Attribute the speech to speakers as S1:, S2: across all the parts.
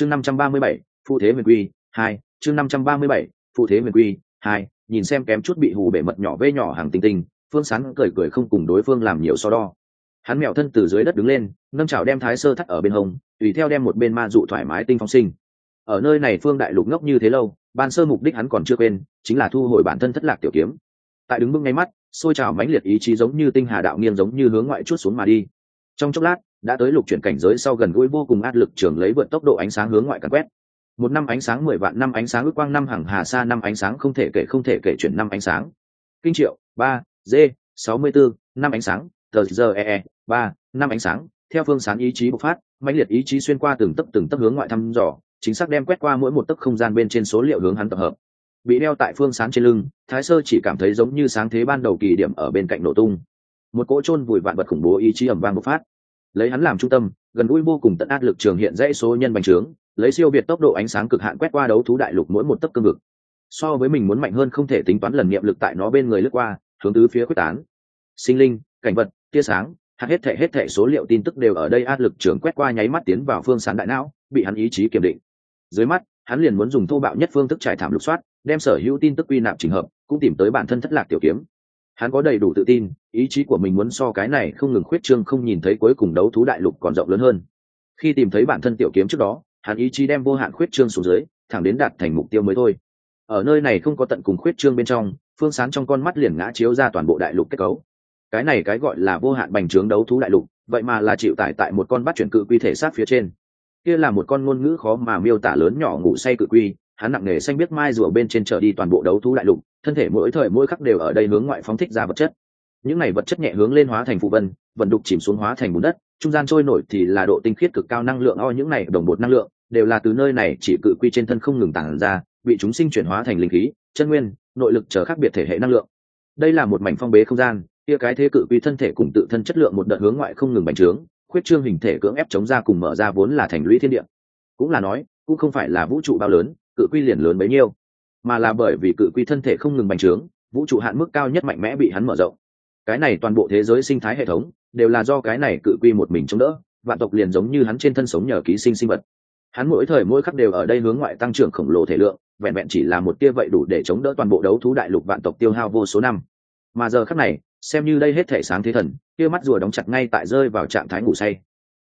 S1: chương năm trăm ba mươi bảy phụ thế huyền quy hai, chương năm trăm ba mươi bảy phụ thế huyền quy hai, nhìn xem kém chút bị hù bể mật nhỏ vê nhỏ hàng tinh tinh, phương sán cười cười không cùng đối phương làm nhiều so đo. Hắn mèo thân từ dưới đất đứng lên, nâng chảo đem thái sơ thắt ở bên hông, tùy theo đem một bên ma dụ thoải mái tinh phong sinh. Ở nơi này phương đại lục ngốc như thế lâu, ban sơ mục đích hắn còn chưa quên, chính là thu hồi bản thân thất lạc tiểu kiếm. Tại đứng bưng ngay mắt, xôi trào mãnh liệt ý chí giống như tinh hà đạo nghiêng giống như hướng ngoại chút xuống mà đi. Trong chốc lát đã tới lục chuyển cảnh giới sau gần gũi vô cùng áp lực trường lấy vượt tốc độ ánh sáng hướng ngoại càn quét. Một năm ánh sáng mười vạn, năm ánh sáng ước quang, năm hàng hà xa năm ánh sáng không thể kể, không thể kể chuyển năm ánh sáng. Kinh triệu, ba d sáu mươi bốn năm ánh sáng, tờ giờ e e ba, năm ánh sáng. Theo phương sán ý chí bộc phát, mãnh liệt ý chí xuyên qua từng tấc từng tấc hướng ngoại thăm dò, chính xác đem quét qua mỗi một tấc không gian bên trên số liệu hướng hắn tập hợp. Bị đeo tại phương sán trên lưng, thái sơ chỉ cảm thấy giống như sáng thế ban đầu kỳ điểm ở bên cạnh nổ tung. Một cỗ chôn vùi vạn vật khủng bố ý chí ẩm vang bộc phát lấy hắn làm trung tâm, gần gũi vô cùng tận át lực trường hiện dãy số nhân bành trướng, lấy siêu việt tốc độ ánh sáng cực hạn quét qua đấu thú đại lục mỗi một tấc cương vực. So với mình muốn mạnh hơn không thể tính toán lần nghiệm lực tại nó bên người lướt qua, hướng tứ phía quyết tán. Sinh linh, cảnh vật, tia sáng, hạt hết thể hết thể số liệu tin tức đều ở đây át lực trường quét qua nháy mắt tiến vào phương sán đại não, bị hắn ý chí kiểm định. Dưới mắt, hắn liền muốn dùng thô bạo nhất phương thức trải thảm lục soát, đem sở hữu tin tức quy nạp trình hợp, cũng tìm tới bản thân thất lạc tiểu kiếm hắn có đầy đủ tự tin, ý chí của mình muốn so cái này không ngừng khuyết trương không nhìn thấy cuối cùng đấu thú đại lục còn rộng lớn hơn. Khi tìm thấy bản thân tiểu kiếm trước đó, hắn ý chí đem vô hạn khuyết trương xuống dưới, thẳng đến đạt thành mục tiêu mới thôi. Ở nơi này không có tận cùng khuyết trương bên trong, phương sán trong con mắt liền ngã chiếu ra toàn bộ đại lục kết cấu. Cái này cái gọi là vô hạn bành trướng đấu thú đại lục, vậy mà là chịu tải tại một con bắt chuyển cự quy thể sát phía trên. Kia là một con ngôn ngữ khó mà miêu tả lớn nhỏ ngủ say cự quy hắn nặng nề xanh biết mai rùa bên trên trở đi toàn bộ đấu thú đại lục, thân thể mỗi thời mỗi khắc đều ở đây hướng ngoại phóng thích ra vật chất. Những này vật chất nhẹ hướng lên hóa thành phụ vân, vận đục chìm xuống hóa thành bùn đất, trung gian trôi nổi thì là độ tinh khiết cực cao năng lượng o những này đồng bột năng lượng, đều là từ nơi này chỉ cự quy trên thân không ngừng tản ra, bị chúng sinh chuyển hóa thành linh khí, chân nguyên, nội lực chờ khác biệt thể hệ năng lượng. Đây là một mảnh phong bế không gian, kia cái thế cự quy thân thể cùng tự thân chất lượng một đợt hướng ngoại không ngừng bành trướng, khuyết trương hình thể cưỡng ép chống ra cùng mở ra vốn là thành lũy thiên địa. Cũng là nói, cũng không phải là vũ trụ bao lớn cự quy liền lớn bấy nhiêu. Mà là bởi vì cự quy thân thể không ngừng bành trướng, vũ trụ hạn mức cao nhất mạnh mẽ bị hắn mở rộng. Cái này toàn bộ thế giới sinh thái hệ thống đều là do cái này cự quy một mình chống đỡ, vạn tộc liền giống như hắn trên thân sống nhờ ký sinh sinh vật. Hắn mỗi thời mỗi khắc đều ở đây hướng ngoại tăng trưởng khổng lồ thể lượng, vẹn vẹn chỉ là một tia vậy đủ để chống đỡ toàn bộ đấu thú đại lục vạn tộc tiêu hao vô số năm. Mà giờ khắc này, xem như đây hết thể sáng thế thần, kia mắt rùa đóng chặt ngay tại rơi vào trạng thái ngủ say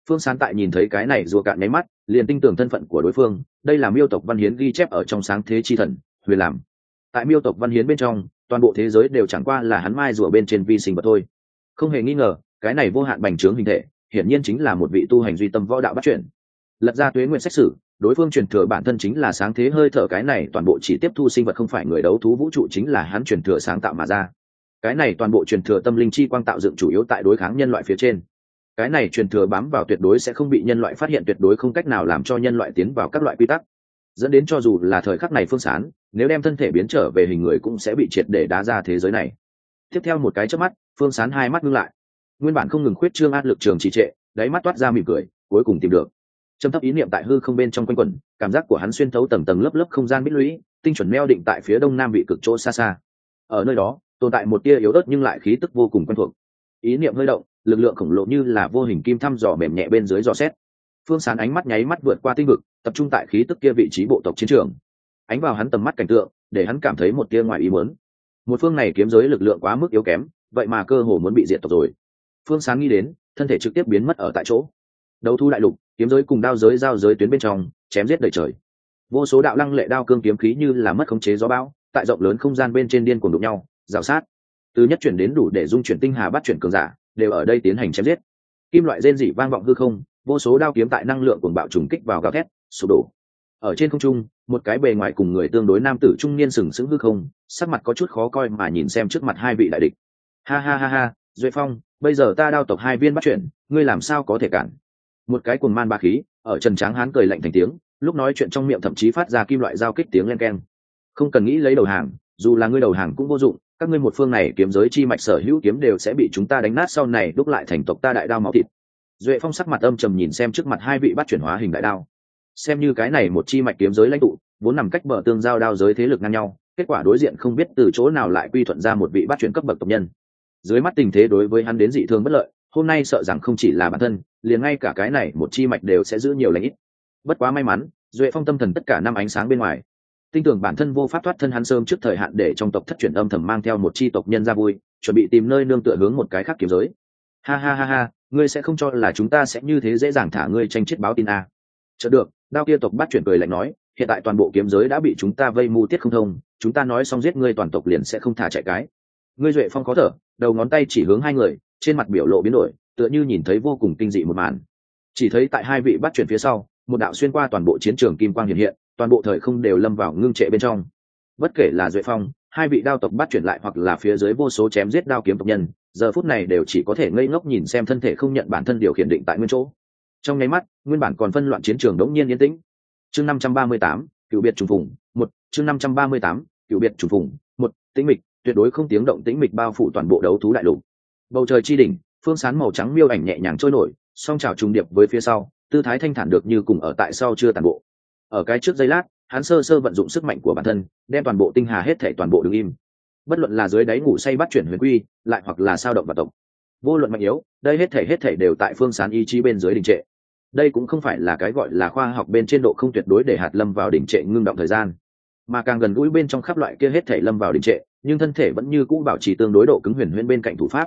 S1: phương sán tại nhìn thấy cái này rùa cạn nháy mắt, liền tin tưởng thân phận của đối phương. Đây là miêu tộc văn hiến ghi chép ở trong sáng thế chi thần, huyền làm. Tại miêu tộc văn hiến bên trong, toàn bộ thế giới đều chẳng qua là hắn mai rùa bên trên vi sinh vật thôi. Không hề nghi ngờ, cái này vô hạn bành trướng hình thể, hiển nhiên chính là một vị tu hành duy tâm võ đạo bắt chuyển lật ra tuế nguyện xét xử đối phương truyền thừa bản thân chính là sáng thế hơi thở cái này, toàn bộ chỉ tiếp thu sinh vật không phải người đấu thú vũ trụ chính là hắn truyền thừa sáng tạo mà ra. Cái này toàn bộ truyền thừa tâm linh chi quang tạo dựng chủ yếu tại đối kháng nhân loại phía trên cái này truyền thừa bám vào tuyệt đối sẽ không bị nhân loại phát hiện, tuyệt đối không cách nào làm cho nhân loại tiến vào các loại quy tắc. Dẫn đến cho dù là thời khắc này phương sán, nếu đem thân thể biến trở về hình người cũng sẽ bị triệt để đá ra thế giới này. Tiếp theo một cái trước mắt, phương sán hai mắt ngưng lại. Nguyên bản không ngừng khuyết trương áp lực trường trì trệ, đáy mắt toát ra mỉm cười, cuối cùng tìm được. Châm thấp ý niệm tại hư không bên trong quanh quẩn, cảm giác của hắn xuyên thấu tầng tầng lớp lớp không gian bít lũy, tinh chuẩn meo định tại phía đông nam bị cực chỗ xa xa. Ở nơi đó, tồn tại một tia yếu ớt nhưng lại khí tức vô cùng quen thuộc. Ý niệm hơi động lực lượng khổng lồ như là vô hình kim thăm dò mềm nhẹ bên dưới dò xét. Phương sán ánh mắt nháy mắt vượt qua tinh vực, tập trung tại khí tức kia vị trí bộ tộc chiến trường. Ánh vào hắn tầm mắt cảnh tượng, để hắn cảm thấy một tia ngoài ý muốn. Một phương này kiếm giới lực lượng quá mức yếu kém, vậy mà cơ hồ muốn bị diệt tộc rồi. Phương sán nghĩ đến, thân thể trực tiếp biến mất ở tại chỗ. Đấu thu đại lục, kiếm giới cùng đao giới giao giới tuyến bên trong, chém giết đầy trời. Vô số đạo lăng lệ đao cương kiếm khí như là mất khống chế gió bão, tại rộng lớn không gian bên trên điên cuồng đụng nhau, rào sát. Từ nhất chuyển đến đủ để dung chuyển tinh hà bắt chuyển cường giả đều ở đây tiến hành chém giết. Kim loại rên rỉ vang vọng hư không vô số đao kiếm tại năng lượng cuồng bạo trùng kích vào gào thét sụp đổ. Ở trên không trung một cái bề ngoài cùng người tương đối nam tử trung niên sừng sững hư không sắc mặt có chút khó coi mà nhìn xem trước mặt hai vị đại địch. Ha ha ha ha duệ phong bây giờ ta đao tộc hai viên bắt chuyện, ngươi làm sao có thể cản? Một cái cuồng man ba khí ở trần tráng hán cười lạnh thành tiếng lúc nói chuyện trong miệng thậm chí phát ra kim loại giao kích tiếng len keng. Không cần nghĩ lấy đầu hàng dù là ngươi đầu hàng cũng vô dụng các ngươi một phương này kiếm giới chi mạch sở hữu kiếm đều sẽ bị chúng ta đánh nát sau này, đúc lại thành tộc ta đại đao máu thịt. Duệ phong sắc mặt âm trầm nhìn xem trước mặt hai vị bắt chuyển hóa hình đại đao. Xem như cái này một chi mạch kiếm giới lãnh tụ, vốn nằm cách bờ tương giao đao giới thế lực ngang nhau, kết quả đối diện không biết từ chỗ nào lại quy thuận ra một vị bắt chuyển cấp bậc tộc nhân. Dưới mắt tình thế đối với hắn đến dị thương bất lợi, hôm nay sợ rằng không chỉ là bản thân, liền ngay cả cái này một chi mạch đều sẽ giữ nhiều lãnh ít. Bất quá may mắn, duệ phong tâm thần tất cả năm ánh sáng bên ngoài tin tưởng bản thân vô pháp thoát thân hắn sơm trước thời hạn để trong tộc thất truyền âm thầm mang theo một chi tộc nhân ra vui, chuẩn bị tìm nơi nương tựa hướng một cái khác kiếm giới. Ha ha ha ha, ngươi sẽ không cho là chúng ta sẽ như thế dễ dàng thả ngươi tranh chết báo tin a. À. chợt được, đao kia tộc bắt chuyển cười lạnh nói, hiện tại toàn bộ kiếm giới đã bị chúng ta vây mưu tiết không thông, chúng ta nói xong giết ngươi toàn tộc liền sẽ không thả chạy cái. Ngươi duệ phong khó thở, đầu ngón tay chỉ hướng hai người, trên mặt biểu lộ biến đổi, tựa như nhìn thấy vô cùng kinh dị một màn. Chỉ thấy tại hai vị bắt chuyển phía sau, một đạo xuyên qua toàn bộ chiến trường kim quang hiện hiện toàn bộ thời không đều lâm vào ngưng trệ bên trong. Bất kể là duệ phong, hai vị đao tộc bắt chuyển lại hoặc là phía dưới vô số chém giết đao kiếm tộc nhân, giờ phút này đều chỉ có thể ngây ngốc nhìn xem thân thể không nhận bản thân điều khiển định tại nguyên chỗ. Trong nháy mắt, nguyên bản còn phân loạn chiến trường đống nhiên yên tĩnh. Chương năm trăm ba mươi tám, cựu biệt trùng phùng, một, chương năm trăm ba mươi tám, cựu biệt trùng phùng, một, tĩnh mịch, tuyệt đối không tiếng động tĩnh mịch bao phủ toàn bộ đấu thú đại lục. Bầu trời chi đỉnh, phương sán màu trắng miêu ảnh nhẹ nhàng trôi nổi, song trào trùng điệp với phía sau, tư thái thanh thản được như cùng ở tại sau chưa tàn bộ ở cái trước giây lát, hắn sơ sơ vận dụng sức mạnh của bản thân, đem toàn bộ tinh hà hết thể toàn bộ đứng im. Bất luận là dưới đáy ngủ say bắt chuyển huyền quy, lại hoặc là sao động và tộc. Vô luận mạnh yếu, đây hết thể hết thể đều tại phương sán ý chí bên dưới đình trệ. Đây cũng không phải là cái gọi là khoa học bên trên độ không tuyệt đối để hạt lâm vào đỉnh trệ ngưng động thời gian, mà càng gần gũi bên trong khắp loại kia hết thể lâm vào đỉnh trệ, nhưng thân thể vẫn như cũ bảo trì tương đối độ cứng huyền huyền bên cạnh thủ pháp.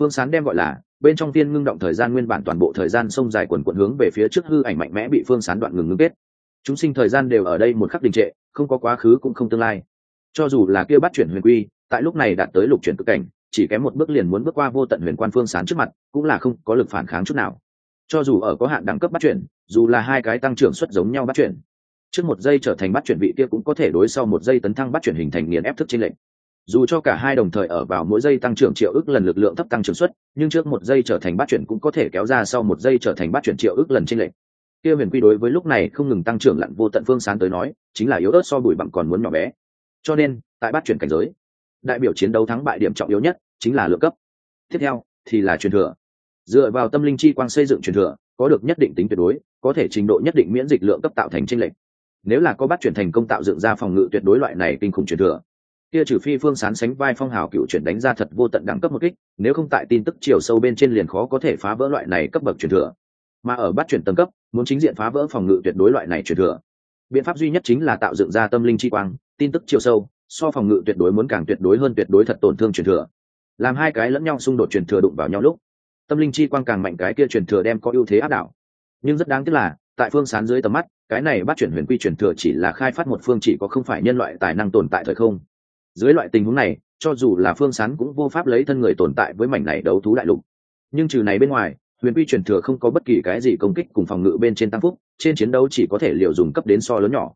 S1: Phương sán đem gọi là, bên trong tiên ngưng động thời gian nguyên bản toàn bộ thời gian sông dài quần quận hướng về phía trước hư ảnh mạnh mẽ bị phương sán đoạn ngừng ngưng kết chúng sinh thời gian đều ở đây một khắc đình trệ, không có quá khứ cũng không tương lai. Cho dù là kia bắt chuyển huyền quy, tại lúc này đạt tới lục chuyển cực cảnh, chỉ kém một bước liền muốn bước qua vô tận huyền quan phương sán trước mặt, cũng là không có lực phản kháng chút nào. Cho dù ở có hạn đẳng cấp bắt chuyển, dù là hai cái tăng trưởng suất giống nhau bắt chuyển, trước một giây trở thành bắt chuyển vị kia cũng có thể đối sau một giây tấn thăng bắt chuyển hình thành nghiền ép thức trên lệnh dù cho cả hai đồng thời ở vào mỗi giây tăng trưởng triệu ước lần lực lượng thấp tăng trưởng suất nhưng trước một giây trở thành bắt chuyển cũng có thể kéo ra sau một giây trở thành bắt chuyển triệu ước lần trên lệnh kia huyền quy đối với lúc này không ngừng tăng trưởng lặn vô tận phương sán tới nói, chính là yếu ớt so bụi bặm còn muốn nhỏ bé. Cho nên, tại bát chuyển cảnh giới, đại biểu chiến đấu thắng bại điểm trọng yếu nhất chính là lượng cấp. Tiếp theo, thì là truyền thừa. Dựa vào tâm linh chi quang xây dựng truyền thừa, có được nhất định tính tuyệt đối, có thể trình độ nhất định miễn dịch lượng cấp tạo thành tranh lệch. Nếu là có bắt chuyển thành công tạo dựng ra phòng ngự tuyệt đối loại này kinh khủng truyền thừa, kia trừ phi phương sán sánh vai phong hào cựu chuyển đánh ra thật vô tận đẳng cấp một kích, nếu không tại tin tức chiều sâu bên trên liền khó có thể phá vỡ loại này cấp bậc truyền thừa mà ở bắt chuyển tầng cấp, muốn chính diện phá vỡ phòng ngự tuyệt đối loại này truyền thừa. Biện pháp duy nhất chính là tạo dựng ra tâm linh chi quang, tin tức chiều sâu, so phòng ngự tuyệt đối muốn càng tuyệt đối hơn tuyệt đối thật tổn thương truyền thừa. Làm hai cái lẫn nhau xung đột truyền thừa đụng vào nhau lúc, tâm linh chi quang càng mạnh cái kia truyền thừa đem có ưu thế áp đảo. Nhưng rất đáng tiếc là, tại phương sán dưới tầm mắt, cái này bắt chuyển huyền quy truyền thừa chỉ là khai phát một phương chỉ có không phải nhân loại tài năng tồn tại thời không. Dưới loại tình huống này, cho dù là phương sán cũng vô pháp lấy thân người tồn tại với mảnh này đấu thú đại lục. Nhưng trừ này bên ngoài huyền quy truyền thừa không có bất kỳ cái gì công kích cùng phòng ngự bên trên tăng phúc, trên chiến đấu chỉ có thể liệu dùng cấp đến so lớn nhỏ.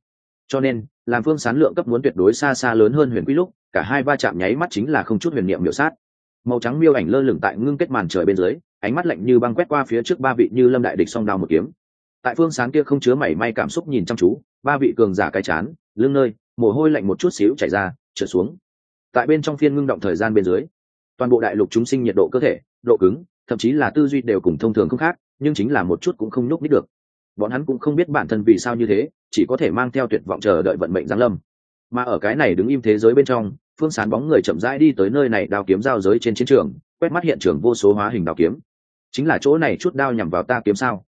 S1: Cho nên, làm phương sán lượng cấp muốn tuyệt đối xa xa lớn hơn huyền quy lúc, cả hai va chạm nháy mắt chính là không chút huyền niệm miểu sát. Màu trắng miêu ảnh lơ lửng tại ngưng kết màn trời bên dưới, ánh mắt lạnh như băng quét qua phía trước ba vị như lâm đại địch song đao một kiếm. Tại phương sán kia không chứa mảy may cảm xúc nhìn chăm chú, ba vị cường giả cái chán, lưng nơi, mồ hôi lạnh một chút xíu chảy ra trở xuống. Tại bên trong phiên ngưng động thời gian bên dưới, toàn bộ đại lục chúng sinh nhiệt độ cơ thể, độ cứng thậm chí là tư duy đều cùng thông thường không khác, nhưng chính là một chút cũng không nhúc nít được. Bọn hắn cũng không biết bản thân vì sao như thế, chỉ có thể mang theo tuyệt vọng chờ đợi vận mệnh giáng lâm. Mà ở cái này đứng im thế giới bên trong, phương sán bóng người chậm rãi đi tới nơi này đao kiếm giao giới trên chiến trường, quét mắt hiện trường vô số hóa hình đao kiếm. Chính là chỗ này chút đao nhằm vào ta kiếm sao?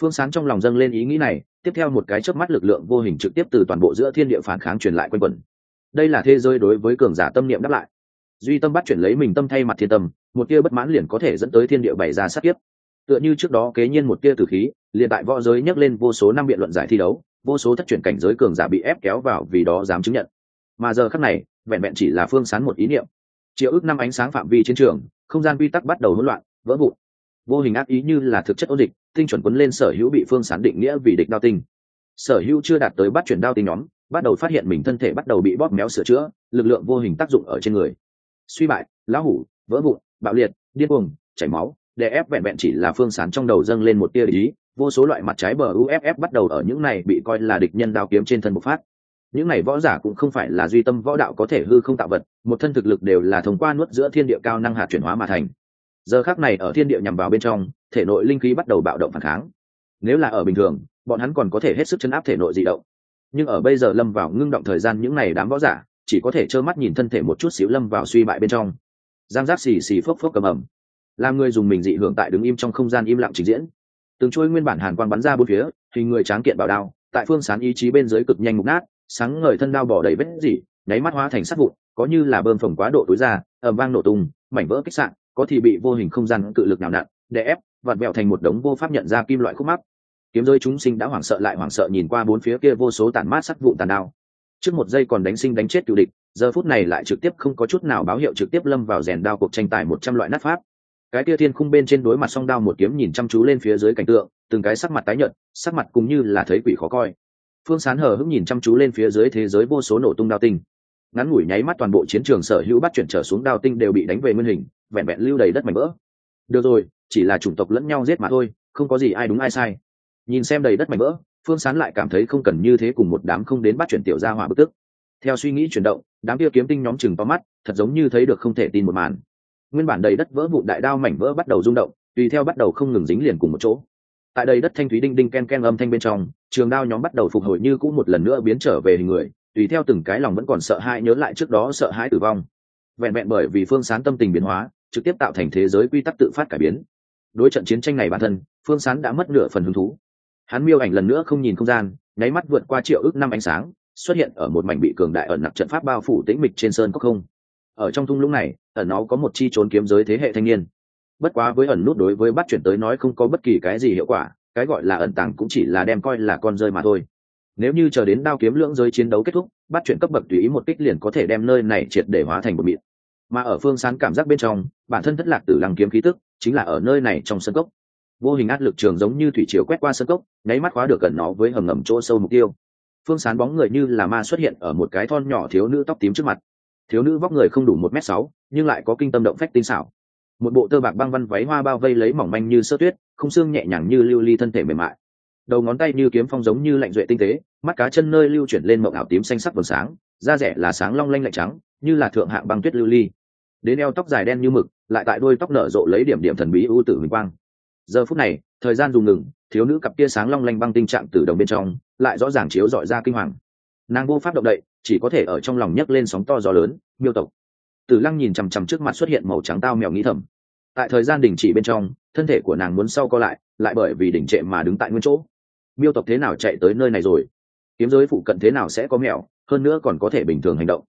S1: Phương sán trong lòng dâng lên ý nghĩ này, tiếp theo một cái chớp mắt lực lượng vô hình trực tiếp từ toàn bộ giữa thiên địa phản kháng truyền lại quanh quẩn. Đây là thế giới đối với cường giả tâm niệm đáp lại. Duy tâm bắt chuyển lấy mình tâm thay mặt thiên tâm một tia bất mãn liền có thể dẫn tới thiên địa bày ra sát tiếp tựa như trước đó kế nhiên một tia tử khí liền tại võ giới nhắc lên vô số năm biện luận giải thi đấu vô số thất chuyển cảnh giới cường giả bị ép kéo vào vì đó dám chứng nhận. Mà giờ khắc này vẹn vẹn chỉ là phương sán một ý niệm. Triệu ước năm ánh sáng phạm vi chiến trường không gian quy tắc bắt đầu hỗn loạn vỡ vụn. Vô hình ác ý như là thực chất ôn dịch, tinh chuẩn quấn lên sở hữu bị phương sán định nghĩa vì địch đao tinh. Sở hữu chưa đạt tới bắt chuyển đao tinh nhóm bắt đầu phát hiện mình thân thể bắt đầu bị bóp méo sửa chữa lực lượng vô hình tác dụng ở trên người. Suy bại lão hủ vỡ vụn bạo liệt, điên cuồng, chảy máu để ép vẹn vẹn chỉ là phương sán trong đầu dâng lên một tia ý, vô số loại mặt trái bờ uff bắt đầu ở những này bị coi là địch nhân đao kiếm trên thân bộc phát. Những này võ giả cũng không phải là duy tâm võ đạo có thể hư không tạo vật, một thân thực lực đều là thông qua nuốt giữa thiên địa cao năng hạt chuyển hóa mà thành. Giờ khác này ở thiên địa nhằm vào bên trong, thể nội linh khí bắt đầu bạo động phản kháng. Nếu là ở bình thường, bọn hắn còn có thể hết sức chấn áp thể nội di động. Nhưng ở bây giờ lâm vào ngưng động thời gian những này đám võ giả, chỉ có thể trơ mắt nhìn thân thể một chút xíu lâm vào suy bại bên trong giang giác xì xì phốc phốc cầm ẩm. Làm người dùng mình dị hưởng tại đứng im trong không gian im lặng trình diễn. Từng trôi nguyên bản hàn quang bắn ra bốn phía, thì người tráng kiện bảo đao, tại phương sán ý chí bên dưới cực nhanh mục nát, sáng ngời thân đao bỏ đầy vết dỉ nháy mắt hóa thành sắt vụn, có như là bơm phồng quá độ tối ra ẩm vang nổ tung, mảnh vỡ kích sạn có thì bị vô hình không gian cự lực nào nặn, đè ép, vặn vẹo thành một đống vô pháp nhận ra kim loại khúc mắc. Kiếm rơi chúng sinh đã hoảng sợ lại hoảng sợ nhìn qua bốn phía kia vô số tàn mát sắt vụn tàn đao trước một giây còn đánh sinh đánh chết cựu địch, giờ phút này lại trực tiếp không có chút nào báo hiệu trực tiếp lâm vào rèn đao cuộc tranh tài một trăm loại nát pháp. Cái kia thiên khung bên trên đối mặt song đao một kiếm nhìn chăm chú lên phía dưới cảnh tượng, từng cái sắc mặt tái nhợt, sắc mặt cũng như là thấy quỷ khó coi. Phương sán hờ hững nhìn chăm chú lên phía dưới thế giới vô số nổ tung đao tinh. Ngắn ngủi nháy mắt toàn bộ chiến trường sở hữu bắt chuyển trở xuống đao tinh đều bị đánh về nguyên hình, vẹn vẹn lưu đầy đất mảnh vỡ. Được rồi, chỉ là chủng tộc lẫn nhau giết mà thôi, không có gì ai đúng ai sai. Nhìn xem đầy đất mảnh vỡ phương sán lại cảm thấy không cần như thế cùng một đám không đến bắt chuyển tiểu gia hỏa bức tức. Theo suy nghĩ chuyển động, đám kia kiếm tinh nhóm chừng to mắt, thật giống như thấy được không thể tin một màn. Nguyên bản đầy đất vỡ vụn đại đao mảnh vỡ bắt đầu rung động, tùy theo bắt đầu không ngừng dính liền cùng một chỗ. Tại đây đất thanh thúy đinh đinh ken ken âm thanh bên trong, trường đao nhóm bắt đầu phục hồi như cũ một lần nữa biến trở về hình người, tùy theo từng cái lòng vẫn còn sợ hãi nhớ lại trước đó sợ hãi tử vong. Vẹn vẹn bởi vì phương sán tâm tình biến hóa, trực tiếp tạo thành thế giới quy tắc tự phát cải biến. Đối trận chiến tranh này bản thân, phương sán đã mất nửa phần hứng thú hắn miêu ảnh lần nữa không nhìn không gian, nháy mắt vượt qua triệu ước năm ánh sáng, xuất hiện ở một mảnh bị cường đại ẩn nặc trận pháp bao phủ tĩnh mịch trên sơn cốc không. Ở trong thung lũng này, ẩn nó có một chi trốn kiếm giới thế hệ thanh niên. Bất quá với ẩn nút đối với bắt chuyển tới nói không có bất kỳ cái gì hiệu quả, cái gọi là ẩn tàng cũng chỉ là đem coi là con rơi mà thôi. Nếu như chờ đến đao kiếm lưỡng giới chiến đấu kết thúc, bắt chuyển cấp bậc tùy ý một kích liền có thể đem nơi này triệt để hóa thành một miệng mà ở phương sán cảm giác bên trong, bản thân thất lạc tử lăng kiếm khí tức, chính là ở nơi này trong sân cốc vô hình áp lực trường giống như thủy chiều quét qua sân cốc, nháy mắt khóa được gần nó với hầm ngầm chỗ sâu mục tiêu. Phương sán bóng người như là ma xuất hiện ở một cái thon nhỏ thiếu nữ tóc tím trước mặt. Thiếu nữ vóc người không đủ một m sáu, nhưng lại có kinh tâm động phách tinh xảo. Một bộ tơ bạc băng văn váy hoa bao vây lấy mỏng manh như sơ tuyết, không xương nhẹ nhàng như lưu ly thân thể mềm mại. Đầu ngón tay như kiếm phong giống như lạnh duệ tinh tế, mắt cá chân nơi lưu chuyển lên mộng ảo tím xanh sắc vầng sáng, da rẻ là sáng long lanh lạnh trắng, như là thượng hạng băng tuyết lưu ly. Đến eo tóc dài đen như mực, lại tại đôi tóc nở rộ lấy điểm điểm thần bí ưu tử vinh quang giờ phút này, thời gian dùng ngừng, thiếu nữ cặp kia sáng long lanh băng tinh trạng từ đồng bên trong, lại rõ ràng chiếu dọi ra kinh hoàng. Nàng vô pháp động đậy, chỉ có thể ở trong lòng nhấc lên sóng to gió lớn, miêu tộc. Tử lăng nhìn chằm chằm trước mặt xuất hiện màu trắng tao mèo nghĩ thầm. Tại thời gian đình chỉ bên trong, thân thể của nàng muốn sau co lại lại bởi vì đỉnh trệ mà đứng tại nguyên chỗ. Miêu tộc thế nào chạy tới nơi này rồi? Kiếm giới phụ cận thế nào sẽ có mèo, hơn nữa còn có thể bình thường hành động.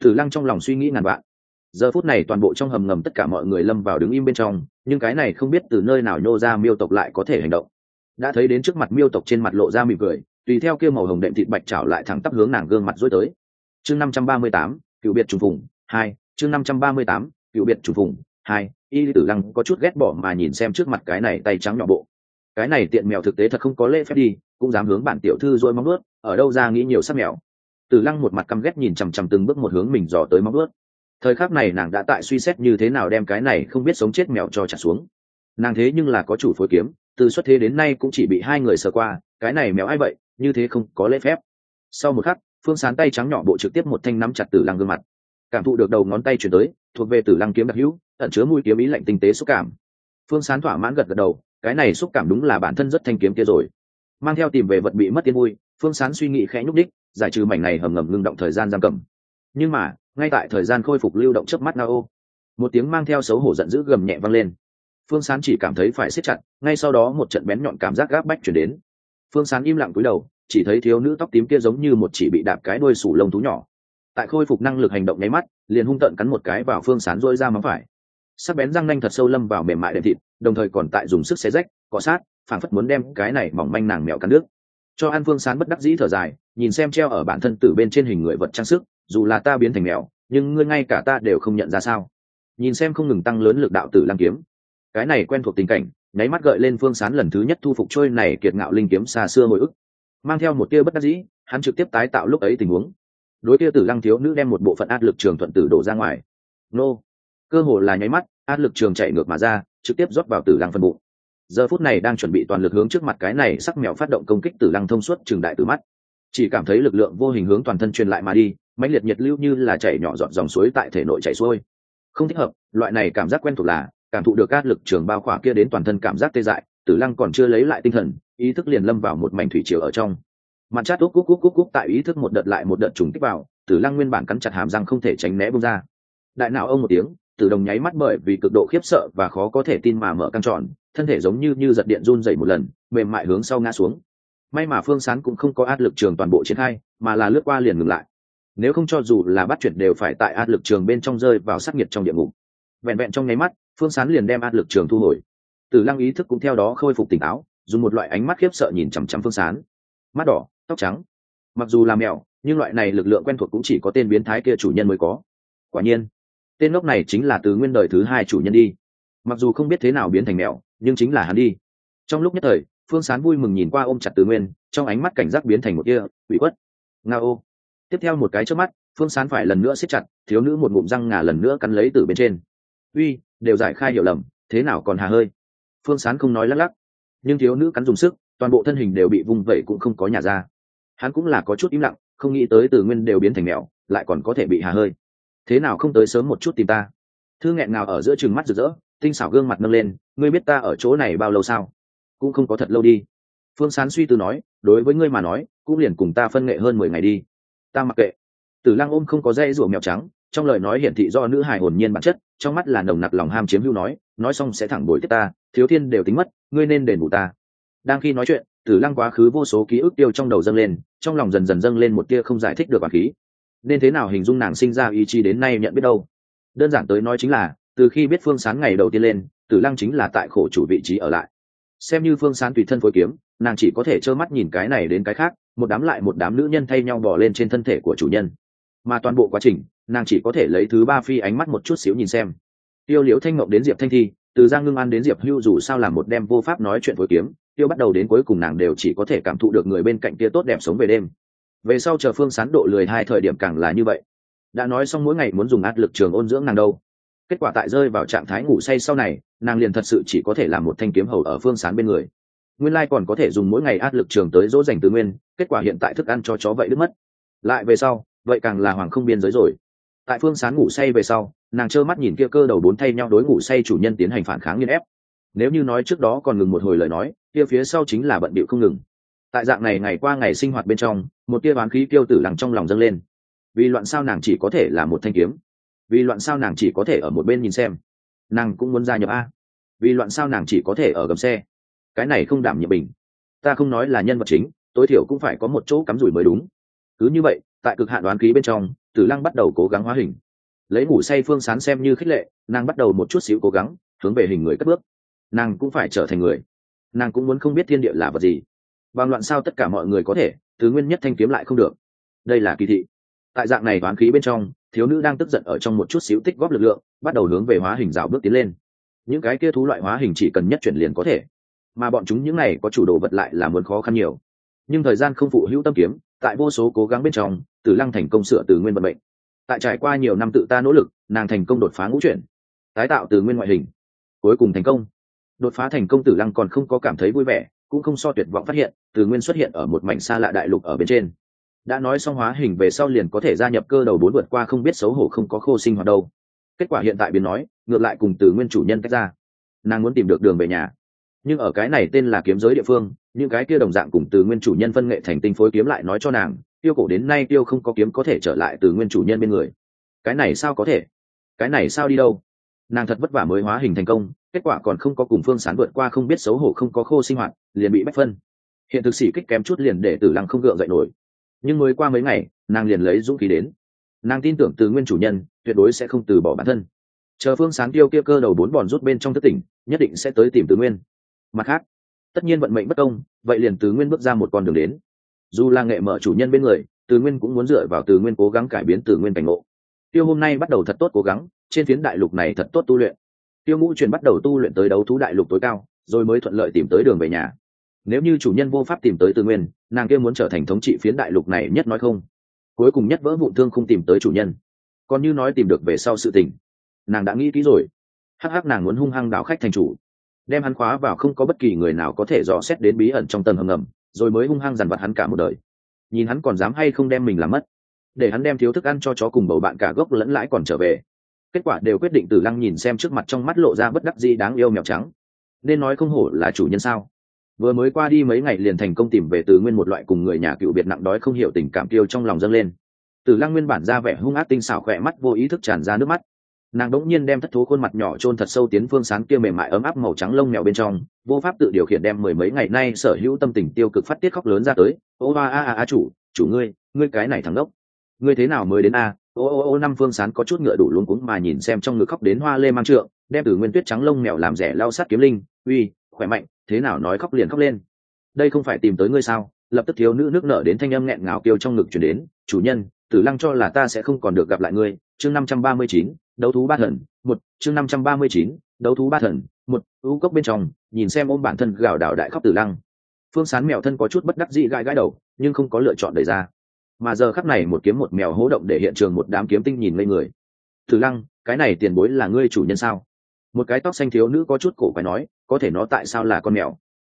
S1: Tử lăng trong lòng suy nghĩ ngàn vạn giờ phút này toàn bộ trong hầm ngầm tất cả mọi người lâm vào đứng im bên trong, nhưng cái này không biết từ nơi nào nhô ra miêu tộc lại có thể hành động. Đã thấy đến trước mặt miêu tộc trên mặt lộ ra mỉm cười, tùy theo kia màu hồng đệm thịt bạch trảo lại thẳng tắp hướng nàng gương mặt dối tới. Chương năm trăm ba mươi tám, cựu biệt trùng phùng, hai, chương năm trăm ba mươi tám, cựu biệt trùng phùng, hai, y tử lăng có chút ghét bỏ mà nhìn xem trước mặt cái này tay trắng nhỏ bộ. Cái này tiện mèo thực tế thật không có lễ phép đi, cũng dám hướng bản tiểu thư dôi móng ướt ở đâu ra nghĩ nhiều sắc mèo. Tử lăng một mặt căm ghét nhìn chằm chằm từng bước một hướng mình dò tới móng ướt thời khắc này nàng đã tại suy xét như thế nào đem cái này không biết sống chết mèo cho trả xuống. Nàng thế nhưng là có chủ phối kiếm, từ xuất thế đến nay cũng chỉ bị hai người sờ qua, cái này mèo ai vậy, như thế không có lễ phép. Sau một khắc, phương sán tay trắng nhỏ bộ trực tiếp một thanh nắm chặt tử lăng gương mặt. Cảm thụ được đầu ngón tay chuyển tới, thuộc về tử lăng kiếm đặc hữu, ẩn chứa mùi kiếm ý lạnh tinh tế xúc cảm. Phương sán thỏa mãn gật gật đầu, cái này xúc cảm đúng là bản thân rất thanh kiếm kia rồi. Mang theo tìm về vật bị mất tiên vui, phương sán suy nghĩ khẽ nhúc đích giải trừ mảnh này hầm ngầm ngưng động thời gian giam cầm. Nhưng mà ngay tại thời gian khôi phục lưu động trước mắt nga ô một tiếng mang theo xấu hổ giận dữ gầm nhẹ vang lên. Phương sán chỉ cảm thấy phải siết chặt, ngay sau đó một trận bén nhọn cảm giác gáp bách chuyển đến. Phương sán im lặng cúi đầu, chỉ thấy thiếu nữ tóc tím kia giống như một chỉ bị đạp cái đuôi sủ lông thú nhỏ. Tại khôi phục năng lực hành động nháy mắt, liền hung tợn cắn một cái vào phương sán rôi ra mắm phải. Sắc bén răng nanh thật sâu lâm vào mềm mại đệm thịt, đồng thời còn tại dùng sức xé rách, cọ sát phản phất muốn đem cái này mỏng manh nàng mèo cắn nước cho an phương sán bất đắc dĩ thở dài, nhìn xem treo ở bản thân từ bên trên hình người vật trang sức dù là ta biến thành mèo, nhưng ngươi ngay cả ta đều không nhận ra sao? Nhìn xem không ngừng tăng lớn lực đạo tử lăng kiếm. Cái này quen thuộc tình cảnh, nháy mắt gợi lên phương sán lần thứ nhất thu phục trôi này kiệt ngạo linh kiếm xa xưa hồi ức. Mang theo một tia bất đắc dĩ, hắn trực tiếp tái tạo lúc ấy tình huống. Đối tia tử lăng thiếu nữ đem một bộ phận áp lực trường thuận tử đổ ra ngoài. Nô! Cơ hồ là nháy mắt, áp lực trường chạy ngược mà ra, trực tiếp rót vào tử lăng phân bụng. Giờ phút này đang chuẩn bị toàn lực hướng trước mặt cái này sắc mèo phát động công kích tử lăng thông suốt trường đại tử mắt chỉ cảm thấy lực lượng vô hình hướng toàn thân truyền lại mà đi, mãnh liệt nhiệt lưu như là chảy nhỏ giọt dòng suối tại thể nội chảy xuôi. Không thích hợp, loại này cảm giác quen thuộc là, cảm thụ được áp lực trường bao khỏa kia đến toàn thân cảm giác tê dại, tử lăng còn chưa lấy lại tinh thần, ý thức liền lâm vào một mảnh thủy triều ở trong. Mặt chát úp cúc cúc cúc cúc tại ý thức một đợt lại một đợt trùng kích vào, tử lăng nguyên bản cắn chặt hàm răng không thể tránh né bông ra. Đại não ông một tiếng, tử đồng nháy mắt bởi vì cực độ khiếp sợ và khó có thể tin mà mở căng tròn, thân thể giống như như giật điện run dày một lần, mềm mại hướng sau ngã xuống may mà phương sán cũng không có áp lực trường toàn bộ triển khai, mà là lướt qua liền ngừng lại. Nếu không cho dù là bắt chuyển đều phải tại áp lực trường bên trong rơi vào sắc nhiệt trong địa ngục. Vẹn vẹn trong nháy mắt, phương sán liền đem áp lực trường thu hồi. Tử lăng ý thức cũng theo đó khôi phục tỉnh táo, dùng một loại ánh mắt khiếp sợ nhìn chằm chằm phương sán. Mắt đỏ, tóc trắng. Mặc dù là mèo, nhưng loại này lực lượng quen thuộc cũng chỉ có tên biến thái kia chủ nhân mới có. Quả nhiên, tên lốc này chính là từ nguyên đời thứ hai chủ nhân đi. Mặc dù không biết thế nào biến thành mèo, nhưng chính là hắn đi. Trong lúc nhất thời phương sán vui mừng nhìn qua ôm chặt từ nguyên, trong ánh mắt cảnh giác biến thành một kia ủy khuất. Nga ô. Tiếp theo một cái trước mắt, phương sán phải lần nữa siết chặt, thiếu nữ một ngụm răng ngà lần nữa cắn lấy từ bên trên. Uy, đều giải khai hiểu lầm, thế nào còn hà hơi? Phương sán không nói lắc lắc. Nhưng thiếu nữ cắn dùng sức, toàn bộ thân hình đều bị vung vẩy cũng không có nhà ra. Hắn cũng là có chút im lặng, không nghĩ tới từ nguyên đều biến thành mèo, lại còn có thể bị hà hơi. Thế nào không tới sớm một chút tìm ta? Thư nghẹn nào ở giữa chừng mắt rực rỡ, tinh xảo gương mặt nâng lên, ngươi biết ta ở chỗ này bao lâu sao? Cũng không có thật lâu đi. Phương sán suy tư nói, đối với ngươi mà nói, cũng liền cùng ta phân nghệ hơn mười ngày đi. Ta mặc kệ. Tử lăng ôm không có dây rủa mèo trắng, trong lời nói hiển thị do nữ hài hồn nhiên bản chất, trong mắt là nồng nặc lòng ham chiếm hữu nói nói xong sẽ thẳng bồi tiếp ta, thiếu thiên đều tính mất, ngươi nên đền bù ta. Đang khi nói chuyện, tử lăng quá khứ vô số ký ức tiêu trong đầu dâng lên, trong lòng dần dần dâng lên một tia không giải thích được bản khí. Nên thế nào hình dung nàng sinh ra ý chí đến nay nhận biết đâu? Đơn giản tới nói chính là, từ khi biết phương sán ngày đầu tiên lên, tử lăng chính là tại khổ chủ vị trí ở lại xem như phương sán tùy thân phối kiếm, nàng chỉ có thể trơ mắt nhìn cái này đến cái khác, một đám lại một đám nữ nhân thay nhau bỏ lên trên thân thể của chủ nhân. Mà toàn bộ quá trình, nàng chỉ có thể lấy thứ ba phi ánh mắt một chút xíu nhìn xem. Tiêu liễu thanh mộng đến diệp thanh thi, từ giang ngưng an đến diệp hưu dù sao làm một đem vô pháp nói chuyện phối kiếm, tiêu bắt đầu đến cuối cùng nàng đều chỉ có thể cảm thụ được người bên cạnh kia tốt đẹp sống về đêm. Về sau chờ phương sán độ lười hai thời điểm càng là như vậy. Đã nói xong mỗi ngày muốn dùng áp lực trường ôn dưỡng nàng đâu kết quả tại rơi vào trạng thái ngủ say sau này, nàng liền thật sự chỉ có thể làm một thanh kiếm hầu ở phương sán bên người. Nguyên lai còn có thể dùng mỗi ngày áp lực trường tới dỗ dành từ nguyên, kết quả hiện tại thức ăn cho chó vậy đứt mất. Lại về sau, vậy càng là hoàng không biên giới rồi. Tại phương sán ngủ say về sau, nàng trơ mắt nhìn kia cơ đầu bốn thay nhau đối ngủ say chủ nhân tiến hành phản kháng nghiên ép. Nếu như nói trước đó còn ngừng một hồi lời nói, kia phía sau chính là bận bịu không ngừng. Tại dạng này ngày qua ngày sinh hoạt bên trong, một tia bán khí tiêu tử lặng trong lòng dâng lên. Vì loạn sao nàng chỉ có thể là một thanh kiếm vì loạn sao nàng chỉ có thể ở một bên nhìn xem. Nàng cũng muốn gia nhập a. Vì loạn sao nàng chỉ có thể ở gầm xe. Cái này không đảm nhiệm bình. Ta không nói là nhân vật chính, tối thiểu cũng phải có một chỗ cắm rủi mới đúng. Cứ như vậy, tại cực hạn đoán khí bên trong, tử lăng bắt đầu cố gắng hóa hình. Lấy ngủ say phương sán xem như khích lệ, nàng bắt đầu một chút xíu cố gắng, hướng về hình người cất bước. Nàng cũng phải trở thành người. Nàng cũng muốn không biết thiên địa là vật gì. Bằng loạn sao tất cả mọi người có thể, thứ nguyên nhất thanh kiếm lại không được. Đây là kỳ thị. Tại dạng này đoán khí bên trong thiếu nữ đang tức giận ở trong một chút xíu tích góp lực lượng, bắt đầu hướng về hóa hình rào bước tiến lên. Những cái kia thú loại hóa hình chỉ cần nhất chuyển liền có thể. Mà bọn chúng những này có chủ đồ vật lại là muốn khó khăn nhiều. Nhưng thời gian không phụ hữu tâm kiếm, tại vô số cố gắng bên trong tử lăng thành công sửa từ nguyên vận mệnh. Tại trải qua nhiều năm tự ta nỗ lực, nàng thành công đột phá ngũ chuyển. Tái tạo từ nguyên ngoại hình. Cuối cùng thành công. Đột phá thành công tử lăng còn không có cảm thấy vui vẻ, cũng không so tuyệt vọng phát hiện, từ nguyên xuất hiện ở một mảnh xa lạ đại lục ở bên trên đã nói xong hóa hình về sau liền có thể gia nhập cơ đầu bốn vượt qua không biết xấu hổ không có khô sinh hoạt đâu. Kết quả hiện tại biến nói, ngược lại cùng từ nguyên chủ nhân tách ra. Nàng muốn tìm được đường về nhà. Nhưng ở cái này tên là kiếm giới địa phương, những cái kia đồng dạng cùng từ nguyên chủ nhân phân nghệ thành tinh phối kiếm lại nói cho nàng, tiêu cổ đến nay tiêu không có kiếm có thể trở lại từ nguyên chủ nhân bên người. Cái này sao có thể? Cái này sao đi đâu? Nàng thật vất vả mới hóa hình thành công, kết quả còn không có cùng phương sán vượt qua không biết xấu hổ không có khô sinh hoạt, liền bị bách phân. Hiện thực sĩ kích kém chút liền để tử lăng không gượng dậy nổi nhưng mới qua mấy ngày, nàng liền lấy dũng khí đến. Nàng tin tưởng từ nguyên chủ nhân, tuyệt đối sẽ không từ bỏ bản thân. Chờ phương sán tiêu kia cơ đầu bốn bòn rút bên trong thất tỉnh, nhất định sẽ tới tìm từ nguyên. Mặt khác, tất nhiên vận mệnh bất công, vậy liền từ nguyên bước ra một con đường đến. Dù là nghệ mở chủ nhân bên người, từ nguyên cũng muốn dựa vào từ nguyên cố gắng cải biến từ nguyên cảnh ngộ. Tiêu hôm nay bắt đầu thật tốt cố gắng, trên phiến đại lục này thật tốt tu luyện. Tiêu ngũ truyền bắt đầu tu luyện tới đấu thú đại lục tối cao, rồi mới thuận lợi tìm tới đường về nhà nếu như chủ nhân vô pháp tìm tới tư nguyên, nàng kia muốn trở thành thống trị phiến đại lục này nhất nói không? Cuối cùng nhất vỡ vụn thương không tìm tới chủ nhân. Còn như nói tìm được về sau sự tình. Nàng đã nghĩ kỹ rồi. Hắc hắc nàng muốn hung hăng đảo khách thành chủ. Đem hắn khóa vào không có bất kỳ người nào có thể dò xét đến bí ẩn trong tầng hầm ngầm, rồi mới hung hăng dằn vặt hắn cả một đời. Nhìn hắn còn dám hay không đem mình làm mất. Để hắn đem thiếu thức ăn cho chó cùng bầu bạn cả gốc lẫn lãi còn trở về. Kết quả đều quyết định từ lăng nhìn xem trước mặt trong mắt lộ ra bất đắc dĩ đáng yêu mèo trắng. Nên nói không hổ là chủ nhân sao? Vừa mới qua đi mấy ngày liền thành công tìm về từ nguyên một loại cùng người nhà cựu biệt nặng đói không hiểu tình cảm tiêu trong lòng dâng lên. Từ lăng nguyên bản ra vẻ hung ác tinh xảo khỏe mắt, vô ý thức tràn ra nước mắt. Nàng đỗng nhiên đem thất thố khuôn mặt nhỏ chôn thật sâu tiến phương sáng kia mềm mại ấm áp màu trắng lông mèo bên trong, vô pháp tự điều khiển đem mười mấy ngày nay sở hữu tâm tình tiêu cực phát tiết khóc lớn ra tới. Ô, a a a chủ chủ ngươi ngươi cái này thằng đốc ngươi thế nào mới đến a? Ô ô ô, năm phương sán có chút ngựa đủ luống cuống mà nhìn xem trong ngực khóc đến hoa lê mang trượng, đem từ nguyên tuyết trắng lông mèo làm rẻ lao sát kiếm linh. Uy, khỏe mạnh thế nào nói khóc liền khóc lên. Đây không phải tìm tới ngươi sao? Lập tức thiếu nữ nước nở đến thanh âm nghẹn ngào kêu trong ngực chuyển đến, chủ nhân, tử lăng cho là ta sẽ không còn được gặp lại ngươi. Chương năm trăm ba mươi chín, đấu thú ba thần, một, chương năm trăm ba mươi chín, đấu thú ba thần, một, ưu cốc bên trong, nhìn xem ôm bản thân gào đảo đại khóc tử lăng. Phương sán mèo thân có chút bất đắc dĩ gãi gãi đầu, nhưng không có lựa chọn đẩy ra. Mà giờ khắp này một kiếm một mèo hố động để hiện trường một đám kiếm tinh nhìn ngây người. Tử lăng, cái này tiền bối là ngươi chủ nhân sao? Một cái tóc xanh thiếu nữ có chút cổ quái nói, có thể nó tại sao là con mèo?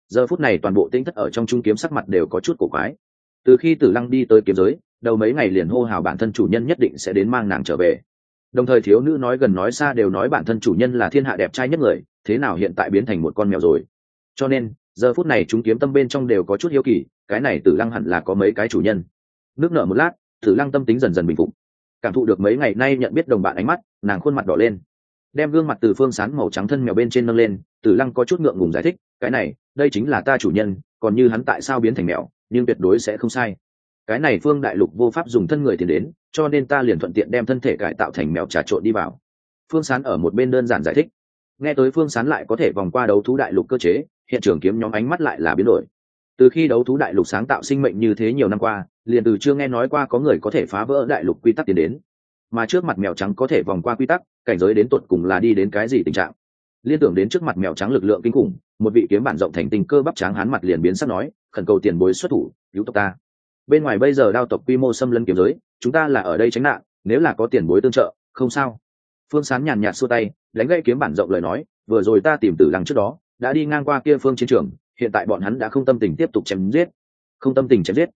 S1: Giờ phút này toàn bộ tinh thất ở trong trung kiếm sắc mặt đều có chút cổ quái. Từ khi tử lăng đi tới kiếm giới, đầu mấy ngày liền hô hào bản thân chủ nhân nhất định sẽ đến mang nàng trở về. Đồng thời thiếu nữ nói gần nói xa đều nói bản thân chủ nhân là thiên hạ đẹp trai nhất người, thế nào hiện tại biến thành một con mèo rồi? Cho nên, giờ phút này chúng kiếm tâm bên trong đều có chút hiếu kỳ, cái này tử lăng hẳn là có mấy cái chủ nhân. Nước nở một lát, tử lăng tâm tính dần dần bình phục. Cảm thụ được mấy ngày nay nhận biết đồng bạn ánh mắt, nàng khuôn mặt đỏ lên đem gương mặt từ phương sán màu trắng thân mèo bên trên nâng lên, tử lăng có chút ngượng ngùng giải thích, cái này, đây chính là ta chủ nhân, còn như hắn tại sao biến thành mèo, nhưng tuyệt đối sẽ không sai. Cái này phương đại lục vô pháp dùng thân người tiền đến, cho nên ta liền thuận tiện đem thân thể cải tạo thành mèo trà trộn đi vào. Phương sán ở một bên đơn giản giải thích. Nghe tới phương sán lại có thể vòng qua đấu thú đại lục cơ chế, hiện trường kiếm nhóm ánh mắt lại là biến đổi. Từ khi đấu thú đại lục sáng tạo sinh mệnh như thế nhiều năm qua, liền từ chưa nghe nói qua có người có thể phá vỡ đại lục quy tắc tiến đến mà trước mặt mèo trắng có thể vòng qua quy tắc, cảnh giới đến tột cùng là đi đến cái gì tình trạng. Liên tưởng đến trước mặt mèo trắng lực lượng kinh khủng, một vị kiếm bản rộng thành tình cơ bắp trắng hán mặt liền biến sắc nói, khẩn cầu tiền bối xuất thủ, cứu tộc ta. Bên ngoài bây giờ đao tộc quy mô xâm lấn kiếm giới, chúng ta là ở đây tránh nạn, nếu là có tiền bối tương trợ, không sao. Phương sán nhàn nhạt xua tay, đánh gây kiếm bản rộng lời nói, vừa rồi ta tìm tử lăng trước đó, đã đi ngang qua kia phương chiến trường, hiện tại bọn hắn đã không tâm tình tiếp tục chém giết. Không tâm tình chém giết.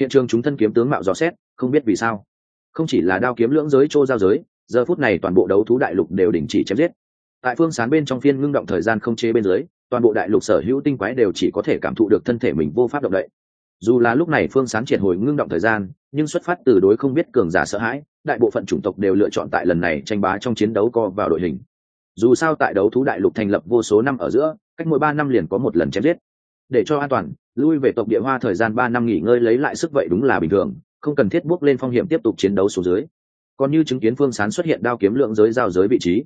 S1: Hiện trường chúng thân kiếm tướng mạo dò xét, không biết vì sao không chỉ là đao kiếm lưỡng giới chô giao giới, giờ phút này toàn bộ đấu thú đại lục đều đình chỉ chém giết. Tại phương sán bên trong phiên ngưng động thời gian không chế bên dưới, toàn bộ đại lục sở hữu tinh quái đều chỉ có thể cảm thụ được thân thể mình vô pháp động đậy. Dù là lúc này phương sán triệt hồi ngưng động thời gian, nhưng xuất phát từ đối không biết cường giả sợ hãi, đại bộ phận chủng tộc đều lựa chọn tại lần này tranh bá trong chiến đấu co vào đội hình. Dù sao tại đấu thú đại lục thành lập vô số năm ở giữa, cách mỗi ba năm liền có một lần chém giết. Để cho an toàn, lui về tộc địa hoa thời gian ba năm nghỉ ngơi lấy lại sức vậy đúng là bình thường không cần thiết bước lên phong hiểm tiếp tục chiến đấu xuống dưới. Còn như chứng kiến phương sán xuất hiện đao kiếm lượng giới giao giới vị trí.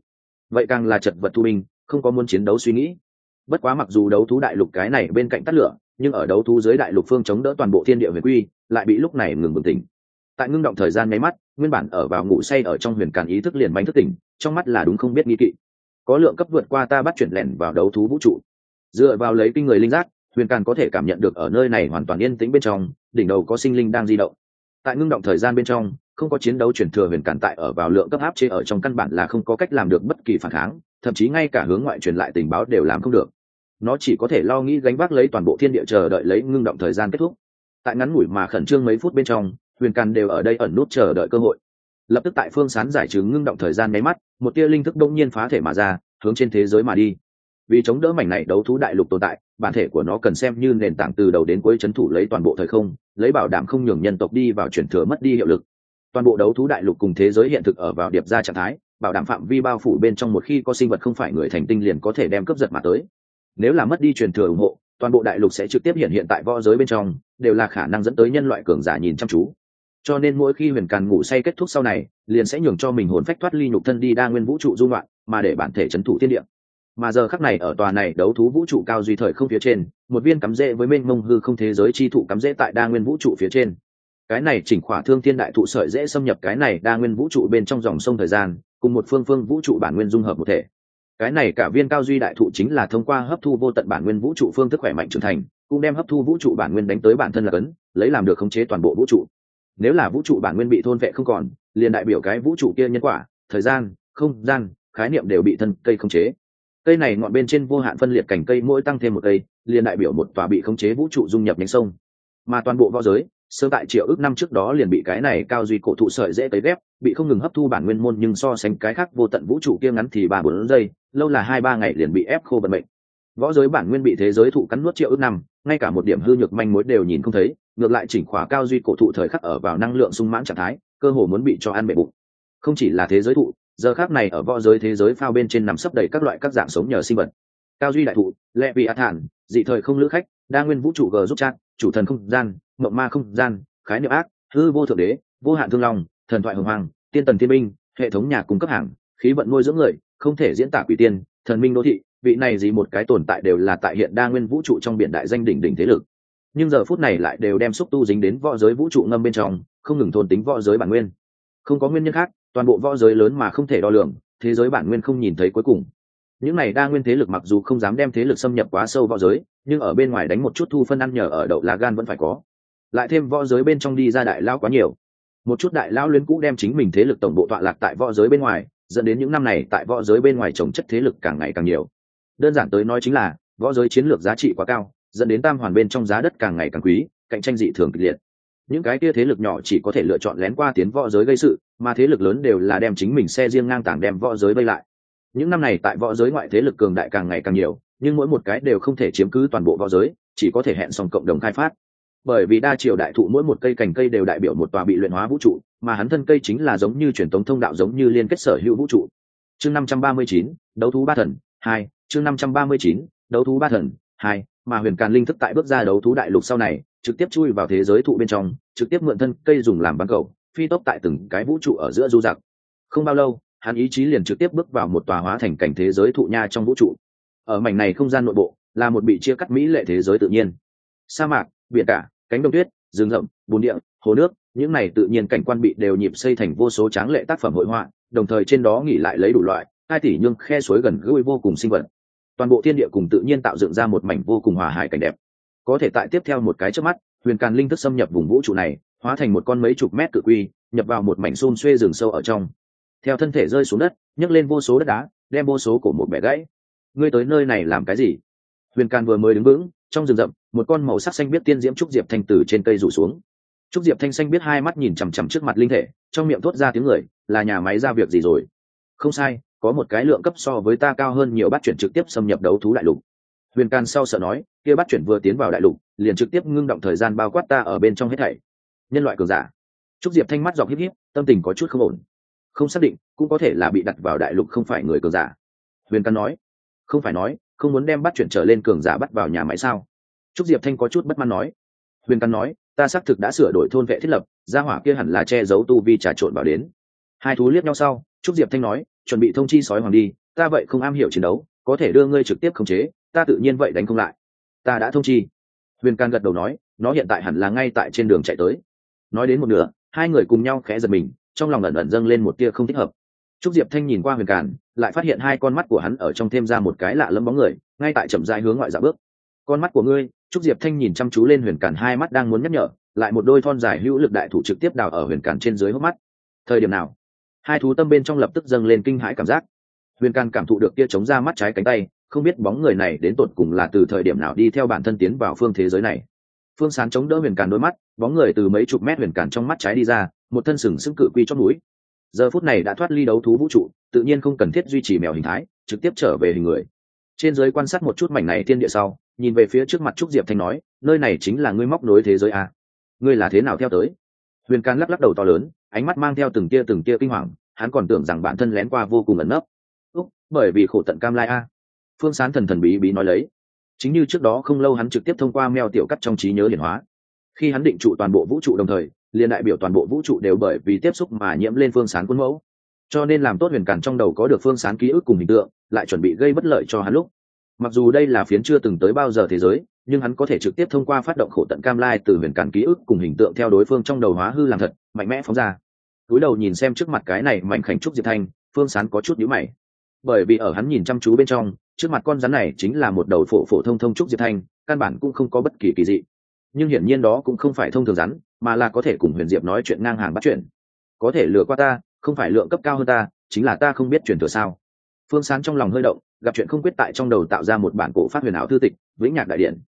S1: Vậy càng là chật vật thu binh, không có muốn chiến đấu suy nghĩ. Bất quá mặc dù đấu thú đại lục cái này bên cạnh tắt lửa, nhưng ở đấu thú dưới đại lục phương chống đỡ toàn bộ thiên địa huyền quy, lại bị lúc này ngừng bừng tỉnh. Tại ngưng động thời gian nháy mắt, nguyên bản ở vào ngủ say ở trong huyền càn ý thức liền bánh thức tỉnh, trong mắt là đúng không biết nghi kỵ. Có lượng cấp vượt qua ta bắt chuyển lẻn vào đấu thú vũ trụ. Dựa vào lấy kinh người linh giác, huyền càn có thể cảm nhận được ở nơi này hoàn toàn yên tĩnh bên trong, đỉnh đầu có sinh linh đang di động tại ngưng động thời gian bên trong, không có chiến đấu chuyển thừa huyền càn tại ở vào lượng cấp áp chế ở trong căn bản là không có cách làm được bất kỳ phản kháng, thậm chí ngay cả hướng ngoại truyền lại tình báo đều làm không được. Nó chỉ có thể lo nghĩ gánh vác lấy toàn bộ thiên địa chờ đợi lấy ngưng động thời gian kết thúc. Tại ngắn ngủi mà khẩn trương mấy phút bên trong, huyền càn đều ở đây ẩn nút chờ đợi cơ hội. Lập tức tại phương sán giải chứng ngưng động thời gian máy mắt, một tia linh thức đông nhiên phá thể mà ra, hướng trên thế giới mà đi vì chống đỡ mảnh này đấu thú đại lục tồn tại, bản thể của nó cần xem như nền tảng từ đầu đến cuối c h ấ n thủ lấy toàn bộ thời không, lấy bảo đảm không nhường nhân tộc đi vào chuyển thừa mất đi hiệu lực. Toàn bộ đấu thú đại lục cùng thế giới hiện thực ở vào điệp ra trạng thái, bảo đảm phạm vi bao phủ bên trong một khi có sinh vật không phải người thành tinh liền có thể đem cướp giật mà tới. Nếu là mất đi truyền thừa ủng hộ, toàn bộ đại lục sẽ trực tiếp hiện hiện tại võ giới bên trong, đều là khả năng dẫn tới nhân loại cường giả nhìn chăm chú. Cho nên mỗi khi huyền càn ngủ say kết thúc sau này, liền sẽ nhường cho mình hồn phách thoát ly nhục thân đi đa nguyên vũ trụ dung loạn, mà để bản thể c h ấ n thủ thiên địa mà giờ khắc này ở tòa này đấu thú vũ trụ cao duy thời không phía trên, một viên cắm rễ với mênh mông hư không thế giới chi thụ cắm rễ tại đa nguyên vũ trụ phía trên. Cái này chỉnh khỏa thương thiên đại thụ sợi dễ xâm nhập cái này đa nguyên vũ trụ bên trong dòng sông thời gian, cùng một phương phương vũ trụ bản nguyên dung hợp một thể. Cái này cả viên cao duy đại thụ chính là thông qua hấp thu vô tận bản nguyên vũ trụ phương thức khỏe mạnh trưởng thành, cũng đem hấp thu vũ trụ bản nguyên đánh tới bản thân là cấn, lấy làm được khống chế toàn bộ vũ trụ. Nếu là vũ trụ bản nguyên bị thôn vệ không còn, liền đại biểu cái vũ trụ kia nhân quả, thời gian, không gian, khái niệm đều bị thân cây khống chế cây này ngọn bên trên vô hạn phân liệt cành cây mỗi tăng thêm một cây, liền đại biểu một tòa bị khống chế vũ trụ dung nhập nhánh sông. Mà toàn bộ võ giới, sơ tại triệu ước năm trước đó liền bị cái này cao duy cổ thụ sợi dễ tới ghép, bị không ngừng hấp thu bản nguyên môn nhưng so sánh cái khác vô tận vũ trụ kia ngắn thì ba bốn giây, lâu là hai ba ngày liền bị ép khô vận mệnh. Võ giới bản nguyên bị thế giới thụ cắn nuốt triệu ước năm, ngay cả một điểm hư nhược manh mối đều nhìn không thấy, ngược lại chỉnh khóa cao duy cổ thụ thời khắc ở vào năng lượng sung mãn trạng thái, cơ hồ muốn bị cho ăn bể bụng. Không chỉ là thế giới thụ giờ khác này ở võ giới thế giới phao bên trên nằm sấp đầy các loại các dạng sống nhờ sinh vật. Cao duy đại thụ, lệ vị a thản, dị thời không lữ khách, đa nguyên vũ trụ g giúp chat, chủ thần không gian, mộng ma không gian, khái niệm ác, hư vô thượng đế, vô hạn thương long, thần thoại hồng hoàng, tiên tần thiên minh hệ thống nhà cung cấp hàng, khí vận nuôi dưỡng người, không thể diễn tả quỷ tiên, thần minh đô thị, vị này gì một cái tồn tại đều là tại hiện đa nguyên vũ trụ trong biển đại danh đỉnh đỉnh thế lực. Nhưng giờ phút này lại đều đem xúc tu dính đến võ giới vũ trụ ngâm bên trong, không ngừng thôn tính võ giới bản nguyên. Không có nguyên nhân khác toàn bộ võ giới lớn mà không thể đo lường, thế giới bản nguyên không nhìn thấy cuối cùng. Những này đa nguyên thế lực mặc dù không dám đem thế lực xâm nhập quá sâu võ giới, nhưng ở bên ngoài đánh một chút thu phân ăn nhờ ở đậu lá gan vẫn phải có. Lại thêm võ giới bên trong đi ra đại lao quá nhiều. Một chút đại lao luyến cũ đem chính mình thế lực tổng bộ tọa lạc tại võ giới bên ngoài, dẫn đến những năm này tại võ giới bên ngoài trồng chất thế lực càng ngày càng nhiều. Đơn giản tới nói chính là, võ giới chiến lược giá trị quá cao, dẫn đến tam hoàn bên trong giá đất càng ngày càng quý, cạnh tranh dị thường kịch liệt những cái kia thế lực nhỏ chỉ có thể lựa chọn lén qua tiến võ giới gây sự, mà thế lực lớn đều là đem chính mình xe riêng ngang tảng đem võ giới vây lại. Những năm này tại võ giới ngoại thế lực cường đại càng ngày càng nhiều, nhưng mỗi một cái đều không thể chiếm cứ toàn bộ võ giới, chỉ có thể hẹn xong cộng đồng khai phát. Bởi vì đa triều đại thụ mỗi một cây cành cây đều đại biểu một tòa bị luyện hóa vũ trụ, mà hắn thân cây chính là giống như truyền thống thông đạo giống như liên kết sở hữu vũ trụ. Chương năm trăm ba mươi chín, đấu thú ba thần, hai, chương năm trăm ba mươi chín, đấu thú ba thần, hai, mà huyền càn linh thức tại bước ra đấu thú đại lục sau này trực tiếp chui vào thế giới thụ bên trong, trực tiếp mượn thân cây dùng làm bắn cầu, phi tốc tại từng cái vũ trụ ở giữa du giặc. Không bao lâu, hắn ý chí liền trực tiếp bước vào một tòa hóa thành cảnh thế giới thụ nha trong vũ trụ. Ở mảnh này không gian nội bộ, là một bị chia cắt mỹ lệ thế giới tự nhiên. Sa mạc, biển cả, cánh đồng tuyết, rừng rậm, bùn địa, hồ nước, những này tự nhiên cảnh quan bị đều nhịp xây thành vô số tráng lệ tác phẩm hội họa, đồng thời trên đó nghỉ lại lấy đủ loại, hai tỷ nhương khe suối gần gũi vô cùng sinh vật. Toàn bộ thiên địa cùng tự nhiên tạo dựng ra một mảnh vô cùng hòa hải cảnh đẹp có thể tại tiếp theo một cái trước mắt, huyền càn linh thức xâm nhập vùng vũ trụ này, hóa thành một con mấy chục mét cự quy, nhập vào một mảnh xôn xuê rừng sâu ở trong. Theo thân thể rơi xuống đất, nhấc lên vô số đất đá, đem vô số cổ một bẻ gãy. Ngươi tới nơi này làm cái gì? Huyền càn vừa mới đứng vững, trong rừng rậm, một con màu sắc xanh biết tiên diễm trúc diệp thanh từ trên cây rủ xuống. Trúc diệp thanh xanh biết hai mắt nhìn chằm chằm trước mặt linh thể, trong miệng thốt ra tiếng người, là nhà máy ra việc gì rồi? Không sai, có một cái lượng cấp so với ta cao hơn nhiều bát chuyển trực tiếp xâm nhập đấu thú đại lục huyền can sau sợ nói, kia bắt chuyển vừa tiến vào đại lục, liền trực tiếp ngưng động thời gian bao quát ta ở bên trong hết thảy. Nhân loại cường giả. Trúc diệp thanh mắt dọc híp híp, tâm tình có chút không ổn. Không xác định, cũng có thể là bị đặt vào đại lục không phải người cường giả. Huyền can nói, không phải nói, không muốn đem bắt chuyển trở lên cường giả bắt vào nhà máy sao? Trúc diệp thanh có chút bất mãn nói. Huyền căn nói, ta xác thực đã sửa đổi thôn vệ thiết lập, gia hỏa kia hẳn là che giấu tu vi trà trộn vào đến. Hai thú liếc nhau sau, trúc diệp thanh nói, chuẩn bị thông chi sói hoàng đi, ta vậy không am hiểu chiến đấu có thể đưa ngươi trực tiếp khống chế, ta tự nhiên vậy đánh không lại. Ta đã thông chi. Huyền can gật đầu nói, nó hiện tại hẳn là ngay tại trên đường chạy tới. Nói đến một nửa, hai người cùng nhau khẽ giật mình, trong lòng ẩn ẩn dâng lên một tia không thích hợp. Trúc diệp thanh nhìn qua huyền càn lại phát hiện hai con mắt của hắn ở trong thêm ra một cái lạ lẫm bóng người, ngay tại chậm rãi hướng ngoại dạ bước. Con mắt của ngươi, trúc diệp thanh nhìn chăm chú lên huyền càn hai mắt đang muốn nhắc nhở, lại một đôi thon dài hữu lực đại thủ trực tiếp đào ở huyền càn trên dưới hốc mắt. Thời điểm nào? Hai thú tâm bên trong lập tức dâng lên kinh hãi cảm giác huyền càn cảm thụ được kia chống ra mắt trái cánh tay, không biết bóng người này đến tột cùng là từ thời điểm nào đi theo bản thân tiến vào phương thế giới này. Phương sán chống đỡ huyền càn đôi mắt, bóng người từ mấy chục mét huyền càn trong mắt trái đi ra, một thân sừng sững cự quy trong núi giờ phút này đã thoát ly đấu thú vũ trụ, tự nhiên không cần thiết duy trì mèo hình thái, trực tiếp trở về hình người. Trên giới quan sát một chút mảnh này thiên địa sau, nhìn về phía trước mặt trúc diệp thanh nói, nơi này chính là ngươi móc nối thế giới à? ngươi là thế nào theo tới? Huyền Càn lắc lắc đầu to lớn, ánh mắt mang theo từng tia từng tia kinh hoàng, hắn còn tưởng rằng bản thân lén qua vô cùng ẩn nấp bởi vì khổ tận cam lai a. Phương sán thần thần bí bí nói lấy. Chính như trước đó không lâu hắn trực tiếp thông qua meo tiểu cắt trong trí nhớ hiển hóa. Khi hắn định trụ toàn bộ vũ trụ đồng thời, liền đại biểu toàn bộ vũ trụ đều bởi vì tiếp xúc mà nhiễm lên phương sán quân mẫu. Cho nên làm tốt huyền cản trong đầu có được phương sán ký ức cùng hình tượng, lại chuẩn bị gây bất lợi cho hắn lúc. Mặc dù đây là phiến chưa từng tới bao giờ thế giới, nhưng hắn có thể trực tiếp thông qua phát động khổ tận cam lai từ huyền cản ký ức cùng hình tượng theo đối phương trong đầu hóa hư làm thật, mạnh mẽ phóng ra. Túi đầu nhìn xem trước mặt cái này mạnh khảnh trúc diệp thanh, phương sán có chút nhữ mày bởi vì ở hắn nhìn chăm chú bên trong, trước mặt con rắn này chính là một đầu phổ phổ thông thông trúc diệp thanh, căn bản cũng không có bất kỳ kỳ dị. Nhưng hiển nhiên đó cũng không phải thông thường rắn, mà là có thể cùng huyền diệp nói chuyện ngang hàng bắt chuyện. Có thể lừa qua ta, không phải lượng cấp cao hơn ta, chính là ta không biết truyền thừa sao. Phương sán trong lòng hơi động, gặp chuyện không quyết tại trong đầu tạo ra một bản cổ phát huyền ảo thư tịch, vĩnh nhạc đại điện.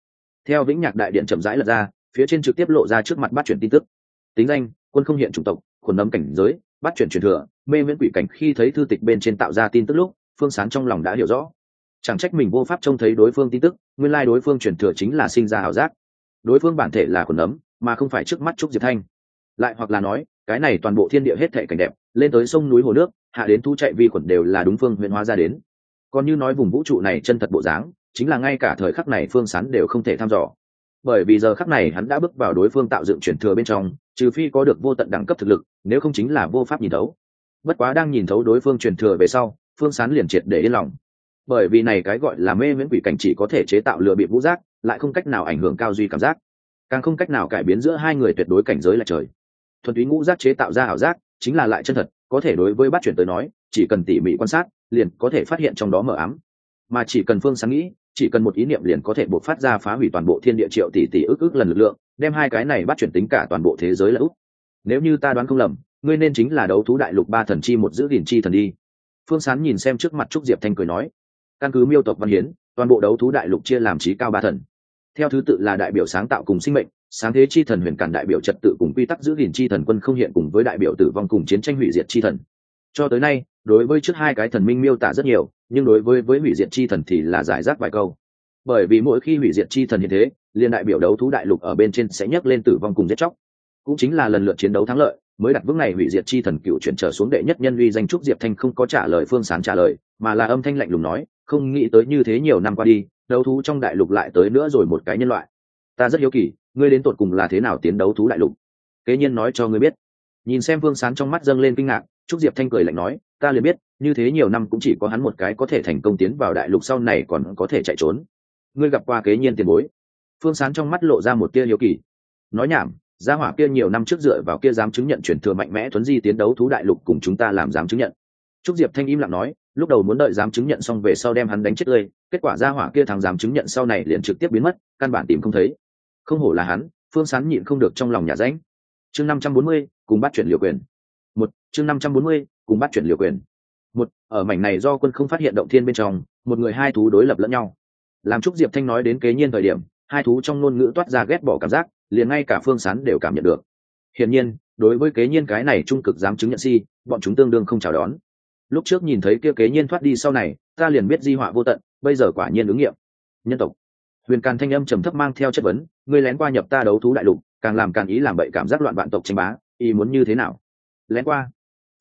S1: Theo vĩnh nhạc đại điện chậm rãi lật ra, phía trên trực tiếp lộ ra trước mặt bắt chuyển tin tức. Tính danh, quân không hiện chủng tộc, khuẩn nấm cảnh giới, bắt chuyển truyền thừa, mê miễn quỷ cảnh khi thấy thư tịch bên trên tạo ra tin tức lúc phương sán trong lòng đã hiểu rõ. Chẳng trách mình vô pháp trông thấy đối phương tin tức, nguyên lai đối phương truyền thừa chính là sinh ra ảo giác. Đối phương bản thể là khuẩn nấm, mà không phải trước mắt trúc diệp thanh. Lại hoặc là nói, cái này toàn bộ thiên địa hết thể cảnh đẹp, lên tới sông núi hồ nước, hạ đến thu chạy vi khuẩn đều là đúng phương huyện hóa ra đến. Còn như nói vùng vũ trụ này chân thật bộ dáng, chính là ngay cả thời khắc này phương sán đều không thể thăm dò. Bởi vì giờ khắc này hắn đã bước vào đối phương tạo dựng chuyển thừa bên trong, trừ phi có được vô tận đẳng cấp thực lực, nếu không chính là vô pháp nhìn thấu. Bất quá đang nhìn thấu đối phương truyền thừa về sau phương sán liền triệt để yên lòng. Bởi vì này cái gọi là mê miễn quỷ cảnh chỉ có thể chế tạo lừa bị vũ giác, lại không cách nào ảnh hưởng cao duy cảm giác. Càng không cách nào cải biến giữa hai người tuyệt đối cảnh giới là trời. Thuần túy ngũ giác chế tạo ra ảo giác, chính là lại chân thật, có thể đối với bát chuyển tới nói, chỉ cần tỉ mỉ quan sát, liền có thể phát hiện trong đó mờ ám. Mà chỉ cần phương sáng nghĩ, chỉ cần một ý niệm liền có thể buộc phát ra phá hủy toàn bộ thiên địa triệu tỷ tỷ ước ước lần lực lượng, đem hai cái này bắt chuyển tính cả toàn bộ thế giới là úc. Nếu như ta đoán không lầm, ngươi nên chính là đấu thú đại lục ba thần chi một giữ điển chi thần đi phương sán nhìn xem trước mặt trúc diệp thanh cười nói, căn cứ miêu tộc văn hiến, toàn bộ đấu thú đại lục chia làm trí cao ba thần. Theo thứ tự là đại biểu sáng tạo cùng sinh mệnh, sáng thế chi thần huyền cản đại biểu trật tự cùng quy tắc giữ gìn chi thần quân không hiện cùng với đại biểu tử vong cùng chiến tranh hủy diệt chi thần. Cho tới nay, đối với trước hai cái thần minh miêu tả rất nhiều, nhưng đối với với hủy diệt chi thần thì là giải rác vài câu. Bởi vì mỗi khi hủy diệt chi thần như thế, liên đại biểu đấu thú đại lục ở bên trên sẽ nhấc lên tử vong cùng giết chóc. Cũng chính là lần lượt chiến đấu thắng lợi mới đặt vững này hủy diệt chi thần cựu chuyển trở xuống đệ nhất nhân uy danh trúc diệp thanh không có trả lời phương sán trả lời, mà là âm thanh lạnh lùng nói, không nghĩ tới như thế nhiều năm qua đi, đấu thú trong đại lục lại tới nữa rồi một cái nhân loại. Ta rất hiếu kỳ, ngươi đến tột cùng là thế nào tiến đấu thú đại lục? Kế nhiên nói cho ngươi biết. Nhìn xem phương sán trong mắt dâng lên kinh ngạc, trúc diệp thanh cười lạnh nói, ta liền biết, như thế nhiều năm cũng chỉ có hắn một cái có thể thành công tiến vào đại lục sau này còn có thể chạy trốn. Ngươi gặp qua kế nhiên tiền bối. Phương sán trong mắt lộ ra một tia hiếu kỳ. Nói nhảm gia hỏa kia nhiều năm trước dựa vào kia dám chứng nhận chuyển thừa mạnh mẽ thuấn di tiến đấu thú đại lục cùng chúng ta làm dám chứng nhận. Trúc diệp thanh im lặng nói, lúc đầu muốn đợi dám chứng nhận xong về sau đem hắn đánh chết tươi, kết quả gia hỏa kia thằng dám chứng nhận sau này liền trực tiếp biến mất, căn bản tìm không thấy. Không hổ là hắn, phương sán nhịn không được trong lòng nhà ránh. Chương năm trăm bốn mươi, cùng bắt chuyển liều quyền. Một, chương năm trăm bốn mươi, cùng bắt chuyển liều quyền. Một, ở mảnh này do quân không phát hiện động thiên bên trong, một người hai thú đối lập lẫn nhau. Làm trúc diệp thanh nói đến kế nhiên thời điểm, hai thú trong ngôn ngữ toát ra ghét bỏ cảm giác liền ngay cả phương sán đều cảm nhận được. Hiển nhiên, đối với kế nhiên cái này trung cực dám chứng nhận si, bọn chúng tương đương không chào đón. Lúc trước nhìn thấy kia kế nhiên thoát đi sau này, ta liền biết di họa vô tận, bây giờ quả nhiên ứng nghiệm. Nhân tộc. Huyền càn thanh âm trầm thấp mang theo chất vấn, ngươi lén qua nhập ta đấu thú đại lục, càng làm càng ý làm bậy cảm giác loạn vạn tộc tranh bá, ý muốn như thế nào? Lén qua.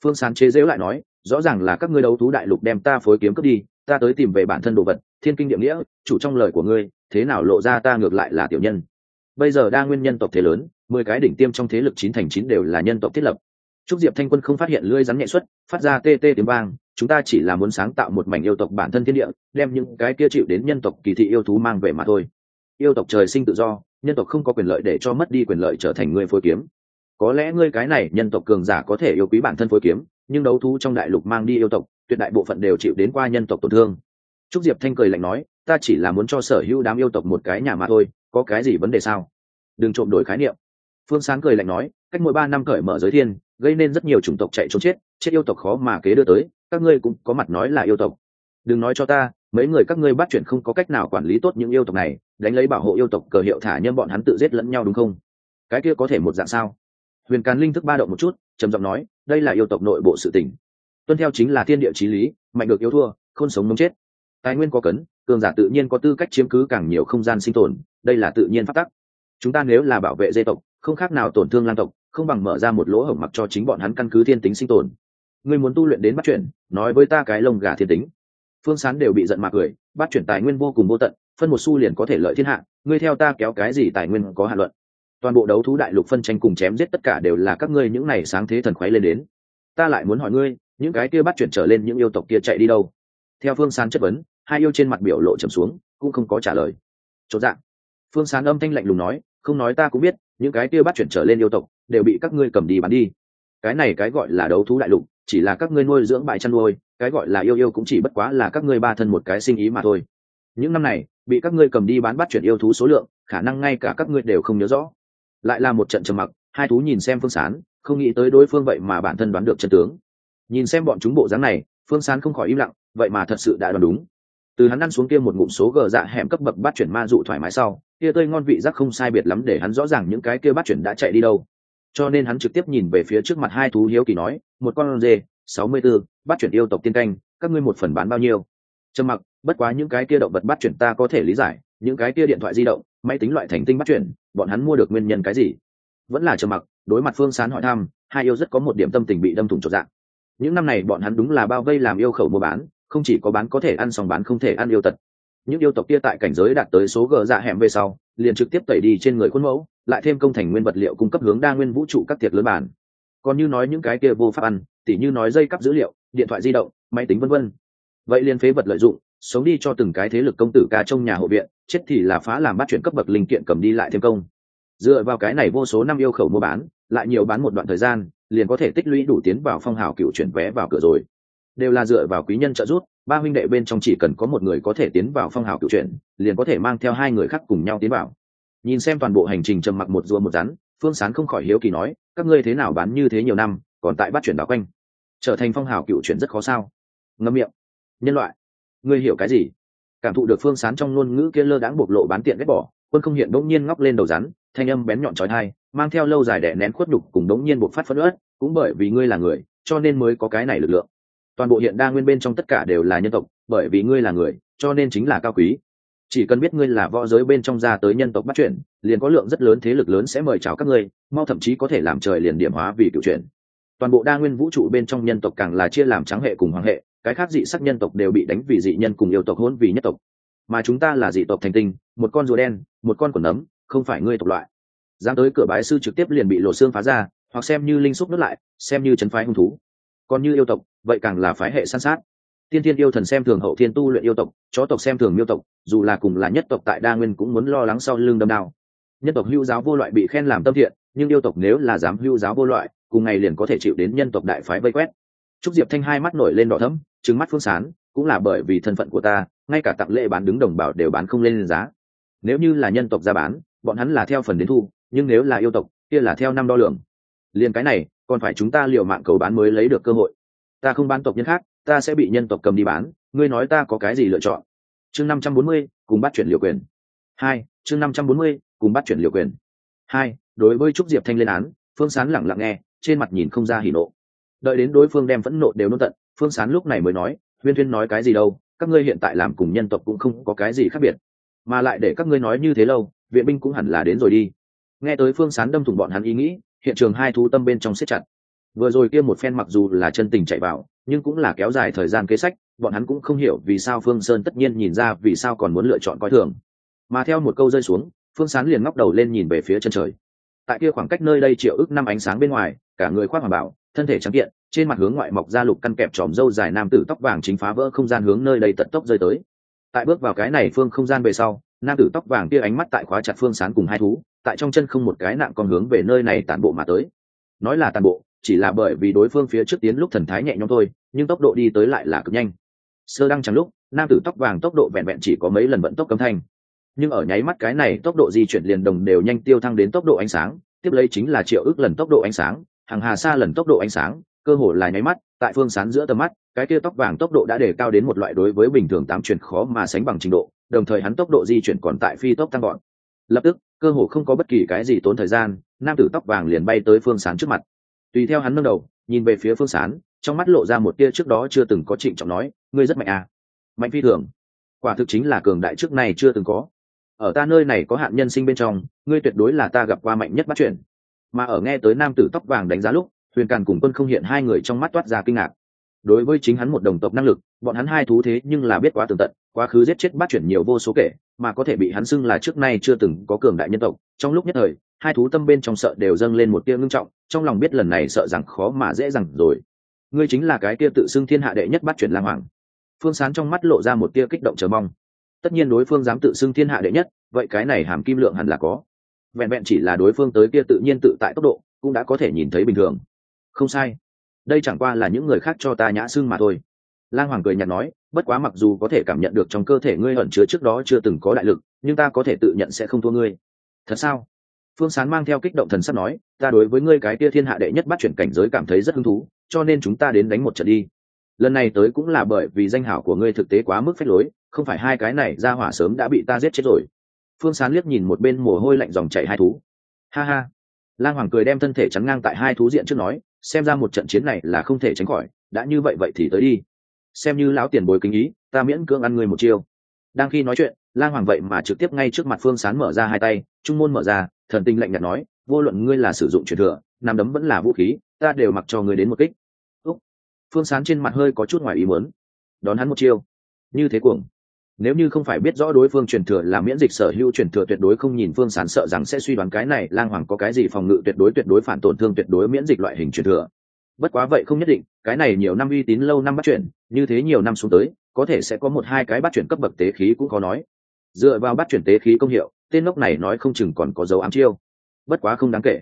S1: Phương sán chế dễu lại nói, rõ ràng là các ngươi đấu thú đại lục đem ta phối kiếm cướp đi, ta tới tìm về bản thân đồ vật, thiên kinh địa nghĩa, chủ trong lời của ngươi, thế nào lộ ra ta ngược lại là tiểu nhân? Bây giờ đa nguyên nhân tộc thế lớn, mười cái đỉnh tiêm trong thế lực chín thành chín đều là nhân tộc thiết lập. Trúc diệp thanh quân không phát hiện lưỡi rắn nhẹ xuất, phát ra tê tê tiếng vang, chúng ta chỉ là muốn sáng tạo một mảnh yêu tộc bản thân thiên địa, đem những cái kia chịu đến nhân tộc kỳ thị yêu thú mang về mà thôi. Yêu tộc trời sinh tự do, nhân tộc không có quyền lợi để cho mất đi quyền lợi trở thành người phối kiếm. Có lẽ ngươi cái này, nhân tộc cường giả có thể yêu quý bản thân phối kiếm, nhưng đấu thú trong đại lục mang đi yêu tộc, tuyệt đại bộ phận đều chịu đến qua nhân tộc tổn thương. Trúc diệp thanh cười lạnh nói, ta chỉ là muốn cho sở hữu đám yêu tộc một cái nhà mà thôi có cái gì vấn đề sao? Đừng trộm đổi khái niệm. Phương sáng cười lạnh nói, cách mỗi ba năm cởi mở giới thiên, gây nên rất nhiều chủng tộc chạy trốn chết chết yêu tộc khó mà kế đưa tới, các ngươi cũng có mặt nói là yêu tộc. Đừng nói cho ta, mấy người các ngươi bắt chuyện không có cách nào quản lý tốt những yêu tộc này, đánh lấy bảo hộ yêu tộc cờ hiệu thả nhân bọn hắn tự giết lẫn nhau đúng không? Cái kia có thể một dạng sao? Huyền càn linh thức ba động một chút, trầm giọng nói, đây là yêu tộc nội bộ sự tình. Tuân theo chính là thiên địa trí lý, mạnh được yêu thua không sống mống chết. Tài nguyên có cấn, cường giả tự nhiên có tư cách chiếm cứ càng nhiều không gian sinh tồn đây là tự nhiên phát tắc. Chúng ta nếu là bảo vệ dê tộc, không khác nào tổn thương lan tộc, không bằng mở ra một lỗ hổng mặc cho chính bọn hắn căn cứ thiên tính sinh tồn. Ngươi muốn tu luyện đến bắt chuyển, nói với ta cái lông gà thiên tính. Phương sán đều bị giận mà cười, bắt chuyển tài nguyên vô cùng vô tận, phân một xu liền có thể lợi thiên hạ, ngươi theo ta kéo cái gì tài nguyên có hạ luận. Toàn bộ đấu thú đại lục phân tranh cùng chém giết tất cả đều là các ngươi những này sáng thế thần khoái lên đến. Ta lại muốn hỏi ngươi, những cái kia bắt chuyển trở lên những yêu tộc kia chạy đi đâu? Theo phương sán chất vấn, hai yêu trên mặt biểu lộ trầm xuống, cũng không có trả lời. Chốt dạng phương sán âm thanh lạnh lùng nói, không nói ta cũng biết, những cái kia bắt chuyển trở lên yêu tộc, đều bị các ngươi cầm đi bán đi. Cái này cái gọi là đấu thú đại lục, chỉ là các ngươi nuôi dưỡng bại chăn nuôi, cái gọi là yêu yêu cũng chỉ bất quá là các ngươi ba thân một cái sinh ý mà thôi. Những năm này, bị các ngươi cầm đi bán bắt chuyển yêu thú số lượng, khả năng ngay cả các ngươi đều không nhớ rõ. Lại là một trận trầm mặc, hai thú nhìn xem phương sán, không nghĩ tới đối phương vậy mà bản thân đoán được chân tướng. Nhìn xem bọn chúng bộ dáng này, phương sán không khỏi im lặng, vậy mà thật sự đã đoán đúng từ hắn ăn xuống kia một ngụm số gờ dạ hẻm cấp bậc bắt chuyển ma dụ thoải mái sau, kia tươi ngon vị giác không sai biệt lắm để hắn rõ ràng những cái kia bắt chuyển đã chạy đi đâu. Cho nên hắn trực tiếp nhìn về phía trước mặt hai thú hiếu kỳ nói, một con dê, sáu mươi b ố bắt chuyển yêu tộc tiên canh, các ngươi một phần bán bao nhiêu? Trầm mặc, bất quá những cái kia động vật bắt chuyển ta có thể lý giải, những cái kia điện thoại di động, máy tính loại thành tinh bắt chuyển, bọn hắn mua được nguyên nhân cái gì? Vẫn là trầm mặc, đối mặt phương sán hỏi thăm, hai yêu rất có một điểm tâm tình bị đâm thủng trọn dạng. Những năm này bọn hắn đúng là bao vây làm yêu khẩu mua bán không chỉ có bán có thể ăn xong bán không thể ăn yêu tật. Những yêu tộc kia tại cảnh giới đạt tới số gờ dạ hẻm về sau, liền trực tiếp tẩy đi trên người khuôn mẫu, lại thêm công thành nguyên vật liệu cung cấp hướng đa nguyên vũ trụ các tiệc lớn bản còn như nói những cái kia vô pháp ăn, tỉ như nói dây cắp dữ liệu, điện thoại di động, máy tính vân vân. Vậy liền phế vật lợi dụng, sống đi cho từng cái thế lực công tử ca trong nhà hộ viện, chết thì là phá làm bắt chuyển cấp bậc linh kiện cầm đi lại thêm công. Dựa vào cái này vô số năm yêu khẩu mua bán, lại nhiều bán một đoạn thời gian, liền có thể tích lũy đủ tiến vào phong hào cựu chuyển vé vào cửa rồi đều là dựa vào quý nhân trợ giúp, ba huynh đệ bên trong chỉ cần có một người có thể tiến vào phong hào cựu chuyện liền có thể mang theo hai người khác cùng nhau tiến vào. Nhìn xem toàn bộ hành trình trầm mặc một rùa một rắn, phương sán không khỏi hiếu kỳ nói, các ngươi thế nào bán như thế nhiều năm, còn tại bắt chuyển đảo quanh? Trở thành phong hào cựu chuyện rất khó sao? Ngâm miệng. Nhân loại, ngươi hiểu cái gì? Cảm thụ được phương sán trong ngôn ngữ kia lơ đãng bộc lộ bán tiện ghét bỏ, quân không hiện đống nhiên ngóc lên đầu rắn, thanh âm bén nhọn trói thai mang theo lâu dài đẻ nén khuất nhục cùng đống nhiên buộc phát phất ớt cũng bởi vì ngươi là người, cho nên mới có cái này lực lượng toàn bộ hiện đa nguyên bên trong tất cả đều là nhân tộc, bởi vì ngươi là người, cho nên chính là cao quý. Chỉ cần biết ngươi là võ giới bên trong ra tới nhân tộc bắt chuyển liền có lượng rất lớn thế lực lớn sẽ mời chào các ngươi, mau thậm chí có thể làm trời liền điểm hóa vì cựu chuyển toàn bộ đa nguyên vũ trụ bên trong nhân tộc càng là chia làm trắng hệ cùng hoàng hệ, cái khác dị sắc nhân tộc đều bị đánh vì dị nhân cùng yêu tộc hôn vì nhất tộc. Mà chúng ta là dị tộc thành tinh, một con rùa đen, một con quần nấm, không phải ngươi tộc loại. Dám tới cửa bái sư trực tiếp liền bị lộ xương phá ra, hoặc xem như linh xúc nứt lại, xem như chấn phái hung thú. Còn như yêu tộc vậy càng là phái hệ san sát. Tiên thiên yêu thần xem thường hậu thiên tu luyện yêu tộc, chó tộc xem thường miêu tộc, dù là cùng là nhất tộc tại đa nguyên cũng muốn lo lắng sau lưng đâm đao. Nhân tộc hưu giáo vô loại bị khen làm tâm thiện, nhưng yêu tộc nếu là dám hưu giáo vô loại, cùng ngày liền có thể chịu đến nhân tộc đại phái vây quét. Trúc diệp thanh hai mắt nổi lên đỏ thấm trứng mắt phương sán, cũng là bởi vì thân phận của ta, ngay cả tặng lễ bán đứng đồng bào đều bán không lên giá. Nếu như là nhân tộc ra bán, bọn hắn là theo phần đến thu, nhưng nếu là yêu tộc, kia là theo năm đo lường. Liền cái này, còn phải chúng ta liều mạng cầu bán mới lấy được cơ hội ta không bán tộc nhân khác, ta sẽ bị nhân tộc cầm đi bán, ngươi nói ta có cái gì lựa chọn? Chương năm trăm bốn mươi, cùng bắt chuyển liều quyền. Hai, chương năm trăm bốn mươi, cùng bắt chuyển liều quyền. Hai, đối với trúc diệp thanh lên án, phương sán lẳng lặng nghe, trên mặt nhìn không ra hỉ nộ. Đợi đến đối phương đem phẫn nộ đều nôn tận, phương sán lúc này mới nói, huyên thuyên nói cái gì đâu, các ngươi hiện tại làm cùng nhân tộc cũng không có cái gì khác biệt. Mà lại để các ngươi nói như thế lâu, viện binh cũng hẳn là đến rồi đi. Nghe tới phương sán đâm thủng bọn hắn ý nghĩ, hiện trường hai thú tâm bên trong siết chặt vừa rồi kia một phen mặc dù là chân tình chạy vào, nhưng cũng là kéo dài thời gian kế sách, bọn hắn cũng không hiểu vì sao phương sơn tất nhiên nhìn ra vì sao còn muốn lựa chọn coi thường. Mà theo một câu rơi xuống, phương sán liền ngóc đầu lên nhìn về phía chân trời. Tại kia khoảng cách nơi đây triệu ước năm ánh sáng bên ngoài, cả người khoác hoàng bảo, thân thể trắng kiện, trên mặt hướng ngoại mọc ra lục căn kẹp tròm râu dài nam tử tóc vàng chính phá vỡ không gian hướng nơi đây tận tốc rơi tới. Tại bước vào cái này phương không gian về sau, nam tử tóc vàng kia ánh mắt tại khóa chặt phương sán cùng hai thú, tại trong chân không một cái nặng còn hướng về nơi này tản bộ mà tới. Nói là tản bộ chỉ là bởi vì đối phương phía trước tiến lúc thần thái nhẹ nhõm thôi, nhưng tốc độ đi tới lại là cực nhanh. Sơ đăng chẳng lúc, nam tử tóc vàng tốc độ vẹn vẹn chỉ có mấy lần vận tốc cấm thanh. Nhưng ở nháy mắt cái này tốc độ di chuyển liền đồng đều nhanh tiêu thăng đến tốc độ ánh sáng, tiếp lấy chính là triệu ước lần tốc độ ánh sáng, hàng hà xa lần tốc độ ánh sáng, cơ hồ là nháy mắt, tại phương sán giữa tầm mắt, cái kia tóc vàng tốc độ đã đề cao đến một loại đối với bình thường tám chuyển khó mà sánh bằng trình độ, đồng thời hắn tốc độ di chuyển còn tại phi tốc tăng gọn lập tức, cơ hồ không có bất kỳ cái gì tốn thời gian, nam tử tóc vàng liền bay tới phương sán trước mặt tùy theo hắn nâng đầu, nhìn về phía phương sán, trong mắt lộ ra một tia trước đó chưa từng có trịnh trọng nói, ngươi rất mạnh à? Mạnh phi thường. Quả thực chính là cường đại trước này chưa từng có. Ở ta nơi này có hạn nhân sinh bên trong, ngươi tuyệt đối là ta gặp qua mạnh nhất bắt chuyển mà ở nghe tới nam tử tóc vàng đánh giá lúc, huyền càn cùng quân không hiện hai người trong mắt toát ra kinh ngạc. Đối với chính hắn một đồng tộc năng lực, bọn hắn hai thú thế nhưng là biết quá tường tận, quá khứ giết chết bắt chuyển nhiều vô số kể, mà có thể bị hắn xưng là trước nay chưa từng có cường đại nhân tộc. Trong lúc nhất thời hai thú tâm bên trong sợ đều dâng lên một tia ngưng trọng, trong lòng biết lần này sợ rằng khó mà dễ dàng rồi. Ngươi chính là cái tia tự xưng thiên hạ đệ nhất bắt chuyển lang hoàng. Phương sán trong mắt lộ ra một tia kích động chờ mong. Tất nhiên đối phương dám tự xưng thiên hạ đệ nhất, vậy cái này hàm kim lượng hẳn là có. Vẹn vẹn chỉ là đối phương tới kia tự nhiên tự tại tốc độ, cũng đã có thể nhìn thấy bình thường. Không sai. Đây chẳng qua là những người khác cho ta nhã xưng mà thôi. Lang hoàng cười nhạt nói, bất quá mặc dù có thể cảm nhận được trong cơ thể ngươi ẩn chứa trước đó chưa từng có đại lực, nhưng ta có thể tự nhận sẽ không thua ngươi. Thật sao? Phương sán mang theo kích động thần sắp nói, ta đối với ngươi cái kia thiên hạ đệ nhất bắt chuyển cảnh giới cảm thấy rất hứng thú, cho nên chúng ta đến đánh một trận đi. Lần này tới cũng là bởi vì danh hảo của ngươi thực tế quá mức phép lối, không phải hai cái này ra hỏa sớm đã bị ta giết chết rồi. Phương sán liếc nhìn một bên mồ hôi lạnh dòng chảy hai thú. Ha ha. Lang hoàng cười đem thân thể chắn ngang tại hai thú diện trước nói, xem ra một trận chiến này là không thể tránh khỏi, đã như vậy vậy thì tới đi. Xem như lão tiền bồi kính ý, ta miễn cưỡng ăn ngươi một chiêu. Đang khi nói chuyện, lang hoàng vậy mà trực tiếp ngay trước mặt phương sán mở ra hai tay, trung môn mở ra thần tinh lạnh nhạt nói, vô luận ngươi là sử dụng truyền thừa nằm đấm vẫn là vũ khí, ta đều mặc cho ngươi đến một kích. Úc. Phương sán trên mặt hơi có chút ngoài ý muốn. Đón hắn một chiêu. Như thế cuồng. Nếu như không phải biết rõ đối phương truyền thừa là miễn dịch sở hữu truyền thừa tuyệt đối không nhìn phương sán sợ rằng sẽ suy đoán cái này lang hoàng có cái gì phòng ngự tuyệt đối tuyệt đối phản tổn thương tuyệt đối miễn dịch loại hình truyền thừa. Bất quá vậy không nhất định, cái này nhiều năm uy tín lâu năm bắt chuyển, như thế nhiều năm xuống tới, có thể sẽ có một hai cái bắt chuyển cấp bậc tế khí cũng có nói. Dựa vào bắt chuyển tế khí công hiệu tên ngốc này nói không chừng còn có dấu ám chiêu. Bất quá không đáng kể.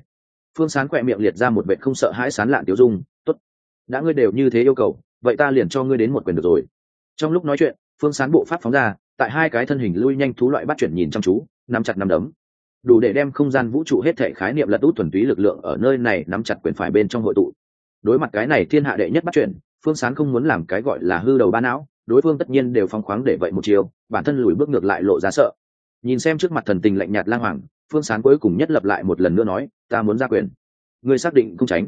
S1: Phương sán khỏe miệng liệt ra một vệ không sợ hãi sán lạn tiêu dung t ố t đã ngươi đều như thế yêu cầu, vậy ta liền cho ngươi đến một quyền được rồi. Trong lúc nói chuyện, phương sán bộ pháp phóng ra, tại hai cái thân hình lui nhanh thú loại bắt chuyển nhìn chăm chú, nắm chặt nắm đấm. Đủ để đem không gian vũ trụ hết thể khái niệm lật út thuần túy lực lượng ở nơi này nắm chặt quyền phải bên trong hội tụ. Đối mặt cái này thiên hạ đệ nhất bắt chuyển, phương sán không muốn làm cái gọi là hư đầu ba não, đối phương tất nhiên đều phóng khoáng để vậy một chiều, bản thân lùi bước ngược lại lộ ra sợ nhìn xem trước mặt thần tình lạnh nhạt lang hoàng, phương sán cuối cùng nhất lập lại một lần nữa nói, ta muốn ra quyền. Ngươi xác định không tránh.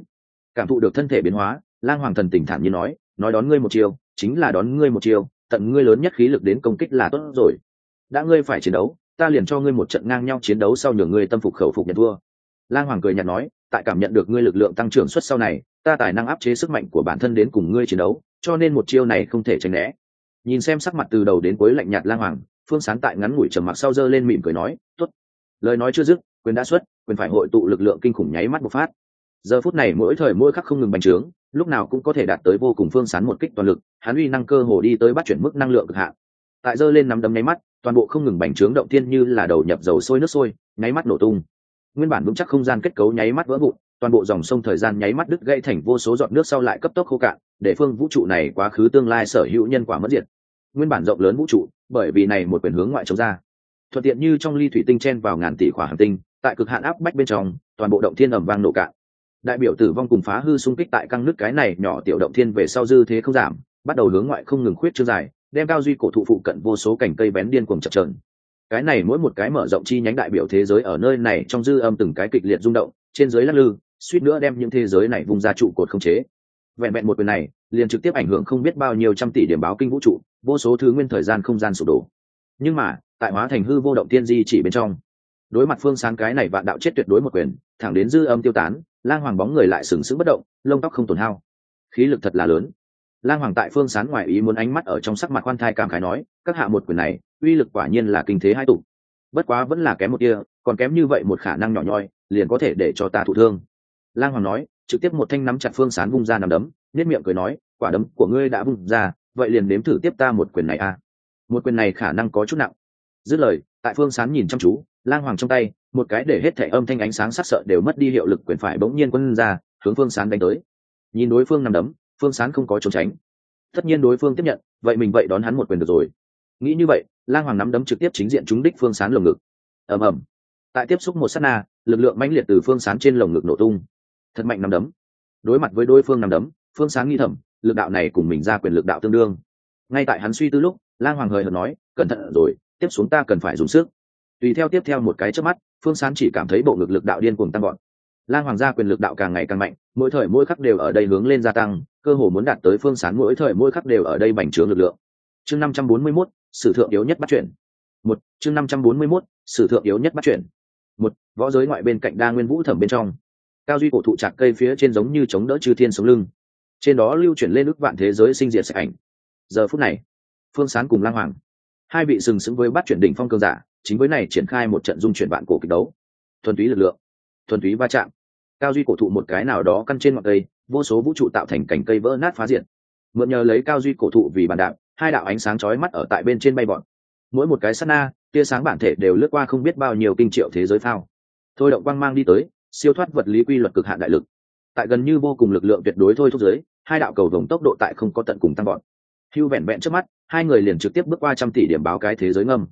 S1: Cảm thụ được thân thể biến hóa, lang hoàng thần tình thản nhiên nói nói đón ngươi một chiều chính là đón ngươi một chiều tận ngươi lớn nhất khí lực đến công kích là tốt rồi. Đã ngươi phải chiến đấu, ta liền cho ngươi một trận ngang nhau chiến đấu sau nhường ngươi tâm phục khẩu phục nhận thua. Lang hoàng cười nhạt nói, tại cảm nhận được ngươi lực lượng tăng trưởng suất sau này, ta tài năng áp chế sức mạnh của bản thân đến cùng ngươi chiến đấu, cho nên một chiêu này không thể tránh né. Nhìn xem sắc mặt từ đầu đến cuối lạnh nhạt lang hoàng phương sán tại ngắn ngủi trầm mặc sau dơ lên mỉm cười nói t ố t lời nói chưa dứt, quyền đã xuất, quyền phải hội tụ lực lượng kinh khủng nháy mắt bộc phát. Giờ phút này mỗi thời mỗi khắc không ngừng bành trướng, lúc nào cũng có thể đạt tới vô cùng phương sán một kích toàn lực, hắn uy năng cơ hồ đi tới bắt chuyển mức năng lượng cực hạn. Tại dơ lên nắm đấm nháy mắt, toàn bộ không ngừng bành trướng động thiên như là đầu nhập dầu sôi nước sôi, nháy mắt nổ tung. Nguyên bản vững chắc không gian kết cấu nháy mắt vỡ vụn, toàn bộ dòng sông thời gian nháy mắt đứt gãy thành vô số giọt nước sau lại cấp tốc khô cạn, để phương vũ trụ này quá khứ tương lai sở hữu nhân quả mất diệt. Nguyên bản rộng lớn vũ trụ bởi vì này một quyền hướng ngoại chống ra. Thuận tiện như trong ly thủy tinh chen vào ngàn tỷ khỏa hành tinh, tại cực hạn áp bách bên trong, toàn bộ động thiên ẩm vang nổ cạn. Đại biểu tử vong cùng phá hư xung kích tại căng nước cái này nhỏ tiểu động thiên về sau dư thế không giảm, bắt đầu hướng ngoại không ngừng khuyết chưa dài, đem cao duy cổ thụ phụ cận vô số cành cây bén điên cuồng chập trờn cái này mỗi một cái mở rộng chi nhánh đại biểu thế giới ở nơi này trong dư âm từng cái kịch liệt rung động, trên giới lắc lư, suýt nữa đem những thế giới này vùng ra trụ cột không chế vẹn vẹn một quyền này, liền trực tiếp ảnh hưởng không biết bao nhiêu trăm tỷ điểm báo kinh vũ trụ, vô số thứ nguyên thời gian không gian sụp đổ. Nhưng mà, tại hóa thành hư vô động tiên di chỉ bên trong, đối mặt phương sáng cái này vạn đạo chết tuyệt đối một quyền, thẳng đến dư âm tiêu tán, lang hoàng bóng người lại sừng sững bất động, lông tóc không tổn hao. Khí lực thật là lớn. Lang hoàng tại phương sán ngoài ý muốn ánh mắt ở trong sắc mặt quan thai cảm khái nói, các hạ một quyền này, uy lực quả nhiên là kinh thế hai tục bất quá vẫn là kém một kia còn kém như vậy một khả năng nhỏ nhoi, liền có thể để cho ta thụ thương. Lang hoàng nói trực tiếp một thanh nắm chặt phương sán vung ra nằm đấm nết miệng cười nói, quả đấm của ngươi đã vung ra, vậy liền nếm thử tiếp ta một quyền này a. À. một quyền này khả năng có chút nặng. Dứt lời, tại phương sán nhìn chăm chú, lang hoàng trong tay, một cái để hết thẻ âm thanh ánh sáng sắc sợ đều mất đi hiệu lực quyền phải bỗng nhiên quân ra, hướng phương sán đánh tới. Nhìn đối phương nằm đấm, phương sán không có trốn tránh. Tất nhiên đối phương tiếp nhận, vậy mình vậy đón hắn một quyền được rồi. Nghĩ như vậy, lang hoàng nắm đấm trực tiếp chính diện trúng đích phương sán lồng ngực. Ầm ầm. Tại tiếp xúc một s á t na, lực lượng mãnh liệt từ phương sán trên lồng ngực nổ tung thật mạnh nằm đấm. Đối mặt với đối phương nằm đấm phương sáng nghi thẩm lực đạo này cùng mình ra quyền lực đạo tương đương. Ngay tại hắn suy tư lúc lang hoàng hời hợt nói cẩn thận rồi tiếp xuống ta cần phải dùng sức. Tùy theo tiếp theo một cái trước mắt phương sán chỉ cảm thấy bộ ngực lực đạo điên cuồng tăng gọn lang hoàng gia quyền lực đạo càng ngày càng mạnh mỗi thời mỗi khắc đều ở đây hướng lên gia tăng cơ hồ muốn đạt tới phương sán mỗi thời mỗi khắc đều ở đây bành trướng lực lượng. Chương năm trăm bốn mươi 541, sử thượng yếu nhất bắt chuyển một chương năm trăm bốn mươi 541, sử thượng yếu nhất bắt chuyển một võ giới ngoại bên cạnh đa nguyên vũ thẩm bên trong cao duy cổ thụ chặt cây phía trên giống như chống đỡ chư thiên sống lưng. Trên đó lưu chuyển lên ước vạn thế giới sinh diệt sạch ảnh. Giờ phút này, phương sán cùng lang hoàng, hai vị sừng sững với bắt chuyển đỉnh phong cường giả, chính với này triển khai một trận dung chuyển vạn cổ kịch đấu. Thuần túy lực lượng, thuần túy va chạm. Cao duy cổ thụ một cái nào đó căn trên ngọn cây, vô số vũ trụ tạo thành cành cây vỡ nát phá diện mượn nhờ lấy cao duy cổ thụ vì bàn đạp hai đạo ánh sáng chói mắt ở tại bên trên bay bọn mỗi một cái sát na, tia sáng bản thể đều lướt qua không biết bao nhiêu kinh triệu thế giới phao. Thôi động quang mang đi tới siêu thoát vật lý quy luật cực hạn đại lực. Tại gần như vô cùng lực lượng tuyệt đối thôi thúc giới, hai đạo cầu vồng tốc độ tại không có tận cùng tăng vọt. Hưu vẹn vẹn trước mắt, hai người liền trực tiếp bước qua trăm tỷ điểm báo cái thế giới ngâm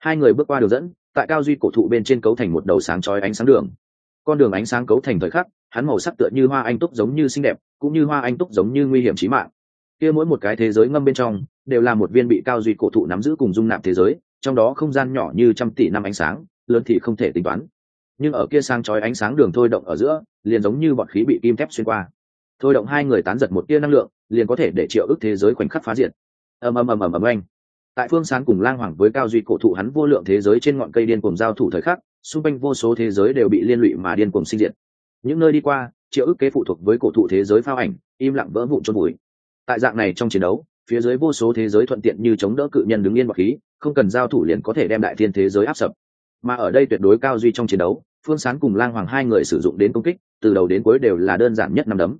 S1: hai người bước qua đường dẫn, tại cao duy cổ thụ bên trên cấu thành một đầu sáng chói ánh sáng đường. Con đường ánh sáng cấu thành thời khắc, hắn màu sắc tựa như hoa anh túc giống như xinh đẹp, cũng như hoa anh túc giống như nguy hiểm trí mạng. Kia mỗi một cái thế giới ngâm bên trong, đều là một viên bị cao duy cổ thụ nắm giữ cùng dung nạp thế giới, trong đó không gian nhỏ như trăm tỷ năm ánh sáng, lớn thì không thể tính toán nhưng ở kia sang chói ánh sáng đường thôi động ở giữa, liền giống như bọn khí bị kim thép xuyên qua. Thôi động hai người tán giật một tia năng lượng, liền có thể để triệu ước thế giới khoảnh khắc phá diệt. Ầm ầm ầm ầm ầm anh tại phương sáng cùng lang hoàng với cao duy cổ thụ hắn vô lượng thế giới trên ngọn cây điên cùng giao thủ thời khắc, xung quanh vô số thế giới đều bị liên lụy mà điên cùng sinh diệt. Những nơi đi qua, triệu ước kế phụ thuộc với cổ thụ thế giới phao ảnh, im lặng vỡ vụn trôn bụi tại dạng này trong chiến đấu, phía dưới vô số thế giới thuận tiện như chống đỡ cự nhân đứng yên bọc khí, không cần giao thủ liền có thể đem đại thiên thế giới áp sập mà ở đây tuyệt đối cao duy trong chiến đấu, phương sán cùng lang hoàng hai người sử dụng đến công kích, từ đầu đến cuối đều là đơn giản nhất năm đấm.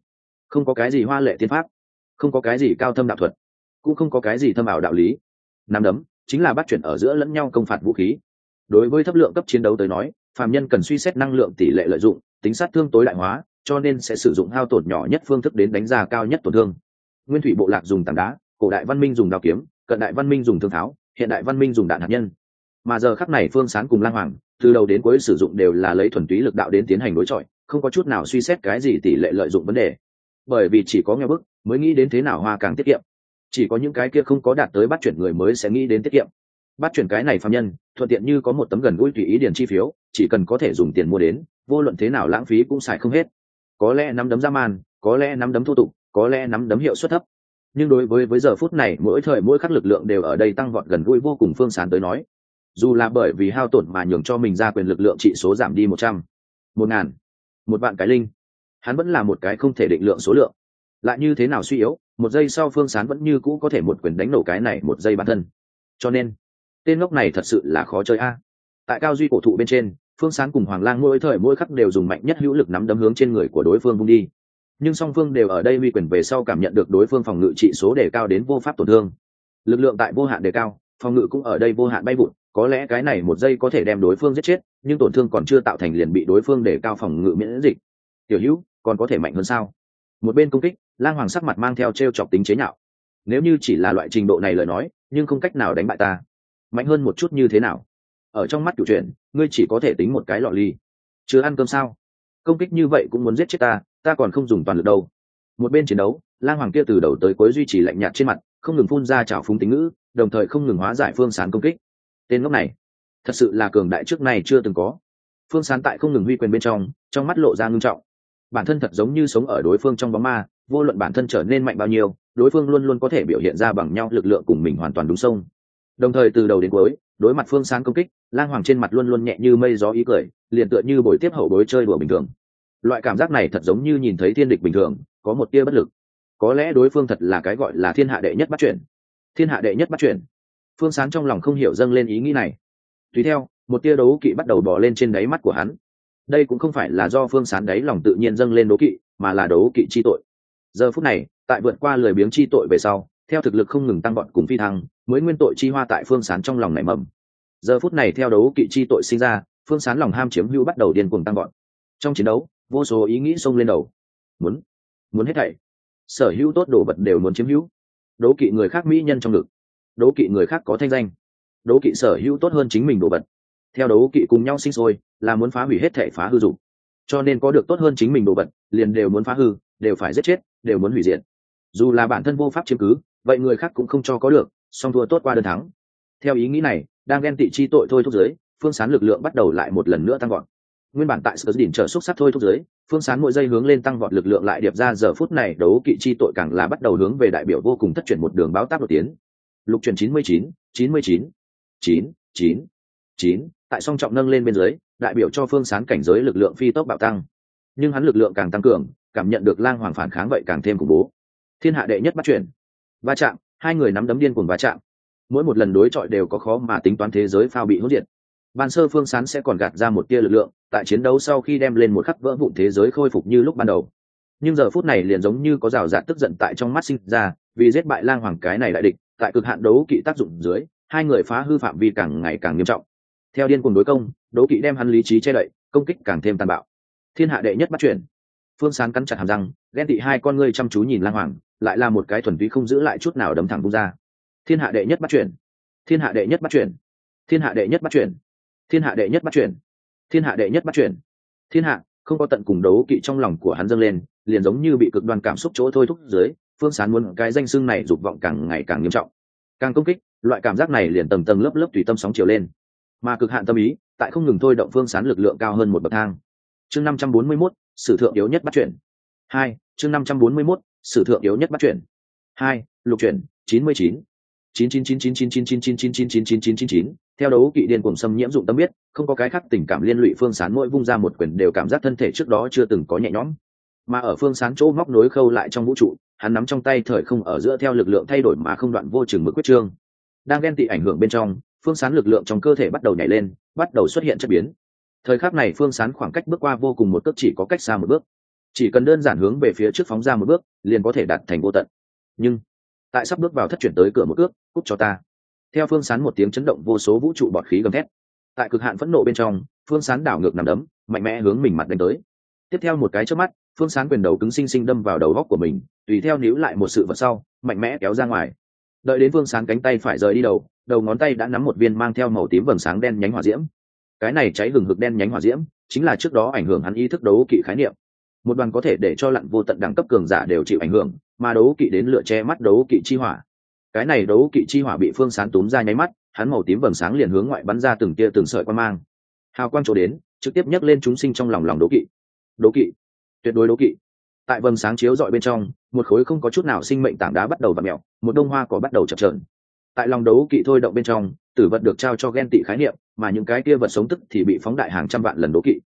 S1: Không có cái gì hoa lệ tiên pháp, không có cái gì cao thâm đạo thuật, cũng không có cái gì thâm ảo đạo lý. Năm đấm chính là bắt chuyển ở giữa lẫn nhau công phạt vũ khí. Đối với thấp lượng cấp chiến đấu tới nói, phàm nhân cần suy xét năng lượng tỷ lệ lợi dụng, tính sát thương tối đại hóa, cho nên sẽ sử dụng hao tổn nhỏ nhất phương thức đến đánh giá cao nhất tổn thương. Nguyên thủy bộ lạc dùng tảng đá, cổ đại văn minh dùng đao kiếm, cận đại văn minh dùng thương tháo, hiện đại văn minh dùng đạn hạt nhân mà giờ khắc này phương sán cùng lang hoàng, từ đầu đến cuối sử dụng đều là lấy thuần túy lực đạo đến tiến hành đối chọi, không có chút nào suy xét cái gì tỷ lệ lợi dụng vấn đề. Bởi vì chỉ có nghe bức mới nghĩ đến thế nào hoa càng tiết kiệm. Chỉ có những cái kia không có đạt tới bắt chuyển người mới sẽ nghĩ đến tiết kiệm. Bắt chuyển cái này phạm nhân, thuận tiện như có một tấm gần gũi tùy ý điền chi phiếu, chỉ cần có thể dùng tiền mua đến, vô luận thế nào lãng phí cũng xài không hết. Có lẽ nắm đấm ra man, có lẽ nắm đấm thô tục, có lẽ nắm đấm hiệu suất thấp. Nhưng đối với với giờ phút này, mỗi thời mỗi khắc lực lượng đều ở đây tăng vọt gần gũi vô cùng, phương sán tới nói dù là bởi vì hao tổn mà nhường cho mình ra quyền lực lượng trị số giảm đi một trăm, một ngàn, một vạn cái linh. Hắn vẫn là một cái không thể định lượng số lượng. Lại như thế nào suy yếu, một giây sau phương sán vẫn như cũ có thể một quyền đánh nổ cái này một giây bản thân. Cho nên, tên ngốc này thật sự là khó chơi a. Tại cao duy cổ thụ bên trên, phương sán cùng hoàng lang mỗi thời mỗi khắc đều dùng mạnh nhất hữu lực nắm đấm hướng trên người của đối phương vung đi. Nhưng song phương đều ở đây uy quyền về sau cảm nhận được đối phương phòng ngự trị số đề cao đến vô pháp tổn thương. Lực lượng tại vô hạn đề cao, phòng ngự cũng ở đây vô hạn bay vụn có lẽ cái này một giây có thể đem đối phương giết chết, nhưng tổn thương còn chưa tạo thành liền bị đối phương để cao phòng ngự miễn dịch. Tiểu hữu, còn có thể mạnh hơn sao? Một bên công kích, lang hoàng sắc mặt mang theo t r e o chọc tính chế nhạo. Nếu như chỉ là loại trình độ này lời nói, nhưng không cách nào đánh bại ta. Mạnh hơn một chút như thế nào? Ở trong mắt cựu chuyện ngươi chỉ có thể tính một cái lọ ly. Chưa ăn cơm sao? Công kích như vậy cũng muốn giết chết ta ta còn không dùng toàn lực đâu. Một bên chiến đấu, lang hoàng kia từ đầu tới cuối duy trì lạnh nhạt trên mặt, không ngừng phun ra trào phúng tính ngữ, đồng thời không ngừng hóa giải phương sán công kích tên ngốc này. Thật sự là cường đại trước này chưa từng có. Phương sán tại không ngừng huy quyền bên trong trong mắt lộ ra ngưng trọng. Bản thân thật giống như sống ở đối phương trong bóng ma, vô luận bản thân trở nên mạnh bao nhiêu, đối phương luôn luôn có thể biểu hiện ra bằng nhau lực lượng cùng mình hoàn toàn đúng sông. Đồng thời từ đầu đến cuối, đối mặt phương sáng công kích, lang hoàng trên mặt luôn luôn nhẹ như mây gió ý cười, liền tựa như buổi tiếp hậu bối chơi đùa bình thường. Loại cảm giác này thật giống như nhìn thấy thiên địch bình thường, có một tia bất lực. Có lẽ đối phương thật là cái gọi là thiên hạ đệ nhất bắt chuyển. Thiên hạ đệ nhất bắt chuyển phương sán trong lòng không hiểu dâng lên ý nghĩ này. Tùy theo, một tia đấu kỵ bắt đầu bỏ lên trên đáy mắt của hắn. Đây cũng không phải là do phương sán đáy lòng tự nhiên dâng lên đấu kỵ, mà là đấu kỵ chi tội. Giờ phút này, tại vượt qua lười biếng chi tội về sau, theo thực lực không ngừng tăng bọn cùng phi thăng, mới nguyên tội chi hoa tại phương sán trong lòng nảy mầm. Giờ phút này theo đấu kỵ chi tội sinh ra, phương sán lòng ham chiếm hữu bắt đầu điên cuồng tăng bọn trong chiến đấu, vô số ý nghĩ xông lên đầu. Muốn muốn hết thảy. Sở hữu tốt đồ vật đều muốn chiếm hữu. Đấu kỵ người khác mỹ nhân trong ngực đố kỵ người khác có thanh danh. Đố kỵ sở hữu tốt hơn chính mình đồ vật. Theo đấu kỵ cùng nhau sinh sôi, là muốn phá hủy hết thể phá hư dụng cho nên có được tốt hơn chính mình đồ vật, liền đều muốn phá hư, đều phải giết chết, đều muốn hủy diệt. Dù là bản thân vô pháp chiếm cứ, vậy người khác cũng không cho có được, song thua tốt qua đơn thắng. Theo ý nghĩ này, đang ghen tị chi tội thôi thúc giới, phương sán lực lượng bắt đầu lại một lần nữa tăng gọn nguyên bản tại sở đỉnh trở xúc sắc thôi thúc giới, phương sán mỗi giây hướng lên tăng vọt lực lượng lại điệp ra, giờ phút này đấu kỵ chi tội càng là bắt đầu hướng về đại biểu vô cùng thất chuyển một đường báo tác đột tiến lục chuyển chín mươi chín chín mươi chín chín chín chín. Tại song trọng nâng lên bên dưới, đại biểu cho phương sán cảnh giới lực lượng phi tốc bạo tăng. Nhưng hắn lực lượng càng tăng cường, cảm nhận được lang hoàng phản kháng vậy càng thêm khủng bố. Thiên hạ đệ nhất bắt chuyển va chạm, hai người nắm đấm điên cuồng va chạm. Mỗi một lần đối chọi đều có khó mà tính toán thế giới phao bị hốt diệt. Ban sơ phương sán sẽ còn gạt ra một tia lực lượng, tại chiến đấu sau khi đem lên một khắc vỡ vụn thế giới khôi phục như lúc ban đầu nhưng giờ phút này liền giống như có rào rạt tức giận tại trong mắt sinh ra, vì giết bại lang hoàng cái này đại địch, tại cực hạn đấu kỵ tác dụng dưới, hai người phá hư phạm vi càng ngày càng nghiêm trọng. Theo điên cùng đối công, đấu kỵ đem hắn lý trí che đậy, công kích càng thêm tàn bạo. Thiên hạ đệ nhất bắt chuyển. Phương sán cắn chặt hàm răng, ghen tị hai con ngươi chăm chú nhìn lang hoàng, lại là một cái thuần túy không giữ lại chút nào đấm thẳng bung ra. Thiên hạ đệ nhất bắt chuyển. Thiên hạ đệ nhất bắt chuyển. Thiên hạ đệ nhất bắt chuyển. Thiên hạ đệ nhất bắt chuyển. Thiên hạ đệ nhất bắt chuyển. Thiên hạ, không có tận cùng đấu kỵ trong lòng của hắn dâng lên liền giống như bị cực đoan cảm xúc chỗ thôi thúc dưới phương sán muốn cái danh xưng này dục vọng càng ngày càng nghiêm trọng càng công kích loại cảm giác này liền tầng tầng lớp lớp tùy tâm sóng chiều lên mà cực hạn tâm ý tại không ngừng thôi động phương sán lực lượng cao hơn một bậc thang chương năm trăm bốn mươi 541, sử thượng yếu nhất bắt chuyển hai chương năm trăm bốn mươi 541, sử thượng yếu nhất bắt chuyển hai lục chuyển chín mươi chín 99999999999999 theo đấu kỵ điên cuồng xâm nhiễm dụng tâm biết, không có cái khác tình cảm liên lụy phương sán mỗi vung ra một quyền đều cảm giác thân thể trước đó chưa từng có nhẹ nhõm mà ở phương sán chỗ móc nối khâu lại trong vũ trụ, hắn nắm trong tay thời không ở giữa theo lực lượng thay đổi mà không đoạn vô chừng mực quyết trương. Đang ghen tị ảnh hưởng bên trong, phương sán lực lượng trong cơ thể bắt đầu nhảy lên, bắt đầu xuất hiện chất biến. Thời khắc này phương sán khoảng cách bước qua vô cùng một cước chỉ có cách xa một bước. Chỉ cần đơn giản hướng về phía trước phóng ra một bước, liền có thể đạt thành vô tận. Nhưng, tại sắp bước vào thất chuyển tới cửa một ước cút cho ta. Theo phương sán một tiếng chấn động vô số vũ trụ bọt khí gầm thét. Tại cực hạn phẫn nộ bên trong, phương sán đảo ngược nằm đấm, mạnh mẽ hướng mình mặt đánh tới. Tiếp theo một cái trước mắt phương sán quyền đầu cứng xinh xinh đâm vào đầu góc của mình, tùy theo níu lại một sự vật sau, mạnh mẽ kéo ra ngoài. Đợi đến phương sán cánh tay phải rời đi đầu đầu ngón tay đã nắm một viên mang theo màu tím vầng sáng đen nhánh hỏa diễm. Cái này cháy hừng hực đen nhánh hỏa diễm, chính là trước đó ảnh hưởng hắn ý thức đấu kỵ khái niệm. Một đoàn có thể để cho lặn vô tận đẳng cấp cường giả đều chịu ảnh hưởng, mà đấu kỵ đến lựa che mắt đấu kỵ chi hỏa. Cái này đấu kỵ chi hỏa bị phương sán túm ra nháy mắt, hắn màu tím vầng sáng liền hướng ngoại bắn ra từng tia từng sợi quan mang. Hào quang chỗ đến, trực tiếp nhấc lên chúng sinh trong lòng lòng đấu kỵ. Đấu kỵ tuyệt đối đấu kỵ. Tại vầng sáng chiếu dọi bên trong, một khối không có chút nào sinh mệnh tảng đá bắt đầu và mẹo một đông hoa cỏ bắt đầu chập trờn tại lòng đấu kỵ thôi động bên trong, tử vật được trao cho ghen tị khái niệm, mà những cái kia vật sống tức thì bị phóng đại hàng trăm vạn lần đấu kỵ.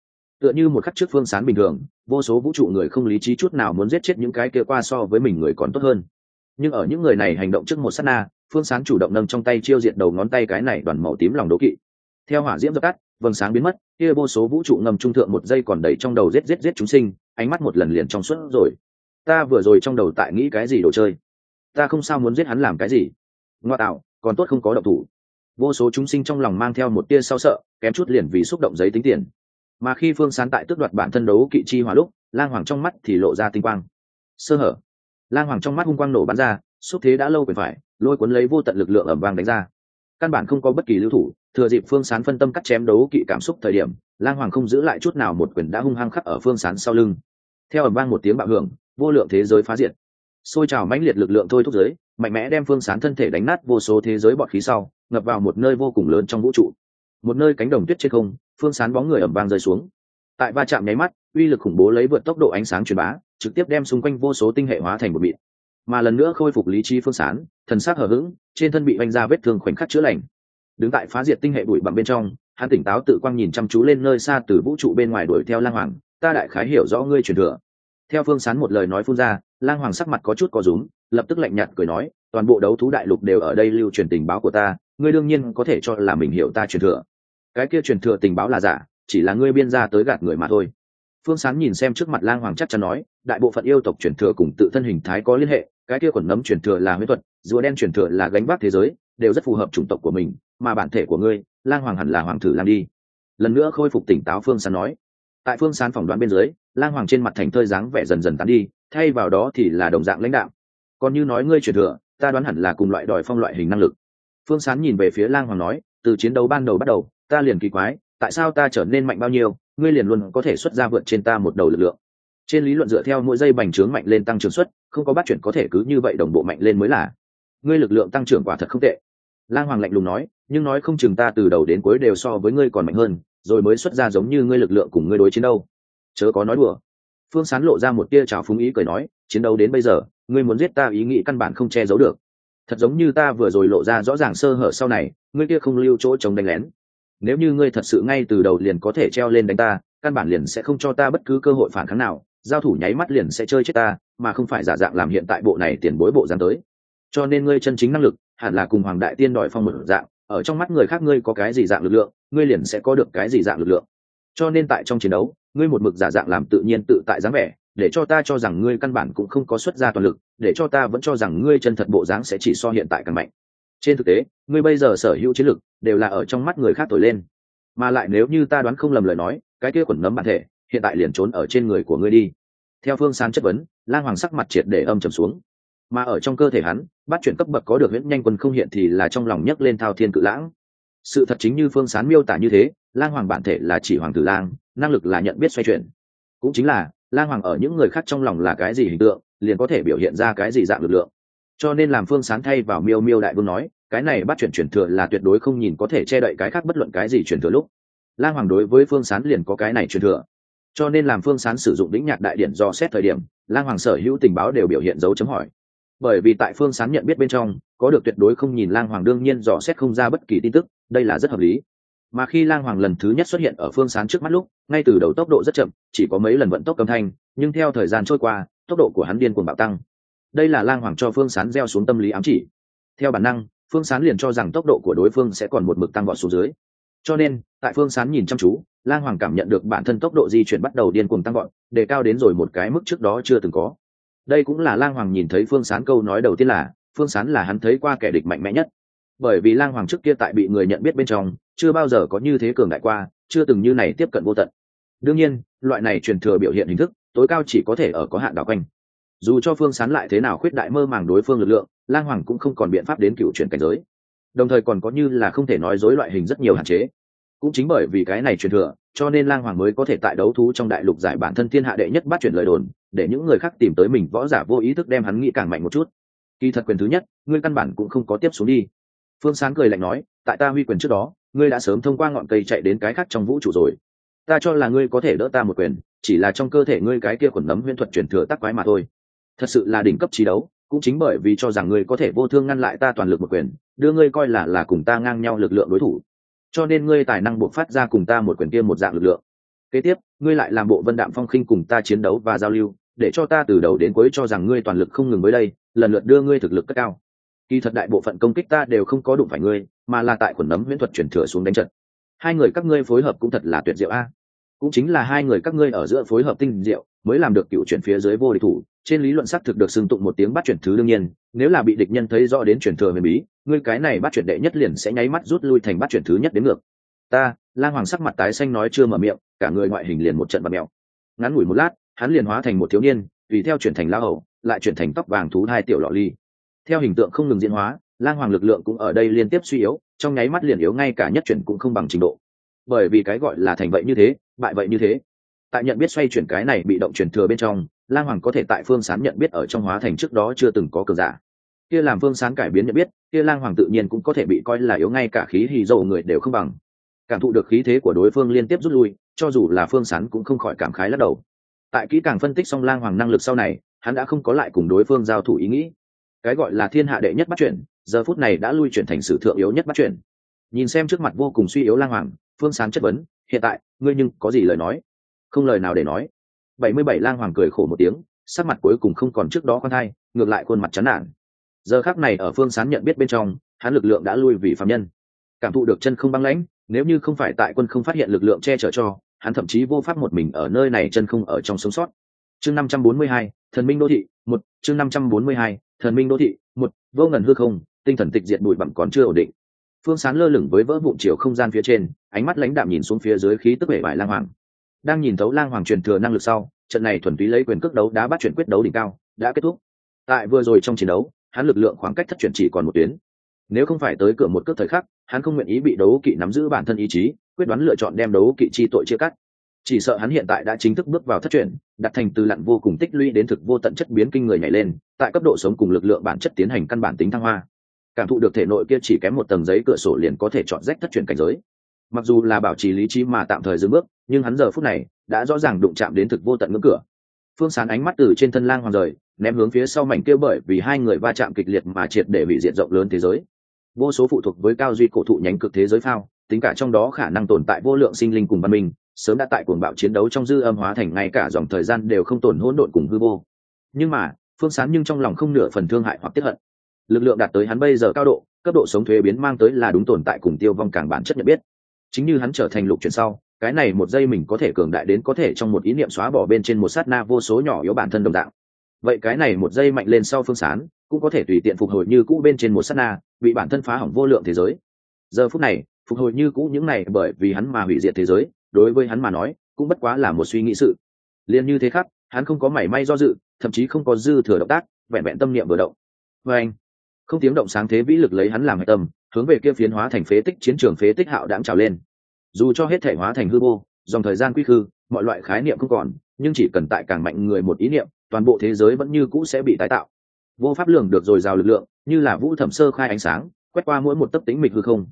S1: Tựa như một khắc trước phương sán bình thường, vô số vũ trụ người không lý trí chút nào muốn giết chết những cái kia qua so với mình người còn tốt hơn. Nhưng ở những người này hành động trước một s á t na, phương sán chủ động nâng trong tay chiêu diệt đầu ngón tay cái này đoàn màu tím lòng đố kỵ. Theo hỏa diễm dập tắt, vầng sáng biến mất, kia vô số vũ trụ ngầm trung thượng một giây còn đầy trong đầu rết rết rết chúng sinh ánh mắt một lần liền trong suốt rồi. Ta vừa rồi trong đầu tại nghĩ cái gì đồ chơi? Ta không sao muốn giết hắn làm cái gì. Ngoa tạo, còn tốt không có độc thủ. Vô số chúng sinh trong lòng mang theo một tia sau sợ, kém chút liền vì xúc động giấy tính tiền. Mà khi phương sán tại tước đoạt bản thân đấu kỵ chi hỏa lúc, lang hoàng trong mắt thì lộ ra tinh quang. Sơ hở. Lang hoàng trong mắt hung quang nổ bắn ra, xúc thế đã lâu quyền phải, lôi cuốn lấy vô tận lực lượng ẩm vang đánh ra căn bản không có bất kỳ lưu thủ, thừa dịp phương sán phân tâm cắt chém đấu kỵ cảm xúc thời điểm, lang hoàng không giữ lại chút nào một quyền đã hung hăng khắc ở phương sán sau lưng. Theo ẩm vang một tiếng bạo hưởng, vô lượng thế giới phá diệt. Xôi trào mãnh liệt lực lượng thôi thúc giới, mạnh mẽ đem phương sán thân thể đánh nát vô số thế giới bọt khí sau, ngập vào một nơi vô cùng lớn trong vũ trụ. Một nơi cánh đồng tuyết trên không, phương sán bóng người ẩm vang rơi xuống. Tại va chạm nháy mắt, uy lực khủng bố lấy vượt tốc độ ánh sáng truyền bá, trực tiếp đem xung quanh vô số tinh hệ hóa thành một mịn. Mà lần nữa khôi phục lý trí phương sán thần sắc hở h trên thân bị oanh ra vết thương khoảnh khắc chữa lành. Đứng tại phá diệt tinh hệ bụi bặm bên trong, hắn tỉnh táo tự quang nhìn chăm chú lên nơi xa từ vũ trụ bên ngoài đuổi theo lang hoàng, ta đại khái hiểu rõ ngươi truyền thừa. Theo phương sán một lời nói phun ra, lang hoàng sắc mặt có chút có rúm, lập tức lạnh nhạt cười nói, toàn bộ đấu thú đại lục đều ở đây lưu truyền tình báo của ta, ngươi đương nhiên có thể cho là mình hiểu ta truyền thừa. Cái kia truyền thừa tình báo là giả, chỉ là ngươi biên ra tới gạt người mà thôi. Phương sán nhìn xem trước mặt lang hoàng chắc chắn nói, đại bộ phận yêu tộc truyền thừa cùng tự thân hình thái có liên hệ, cái kia quần nấm truyền thừa là huyết thuật rùa đen truyền thừa là gánh vác thế giới, đều rất phù hợp chủng tộc của mình, mà bản thể của ngươi, lang hoàng hẳn là hoàng thử lang đi. Lần nữa khôi phục tỉnh táo phương sán nói. Tại phương sán phỏng đoán bên dưới, lang hoàng trên mặt thành thơi dáng vẻ dần dần tán đi, thay vào đó thì là đồng dạng lãnh đạo. Còn như nói ngươi truyền thừa, ta đoán hẳn là cùng loại đòi phong loại hình năng lực. Phương sán nhìn về phía lang hoàng nói, từ chiến đấu ban đầu bắt đầu, ta liền kỳ quái, tại sao ta trở nên mạnh bao nhiêu, ngươi liền luôn có thể xuất ra vượt trên ta một đầu lực lượng. Trên lý luận dựa theo mỗi giây bành trướng mạnh lên tăng trưởng suất, không có bắt chuyển có thể cứ như vậy đồng bộ mạnh lên mới là ngươi lực lượng tăng trưởng quả thật không tệ. Lang hoàng lạnh lùng nói, nhưng nói không chừng ta từ đầu đến cuối đều so với ngươi còn mạnh hơn, rồi mới xuất ra giống như ngươi lực lượng cùng ngươi đối chiến đâu. Chớ có nói đùa. Phương sán lộ ra một tia trào phúng ý cười nói, chiến đấu đến bây giờ, ngươi muốn giết ta ý nghĩ căn bản không che giấu được. Thật giống như ta vừa rồi lộ ra rõ ràng sơ hở sau này, ngươi kia không lưu chỗ chống đánh lén. Nếu như ngươi thật sự ngay từ đầu liền có thể treo lên đánh ta, căn bản liền sẽ không cho ta bất cứ cơ hội phản kháng nào, giao thủ nháy mắt liền sẽ chơi chết ta, mà không phải giả dạng làm hiện tại bộ này tiền bối bộ dán tới cho nên ngươi chân chính năng lực hẳn là cùng hoàng đại tiên đòi phong một dạng, ở trong mắt người khác ngươi có cái gì dạng lực lượng, ngươi liền sẽ có được cái gì dạng lực lượng. Cho nên tại trong chiến đấu, ngươi một mực giả dạng làm tự nhiên tự tại dáng vẻ, để cho ta cho rằng ngươi căn bản cũng không có xuất ra toàn lực, để cho ta vẫn cho rằng ngươi chân thật bộ dáng sẽ chỉ so hiện tại càng mạnh. Trên thực tế, ngươi bây giờ sở hữu chiến lực đều là ở trong mắt người khác thổi lên. Mà lại nếu như ta đoán không lầm lời nói, cái kia quẩn nấm bản thể hiện tại liền trốn ở trên người của ngươi đi. Theo phương sán chất vấn, lang hoàng sắc mặt triệt để âm trầm xuống mà ở trong cơ thể hắn, bắt chuyển cấp bậc có được huyễn nhanh quân không hiện thì là trong lòng nhấc lên thao thiên cự lãng. Sự thật chính như phương sán miêu tả như thế, lang hoàng bản thể là chỉ hoàng tử lang, năng lực là nhận biết xoay chuyển. Cũng chính là, lang hoàng ở những người khác trong lòng là cái gì hình tượng, liền có thể biểu hiện ra cái gì dạng lực lượng. Cho nên làm phương sán thay vào miêu miêu đại vương nói, cái này bắt chuyển chuyển thừa là tuyệt đối không nhìn có thể che đậy cái khác bất luận cái gì chuyển thừa lúc. Lang hoàng đối với phương sán liền có cái này chuyển thừa. Cho nên làm phương sán sử dụng đĩnh nhạc đại điện do xét thời điểm, lang hoàng sở hữu tình báo đều biểu hiện dấu chấm hỏi bởi vì tại phương sán nhận biết bên trong, có được tuyệt đối không nhìn lang hoàng đương nhiên dò xét không ra bất kỳ tin tức, đây là rất hợp lý. Mà khi lang hoàng lần thứ nhất xuất hiện ở phương sán trước mắt lúc, ngay từ đầu tốc độ rất chậm, chỉ có mấy lần vận tốc âm thanh, nhưng theo thời gian trôi qua, tốc độ của hắn điên cuồng bạo tăng. Đây là lang hoàng cho phương sán gieo xuống tâm lý ám chỉ. Theo bản năng, phương sán liền cho rằng tốc độ của đối phương sẽ còn một mực tăng vọt xuống dưới. Cho nên, tại phương sán nhìn chăm chú, lang hoàng cảm nhận được bản thân tốc độ di chuyển bắt đầu điên cuồng tăng vọt, đề cao đến rồi một cái mức trước đó chưa từng có đây cũng là lang hoàng nhìn thấy phương sán câu nói đầu tiên là, phương sán là hắn thấy qua kẻ địch mạnh mẽ nhất. Bởi vì lang hoàng trước kia tại bị người nhận biết bên trong, chưa bao giờ có như thế cường đại qua, chưa từng như này tiếp cận vô tận. Đương nhiên, loại này truyền thừa biểu hiện hình thức, tối cao chỉ có thể ở có hạn đảo quanh. Dù cho phương sán lại thế nào khuyết đại mơ màng đối phương lực lượng, lang hoàng cũng không còn biện pháp đến cựu chuyển cảnh giới. Đồng thời còn có như là không thể nói dối loại hình rất nhiều hạn chế. Cũng chính bởi vì cái này truyền thừa cho nên lang hoàng mới có thể tại đấu thú trong đại lục giải bản thân thiên hạ đệ nhất bắt chuyển lời đồn, để những người khác tìm tới mình võ giả vô ý thức đem hắn nghĩ càng mạnh một chút. Kỳ thật quyền thứ nhất, ngươi căn bản cũng không có tiếp xuống đi. Phương sáng cười lạnh nói, tại ta huy quyền trước đó, ngươi đã sớm thông qua ngọn cây chạy đến cái khác trong vũ trụ rồi. Ta cho là ngươi có thể đỡ ta một quyền, chỉ là trong cơ thể ngươi cái kia khuẩn nấm huyễn thuật truyền thừa tắc quái mà thôi. Thật sự là đỉnh cấp trí đấu, cũng chính bởi vì cho rằng ngươi có thể vô thương ngăn lại ta toàn lực một quyền, đưa ngươi coi là là cùng ta ngang nhau lực lượng đối thủ cho nên ngươi tài năng buộc phát ra cùng ta một quyền kia một dạng lực lượng. Kế tiếp, ngươi lại làm bộ vân đạm phong khinh cùng ta chiến đấu và giao lưu, để cho ta từ đầu đến cuối cho rằng ngươi toàn lực không ngừng với đây, lần lượt đưa ngươi thực lực cất cao. Kỳ thật đại bộ phận công kích ta đều không có đụng phải ngươi, mà là tại quần nấm huyễn thuật chuyển thừa xuống đánh trận. Hai người các ngươi phối hợp cũng thật là tuyệt diệu a. Cũng chính là hai người các ngươi ở giữa phối hợp tinh diệu mới làm được cựu chuyển phía dưới vô địch thủ. Trên lý luận xác thực được xưng tụng một tiếng bắt chuyển thứ đương nhiên, nếu là bị địch nhân thấy rõ đến chuyển thừa huyền bí, ngươi cái này bắt chuyển đệ nhất liền sẽ nháy mắt rút lui thành bắt chuyển thứ nhất đến ngược. Ta, lang hoàng sắc mặt tái xanh nói chưa mở miệng, cả người ngoại hình liền một trận bật mèo. Ngắn ngủi một lát, hắn liền hóa thành một thiếu niên, tùy theo chuyển thành la hầu, lại chuyển thành tóc vàng thú hai tiểu lọ ly. Theo hình tượng không ngừng diễn hóa, lang hoàng lực lượng cũng ở đây liên tiếp suy yếu, trong nháy mắt liền yếu ngay cả nhất chuyển cũng không bằng trình độ. Bởi vì cái gọi là thành vậy như thế, bại vậy như thế tại nhận biết xoay chuyển cái này bị động chuyển thừa bên trong, lang hoàng có thể tại phương sán nhận biết ở trong hóa thành trước đó chưa từng có cờ giả. Kia làm phương sán cải biến nhận biết, kia lang hoàng tự nhiên cũng có thể bị coi là yếu ngay cả khí hì dầu người đều không bằng. Cảm thụ được khí thế của đối phương liên tiếp rút lui, cho dù là phương sán cũng không khỏi cảm khái lắc đầu. Tại kỹ càng phân tích xong lang hoàng năng lực sau này, hắn đã không có lại cùng đối phương giao thủ ý nghĩ. Cái gọi là thiên hạ đệ nhất bắt chuyển, giờ phút này đã lui chuyển thành sử thượng yếu nhất bắt chuyển. Nhìn xem trước mặt vô cùng suy yếu lang hoàng, phương sán chất vấn, hiện tại, ngươi nhưng có gì lời nói? Không lời nào để nói. Bảy mươi bảy lang hoàng cười khổ một tiếng, sắc mặt cuối cùng không còn trước đó quan thai, ngược lại khuôn mặt chán nản. Giờ khác này ở phương sán nhận biết bên trong, hắn lực lượng đã lui vì phạm nhân. Cảm thụ được chân không băng lãnh, nếu như không phải tại quân không phát hiện lực lượng che chở cho, hắn thậm chí vô pháp một mình ở nơi này chân không ở trong sống sót. Chương năm trăm bốn mươi hai, thần minh đô thị, một, chương năm trăm bốn mươi hai, thần minh đô thị, một, vô ngần hư không, tinh thần tịch diệt bụi bặm còn chưa ổn định. Phương sán lơ lửng với vỡ vụn chiều không gian phía trên, ánh mắt lãnh đạm nhìn xuống phía dưới khí tức bể bại lang hoàng đang nhìn thấu lang hoàng truyền thừa năng lực sau, trận này thuần túy lấy quyền cước đấu đá bắt chuyển quyết đấu đỉnh cao, đã kết thúc. Tại vừa rồi trong chiến đấu, hắn lực lượng khoảng cách thất chuyển chỉ còn một tuyến. Nếu không phải tới cửa một cước thời khắc, hắn không nguyện ý bị đấu kỵ nắm giữ bản thân ý chí, quyết đoán lựa chọn đem đấu kỵ chi tội chia cắt. Chỉ sợ hắn hiện tại đã chính thức bước vào thất truyền đặt thành từ lặn vô cùng tích lũy đến thực vô tận chất biến kinh người nhảy lên, tại cấp độ sống cùng lực lượng bản chất tiến hành căn bản tính thăng hoa. Cảm thụ được thể nội kia chỉ kém một tầng giấy cửa sổ liền có thể chọn rách thất truyền cảnh giới mặc dù là bảo trì lý trí mà tạm thời dừng bước, nhưng hắn giờ phút này đã rõ ràng đụng chạm đến thực vô tận ngưỡng cửa. Phương sán ánh mắt từ trên thân lang hoàng rời, ném hướng phía sau mảnh kêu bởi vì hai người va chạm kịch liệt mà triệt để bị diện rộng lớn thế giới. Vô số phụ thuộc với cao duy cổ thụ nhánh cực thế giới phao, tính cả trong đó khả năng tồn tại vô lượng sinh linh cùng văn minh, sớm đã tại cuồng bạo chiến đấu trong dư âm hóa thành ngay cả dòng thời gian đều không tổn hỗn độn cùng hư vô. Nhưng mà, phương sán nhưng trong lòng không nửa phần thương hại hoặc tiếp hận. Lực lượng đạt tới hắn bây giờ cao độ, cấp độ sống thuế biến mang tới là đúng tồn tại cùng tiêu vong càng bản chất nhận biết chính như hắn trở thành lục chuyển sau, cái này một giây mình có thể cường đại đến có thể trong một ý niệm xóa bỏ bên trên một sát na vô số nhỏ yếu bản thân đồng dạng. Vậy cái này một giây mạnh lên sau phương sán, cũng có thể tùy tiện phục hồi như cũ bên trên một sát na, bị bản thân phá hỏng vô lượng thế giới. Giờ phút này, phục hồi như cũ những này bởi vì hắn mà hủy diệt thế giới, đối với hắn mà nói, cũng bất quá là một suy nghĩ sự. Liền như thế khác, hắn không có mảy may do dự, thậm chí không có dư thừa động tác, vẹn vẹn tâm niệm vừa động. Vê anh, không tiếng động sáng thế vĩ lực lấy hắn làm hạch tâm hướng về kia phiến hóa thành phế tích chiến trường phế tích hạo đãng trào lên. Dù cho hết thể hóa thành hư vô, dòng thời gian quy khư, mọi loại khái niệm không còn, nhưng chỉ cần tại càng mạnh người một ý niệm, toàn bộ thế giới vẫn như cũ sẽ bị tái tạo. Vô pháp lường được dồi dào lực lượng, như là vũ thẩm sơ khai ánh sáng, quét qua mỗi một tấc tính mịch hư không.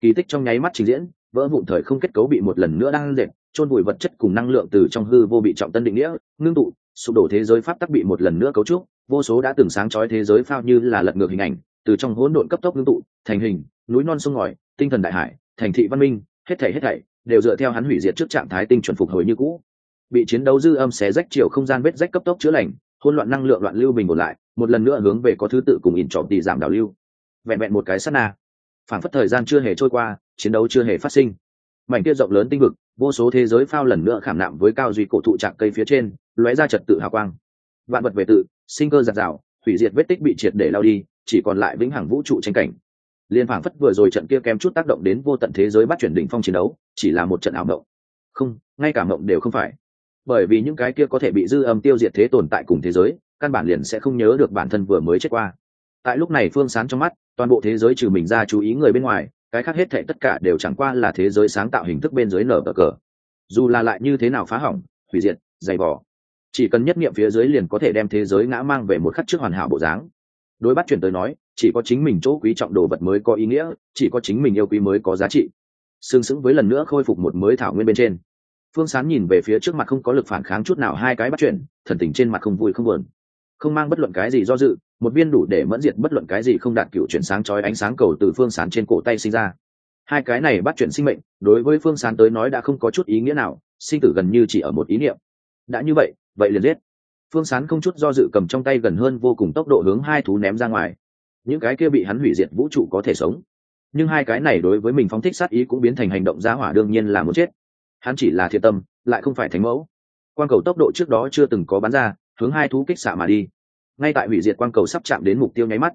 S1: Kỳ tích trong nháy mắt trình diễn, vỡ vụn thời không kết cấu bị một lần nữa đang dệt, chôn vùi vật chất cùng năng lượng từ trong hư vô bị trọng tân định nghĩa, ngưng tụ, sụp đổ thế giới pháp tắc bị một lần nữa cấu trúc, vô số đã từng sáng chói thế giới phao như là lật ngược hình ảnh từ trong hỗn độn cấp tốc ngưng tụ, thành hình, núi non sông ngòi, tinh thần đại hải, thành thị văn minh, hết thảy hết thảy đều dựa theo hắn hủy diệt trước trạng thái tinh chuẩn phục hồi như cũ. Bị chiến đấu dư âm xé rách chiều không gian vết rách cấp tốc chữa lành, hỗn loạn năng lượng loạn lưu bình ổn lại, một lần nữa hướng về có thứ tự cùng ỉn trọm tỷ giảm đảo lưu. Vẹn vẹn một cái sát na. Phản phất thời gian chưa hề trôi qua, chiến đấu chưa hề phát sinh. Mảnh kia rộng lớn tinh vực, vô số thế giới phao lần nữa khảm nạm với cao duy cổ thụ trạng cây phía trên, lóe ra trật tự hào quang. Vạn vật về tự, sinh cơ giạt rào, hủy diệt vết tích bị triệt để lao đi chỉ còn lại vĩnh hằng vũ trụ tranh cảnh. Liên phảng phất vừa rồi trận kia kém chút tác động đến vô tận thế giới bắt chuyển đỉnh phong chiến đấu, chỉ là một trận ảo mộng. Không, ngay cả mộng đều không phải. Bởi vì những cái kia có thể bị dư âm tiêu diệt thế tồn tại cùng thế giới, căn bản liền sẽ không nhớ được bản thân vừa mới chết qua. Tại lúc này phương sán trong mắt, toàn bộ thế giới trừ mình ra chú ý người bên ngoài, cái khác hết thệ tất cả đều chẳng qua là thế giới sáng tạo hình thức bên dưới nở bờ cờ. Dù là lại như thế nào phá hỏng, hủy diệt, dày vỏ chỉ cần nhất nghiệm phía dưới liền có thể đem thế giới ngã mang về một khắc trước hoàn hảo bộ dáng đối bắt chuyển tới nói, chỉ có chính mình chỗ quý trọng đồ vật mới có ý nghĩa, chỉ có chính mình yêu quý mới có giá trị. Xương sững với lần nữa khôi phục một mới thảo nguyên bên trên. Phương sán nhìn về phía trước mặt không có lực phản kháng chút nào hai cái bắt chuyển, thần tình trên mặt không vui không buồn. Không mang bất luận cái gì do dự, một viên đủ để mẫn diệt bất luận cái gì không đạt cựu chuyển sáng chói ánh sáng cầu từ phương sán trên cổ tay sinh ra. Hai cái này bắt chuyển sinh mệnh, đối với phương sán tới nói đã không có chút ý nghĩa nào, sinh tử gần như chỉ ở một ý niệm. Đã như vậy vậy liền giết phương sán không chút do dự cầm trong tay gần hơn vô cùng tốc độ hướng hai thú ném ra ngoài. Những cái kia bị hắn hủy diệt vũ trụ có thể sống. Nhưng hai cái này đối với mình phóng thích sát ý cũng biến thành hành động giá hỏa đương nhiên là muốn chết. Hắn chỉ là thiệt tâm, lại không phải thánh mẫu. Quan cầu tốc độ trước đó chưa từng có bắn ra, hướng hai thú kích xạ mà đi. Ngay tại hủy diệt quan cầu sắp chạm đến mục tiêu nháy mắt,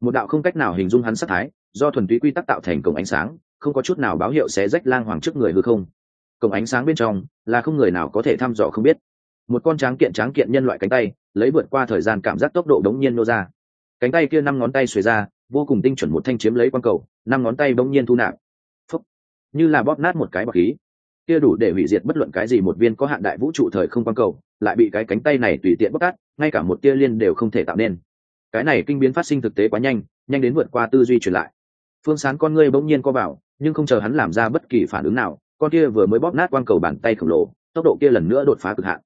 S1: một đạo không cách nào hình dung hắn sát thái, do thuần túy quy tắc tạo thành cổng ánh sáng, không có chút nào báo hiệu sẽ rách lang hoàng trước người hư không. Cổng ánh sáng bên trong là không người nào có thể thăm dò không biết một con tráng kiện tráng kiện nhân loại cánh tay, lấy vượt qua thời gian cảm giác tốc độ đống nhiên nô ra. Cánh tay kia năm ngón tay xuề ra, vô cùng tinh chuẩn một thanh chiếm lấy quan cầu, năm ngón tay bỗng nhiên thu nạp. Phúc. Như là bóp nát một cái bọc khí. Kia đủ để hủy diệt bất luận cái gì một viên có hạn đại vũ trụ thời không quan cầu, lại bị cái cánh tay này tùy tiện bóc tát ngay cả một tia liên đều không thể tạo nên. Cái này kinh biến phát sinh thực tế quá nhanh nhanh đến vượt qua tư duy truyền lại. Phương sán con ngươi bỗng nhiên co vào, nhưng không chờ hắn làm ra bất kỳ phản ứng nào, con kia vừa mới bóp nát quang cầu bàn tay khổng lồ, tốc độ kia lần nữa đột phá cực hạn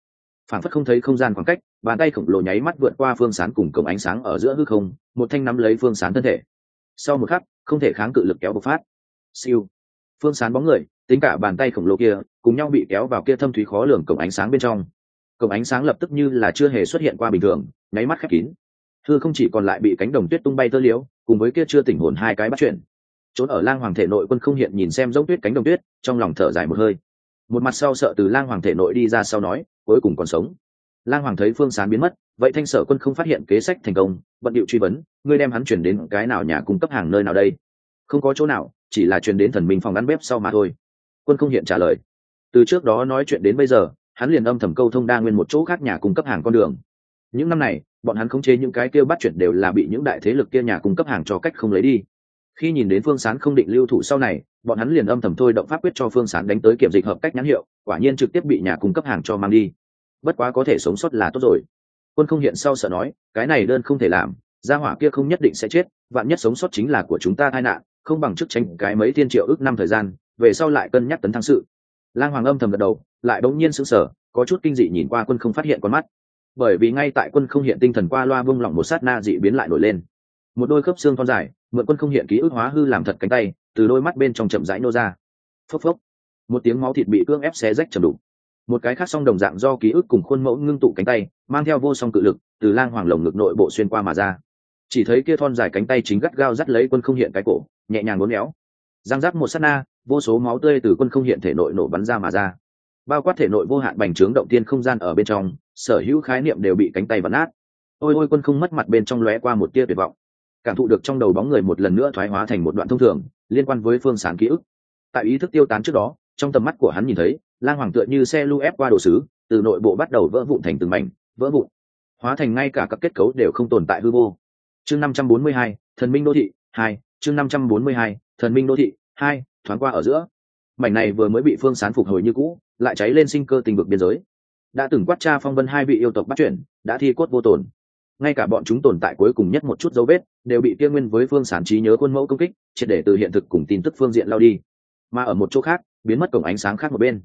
S1: phản phất không thấy không gian khoảng cách, bàn tay khổng lồ nháy mắt vượt qua phương sán cùng cổng ánh sáng ở giữa hư không, một thanh nắm lấy phương sán thân thể. Sau một khắc, không thể kháng cự lực kéo bộc phát. Siêu. Phương sán bóng người, tính cả bàn tay khổng lồ kia, cùng nhau bị kéo vào kia thâm thúy khó lường cổng ánh sáng bên trong. Cổng ánh sáng lập tức như là chưa hề xuất hiện qua bình thường, nháy mắt khép kín. Thư không chỉ còn lại bị cánh đồng tuyết tung bay tơ liễu, cùng với kia chưa tỉnh hồn hai cái bắt chuyển trốn ở lang hoàng thể nội quân không hiện nhìn xem giống tuyết cánh đồng tuyết, trong lòng thở dài một hơi một mặt sau sợ từ lang hoàng thể nội đi ra sau nói, cuối cùng còn sống. Lang hoàng thấy phương sán biến mất, vậy thanh sở quân không phát hiện kế sách thành công vận điệu truy vấn, ngươi đem hắn chuyển đến cái nào nhà cung cấp hàng nơi nào đây? Không có chỗ nào, chỉ là chuyển đến thần minh phòng ăn bếp sau mà thôi. Quân không hiện trả lời. Từ trước đó nói chuyện đến bây giờ, hắn liền âm thầm câu thông đa nguyên một chỗ khác nhà cung cấp hàng con đường. Những năm này, bọn hắn khống chế những cái kia bắt chuyển đều là bị những đại thế lực kia nhà cung cấp hàng cho cách không lấy đi khi nhìn đến phương sán không định lưu thủ sau này, bọn hắn liền âm thầm thôi động pháp quyết cho phương sán đánh tới kiểm dịch hợp cách nhãn hiệu, quả nhiên trực tiếp bị nhà cung cấp hàng cho mang đi. Bất quá có thể sống sót là tốt rồi. Quân không hiện sau sợ nói, cái này đơn không thể làm, gia hỏa kia không nhất định sẽ chết, vạn nhất sống sót chính là của chúng ta tai nạn, không bằng chức tranh cái mấy thiên triệu ước năm thời gian, về sau lại cân nhắc tấn thăng sự. Lang hoàng âm thầm gật đầu, lại bỗng nhiên sững sờ, có chút kinh dị nhìn qua quân không phát hiện con mắt. Bởi vì ngay tại quân không hiện tinh thần qua loa vung lỏng một sát na dị biến lại nổi lên. Một đôi khớp xương thon dài mượn quân không hiện ký ức hóa hư làm thật cánh tay, từ đôi mắt bên trong chậm rãi nô ra. Phốc phốc. Một tiếng máu thịt bị cưỡng ép xé rách chầm đủ một cái khác song đồng dạng do ký ức cùng khuôn mẫu ngưng tụ cánh tay, mang theo vô song cự lực, từ lang hoàng lồng ngực nội bộ xuyên qua mà ra. Chỉ thấy kia thon dài cánh tay chính gắt gao dắt lấy quân không hiện cái cổ, nhẹ nhàng uốn éo. Giang giác một sát na, vô số máu tươi từ quân không hiện thể nội nổ bắn ra mà ra. Bao quát thể nội vô hạn bành trướng động tiên không gian ở bên trong, sở hữu khái niệm đều bị cánh tay bắn nát. Ôi ôi quân không mất mặt bên trong lóe qua một tia tuyệt vọng cảm thụ được trong đầu bóng người một lần nữa thoái hóa thành một đoạn thông thường, liên quan với phương sán ký ức. Tại ý thức tiêu tán trước đó, trong tầm mắt của hắn nhìn thấy, lang hoàng tựa như xe lưu ép qua đồ sứ, từ nội bộ bắt đầu vỡ vụn thành từng mảnh, vỡ vụn. Hóa thành ngay cả các kết cấu đều không tồn tại hư vô. Chương năm trăm bốn mươi hai, thần minh đô thị hai, chương năm trăm bốn mươi hai, thần minh đô thị hai, thoáng qua ở giữa. Mảnh này vừa mới bị phương sán phục hồi như cũ, lại cháy lên sinh cơ tình vực biên giới. Đã từng quát cha phong vân hai vị yêu tộc bắt chuyển, đã thi cốt vô tồn ngay cả bọn chúng tồn tại cuối cùng nhất một chút dấu vết, đều bị kia nguyên với phương sản trí nhớ khuôn mẫu công kích, triệt để từ hiện thực cùng tin tức phương diện lao đi. Mà ở một chỗ khác, biến mất cổng ánh sáng khác một bên.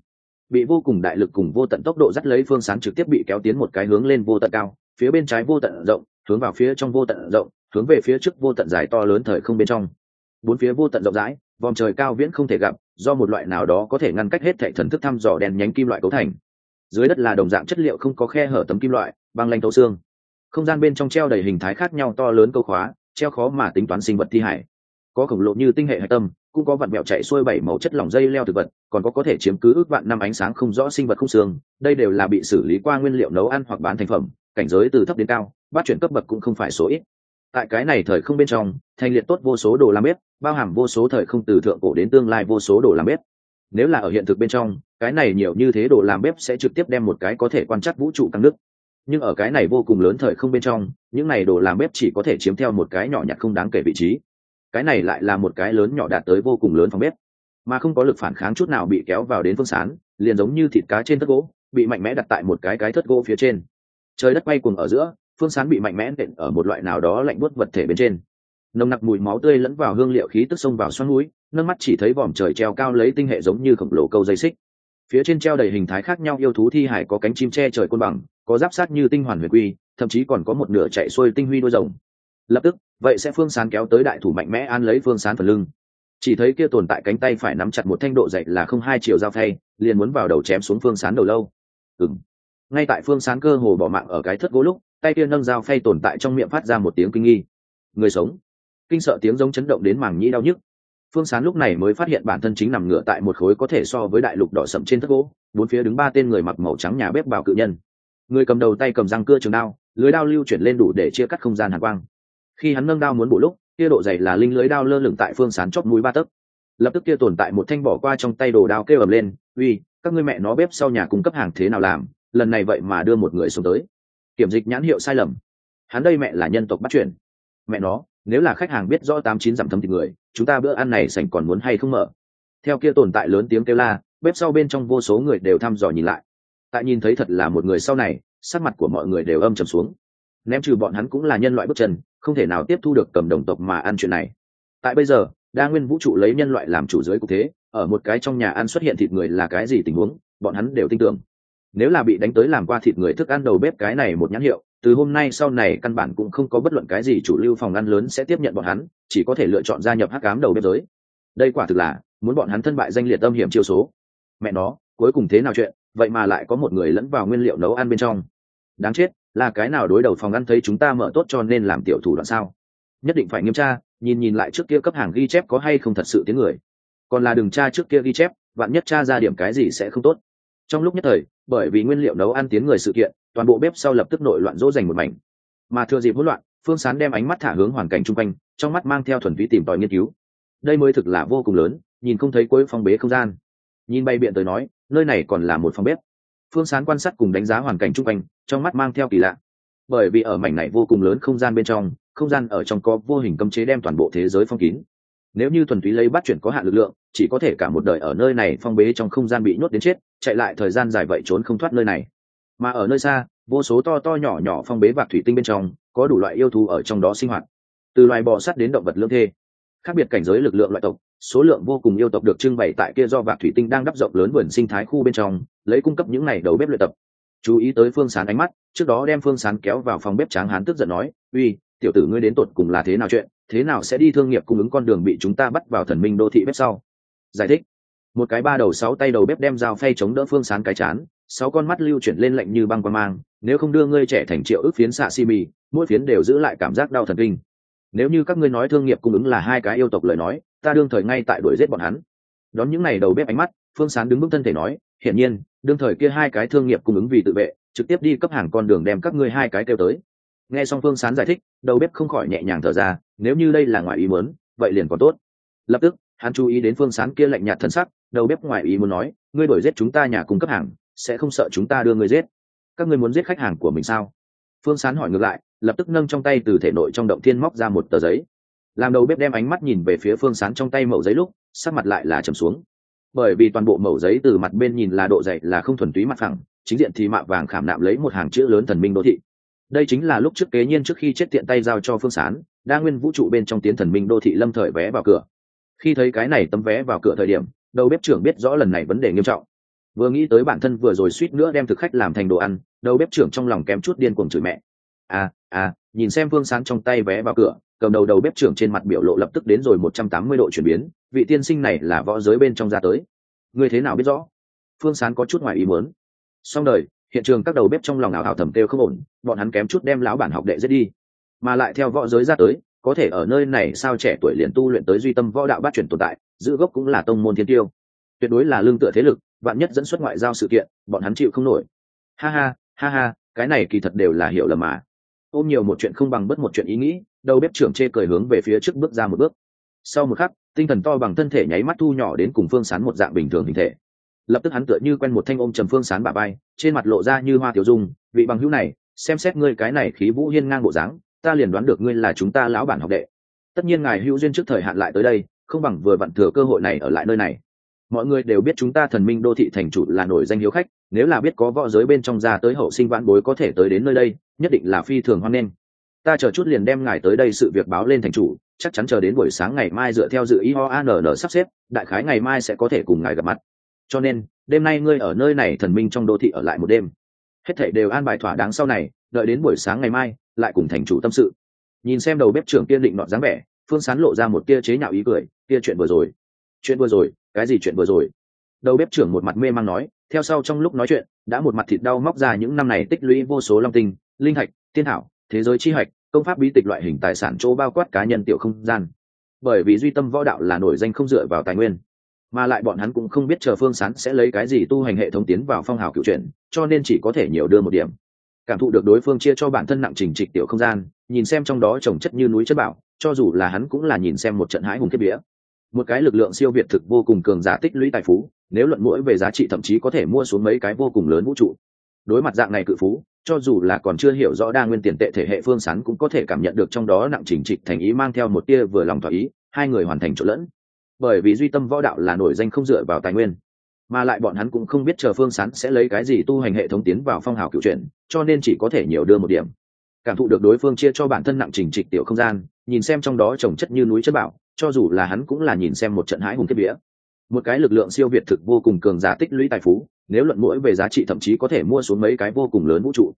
S1: Bị vô cùng đại lực cùng vô tận tốc độ dắt lấy phương sáng trực tiếp bị kéo tiến một cái hướng lên vô tận cao, phía bên trái vô tận rộng, hướng vào phía trong vô tận rộng, hướng về phía trước vô tận dài to lớn thời không bên trong. Bốn phía vô tận rộng rãi vòng trời cao viễn không thể gặp, do một loại nào đó có thể ngăn cách hết thệ thần thức thăm dò đèn nhánh kim loại cấu thành. Dưới đất là đồng dạng chất liệu không có khe hở tấm kim loại, băng lanh thấu xương không gian bên trong treo đầy hình thái khác nhau to lớn câu khóa, treo khó mà tính toán sinh vật thi hải. Có khổng lồ như tinh hệ hạch tâm, cũng có vạn mẹo chạy xuôi bảy màu chất lỏng dây leo thực vật, còn có có thể chiếm cứ ước vạn năm ánh sáng không rõ sinh vật không xương. Đây đều là bị xử lý qua nguyên liệu nấu ăn hoặc bán thành phẩm, cảnh giới từ thấp đến cao, bắt chuyển cấp bậc cũng không phải số ít. Tại cái này thời không bên trong, thành liệt tốt vô số đồ làm bếp, bao hàm vô số thời không từ thượng cổ đến tương lai vô số đồ làm bếp. Nếu là ở hiện thực bên trong, cái này nhiều như thế đồ làm bếp sẽ trực tiếp đem một cái có thể quan trắc vũ trụ căng nước nhưng ở cái này vô cùng lớn thời không bên trong, những này đồ làm bếp chỉ có thể chiếm theo một cái nhỏ nhặt không đáng kể vị trí. Cái này lại là một cái lớn nhỏ đạt tới vô cùng lớn phòng bếp, mà không có lực phản kháng chút nào bị kéo vào đến phương sán, liền giống như thịt cá trên thất gỗ, bị mạnh mẽ đặt tại một cái cái thất gỗ phía trên. Trời đất bay cùng ở giữa, phương sán bị mạnh mẽ nện ở một loại nào đó lạnh buốt vật thể bên trên. Nồng nặc mùi máu tươi lẫn vào hương liệu khí tức xông vào xoắn núi, nâng mắt chỉ thấy vòm trời treo cao lấy tinh hệ giống như khổng lồ câu dây xích. Phía trên treo đầy hình thái khác nhau yêu thú thi hải có cánh chim che trời côn bằng có giáp sát như tinh hoàn huyền quy, thậm chí còn có một nửa chạy xuôi tinh huy đôi rồng. Lập tức, vậy sẽ phương sán kéo tới đại thủ mạnh mẽ an lấy phương sán phần lưng. Chỉ thấy kia tồn tại cánh tay phải nắm chặt một thanh độ dậy là không hai chiều dao thay liền muốn vào đầu chém xuống phương sán đầu lâu. Ừng ngay tại phương sán cơ hồ bỏ mạng ở cái thất gỗ lúc, tay kia nâng dao phay tồn tại trong miệng phát ra một tiếng kinh nghi. Người sống. Kinh sợ tiếng giống chấn động đến màng nhĩ đau nhức. Phương sán lúc này mới phát hiện bản thân chính nằm ngửa tại một khối có thể so với đại lục đỏ sậm trên thất gỗ, bốn phía đứng ba tên người mặc màu trắng nhà bếp bào cự nhân người cầm đầu tay cầm răng cưa trường đao, lưới đao lưu chuyển lên đủ để chia cắt không gian hàn quang. Khi hắn nâng đao muốn bổ lúc kia độ dày là linh lưới đao lơ lửng tại phương sán chót mũi ba tấc. Lập tức kia tồn tại một thanh bỏ qua trong tay đồ đao kêu ầm lên, uy, các ngươi mẹ nó bếp sau nhà cung cấp hàng thế nào làm? Lần này vậy mà đưa một người xuống tới. Kiểm dịch nhãn hiệu sai lầm. Hắn đây mẹ là nhân tộc bắt chuyển mẹ nó, nếu là khách hàng biết rõ tám chín dặm thấm thịt người, chúng ta bữa ăn này sành còn muốn hay không mở? Theo kia tồn tại lớn tiếng kêu la, bếp sau bên trong vô số người đều thăm dò nhìn lại tại nhìn thấy thật là một người sau này, sắc mặt của mọi người đều âm trầm xuống. Ném trừ bọn hắn cũng là nhân loại bước chân, không thể nào tiếp thu được cầm đồng tộc mà ăn chuyện này. Tại bây giờ, đa nguyên vũ trụ lấy nhân loại làm chủ giới cục thế, ở một cái trong nhà ăn xuất hiện thịt người là cái gì tình huống, bọn hắn đều tin tưởng. Nếu là bị đánh tới làm qua thịt người thức ăn đầu bếp cái này một nhãn hiệu, từ hôm nay sau này căn bản cũng không có bất luận cái gì chủ lưu phòng ăn lớn sẽ tiếp nhận bọn hắn, chỉ có thể lựa chọn gia nhập hắc cám đầu bếp giới. Đây quả thực là muốn bọn hắn thân bại danh liệt âm hiểm chiêu số. Mẹ nó cuối cùng thế nào chuyện, vậy mà lại có một người lẫn vào nguyên liệu nấu ăn bên trong. Đáng chết, là cái nào đối đầu phòng ăn thấy chúng ta mở tốt cho nên làm tiểu thủ đoạn sao? Nhất định phải nghiêm tra, nhìn nhìn lại trước kia cấp hàng ghi chép có hay không thật sự tiếng người. Còn là đừng tra trước kia ghi chép, vạn nhất tra ra điểm cái gì sẽ không tốt. Trong lúc nhất thời, bởi vì nguyên liệu nấu ăn tiếng người sự kiện, toàn bộ bếp sau lập tức nội loạn dỗ dành một mảnh. Mà thừa dịp hỗn loạn, phương sán đem ánh mắt thả hướng hoàn cảnh chung quanh, trong mắt mang theo thuần túy tìm tòi nghiên cứu. Đây mới thực là vô cùng lớn, nhìn không thấy cuối phong bế không gian nhìn bay biện tới nói, nơi này còn là một phòng bếp. Phương sán quan sát cùng đánh giá hoàn cảnh chung quanh, trong mắt mang theo kỳ lạ. Bởi vì ở mảnh này vô cùng lớn không gian bên trong, không gian ở trong có vô hình cấm chế đem toàn bộ thế giới phong kín. Nếu như thuần túy lấy bắt chuyển có hạn lực lượng, chỉ có thể cả một đời ở nơi này phong bế trong không gian bị nhốt đến chết, chạy lại thời gian dài vậy trốn không thoát nơi này. Mà ở nơi xa, vô số to to nhỏ nhỏ phong bế vạc thủy tinh bên trong, có đủ loại yêu thú ở trong đó sinh hoạt. Từ loài bò sắt đến động vật lương thê khác biệt cảnh giới lực lượng loại tộc, số lượng vô cùng yêu tộc được trưng bày tại kia do vạc thủy tinh đang đắp rộng lớn vườn sinh thái khu bên trong, lấy cung cấp những này đầu bếp luyện tập. Chú ý tới phương sán ánh mắt, trước đó đem phương sán kéo vào phòng bếp tráng hán tức giận nói, uy, tiểu tử ngươi đến tột cùng là thế nào chuyện? Thế nào sẽ đi thương nghiệp cung ứng con đường bị chúng ta bắt vào thần minh đô thị bếp sau? Giải thích. Một cái ba đầu sáu tay đầu bếp đem dao phay chống đỡ phương sán cái chán, sáu con mắt lưu chuyển lên lạnh như băng quan mang, nếu không đưa ngươi trẻ thành triệu ước phiến xạ si mì, mỗi phiến đều giữ lại cảm giác đau thần kinh nếu như các ngươi nói thương nghiệp cung ứng là hai cái yêu tộc lời nói, ta đương thời ngay tại đuổi giết bọn hắn. Đón những ngày đầu bếp ánh mắt, phương sán đứng bước thân thể nói, hiển nhiên, đương thời kia hai cái thương nghiệp cung ứng vì tự vệ, trực tiếp đi cấp hàng con đường đem các ngươi hai cái kêu tới. Nghe xong phương sán giải thích, đầu bếp không khỏi nhẹ nhàng thở ra, nếu như đây là ngoài ý muốn, vậy liền còn tốt. Lập tức, hắn chú ý đến phương sán kia lạnh nhạt thân sắc, đầu bếp ngoài ý muốn nói, ngươi đuổi giết chúng ta nhà cung cấp hàng, sẽ không sợ chúng ta đưa ngươi giết. Các ngươi muốn giết khách hàng của mình sao? Phương sán hỏi ngược lại lập tức nâng trong tay từ thể nội trong động thiên móc ra một tờ giấy. Làm đầu bếp đem ánh mắt nhìn về phía phương sán trong tay mẩu giấy lúc, sắc mặt lại là trầm xuống. Bởi vì toàn bộ mẩu giấy từ mặt bên nhìn là độ dày là không thuần túy mặt phẳng, chính diện thì mạ vàng khảm nạm lấy một hàng chữ lớn thần minh đô thị. Đây chính là lúc trước kế nhiên trước khi chết tiện tay giao cho phương sán, đa nguyên vũ trụ bên trong tiến thần minh đô thị lâm thời vé vào cửa. Khi thấy cái này tấm vé vào cửa thời điểm, đầu bếp trưởng biết rõ lần này vấn đề nghiêm trọng. Vừa nghĩ tới bản thân vừa rồi suýt nữa đem thực khách làm thành đồ ăn, đầu bếp trưởng trong lòng kém chút điên cuồng chửi mẹ. À à nhìn xem phương sán trong tay vé vào cửa, cầm đầu đầu bếp trưởng trên mặt biểu lộ lập tức đến rồi một trăm tám mươi độ chuyển biến, vị tiên sinh này là võ giới bên trong ra tới. Người thế nào biết rõ? Phương sán có chút ngoài ý muốn. Xong đời, hiện trường các đầu bếp trong lòng ảo hảo thầm kêu không ổn, bọn hắn kém chút đem lão bản học đệ giết đi. Mà lại theo võ giới ra tới, có thể ở nơi này sao trẻ tuổi liền tu luyện tới duy tâm võ đạo bát chuyển tồn tại, giữ gốc cũng là tông môn thiên tiêu. Tuyệt đối là lương tựa thế lực, vạn nhất dẫn xuất ngoại giao sự kiện, bọn hắn chịu không nổi. Ha ha ha ha, cái này kỳ thật đều là hiểu lầm mà ôm nhiều một chuyện không bằng bất một chuyện ý nghĩ, đầu bếp trưởng chê cười hướng về phía trước bước ra một bước. Sau một khắc, tinh thần to bằng thân thể nháy mắt thu nhỏ đến cùng phương sán một dạng bình thường hình thể. Lập tức hắn tựa như quen một thanh ôm trầm phương sán bà bay trên mặt lộ ra như hoa tiểu dung, vị bằng hữu này, xem xét ngươi cái này khí vũ hiên ngang bộ dáng, ta liền đoán được ngươi là chúng ta lão bản học đệ. Tất nhiên ngài hữu duyên trước thời hạn lại tới đây, không bằng vừa vặn thừa cơ hội này ở lại nơi này. Mọi người đều biết chúng ta thần minh đô thị thành chủ là nổi danh hiếu khách, nếu là biết có võ giới bên trong ra tới hậu sinh vãn bối có thể tới đến nơi đây nhất định là phi thường hoan nghênh. Ta chờ chút liền đem ngài tới đây sự việc báo lên thành chủ, chắc chắn chờ đến buổi sáng ngày mai dựa theo dự ý ho an sắp xếp, đại khái ngày mai sẽ có thể cùng ngài gặp mặt. Cho nên, đêm nay ngươi ở nơi này thần minh trong đô thị ở lại một đêm. Hết thảy đều an bài thỏa đáng sau này, đợi đến buổi sáng ngày mai, lại cùng thành chủ tâm sự. Nhìn xem đầu bếp trưởng tiên định nọ dáng vẻ, phương sán lộ ra một tia chế nhạo ý cười tia chuyện vừa rồi, chuyện vừa rồi, cái gì chuyện vừa rồi? Đầu bếp trưởng một mặt mê mang nói, theo sau trong lúc nói chuyện, đã một mặt thịt đau móc ra những năm này tích lũy vô số long tinh linh hạch tiên thảo, thế giới chi hạch công pháp bí tịch loại hình tài sản chỗ bao quát cá nhân tiểu không gian. Bởi vì duy tâm võ đạo là nổi danh không dựa vào tài nguyên, mà lại bọn hắn cũng không biết chờ phương sán sẽ lấy cái gì tu hành hệ thống tiến vào phong hào cựu truyện, cho nên chỉ có thể nhiều đưa một điểm. Cảm thụ được đối phương chia cho bản thân nặng trình trịch tiểu không gian, nhìn xem trong đó trồng chất như núi chất bảo, cho dù là hắn cũng là nhìn xem một trận hãi hùng kiếp vía một cái lực lượng siêu việt thực vô cùng cường giả tích lũy tài phú, nếu luận mũi về giá trị thậm chí có thể mua xuống mấy cái vô cùng lớn vũ trụ. Đối mặt dạng này cự phú cho dù là còn chưa hiểu rõ đa nguyên tiền tệ thể hệ phương sán cũng có thể cảm nhận được trong đó nặng chỉnh trịch thành ý mang theo một tia vừa lòng thỏa ý, hai người hoàn thành chỗ lẫn. Bởi vì duy tâm võ đạo là nổi danh không dựa vào tài nguyên, mà lại bọn hắn cũng không biết chờ phương sán sẽ lấy cái gì tu hành hệ thống tiến vào phong hào cựu truyện cho nên chỉ có thể nhiều đưa một điểm. Cảm thụ được đối phương chia cho bản thân nặng trình trịch tiểu không gian, nhìn xem trong đó trồng chất như núi chất bảo, cho dù là hắn cũng là nhìn xem một trận hãi hùng kết vía một cái lực lượng siêu việt thực vô cùng cường giả tích lũy tài phú nếu luận mỗi về giá trị thậm chí có thể mua xuống mấy cái vô cùng lớn vũ trụ.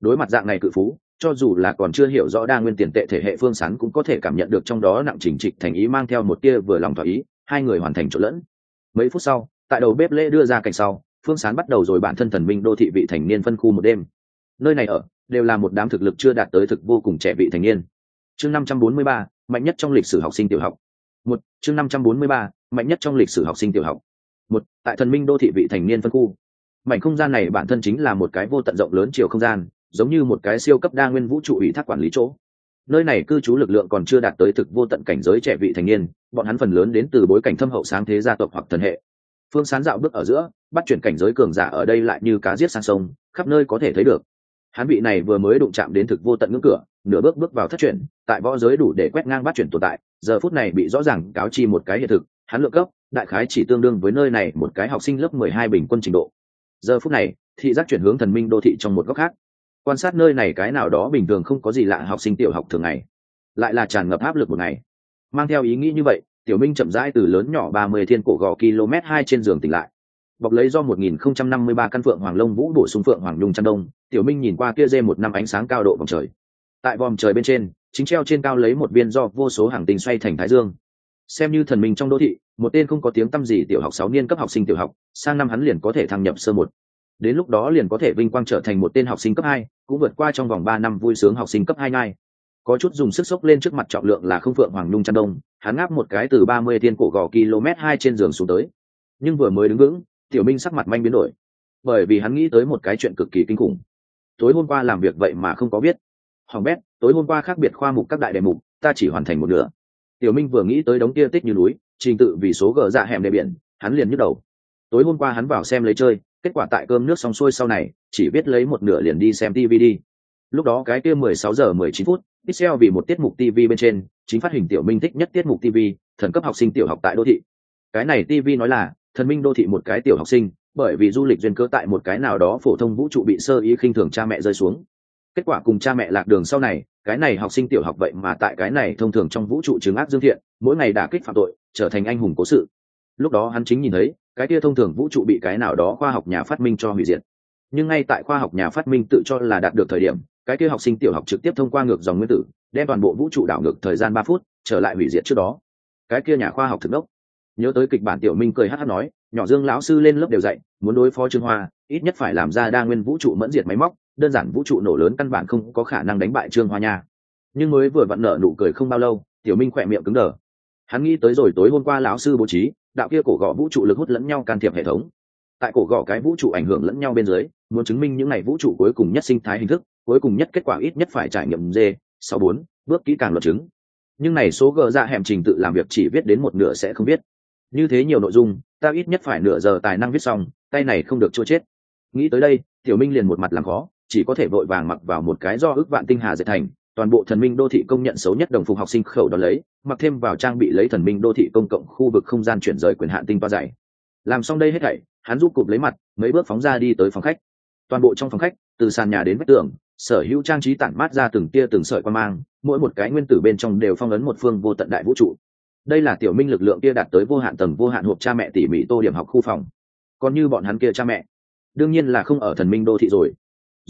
S1: Đối mặt dạng này cự phú, cho dù là còn chưa hiểu rõ đa nguyên tiền tệ thể hệ phương sán cũng có thể cảm nhận được trong đó nặng chỉnh trịch thành ý mang theo một tia vừa lòng thỏa ý, hai người hoàn thành chỗ lẫn. Mấy phút sau, tại đầu bếp lễ đưa ra cảnh sau, phương sán bắt đầu rồi bản thân thần minh đô thị vị thành niên phân khu một đêm. Nơi này ở, đều là một đám thực lực chưa đạt tới thực vô cùng trẻ vị thành niên. Chương năm trăm bốn mươi ba, mạnh nhất trong lịch sử học sinh tiểu học. Một, chương năm trăm bốn mươi ba, mạnh nhất trong lịch sử học sinh tiểu học một, tại thần minh đô thị vị thành niên phân khu. Mảnh không gian này bản thân chính là một cái vô tận rộng lớn chiều không gian, giống như một cái siêu cấp đa nguyên vũ trụ ủy thác quản lý chỗ. Nơi này cư trú lực lượng còn chưa đạt tới thực vô tận cảnh giới trẻ vị thành niên, bọn hắn phần lớn đến từ bối cảnh thâm hậu sáng thế gia tộc hoặc thần hệ. Phương sán dạo bước ở giữa, bắt chuyển cảnh giới cường giả ở đây lại như cá giết sang sông, khắp nơi có thể thấy được. Hắn vị này vừa mới đụng chạm đến thực vô tận ngưỡng cửa, nửa bước bước vào thất chuyển, tại võ giới đủ để quét ngang bắt chuyển tồn tại, giờ phút này bị rõ ràng cáo chi một cái hiện thực hắn lượng cấp, đại khái chỉ tương đương với nơi này một cái học sinh lớp mười hai bình quân trình độ. Giờ phút này, thị giác chuyển hướng thần minh đô thị trong một góc khác. Quan sát nơi này cái nào đó bình thường không có gì lạ học sinh tiểu học thường ngày, lại là tràn ngập áp lực một ngày. Mang theo ý nghĩ như vậy, tiểu minh chậm rãi từ lớn nhỏ ba mươi thiên cổ gò km hai trên giường tỉnh lại. Bọc lấy do một nghìn không trăm năm mươi ba căn phượng hoàng lông vũ bổ sung phượng hoàng nhung chăn đông, tiểu minh nhìn qua kia dê một năm ánh sáng cao độ vòng trời. Tại vòm trời bên trên, chính treo trên cao lấy một viên do vô số hàng tinh xoay thành thái dương xem như thần minh trong đô thị, một tên không có tiếng tăm gì tiểu học sáu niên cấp học sinh tiểu học, sang năm hắn liền có thể thăng nhập sơ một. Đến lúc đó liền có thể vinh quang trở thành một tên học sinh cấp hai, cũng vượt qua trong vòng ba năm vui sướng học sinh cấp hai ngay có chút dùng sức sốc lên trước mặt trọng lượng là không phượng hoàng nhung chăn đông, hắn ngáp một cái từ ba mươi thiên cổ gò km hai trên giường xuống tới. Nhưng vừa mới đứng vững, tiểu minh sắc mặt manh biến đổi. Bởi vì hắn nghĩ tới một cái chuyện cực kỳ kinh khủng. Tối hôm qua làm việc vậy mà không có biết hoàng bét, tối hôm qua khác biệt khoa mục các đại đề mục, ta chỉ hoàn thành một nửa tiểu minh vừa nghĩ tới đống kia tích như núi, trình tự vì số gờ dạ hẻm đề biển, hắn liền nhức đầu. Tối hôm qua hắn vào xem lấy chơi, kết quả tại cơm nước xong xuôi sau này, chỉ biết lấy một nửa liền đi xem tv đi. Lúc đó cái kia mười sáu giờ mười chín phút pixel vì một tiết mục tv bên trên, chính phát hình tiểu minh thích nhất tiết mục tv thần cấp học sinh tiểu học tại đô thị. Cái này tv nói là, thần minh đô thị một cái tiểu học sinh, bởi vì du lịch duyên cơ tại một cái nào đó phổ thông vũ trụ bị sơ ý khinh thường cha mẹ rơi xuống kết quả cùng cha mẹ lạc đường sau này, cái này học sinh tiểu học vậy mà tại cái này thông thường trong vũ trụ chứng ác dương thiện, mỗi ngày đả kích phạm tội, trở thành anh hùng cố sự. Lúc đó hắn chính nhìn thấy, cái kia thông thường vũ trụ bị cái nào đó khoa học nhà phát minh cho hủy diệt. Nhưng ngay tại khoa học nhà phát minh tự cho là đạt được thời điểm, cái kia học sinh tiểu học trực tiếp thông qua ngược dòng nguyên tử, đem toàn bộ vũ trụ đảo ngược thời gian ba phút, trở lại hủy diệt trước đó. Cái kia nhà khoa học thực đốc. Nhớ tới kịch bản tiểu minh cười hát hát nói, nhỏ dương lão sư lên lớp đều dạy, muốn đối phó trương hoa, ít nhất phải làm ra đa nguyên vũ trụ mẫn diệt máy móc đơn giản vũ trụ nổ lớn căn bản không có khả năng đánh bại trương hoa nha. Nhưng mới vừa vặn nợ nụ cười không bao lâu, tiểu minh khỏe miệng cứng đờ. Hắn nghĩ tới rồi tối hôm qua lão sư bố trí, đạo kia cổ gõ vũ trụ lực hút lẫn nhau can thiệp hệ thống. Tại cổ gõ cái vũ trụ ảnh hưởng lẫn nhau bên dưới, muốn chứng minh những ngày vũ trụ cuối cùng nhất sinh thái hình thức, cuối cùng nhất kết quả ít nhất phải trải nghiệm d sáu bốn, bước kỹ càng luật chứng. Nhưng này số gờ ra dạ hẻm trình tự làm việc chỉ viết đến một nửa sẽ không biết. Như thế nhiều nội dung, ta ít nhất phải nửa giờ tài năng viết xong, tay này không được chua chết. Nghĩ tới đây, tiểu minh liền một mặt làm khó chỉ có thể vội vàng mặc vào một cái do ước vạn tinh hà dệt thành, toàn bộ thần minh đô thị công nhận xấu nhất đồng phục học sinh khẩu đó lấy, mặc thêm vào trang bị lấy thần minh đô thị công cộng khu vực không gian chuyển rời quyền hạn tinh toa dày làm xong đây hết thảy, hắn giúp cụp lấy mặt, mấy bước phóng ra đi tới phòng khách. Toàn bộ trong phòng khách, từ sàn nhà đến vách tường, sở hữu trang trí tản mát ra từng tia từng sợi quan mang, mỗi một cái nguyên tử bên trong đều phong ấn một phương vô tận đại vũ trụ. Đây là tiểu minh lực lượng kia đạt tới vô hạn tầng vô hạn hộp cha mẹ tỉ mỉ tô điểm học khu phòng. Còn như bọn hắn kia cha mẹ, đương nhiên là không ở thần minh đô thị rồi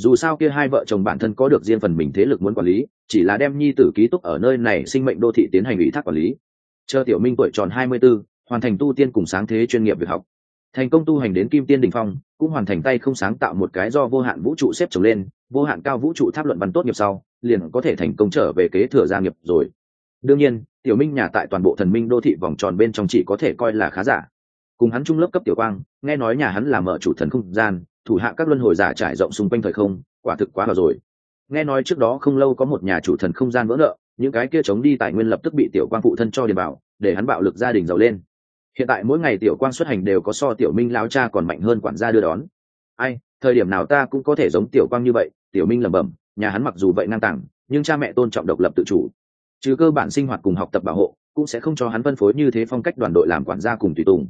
S1: dù sao kia hai vợ chồng bản thân có được riêng phần mình thế lực muốn quản lý chỉ là đem nhi tử ký túc ở nơi này sinh mệnh đô thị tiến hành ủy thác quản lý. Chờ tiểu minh tuổi tròn hai mươi 24, hoàn thành tu tiên cùng sáng thế chuyên nghiệp việc học. Thành công tu hành đến kim tiên đình phong cũng hoàn thành tay không sáng tạo một cái do vô hạn vũ trụ xếp trồng lên vô hạn cao vũ trụ tháp luận văn tốt nghiệp sau liền có thể thành công trở về kế thừa gia nghiệp rồi. Đương nhiên tiểu minh nhà tại toàn bộ thần minh đô thị vòng tròn bên trong chỉ có thể coi là khá giả. Cùng hắn trung lớp cấp tiểu quang nghe nói nhà hắn là mở chủ thần không gian thủ hạ các luân hồi giả trải rộng xung quanh thời không, quả thực quá vào rồi. Nghe nói trước đó không lâu có một nhà chủ thần không gian vỡ nợ, những cái kia chống đi tài nguyên lập tức bị tiểu quang phụ thân cho điền bảo để hắn bạo lực gia đình giàu lên. Hiện tại mỗi ngày tiểu quang xuất hành đều có so tiểu minh lao cha còn mạnh hơn quản gia đưa đón. Ai, thời điểm nào ta cũng có thể giống tiểu quang như vậy, tiểu minh lẩm bẩm, nhà hắn mặc dù vậy ngang tàng, nhưng cha mẹ tôn trọng độc lập tự chủ. Trừ cơ bản sinh hoạt cùng học tập bảo hộ, cũng sẽ không cho hắn phân phối như thế phong cách đoàn đội làm quản gia cùng tùy tùng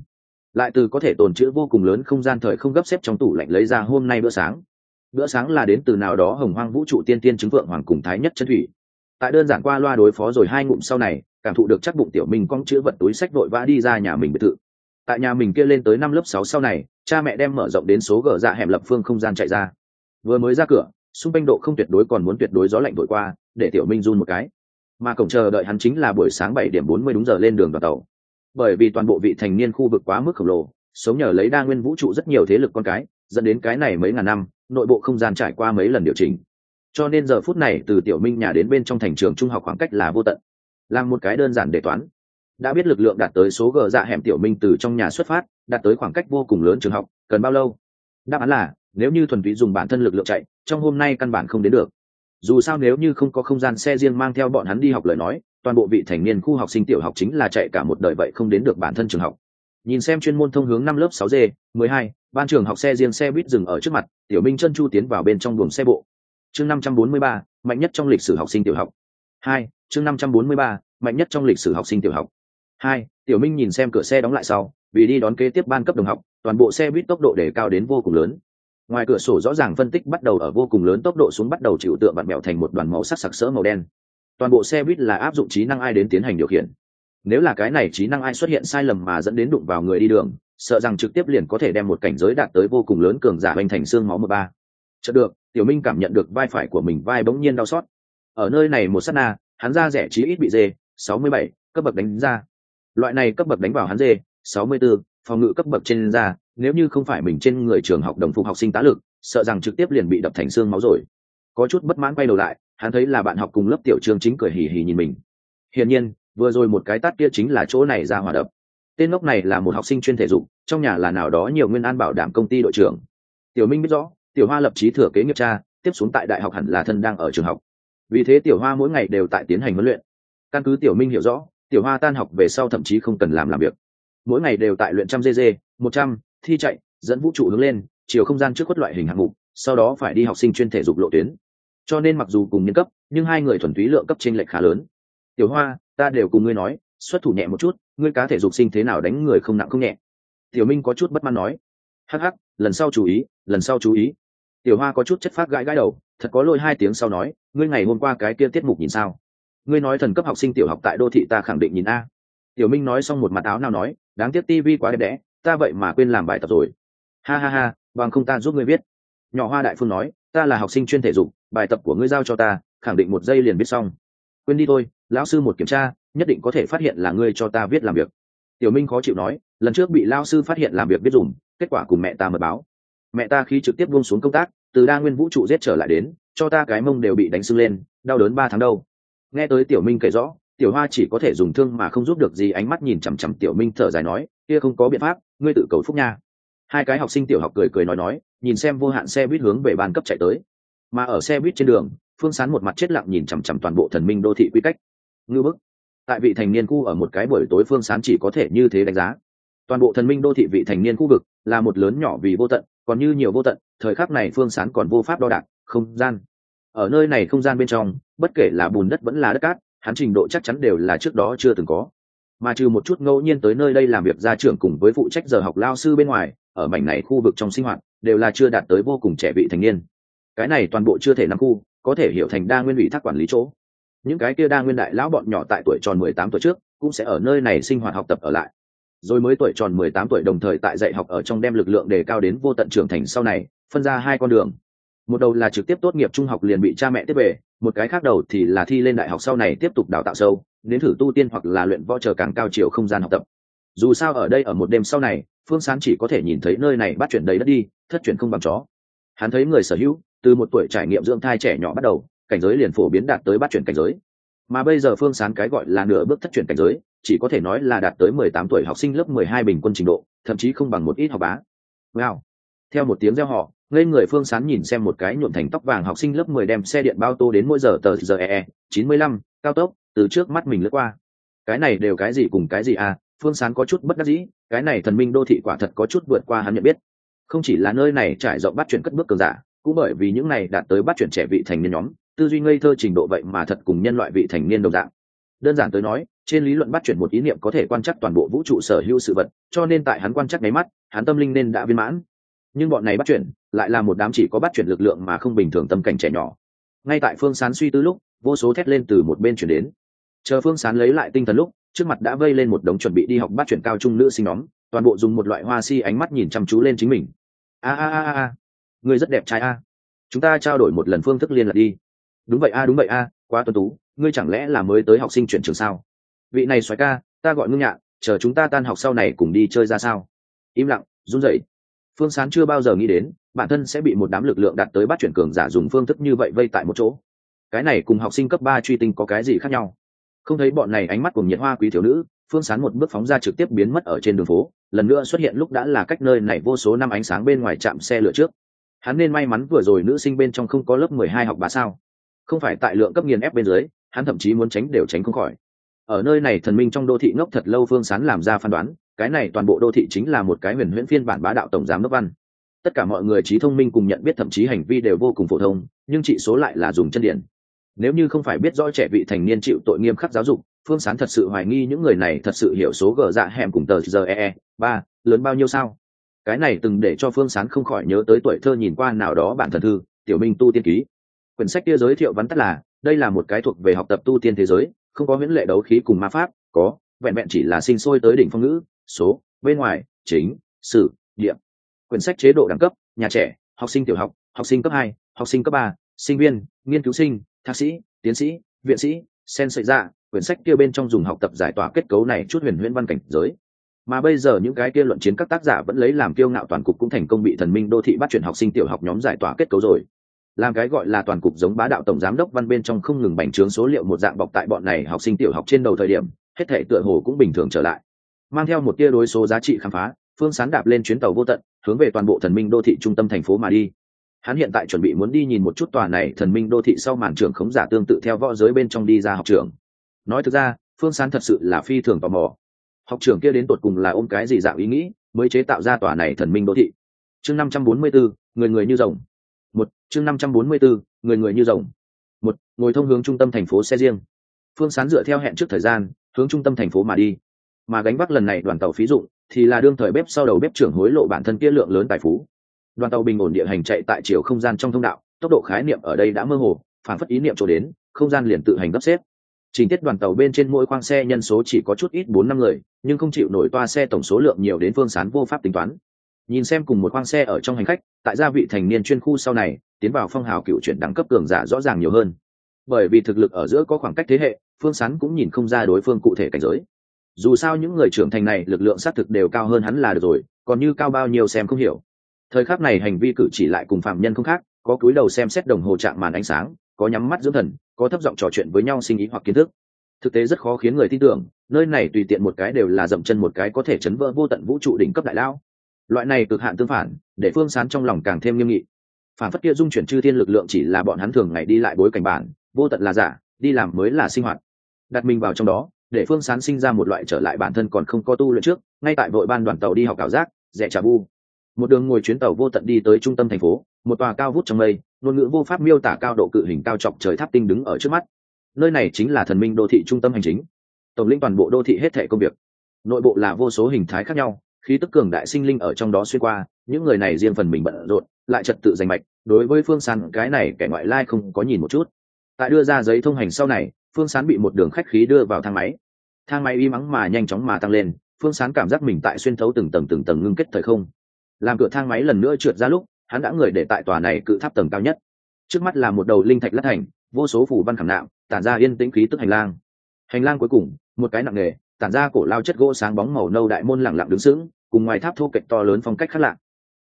S1: lại từ có thể tồn chữ vô cùng lớn không gian thời không gấp xếp trong tủ lạnh lấy ra hôm nay bữa sáng. Bữa sáng là đến từ nào đó hồng hoang vũ trụ tiên tiên chứng vượng hoàng cùng thái nhất chân thủy. Tại đơn giản qua loa đối phó rồi hai ngụm sau này, cảm thụ được chắc bụng tiểu minh cong chữ vật túi sách vội vã đi ra nhà mình biệt thự. Tại nhà mình kia lên tới năm lớp sáu sau này, cha mẹ đem mở rộng đến số gờ dạ hẻm lập phương không gian chạy ra. Vừa mới ra cửa, xung quanh độ không tuyệt đối còn muốn tuyệt đối gió lạnh vội qua, để tiểu minh run một cái. Mà cổng chờ đợi hắn chính là buổi sáng bảy điểm bốn mươi đúng giờ lên đường đoàn tàu bởi vì toàn bộ vị thành niên khu vực quá mức khổng lồ, sống nhờ lấy đa nguyên vũ trụ rất nhiều thế lực con cái, dẫn đến cái này mấy ngàn năm, nội bộ không gian trải qua mấy lần điều chỉnh. Cho nên giờ phút này, từ tiểu minh nhà đến bên trong thành trường trung học khoảng cách là vô tận. Làm một cái đơn giản đề toán. Đã biết lực lượng đạt tới số gờ dạ hẻm tiểu minh từ trong nhà xuất phát, đạt tới khoảng cách vô cùng lớn trường học, cần bao lâu? Đáp án là, nếu như thuần túy dùng bản thân lực lượng chạy, trong hôm nay căn bản không đến được dù sao nếu như không có không gian xe riêng mang theo bọn hắn đi học lời nói, toàn bộ vị thành niên khu học sinh tiểu học chính là chạy cả một đời vậy không đến được bản thân trường học. Nhìn xem chuyên môn thông hướng năm lớp sáu d, mười hai, ban trường học xe riêng xe buýt dừng ở trước mặt, tiểu minh chân chu tiến vào bên trong buồng xe bộ. Chương năm trăm bốn mươi ba, mạnh nhất trong lịch sử học sinh tiểu học. Hai, chương năm trăm bốn mươi ba, mạnh nhất trong lịch sử học sinh tiểu học. Hai, tiểu minh nhìn xem cửa xe đóng lại sau, vì đi đón kế tiếp ban cấp đồng học, toàn bộ xe buýt tốc độ đề cao đến vô cùng lớn ngoài cửa sổ rõ ràng phân tích bắt đầu ở vô cùng lớn tốc độ xuống bắt đầu chịu tượng bạn mẹo thành một đoàn màu sắc sặc sỡ màu đen. Toàn bộ xe buýt là áp dụng trí năng ai đến tiến hành điều khiển. Nếu là cái này trí năng ai xuất hiện sai lầm mà dẫn đến đụng vào người đi đường sợ rằng trực tiếp liền có thể đem một cảnh giới đạt tới vô cùng lớn cường giả hoành thành xương máu một ba. Chợt được tiểu minh cảm nhận được vai phải của mình vai bỗng nhiên đau xót. Ở nơi này một sát na hắn ra rẻ chí ít bị dê sáu mươi bảy cấp bậc đánh ra. Loại này cấp bậc đánh vào hắn dê sáu mươi 64, phòng ngự cấp bậc trên ra nếu như không phải mình trên người trường học đồng phục học sinh tá lực, sợ rằng trực tiếp liền bị đập thành xương máu rồi. Có chút bất mãn quay đầu lại, hắn thấy là bạn học cùng lớp tiểu trường chính cười hì hì nhìn mình. Hiển nhiên, vừa rồi một cái tát kia chính là chỗ này ra hòa đập. Tên ngốc này là một học sinh chuyên thể dục, trong nhà là nào đó nhiều nguyên an bảo đảm công ty đội trưởng. Tiểu minh biết rõ, tiểu hoa lập trí thừa kế nghiệp cha, tiếp xuống tại đại học hẳn là thân đang ở trường học. Vì thế tiểu hoa mỗi ngày đều tại tiến hành huấn luyện. Căn cứ tiểu minh hiểu rõ, tiểu hoa tan học về sau thậm chí không cần làm làm việc. Mỗi ngày đều tại luyện trăm dê một trăm thi chạy, dẫn vũ trụ hướng lên, chiều không gian trước khuất loại hình hạng mục, sau đó phải đi học sinh chuyên thể dục lộ tuyến. Cho nên mặc dù cùng nhân cấp, nhưng hai người thuần túy lượng cấp trên lệch khá lớn. Tiểu hoa, ta đều cùng ngươi nói, xuất thủ nhẹ một chút, ngươi cá thể dục sinh thế nào đánh người không nặng không nhẹ. Tiểu minh có chút bất mãn nói. Hắc hắc, lần sau chú ý, lần sau chú ý. Tiểu hoa có chút chất phát gãi gãi đầu, thật có lỗi hai tiếng sau nói, ngươi ngày hôm qua cái kia tiết mục nhìn sao? Ngươi nói thần cấp học sinh tiểu học tại đô thị ta khẳng định nhìn a. Tiểu minh nói xong một mặt áo nào nói, đáng tiếc tivi quá đẹp đẽ ta vậy mà quên làm bài tập rồi. Ha ha ha, bằng không ta giúp ngươi viết. Nhỏ hoa đại phương nói, ta là học sinh chuyên thể dục, bài tập của ngươi giao cho ta, khẳng định một giây liền viết xong. Quên đi thôi, lão sư một kiểm tra, nhất định có thể phát hiện là ngươi cho ta viết làm việc. Tiểu minh khó chịu nói, lần trước bị lao sư phát hiện làm việc biết dùng, kết quả cùng mẹ ta mật báo. Mẹ ta khi trực tiếp buông xuống công tác, từ đa nguyên vũ trụ giết trở lại đến, cho ta cái mông đều bị đánh sưng lên, đau đớn ba tháng đâu. Nghe tới tiểu minh kể rõ, tiểu hoa chỉ có thể dùng thương mà không giúp được gì, ánh mắt nhìn chằm chằm tiểu minh thở dài nói kia không có biện pháp, ngươi tự cầu phúc nha. Hai cái học sinh tiểu học cười cười nói nói, nhìn xem vô hạn xe buýt hướng về ban cấp chạy tới. Mà ở xe buýt trên đường, phương sán một mặt chết lặng nhìn chằm chằm toàn bộ thần minh đô thị quy cách. Ngư bức. Tại vị thành niên khu ở một cái buổi tối phương sán chỉ có thể như thế đánh giá. Toàn bộ thần minh đô thị vị thành niên khu vực là một lớn nhỏ vì vô tận, còn như nhiều vô tận, thời khắc này phương sán còn vô pháp đo đạc, không gian. Ở nơi này không gian bên trong, bất kể là bùn đất vẫn là đất cát, hắn trình độ chắc chắn đều là trước đó chưa từng có mà trừ một chút ngẫu nhiên tới nơi đây làm việc gia trưởng cùng với phụ trách giờ học lao sư bên ngoài, ở mảnh này khu vực trong sinh hoạt, đều là chưa đạt tới vô cùng trẻ vị thành niên. Cái này toàn bộ chưa thể năm khu, có thể hiểu thành đa nguyên ủy thác quản lý chỗ. Những cái kia đa nguyên đại lão bọn nhỏ tại tuổi tròn mười tám tuổi trước, cũng sẽ ở nơi này sinh hoạt học tập ở lại. Rồi mới tuổi tròn mười tám tuổi đồng thời tại dạy học ở trong đem lực lượng đề cao đến vô tận trưởng thành sau này, phân ra hai con đường. Một đầu là trực tiếp tốt nghiệp trung học liền bị cha mẹ tiếp về, một cái khác đầu thì là thi lên đại học sau này tiếp tục đào tạo sâu đến thử tu tiên hoặc là luyện võ chờ càng cao chiều không gian học tập. Dù sao ở đây ở một đêm sau này, phương sán chỉ có thể nhìn thấy nơi này bắt chuyển đầy đất đi, thất chuyển không bằng chó. Hắn thấy người sở hữu, từ một tuổi trải nghiệm dưỡng thai trẻ nhỏ bắt đầu, cảnh giới liền phổ biến đạt tới bắt chuyển cảnh giới. Mà bây giờ phương sán cái gọi là nửa bước thất chuyển cảnh giới, chỉ có thể nói là đạt tới mười tám tuổi học sinh lớp mười hai bình quân trình độ, thậm chí không bằng một ít học bá. Wow. Theo một tiếng reo họ ngây người phương sán nhìn xem một cái nhuộm thành tóc vàng học sinh lớp mười đem xe điện bao tô đến mỗi giờ tờ giờ e, e chín mươi lăm, cao tốc từ trước mắt mình lướt qua. Cái này đều cái gì cùng cái gì à phương sán có chút bất đắc dĩ, cái này thần minh đô thị quả thật có chút vượt qua hắn nhận biết. Không chỉ là nơi này trải rộng bắt chuyển cất bước cường giả, cũng bởi vì những này đạt tới bắt chuyển trẻ vị thành niên nhóm, tư duy ngây thơ trình độ vậy mà thật cùng nhân loại vị thành niên đồng dạng. Đơn giản tới nói, trên lý luận bắt chuyển một ý niệm có thể quan trắc toàn bộ vũ trụ sở hữu sự vật, cho nên tại hắn quan trắc máy mắt, hắn tâm linh nên đã viên mãn. Nhưng bọn này bắt chuyển lại là một đám chỉ có bắt chuyển lực lượng mà không bình thường tâm cảnh trẻ nhỏ. Ngay tại phương sán suy tư lúc, vô số thét lên từ một bên chuyển đến chờ phương sán lấy lại tinh thần lúc, trước mặt đã vây lên một đống chuẩn bị đi học bắt chuyển cao trung nữ sinh nhóm, toàn bộ dùng một loại hoa si ánh mắt nhìn chăm chú lên chính mình. A a a a người rất đẹp trai a. Chúng ta trao đổi một lần phương thức liên lạc đi. Đúng vậy a, đúng vậy a, quá tuân tú, ngươi chẳng lẽ là mới tới học sinh chuyển trường sao? Vị này xoáy ca, ta gọi ngưng nhạn, chờ chúng ta tan học sau này cùng đi chơi ra sao? Im lặng, run rẩy. Phương sán chưa bao giờ nghĩ đến, bản thân sẽ bị một đám lực lượng đạt tới bắt chuyển cường giả dùng phương thức như vậy vây tại một chỗ. Cái này cùng học sinh cấp ba truy tinh có cái gì khác nhau? Không thấy bọn này ánh mắt cùng nhiệt hoa quý thiếu nữ, phương sán một bước phóng ra trực tiếp biến mất ở trên đường phố, lần nữa xuất hiện lúc đã là cách nơi này vô số năm ánh sáng bên ngoài trạm xe lửa trước. Hắn nên may mắn vừa rồi nữ sinh bên trong không có lớp mười hai học bá sao? Không phải tại lượng cấp nghiền ép bên dưới, hắn thậm chí muốn tránh đều tránh không khỏi. Ở nơi này thần minh trong đô thị ngốc thật lâu phương sán làm ra phán đoán, cái này toàn bộ đô thị chính là một cái huyền huyễn phiên bản bá đạo tổng giám đốc văn. Tất cả mọi người trí thông minh cùng nhận biết thậm chí hành vi đều vô cùng phổ thông, nhưng trị số lại là dùng chân điện nếu như không phải biết rõ trẻ vị thành niên chịu tội nghiêm khắc giáo dục, phương sán thật sự hoài nghi những người này thật sự hiểu số gờ dạ hẻm cùng tờ giờ e ba, lớn bao nhiêu sao? Cái này từng để cho phương sán không khỏi nhớ tới tuổi thơ nhìn qua nào đó bản thần thư, tiểu minh tu tiên ký. Quyển sách kia giới thiệu vắn tắt là, đây là một cái thuộc về học tập tu tiên thế giới, không có miễn lệ đấu khí cùng ma pháp, có, vẹn vẹn chỉ là sinh sôi tới đỉnh phong ngữ, số, bên ngoài, chính, sử, địa. Quyển sách chế độ đẳng cấp, nhà trẻ, học sinh tiểu học học sinh cấp hai, học sinh cấp ba, sinh viên, nghiên cứu sinh thạc sĩ, tiến sĩ, viện sĩ sen sợi ra dạ, quyển sách kia bên trong dùng học tập giải tỏa kết cấu này chút huyền huyễn văn cảnh giới. Mà bây giờ những cái kia luận chiến các tác giả vẫn lấy làm kiêu ngạo toàn cục cũng thành công bị thần minh đô thị bắt chuyển học sinh tiểu học nhóm giải tỏa kết cấu rồi. Làm cái gọi là toàn cục giống bá đạo tổng giám đốc văn bên trong không ngừng bành trướng số liệu một dạng bọc tại bọn này học sinh tiểu học trên đầu thời điểm, hết thể tựa hồ cũng bình thường trở lại. Mang theo một tia đối số giá trị khám phá, phương sán đạp lên chuyến tàu vô tận, hướng về toàn bộ thần minh đô thị trung tâm thành phố mà đi hắn hiện tại chuẩn bị muốn đi nhìn một chút tòa này thần minh đô thị sau màn trường khống giả tương tự theo võ giới bên trong đi ra học trường. Nói thực ra, phương sán thật sự là phi thường tò mò. Học trường kia đến tột cùng là ôm cái gì dạng ý nghĩ mới chế tạo ra tòa này thần minh đô thị? Chương năm trăm bốn mươi bốn người người như rồng. Một, chương năm trăm bốn mươi bốn người người như rồng. Một, ngồi thông hướng trung tâm thành phố xe riêng. Phương sán dựa theo hẹn trước thời gian, hướng trung tâm thành phố mà đi. Mà gánh vác lần này đoàn tàu phí dụng thì là đương thời bếp sau đầu bếp trưởng hối lộ bản thân kia lượng lớn tài phú đoàn tàu bình ổn địa hành chạy tại chiều không gian trong thông đạo, tốc độ khái niệm ở đây đã mơ hồ, phản phất ý niệm chỗ đến, không gian liền tự hành gấp xếp. Trình tiết đoàn tàu bên trên mỗi khoang xe nhân số chỉ có chút ít bốn năm người, nhưng không chịu nổi toa xe tổng số lượng nhiều đến phương sán vô pháp tính toán. Nhìn xem cùng một khoang xe ở trong hành khách, tại gia vị thành niên chuyên khu sau này, tiến vào phong hào cựu chuyển đẳng cấp cường giả rõ ràng nhiều hơn. Bởi vì thực lực ở giữa có khoảng cách thế hệ, phương sán cũng nhìn không ra đối phương cụ thể cảnh giới. Dù sao những người trưởng thành này lực lượng xác thực đều cao hơn hắn là được rồi, còn như cao bao nhiêu xem không hiểu thời khắc này hành vi cử chỉ lại cùng phạm nhân không khác, có cúi đầu xem xét đồng hồ chạm màn ánh sáng, có nhắm mắt dưỡng thần, có thấp giọng trò chuyện với nhau sinh ý hoặc kiến thức. Thực tế rất khó khiến người tin tưởng, nơi này tùy tiện một cái đều là dậm chân một cái có thể chấn vỡ vô tận vũ trụ đỉnh cấp đại lao. Loại này cực hạn tương phản, để phương sán trong lòng càng thêm nghiêm nghị. Phản phất kia dung chuyển chư thiên lực lượng chỉ là bọn hắn thường ngày đi lại bối cảnh bản, vô tận là giả, đi làm mới là sinh hoạt. Đặt mình vào trong đó, để phương sán sinh ra một loại trở lại bản thân còn không có tu luyện trước, ngay tại vội ban đoàn tàu đi học ảo giác rẻ trà bu một đường ngồi chuyến tàu vô tận đi tới trung tâm thành phố, một tòa cao vút trong mây, ngôn ngữ vô pháp miêu tả cao độ cự hình cao chọc trời tháp tinh đứng ở trước mắt. Nơi này chính là thần minh đô thị trung tâm hành chính. Tổng linh toàn bộ đô thị hết thể công việc. Nội bộ là vô số hình thái khác nhau, khí tức cường đại sinh linh ở trong đó xuyên qua, những người này riêng phần mình bận rộn, lại trật tự giành mạch, đối với phương sán, cái này kẻ ngoại lai không có nhìn một chút. Tại đưa ra giấy thông hành sau này, phương sán bị một đường khách khí đưa vào thang máy. Thang máy y mắng mà nhanh chóng mà tăng lên, phương sán cảm giác mình tại xuyên thấu từng tầng từng tầng ngưng kết thời không làm cửa thang máy lần nữa trượt ra lúc, hắn đã người để tại tòa này cự tháp tầng cao nhất. Trước mắt là một đầu linh thạch lát thành, vô số phủ văn khảm nạm, tản ra yên tĩnh khí tức hành lang. Hành lang cuối cùng, một cái nặng nghề tản ra cổ lao chất gỗ sáng bóng màu nâu đại môn lẳng lặng đứng sững, cùng ngoài tháp thô kệch to lớn phong cách khác lạ.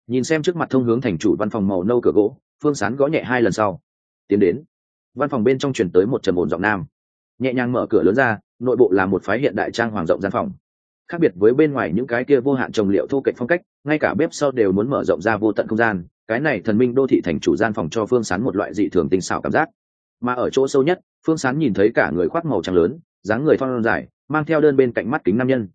S1: Nhìn xem trước mặt thông hướng thành chủ văn phòng màu nâu cửa gỗ, phương sán gõ nhẹ hai lần sau. Tiến đến. Văn phòng bên trong chuyển tới một trầm ổn giọng nam. Nhẹ nhàng mở cửa lớn ra, nội bộ là một phái hiện đại trang hoàng rộng gian phòng khác biệt với bên ngoài những cái kia vô hạn trồng liệu thô kệch phong cách, ngay cả bếp sau đều muốn mở rộng ra vô tận không gian, cái này thần minh đô thị thành chủ gian phòng cho phương sán một loại dị thường tinh xảo cảm giác. Mà ở chỗ sâu nhất, phương sán nhìn thấy cả người khoác màu trắng lớn, dáng người thon dài, mang theo đơn bên cạnh mắt kính nam nhân.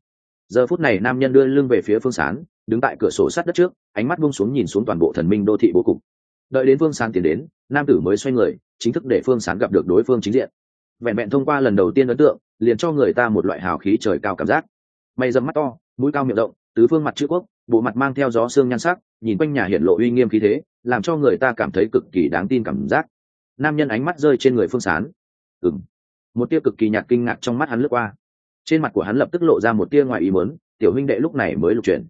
S1: Giờ phút này nam nhân đưa lưng về phía phương sán, đứng tại cửa sổ sát đất trước, ánh mắt bung xuống nhìn xuống toàn bộ thần minh đô thị bố cục. Đợi đến phương sán tiến đến, nam tử mới xoay người, chính thức để phương sán gặp được đối phương chính diện. Vẹn vẹn thông qua lần đầu tiên ấn tượng, liền cho người ta một loại hào khí trời cao cảm giác mày dầm mắt to, mũi cao miệng rộng, tứ phương mặt chữ quốc, bộ mặt mang theo gió xương nhan sắc, nhìn quanh nhà hiện lộ uy nghiêm khí thế, làm cho người ta cảm thấy cực kỳ đáng tin cảm giác. Nam nhân ánh mắt rơi trên người phương sán. Ừng một tia cực kỳ nhạt kinh ngạc trong mắt hắn lướt qua. Trên mặt của hắn lập tức lộ ra một tia ngoài ý mớn tiểu huynh đệ lúc này mới lục chuyển.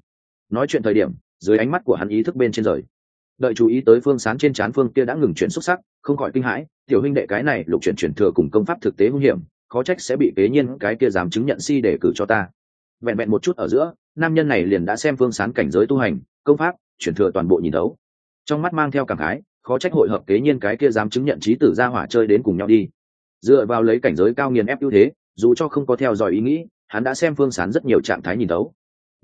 S1: Nói chuyện thời điểm, dưới ánh mắt của hắn ý thức bên trên rời. Đợi chú ý tới phương sán trên trán phương kia đã ngừng chuyển xúc sắc, không khỏi kinh hãi, tiểu huynh đệ cái này lục chuyển chuyển thừa cùng công pháp thực tế hung hiểm, khó trách sẽ bị kế nhiên cái kia dám chứng nhận si để cử cho ta vẹn vẹn một chút ở giữa, nam nhân này liền đã xem phương sán cảnh giới tu hành, công pháp, chuyển thừa toàn bộ nhìn đấu trong mắt mang theo cảm khái, khó trách hội hợp kế nhiên cái kia dám chứng nhận trí tử ra hỏa chơi đến cùng nhau đi. Dựa vào lấy cảnh giới cao nghiền ép ưu thế, dù cho không có theo dõi ý nghĩ, hắn đã xem phương sán rất nhiều trạng thái nhìn đấu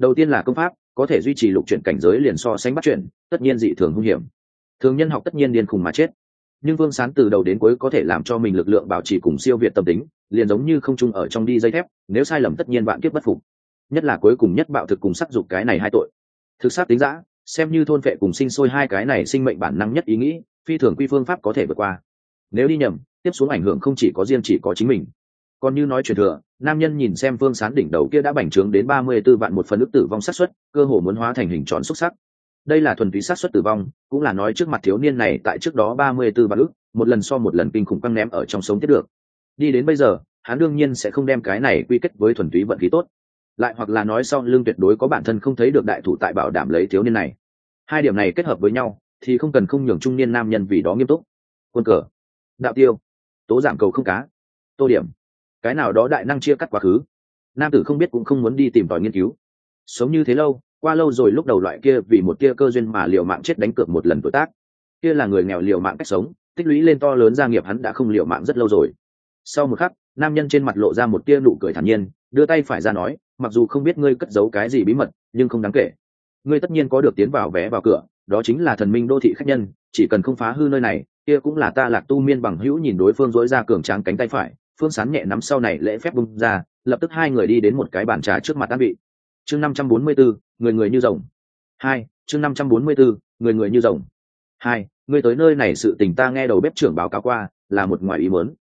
S1: đầu tiên là công pháp, có thể duy trì lục chuyển cảnh giới liền so sánh bắt chuyển, tất nhiên dị thường hung hiểm. Thường nhân học tất nhiên điên khùng mà chết. Nhưng vương sán từ đầu đến cuối có thể làm cho mình lực lượng bảo trì cùng siêu việt tâm tính, liền giống như không chung ở trong đi dây thép, nếu sai lầm tất nhiên bạn kiếp bất phục nhất là cuối cùng nhất bạo thực cùng sắc dục cái này hai tội. Thực xác tính giã xem như thôn vệ cùng sinh sôi hai cái này sinh mệnh bản năng nhất ý nghĩ, phi thường quy phương pháp có thể vượt qua. Nếu đi nhầm, tiếp xuống ảnh hưởng không chỉ có riêng chỉ có chính mình. Còn như nói truyền thừa, nam nhân nhìn xem phương sán đỉnh đầu kia đã bành trướng đến ba mươi b ố vạn một phần ức tử vong sát xuất cơ hồ muốn hóa thành hình tròn xúc sắc. Đây là thuần túy sát xuất tử vong, cũng là nói trước mặt thiếu niên này tại trước đó ba mươi b ố vạn ức, một lần so một lần kinh khủng căng ném ở trong sống tiếp được. Đi đến bây giờ, hắn đương nhiên sẽ không đem cái này quy kết với thuần túy vận khí tốt lại hoặc là nói sau lưng tuyệt đối có bản thân không thấy được đại thủ tại bảo đảm lấy thiếu niên này. Hai điểm này kết hợp với nhau, thì không cần không nhường trung niên nam nhân vì đó nghiêm túc. Quân cờ. Đạo tiêu. Tố giảm cầu không cá. Tô điểm. Cái nào đó đại năng chia cắt quá khứ. Nam tử không biết cũng không muốn đi tìm tòi nghiên cứu. Sống như thế lâu, qua lâu rồi lúc đầu loại kia vì một tia cơ duyên mà liều mạng chết đánh cược một lần tuổi tác. Kia là người nghèo liều mạng cách sống, tích lũy lên to lớn gia nghiệp hắn đã không liều mạng rất lâu rồi. Sau một khắc, nam nhân trên mặt lộ ra một tia nụ cười thản nhiên, đưa tay phải ra nói mặc dù không biết ngươi cất giấu cái gì bí mật, nhưng không đáng kể. Ngươi tất nhiên có được tiến vào vé vào cửa, đó chính là thần minh đô thị khách nhân, chỉ cần không phá hư nơi này, kia cũng là ta lạc tu miên bằng hữu nhìn đối phương dối ra cường tráng cánh tay phải, phương sán nhẹ nắm sau này lễ phép bung ra, lập tức hai người đi đến một cái bàn trà trước mặt an vị. Chương năm trăm bốn mươi bốn người người như rồng. Hai, chương năm trăm bốn mươi bốn người người như rồng. Hai người tới nơi này sự tình ta nghe đầu bếp trưởng báo cáo qua, là một ngoài ý muốn.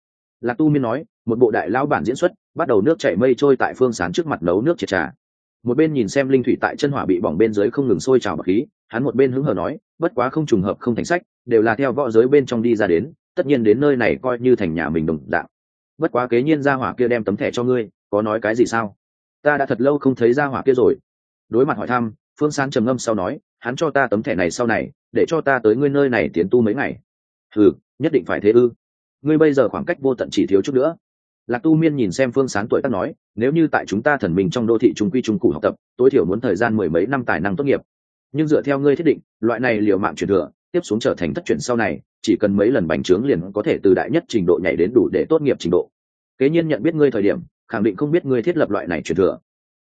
S1: Lạc tu miên nói, một bộ đại lao bản diễn xuất bắt đầu nước chảy mây trôi tại phương sán trước mặt nấu nước triệt trà. Một bên nhìn xem linh thủy tại chân hỏa bị bỏng bên dưới không ngừng sôi trào bậc khí, hắn một bên hứng hờ nói, bất quá không trùng hợp, không thành sách, đều là theo võ giới bên trong đi ra đến, tất nhiên đến nơi này coi như thành nhà mình đồng dạng. Bất quá kế nhiên ra hỏa kia đem tấm thẻ cho ngươi, có nói cái gì sao? Ta đã thật lâu không thấy ra hỏa kia rồi. Đối mặt hỏi thăm, phương sán trầm ngâm sau nói, hắn cho ta tấm thẻ này sau này, để cho ta tới ngươi nơi này tiến tu mấy ngày. Ừ nhất định phải thế ư. Ngươi bây giờ khoảng cách vô tận chỉ thiếu chút nữa lạc tu miên nhìn xem phương sán tuổi tác nói, nếu như tại chúng ta thần mình trong đô thị trung quy trung cụ học tập, tối thiểu muốn thời gian mười mấy năm tài năng tốt nghiệp. Nhưng dựa theo ngươi thiết định, loại này liều mạng truyền thừa, tiếp xuống trở thành thất truyền sau này, chỉ cần mấy lần bành trướng liền có thể từ đại nhất trình độ nhảy đến đủ để tốt nghiệp trình độ. Kế nhiên nhận biết ngươi thời điểm, khẳng định không biết ngươi thiết lập loại này truyền thừa.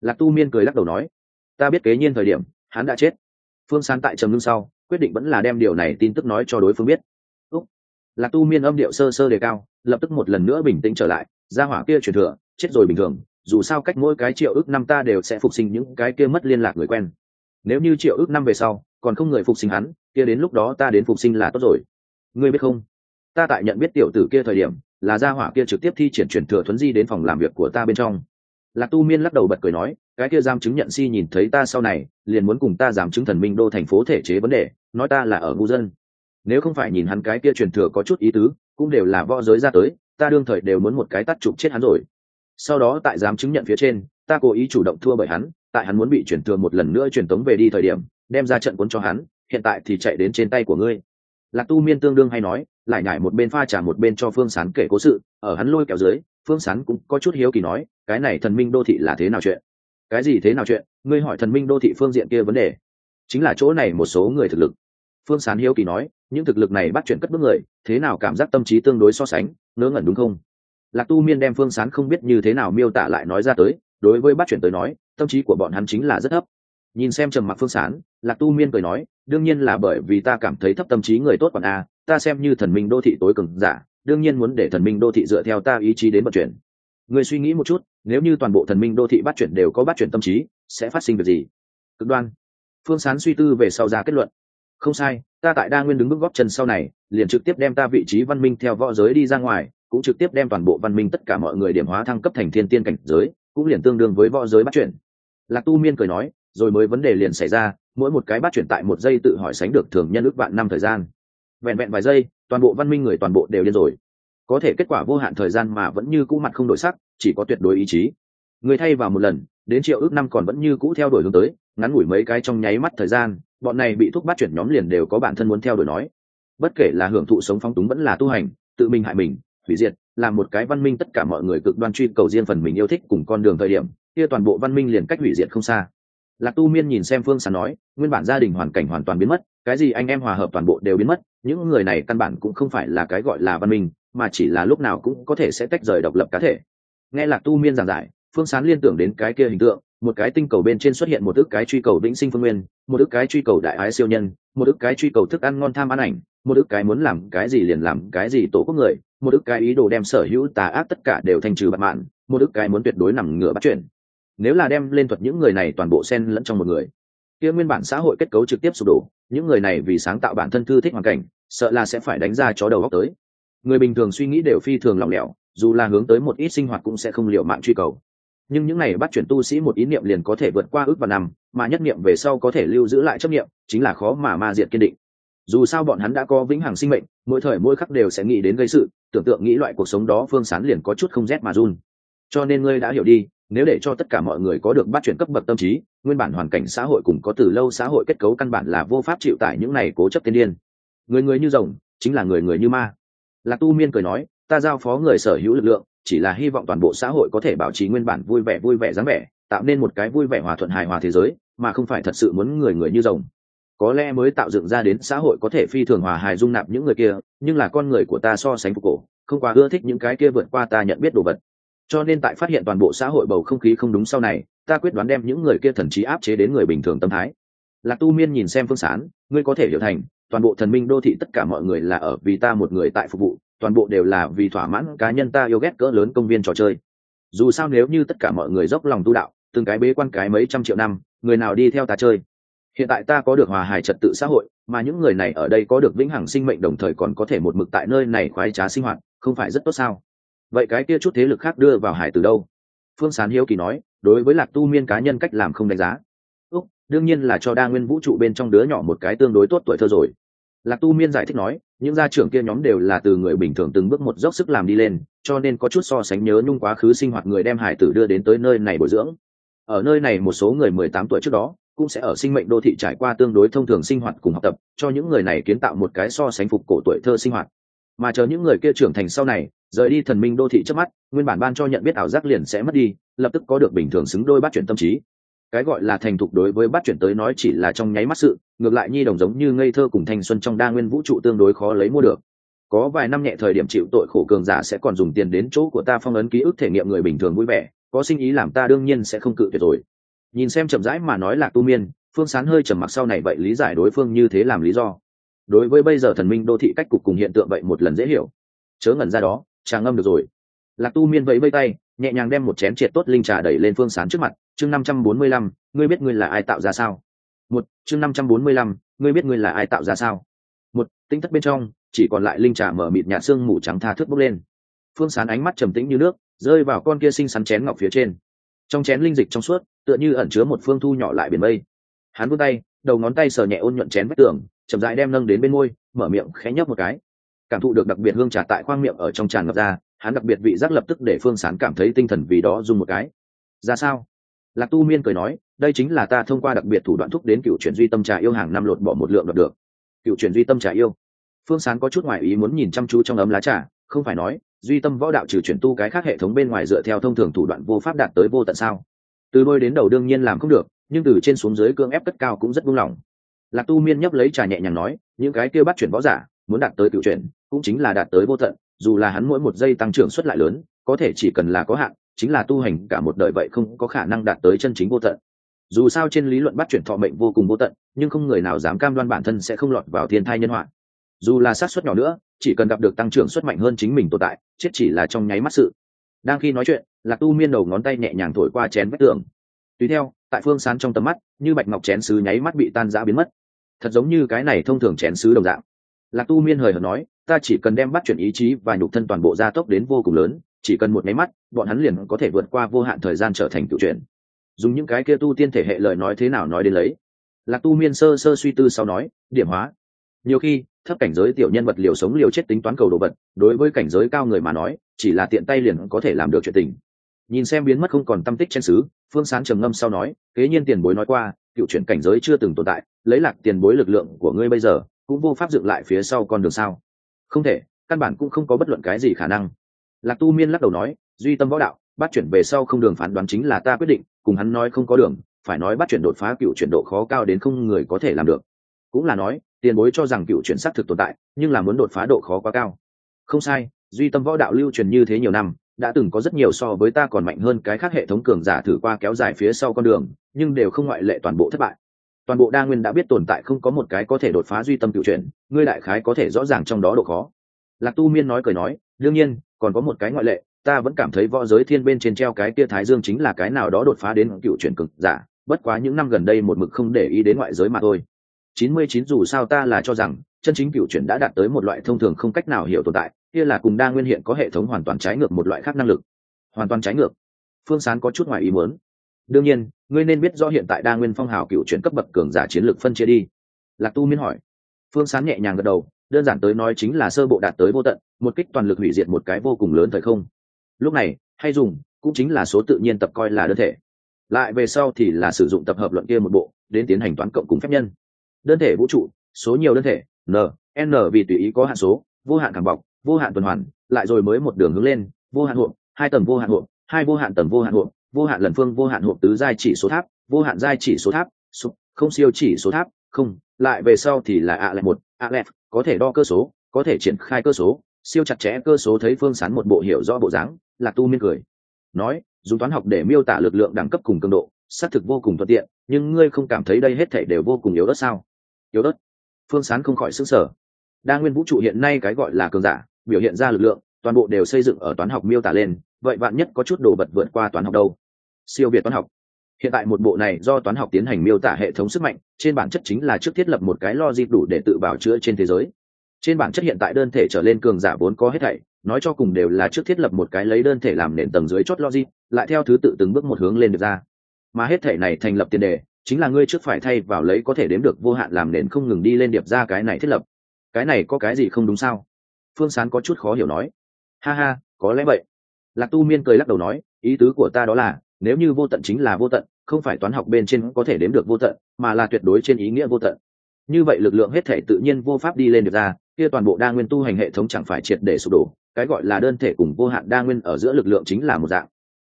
S1: Lạc tu miên cười lắc đầu nói, ta biết kế nhiên thời điểm, hắn đã chết. Phương sán tại trầm ngưng sau, quyết định vẫn là đem điều này tin tức nói cho đối phương biết. Úc. lạc tu miên âm điệu sơ sơ đề cao, lập tức một lần nữa bình tĩnh trở lại gia hỏa kia truyền thừa, chết rồi bình thường, dù sao cách mỗi cái triệu ước năm ta đều sẽ phục sinh những cái kia mất liên lạc người quen. Nếu như triệu ước năm về sau, còn không người phục sinh hắn, kia đến lúc đó ta đến phục sinh là tốt rồi. Ngươi biết không? Ta tại nhận biết tiểu tử kia thời điểm, là gia hỏa kia trực tiếp thi triển truyền thừa thuấn di đến phòng làm việc của ta bên trong. Lạc tu miên lắc đầu bật cười nói, cái kia giam chứng nhận si nhìn thấy ta sau này, liền muốn cùng ta giảm chứng thần minh đô thành phố thể chế vấn đề, nói ta là ở ngu dân. Nếu không phải nhìn hắn cái kia truyền thừa có chút ý tứ, cũng đều là võ giới ra tới ta đương thời đều muốn một cái tắt chụp chết hắn rồi. Sau đó tại giám chứng nhận phía trên, ta cố ý chủ động thua bởi hắn, tại hắn muốn bị chuyển thừa một lần nữa truyền tống về đi thời điểm, đem ra trận cuốn cho hắn, hiện tại thì chạy đến trên tay của ngươi. Lạc tu miên tương đương hay nói, lại nhải một bên pha trả một bên cho phương sán kể cố sự, ở hắn lôi kéo dưới, phương sán cũng có chút hiếu kỳ nói, cái này thần minh đô thị là thế nào chuyện? Cái gì thế nào chuyện? Ngươi hỏi thần minh đô thị phương diện kia vấn đề. Chính là chỗ này một số người thực lực phương sán hiếu kỳ nói, những thực lực này bắt chuyện cất bước người, thế nào cảm giác tâm trí tương đối so sánh, ngớ ngẩn đúng không? Lạc tu miên đem phương sán không biết như thế nào miêu tả lại nói ra tới, đối với bắt chuyện tới nói, tâm trí của bọn hắn chính là rất thấp. Nhìn xem trầm mặc phương sán, lạc tu miên cười nói, đương nhiên là bởi vì ta cảm thấy thấp tâm trí người tốt còn a, ta xem như thần minh đô thị tối cường giả, đương nhiên muốn để thần minh đô thị dựa theo ta ý chí đến vận chuyển. Người suy nghĩ một chút, nếu như toàn bộ thần minh đô thị bắt chuyển đều có bắt chuyển tâm trí, sẽ phát sinh việc gì? Cực đoan. Phương sán suy tư về sau ra kết luận không sai, ta tại đa nguyên đứng bước góp chân sau này, liền trực tiếp đem ta vị trí văn minh theo võ giới đi ra ngoài, cũng trực tiếp đem toàn bộ văn minh tất cả mọi người điểm hóa thăng cấp thành thiên tiên cảnh giới, cũng liền tương đương với võ giới bắt chuyển. Lạc tu miên cười nói, rồi mới vấn đề liền xảy ra, mỗi một cái bắt chuyển tại một giây tự hỏi sánh được thường nhân ước vạn năm thời gian. Vẹn vẹn vài giây, toàn bộ văn minh người toàn bộ đều điên rồi. Có thể kết quả vô hạn thời gian mà vẫn như cũ mặt không đổi sắc, chỉ có tuyệt đối ý chí. Người thay vào một lần, đến triệu ước năm còn vẫn như cũ theo đuổi hướng tới, ngắn ngủi mấy cái trong nháy mắt thời gian bọn này bị thúc bắt chuyển nhóm liền đều có bản thân muốn theo đuổi nói. Bất kể là hưởng thụ sống phóng túng vẫn là tu hành, tự mình hại mình, hủy diệt là một cái văn minh tất cả mọi người cực đoan truy cầu riêng phần mình yêu thích cùng con đường thời điểm, kia toàn bộ văn minh liền cách hủy diệt không xa. Lạc tu miên nhìn xem phương sán nói, nguyên bản gia đình hoàn cảnh hoàn toàn biến mất, cái gì anh em hòa hợp toàn bộ đều biến mất, những người này căn bản cũng không phải là cái gọi là văn minh, mà chỉ là lúc nào cũng có thể sẽ tách rời độc lập cá thể. Nghe lạc tu miên giảng giải, phương sán liên tưởng đến cái kia hình tượng một cái tinh cầu bên trên xuất hiện một ức cái truy cầu vĩnh sinh phương nguyên, một ức cái truy cầu đại ái siêu nhân, một ức cái truy cầu thức ăn ngon tham ăn ảnh, một ức cái muốn làm cái gì liền làm cái gì tổ quốc người, một ức cái ý đồ đem sở hữu tà ác tất cả đều thành trừ bạt mạn, một ức cái muốn tuyệt đối nằm ngửa bắt chuyển nếu là đem lên thuật những người này toàn bộ xen lẫn trong một người, kia nguyên bản xã hội kết cấu trực tiếp sụp đổ, những người này vì sáng tạo bản thân thư thích hoàn cảnh, sợ là sẽ phải đánh ra chó đầu góc tới. Người bình thường suy nghĩ đều phi thường lỏng lẻo, dù là hướng tới một ít sinh hoạt cũng sẽ không liệu mạng truy cầu nhưng những này bắt chuyển tu sĩ một ý niệm liền có thể vượt qua ước và năm, mà nhất niệm về sau có thể lưu giữ lại chấp niệm, chính là khó mà ma diệt kiên định. Dù sao bọn hắn đã có vĩnh hằng sinh mệnh, mỗi thời mỗi khắc đều sẽ nghĩ đến gây sự, tưởng tượng nghĩ loại cuộc sống đó phương sán liền có chút không rét mà run. Cho nên ngươi đã hiểu đi, nếu để cho tất cả mọi người có được bắt chuyển cấp bậc tâm trí, nguyên bản hoàn cảnh xã hội cùng có từ lâu xã hội kết cấu căn bản là vô pháp chịu tải những này cố chấp tiên điên. Người người như rồng, chính là người người như ma. Lạc tu miên cười nói ta giao phó người sở hữu lực lượng, chỉ là hy vọng toàn bộ xã hội có thể bảo trì nguyên bản vui vẻ vui vẻ dáng vẻ, tạo nên một cái vui vẻ hòa thuận hài hòa thế giới, mà không phải thật sự muốn người người như rồng. Có lẽ mới tạo dựng ra đến xã hội có thể phi thường hòa hài dung nạp những người kia, nhưng là con người của ta so sánh phục cổ, không quá ưa thích những cái kia vượt qua ta nhận biết đồ vật. Cho nên tại phát hiện toàn bộ xã hội bầu không khí không đúng sau này, ta quyết đoán đem những người kia thần trí áp chế đến người bình thường tâm thái. Lạc tu miên nhìn xem phương sán, ngươi có thể hiểu thành toàn bộ thần minh đô thị tất cả mọi người là ở vì ta một người tại phục vụ, toàn bộ đều là vì thỏa mãn cá nhân ta yêu ghét cỡ lớn công viên trò chơi. Dù sao nếu như tất cả mọi người dốc lòng tu đạo, từng cái bế quan cái mấy trăm triệu năm, người nào đi theo ta chơi? Hiện tại ta có được hòa hài trật tự xã hội, mà những người này ở đây có được vĩnh hằng sinh mệnh đồng thời còn có thể một mực tại nơi này khoái trá sinh hoạt, không phải rất tốt sao? Vậy cái kia chút thế lực khác đưa vào hải từ đâu? Phương sán hiếu kỳ nói, đối với lạc tu miên cá nhân cách làm không đánh giá đương nhiên là cho đa nguyên vũ trụ bên trong đứa nhỏ một cái tương đối tốt tuổi thơ rồi. Lạc tu miên giải thích nói, những gia trưởng kia nhóm đều là từ người bình thường từng bước một dốc sức làm đi lên, cho nên có chút so sánh nhớ nhung quá khứ sinh hoạt người đem hải tử đưa đến tới nơi này bồi dưỡng. Ở nơi này một số người mười tám tuổi trước đó, cũng sẽ ở sinh mệnh đô thị trải qua tương đối thông thường sinh hoạt cùng học tập, cho những người này kiến tạo một cái so sánh phục cổ tuổi thơ sinh hoạt. Mà chờ những người kia trưởng thành sau này, rời đi thần minh đô thị trước mắt, nguyên bản ban cho nhận biết ảo giác liền sẽ mất đi, lập tức có được bình thường xứng đôi bắt chuyển tâm trí cái gọi là thành thục đối với bắt chuyển tới nói chỉ là trong nháy mắt sự, ngược lại nhi đồng giống như ngây thơ cùng thanh xuân trong đa nguyên vũ trụ tương đối khó lấy mua được. Có vài năm nhẹ thời điểm chịu tội khổ cường giả sẽ còn dùng tiền đến chỗ của ta phong ấn ký ức thể nghiệm người bình thường vui vẻ, có sinh ý làm ta đương nhiên sẽ không cự tuyệt rồi. Nhìn xem chậm rãi mà nói là tu miên, phương sán hơi trầm mặc sau này vậy lý giải đối phương như thế làm lý do. Đối với bây giờ thần minh đô thị cách cục cùng hiện tượng vậy một lần dễ hiểu. Chớ ngẩn ra đó, trà ngâm được rồi. Lạc tu miên vẫy vây tay, nhẹ nhàng đem một chén triệt tốt linh trà đẩy lên phương sán trước mặt chương năm trăm bốn mươi lăm, ngươi biết ngươi là ai tạo ra sao? Một, chương năm trăm bốn mươi lăm, ngươi biết ngươi là ai tạo ra sao? Một tính thất bên trong, chỉ còn lại linh trà mở mịt nhạt xương mù trắng tha thước bốc lên. Phương sán ánh mắt trầm tĩnh như nước, rơi vào con kia xinh xắn chén ngọc phía trên. Trong chén linh dịch trong suốt, tựa như ẩn chứa một phương thu nhỏ lại biển mây. Hắn vươn tay, đầu ngón tay sờ nhẹ ôn nhuận chén vách tường, chậm rãi đem nâng đến bên môi, mở miệng khẽ nhấp một cái. Cảm thụ được đặc biệt hương trà tại khoang miệng ở trong tràn ngập ra, hắn đặc biệt vị giác lập tức để phương sán cảm thấy tinh thần vì đó dùng một cái. Ra sao? Lạc tu miên cười nói, đây chính là ta thông qua đặc biệt thủ đoạn thúc đến cựu chuyển duy tâm trà yêu hàng năm lột bỏ một lượng đoạt được. Cựu chuyển duy tâm trà yêu. Phương sán có chút ngoại ý muốn nhìn chăm chú trong ấm lá trà, không phải nói, duy tâm võ đạo trừ chuyển tu cái khác hệ thống bên ngoài dựa theo thông thường thủ đoạn vô pháp đạt tới vô tận sao. Từ đôi đến đầu đương nhiên làm không được, nhưng từ trên xuống dưới cương ép cất cao cũng rất buông lỏng. Lạc tu miên nhấp lấy trà nhẹ nhàng nói, những cái kia bắt chuyển võ giả, muốn đạt tới cựu chuyển, cũng chính là đạt tới vô tận, dù là hắn mỗi một giây tăng trưởng suất lại lớn có thể chỉ cần là có hạn, chính là tu hành cả một đời vậy không có khả năng đạt tới chân chính vô tận. Dù sao trên lý luận bắt chuyển thọ mệnh vô cùng vô tận, nhưng không người nào dám cam đoan bản thân sẽ không lọt vào thiên thai nhân họa. Dù là sát xuất nhỏ nữa, chỉ cần gặp được tăng trưởng xuất mạnh hơn chính mình tồn tại, chết chỉ là trong nháy mắt sự. Đang khi nói chuyện, lạc tu miên đầu ngón tay nhẹ nhàng thổi qua chén vách tường. Tùy theo, tại phương sán trong tầm mắt, như bạch ngọc chén sứ nháy mắt bị tan rã biến mất. Thật giống như cái này thông thường chén sứ đồng dạng. Lạc tu miên hời hợt nói, ta chỉ cần đem bắt chuyển ý chí và nhục thân toàn bộ gia tốc đến vô cùng lớn chỉ cần một máy mắt, bọn hắn liền có thể vượt qua vô hạn thời gian trở thành cựu truyền. dùng những cái kia tu tiên thể hệ lời nói thế nào nói đến lấy? Lạc tu miên sơ sơ suy tư sau nói, điểm hóa. Nhiều khi, thấp cảnh giới tiểu nhân vật liều sống liều chết tính toán cầu đồ vật, đối với cảnh giới cao người mà nói, chỉ là tiện tay liền có thể làm được chuyện tình. Nhìn xem biến mất không còn tâm tích trên xứ, phương sán trầm ngâm sau nói, kế nhiên tiền bối nói qua, cựu chuyển cảnh giới chưa từng tồn tại, lấy lạc tiền bối lực lượng của ngươi bây giờ, cũng vô pháp dựng lại phía sau con đường sao? Không thể, căn bản cũng không có bất luận cái gì khả năng lạc tu miên lắc đầu nói, duy tâm võ đạo, bắt chuyển về sau không đường phán đoán chính là ta quyết định, cùng hắn nói không có đường, phải nói bắt chuyển đột phá cựu chuyển độ khó cao đến không người có thể làm được. Cũng là nói, tiền bối cho rằng cựu chuyển xác thực tồn tại, nhưng là muốn đột phá độ khó quá cao. Không sai, duy tâm võ đạo lưu truyền như thế nhiều năm, đã từng có rất nhiều so với ta còn mạnh hơn cái khác hệ thống cường giả thử qua kéo dài phía sau con đường, nhưng đều không ngoại lệ toàn bộ thất bại. Toàn bộ đa nguyên đã biết tồn tại không có một cái có thể đột phá duy tâm cựu chuyển, ngươi đại khái có thể rõ ràng trong đó độ khó. Lạc tu miên nói cười nói, đương nhiên còn có một cái ngoại lệ, ta vẫn cảm thấy võ giới thiên bên trên treo cái kia thái dương chính là cái nào đó đột phá đến cựu chuyển cực giả, bất quá những năm gần đây một mực không để ý đến ngoại giới mà thôi. Chín mươi chín dù sao ta là cho rằng, chân chính cựu chuyển đã đạt tới một loại thông thường không cách nào hiểu tồn tại, kia là cùng đa nguyên hiện có hệ thống hoàn toàn trái ngược một loại khác năng lực. Hoàn toàn trái ngược. Phương sán có chút ngoài ý muốn. Đương nhiên, ngươi nên biết rõ hiện tại đa nguyên phong hào cựu chuyển cấp bậc cường giả chiến lược phân chia đi. Lạc tu miên hỏi. Phương sán nhẹ nhàng gật đầu đơn giản tới nói chính là sơ bộ đạt tới vô tận, một kích toàn lực hủy diệt một cái vô cùng lớn thời không. Lúc này, hay dùng, cũng chính là số tự nhiên tập coi là đơn thể. Lại về sau thì là sử dụng tập hợp luận kia một bộ, đến tiến hành toán cộng cùng phép nhân. Đơn thể vũ trụ, số nhiều đơn thể, n n vì tùy ý có hạn số, vô hạn cảm bọc, vô hạn tuần hoàn, lại rồi mới một đường hướng lên, vô hạn hộp, hai tầng vô hạn hộp, hai vô hạn tầng vô hạn hộp, vô hạn lần phương vô hạn hộp tứ giai chỉ số tháp, vô hạn giai chỉ số tháp không siêu chỉ số tháp, không, lại về sau thì là a lẹ một, a lẹp có thể đo cơ số, có thể triển khai cơ số, siêu chặt chẽ cơ số thấy phương sán một bộ hiểu rõ bộ dáng, lạc tu miên cười. Nói dùng toán học để miêu tả lực lượng đẳng cấp cùng cường độ, xác thực vô cùng thuận tiện, nhưng ngươi không cảm thấy đây hết thể đều vô cùng yếu đất sao? Yếu đất phương sán không khỏi s ứ n g sở đa nguyên vũ trụ hiện nay cái gọi là cường giả, biểu hiện ra lực lượng, toàn bộ đều xây dựng ở toán học miêu tả lên, vậy bạn nhất có chút đồ vật vượt qua toán học đâu? Siêu việt toán học hiện tại một bộ này do toán học tiến hành miêu tả hệ thống sức mạnh, trên bản chất chính là trước thiết lập một cái logic đủ để tự bảo chữa trên thế giới. Trên bản chất hiện tại đơn thể trở lên cường giả vốn có hết thảy, nói cho cùng đều là trước thiết lập một cái lấy đơn thể làm nền tầng dưới chốt logic, lại theo thứ tự từng bước một hướng lên được ra. Mà hết thể này thành lập tiền đề, chính là ngươi trước phải thay vào lấy có thể đếm được vô hạn làm nền không ngừng đi lên điệp ra cái này thiết lập. Cái này có cái gì không đúng sao? Phương sán có chút khó hiểu nói. Ha ha, có lẽ vậy. Lạc tu miên cười lắc đầu nói, ý tứ của ta đó là nếu như vô tận chính là vô tận, không phải toán học bên trên có thể đếm được vô tận, mà là tuyệt đối trên ý nghĩa vô tận. Như vậy lực lượng hết thể tự nhiên vô pháp đi lên được ra, kia toàn bộ đa nguyên tu hành hệ thống chẳng phải triệt để sụp đổ, cái gọi là đơn thể cùng vô hạn đa nguyên ở giữa lực lượng chính là một dạng.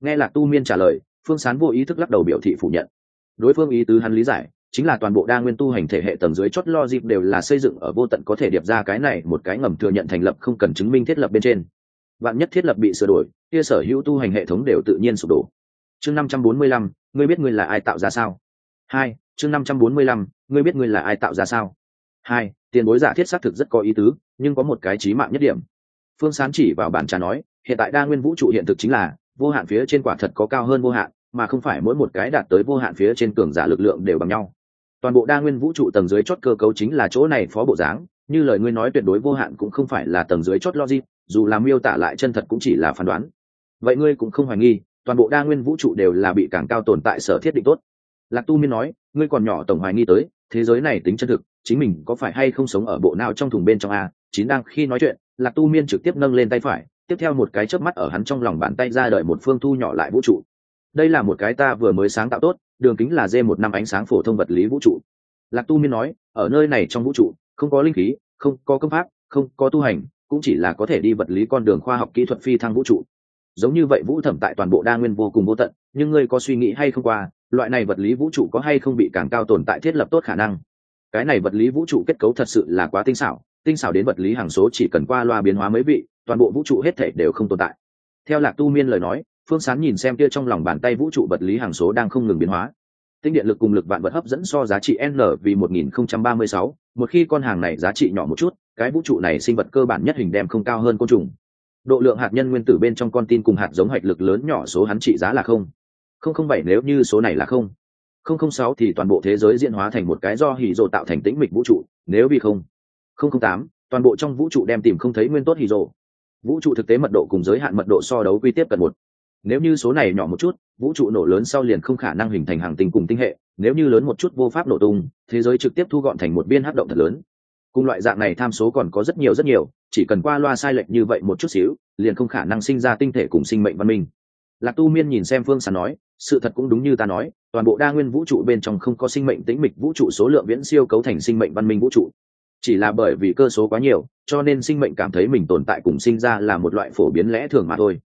S1: Nghe lạc tu miên trả lời, phương sán vô ý thức lắc đầu biểu thị phủ nhận. Đối phương ý tứ hắn lý giải, chính là toàn bộ đa nguyên tu hành thể hệ tầng dưới chót lo dịp đều là xây dựng ở vô tận có thể điệp ra cái này một cái ngầm thừa nhận thành lập không cần chứng minh thiết lập bên trên. Vạn nhất thiết lập bị sửa đổi, kia sở hữu tu hành hệ thống đều tự nhiên sụp đổ chương năm trăm bốn mươi lăm, ngươi biết ngươi là ai tạo ra sao? Hai, chương năm trăm bốn mươi lăm, ngươi biết ngươi là ai tạo ra sao? Hai, tiền bối giả thiết xác thực rất có ý tứ, nhưng có một cái trí mạng nhất điểm. Phương sán chỉ vào bản trà nói, hiện tại đa nguyên vũ trụ hiện thực chính là, vô hạn phía trên quả thật có cao hơn vô hạn, mà không phải mỗi một cái đạt tới vô hạn phía trên cường giả lực lượng đều bằng nhau. Toàn bộ đa nguyên vũ trụ tầng dưới chót cơ cấu chính là chỗ này phó bộ dáng, như lời ngươi nói tuyệt đối vô hạn cũng không phải là tầng dưới chót logic, dù làm miêu tả lại chân thật cũng chỉ là phán đoán. Vậy ngươi cũng không hoài nghi toàn bộ đa nguyên vũ trụ đều là bị càng cao tồn tại sở thiết định tốt. Lạc tu miên nói, ngươi còn nhỏ tổng hoài nghi tới, thế giới này tính chân thực, chính mình có phải hay không sống ở bộ nào trong thùng bên trong a? Chín đang khi nói chuyện, lạc tu miên trực tiếp nâng lên tay phải, tiếp theo một cái chớp mắt ở hắn trong lòng bàn tay ra đợi một phương thu nhỏ lại vũ trụ. Đây là một cái ta vừa mới sáng tạo tốt, đường kính là d một năm ánh sáng phổ thông vật lý vũ trụ. Lạc tu miên nói, ở nơi này trong vũ trụ, không có linh khí, không có công pháp, không có tu hành, cũng chỉ là có thể đi vật lý con đường khoa học kỹ thuật phi thăng vũ trụ giống như vậy vũ thẩm tại toàn bộ đa nguyên vô cùng vô tận nhưng ngươi có suy nghĩ hay không qua loại này vật lý vũ trụ có hay không bị càng cao tồn tại thiết lập tốt khả năng? Cái này vật lý vũ trụ kết cấu thật sự là quá tinh xảo tinh xảo đến vật lý hàng số chỉ cần qua loa biến hóa mấy vị toàn bộ vũ trụ hết thể đều không tồn tại. Theo lạc tu miên lời nói phương sán nhìn xem kia trong lòng bàn tay vũ trụ vật lý hàng số đang không ngừng biến hóa. Tinh điện lực cùng lực vạn vật hấp dẫn so giá trị n vì 1036, một khi con hàng này giá trị nhỏ một chút cái vũ trụ này sinh vật cơ bản nhất hình đem không cao hơn côn trùng độ lượng hạt nhân nguyên tử bên trong con tin cùng hạt giống hạch lực lớn nhỏ số hắn trị giá là không. Không không bảy nếu như số này là không. Không không sáu thì toàn bộ thế giới diễn hóa thành một cái do hỉ rồ tạo thành tĩnh mịch vũ trụ, nếu vì không. Không không tám, toàn bộ trong vũ trụ đem tìm không thấy nguyên tốt hỉ rồ vũ trụ thực tế mật độ cùng giới hạn mật độ so đấu quy tiếp cận một. Nếu như số này nhỏ một chút, vũ trụ nổ lớn sau liền không khả năng hình thành hàng tinh cùng tinh hệ, nếu như lớn một chút vô pháp nổ tung, thế giới trực tiếp thu gọn thành một biên hấp động thật lớn cùng loại dạng này tham số còn có rất nhiều rất nhiều, chỉ cần qua loa sai lệch như vậy một chút xíu, liền không khả năng sinh ra tinh thể cùng sinh mệnh văn minh. Lạc tu miên nhìn xem phương sán nói, sự thật cũng đúng như ta nói, toàn bộ đa nguyên vũ trụ bên trong không có sinh mệnh tĩnh mịch vũ trụ số lượng viễn siêu cấu thành sinh mệnh văn minh vũ trụ. Chỉ là bởi vì cơ số quá nhiều, cho nên sinh mệnh cảm thấy mình tồn tại cùng sinh ra là một loại phổ biến lẽ thường mà thôi.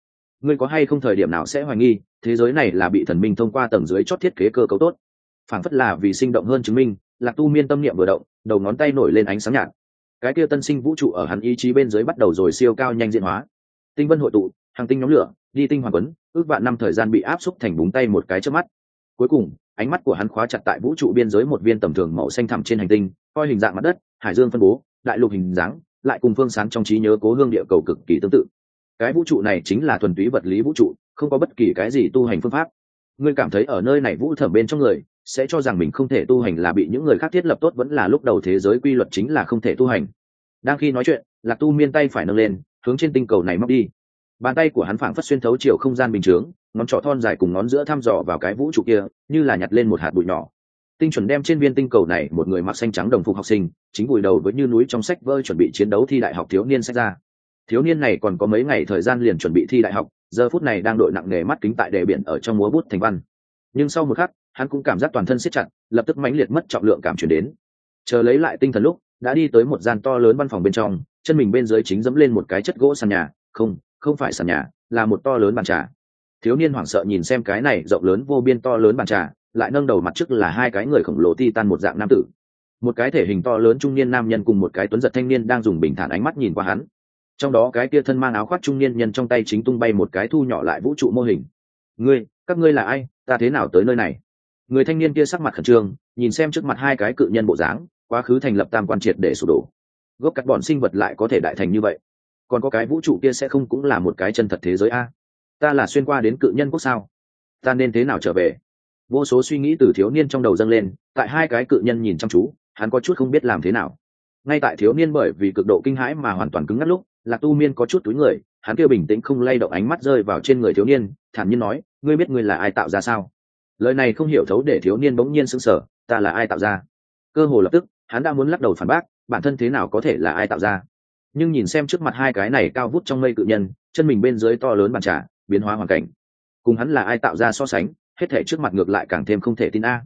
S1: Ngươi có hay không thời điểm nào sẽ hoài nghi, thế giới này là bị thần minh thông qua tầng dưới chót thiết kế cơ cấu tốt? Phản phất là vì sinh động hơn chứng minh lạc tu miên tâm niệm vừa động, đầu ngón tay nổi lên ánh sáng nhạt. Cái kia tân sinh vũ trụ ở hắn ý chí bên dưới bắt đầu rồi siêu cao nhanh diện hóa. Tinh vân hội tụ, hàng tinh nhóm lửa, đi tinh hoàng quấn, ước vạn năm thời gian bị áp xúc thành búng tay một cái trước mắt. Cuối cùng, ánh mắt của hắn khóa chặt tại vũ trụ biên giới một viên tầm thường màu xanh thẳm trên hành tinh, coi hình dạng mặt đất, hải dương phân bố, đại lục hình dáng, lại cùng phương sáng trong trí nhớ cố hương địa cầu cực kỳ tương tự. Cái vũ trụ này chính là thuần túy vật lý vũ trụ, không có bất kỳ cái gì tu hành phương pháp. Ngươi cảm thấy ở nơi này vũ thẩm bên trong người sẽ cho rằng mình không thể tu hành là bị những người khác thiết lập tốt vẫn là lúc đầu thế giới quy luật chính là không thể tu hành. Đang khi nói chuyện lạc tu miên tay phải nâng lên hướng trên tinh cầu này móc đi. Bàn tay của hắn phảng phất xuyên thấu chiều không gian bình thường, ngón trỏ thon dài cùng ngón giữa thăm dò vào cái vũ trụ kia như là nhặt lên một hạt bụi nhỏ. Tinh chuẩn đem trên viên tinh cầu này một người mặc xanh trắng đồng phục học sinh chính vùi đầu với như núi trong sách vơi chuẩn bị chiến đấu thi đại học thiếu niên sách ra. Thiếu niên này còn có mấy ngày thời gian liền chuẩn bị thi đại học giờ phút này đang đội nặng nghề mắt kính tại đề biển ở trong múa bút thành văn. Nhưng sau một khắc hắn cũng cảm giác toàn thân siết chặt, lập tức mãnh liệt mất trọng lượng cảm chuyển đến. Chờ lấy lại tinh thần lúc, đã đi tới một gian to lớn văn phòng bên trong, chân mình bên dưới chính dẫm lên một cái chất gỗ sàn nhà. Không không phải sàn nhà, là một to lớn bàn trà. Thiếu niên hoảng sợ nhìn xem cái này rộng lớn vô biên to lớn bàn trà, lại nâng đầu mặt trước là hai cái người khổng lồ ti tan một dạng nam tử. Một cái thể hình to lớn trung niên nam nhân cùng một cái tuấn giật thanh niên đang dùng bình thản ánh mắt nhìn qua hắn. Trong đó cái kia thân mang áo khoác trung niên nhân trong tay chính tung bay một cái thu nhỏ lại vũ trụ mô hình. Ngươi, các ngươi là ai? Ta thế nào tới nơi này? Người thanh niên kia sắc mặt khẩn trương, nhìn xem trước mặt hai cái cự nhân bộ dáng, quá khứ thành lập tam quan triệt để sụp đổ. Gốc cắt bọn sinh vật lại có thể đại thành như vậy. Còn có cái vũ trụ kia sẽ không cũng là một cái chân thật thế giới a? Ta là xuyên qua đến cự nhân quốc sao? Ta nên thế nào trở về? Vô số suy nghĩ từ thiếu niên trong đầu dâng lên, tại hai cái cự nhân nhìn chăm chú, hắn có chút không biết làm thế nào. Ngay tại thiếu niên bởi vì cực độ kinh hãi mà hoàn toàn cứng ngắt lúc, lạc tu miên có chút túi người, hắn kêu bình tĩnh không lay động ánh mắt rơi vào trên người thiếu niên, thản nhiên nói, ngươi biết ngươi là ai tạo ra sao? Lời này không hiểu thấu để thiếu niên bỗng nhiên sững sờ, ta là ai tạo ra? Cơ hồ lập tức, hắn đã muốn lắc đầu phản bác, bản thân thế nào có thể là ai tạo ra? Nhưng nhìn xem trước mặt hai cái này cao vút trong mây cự nhân, chân mình bên dưới to lớn bàn trà, biến hóa hoàn cảnh. Cùng hắn là ai tạo ra so sánh, hết thể trước mặt ngược lại càng thêm không thể tin a.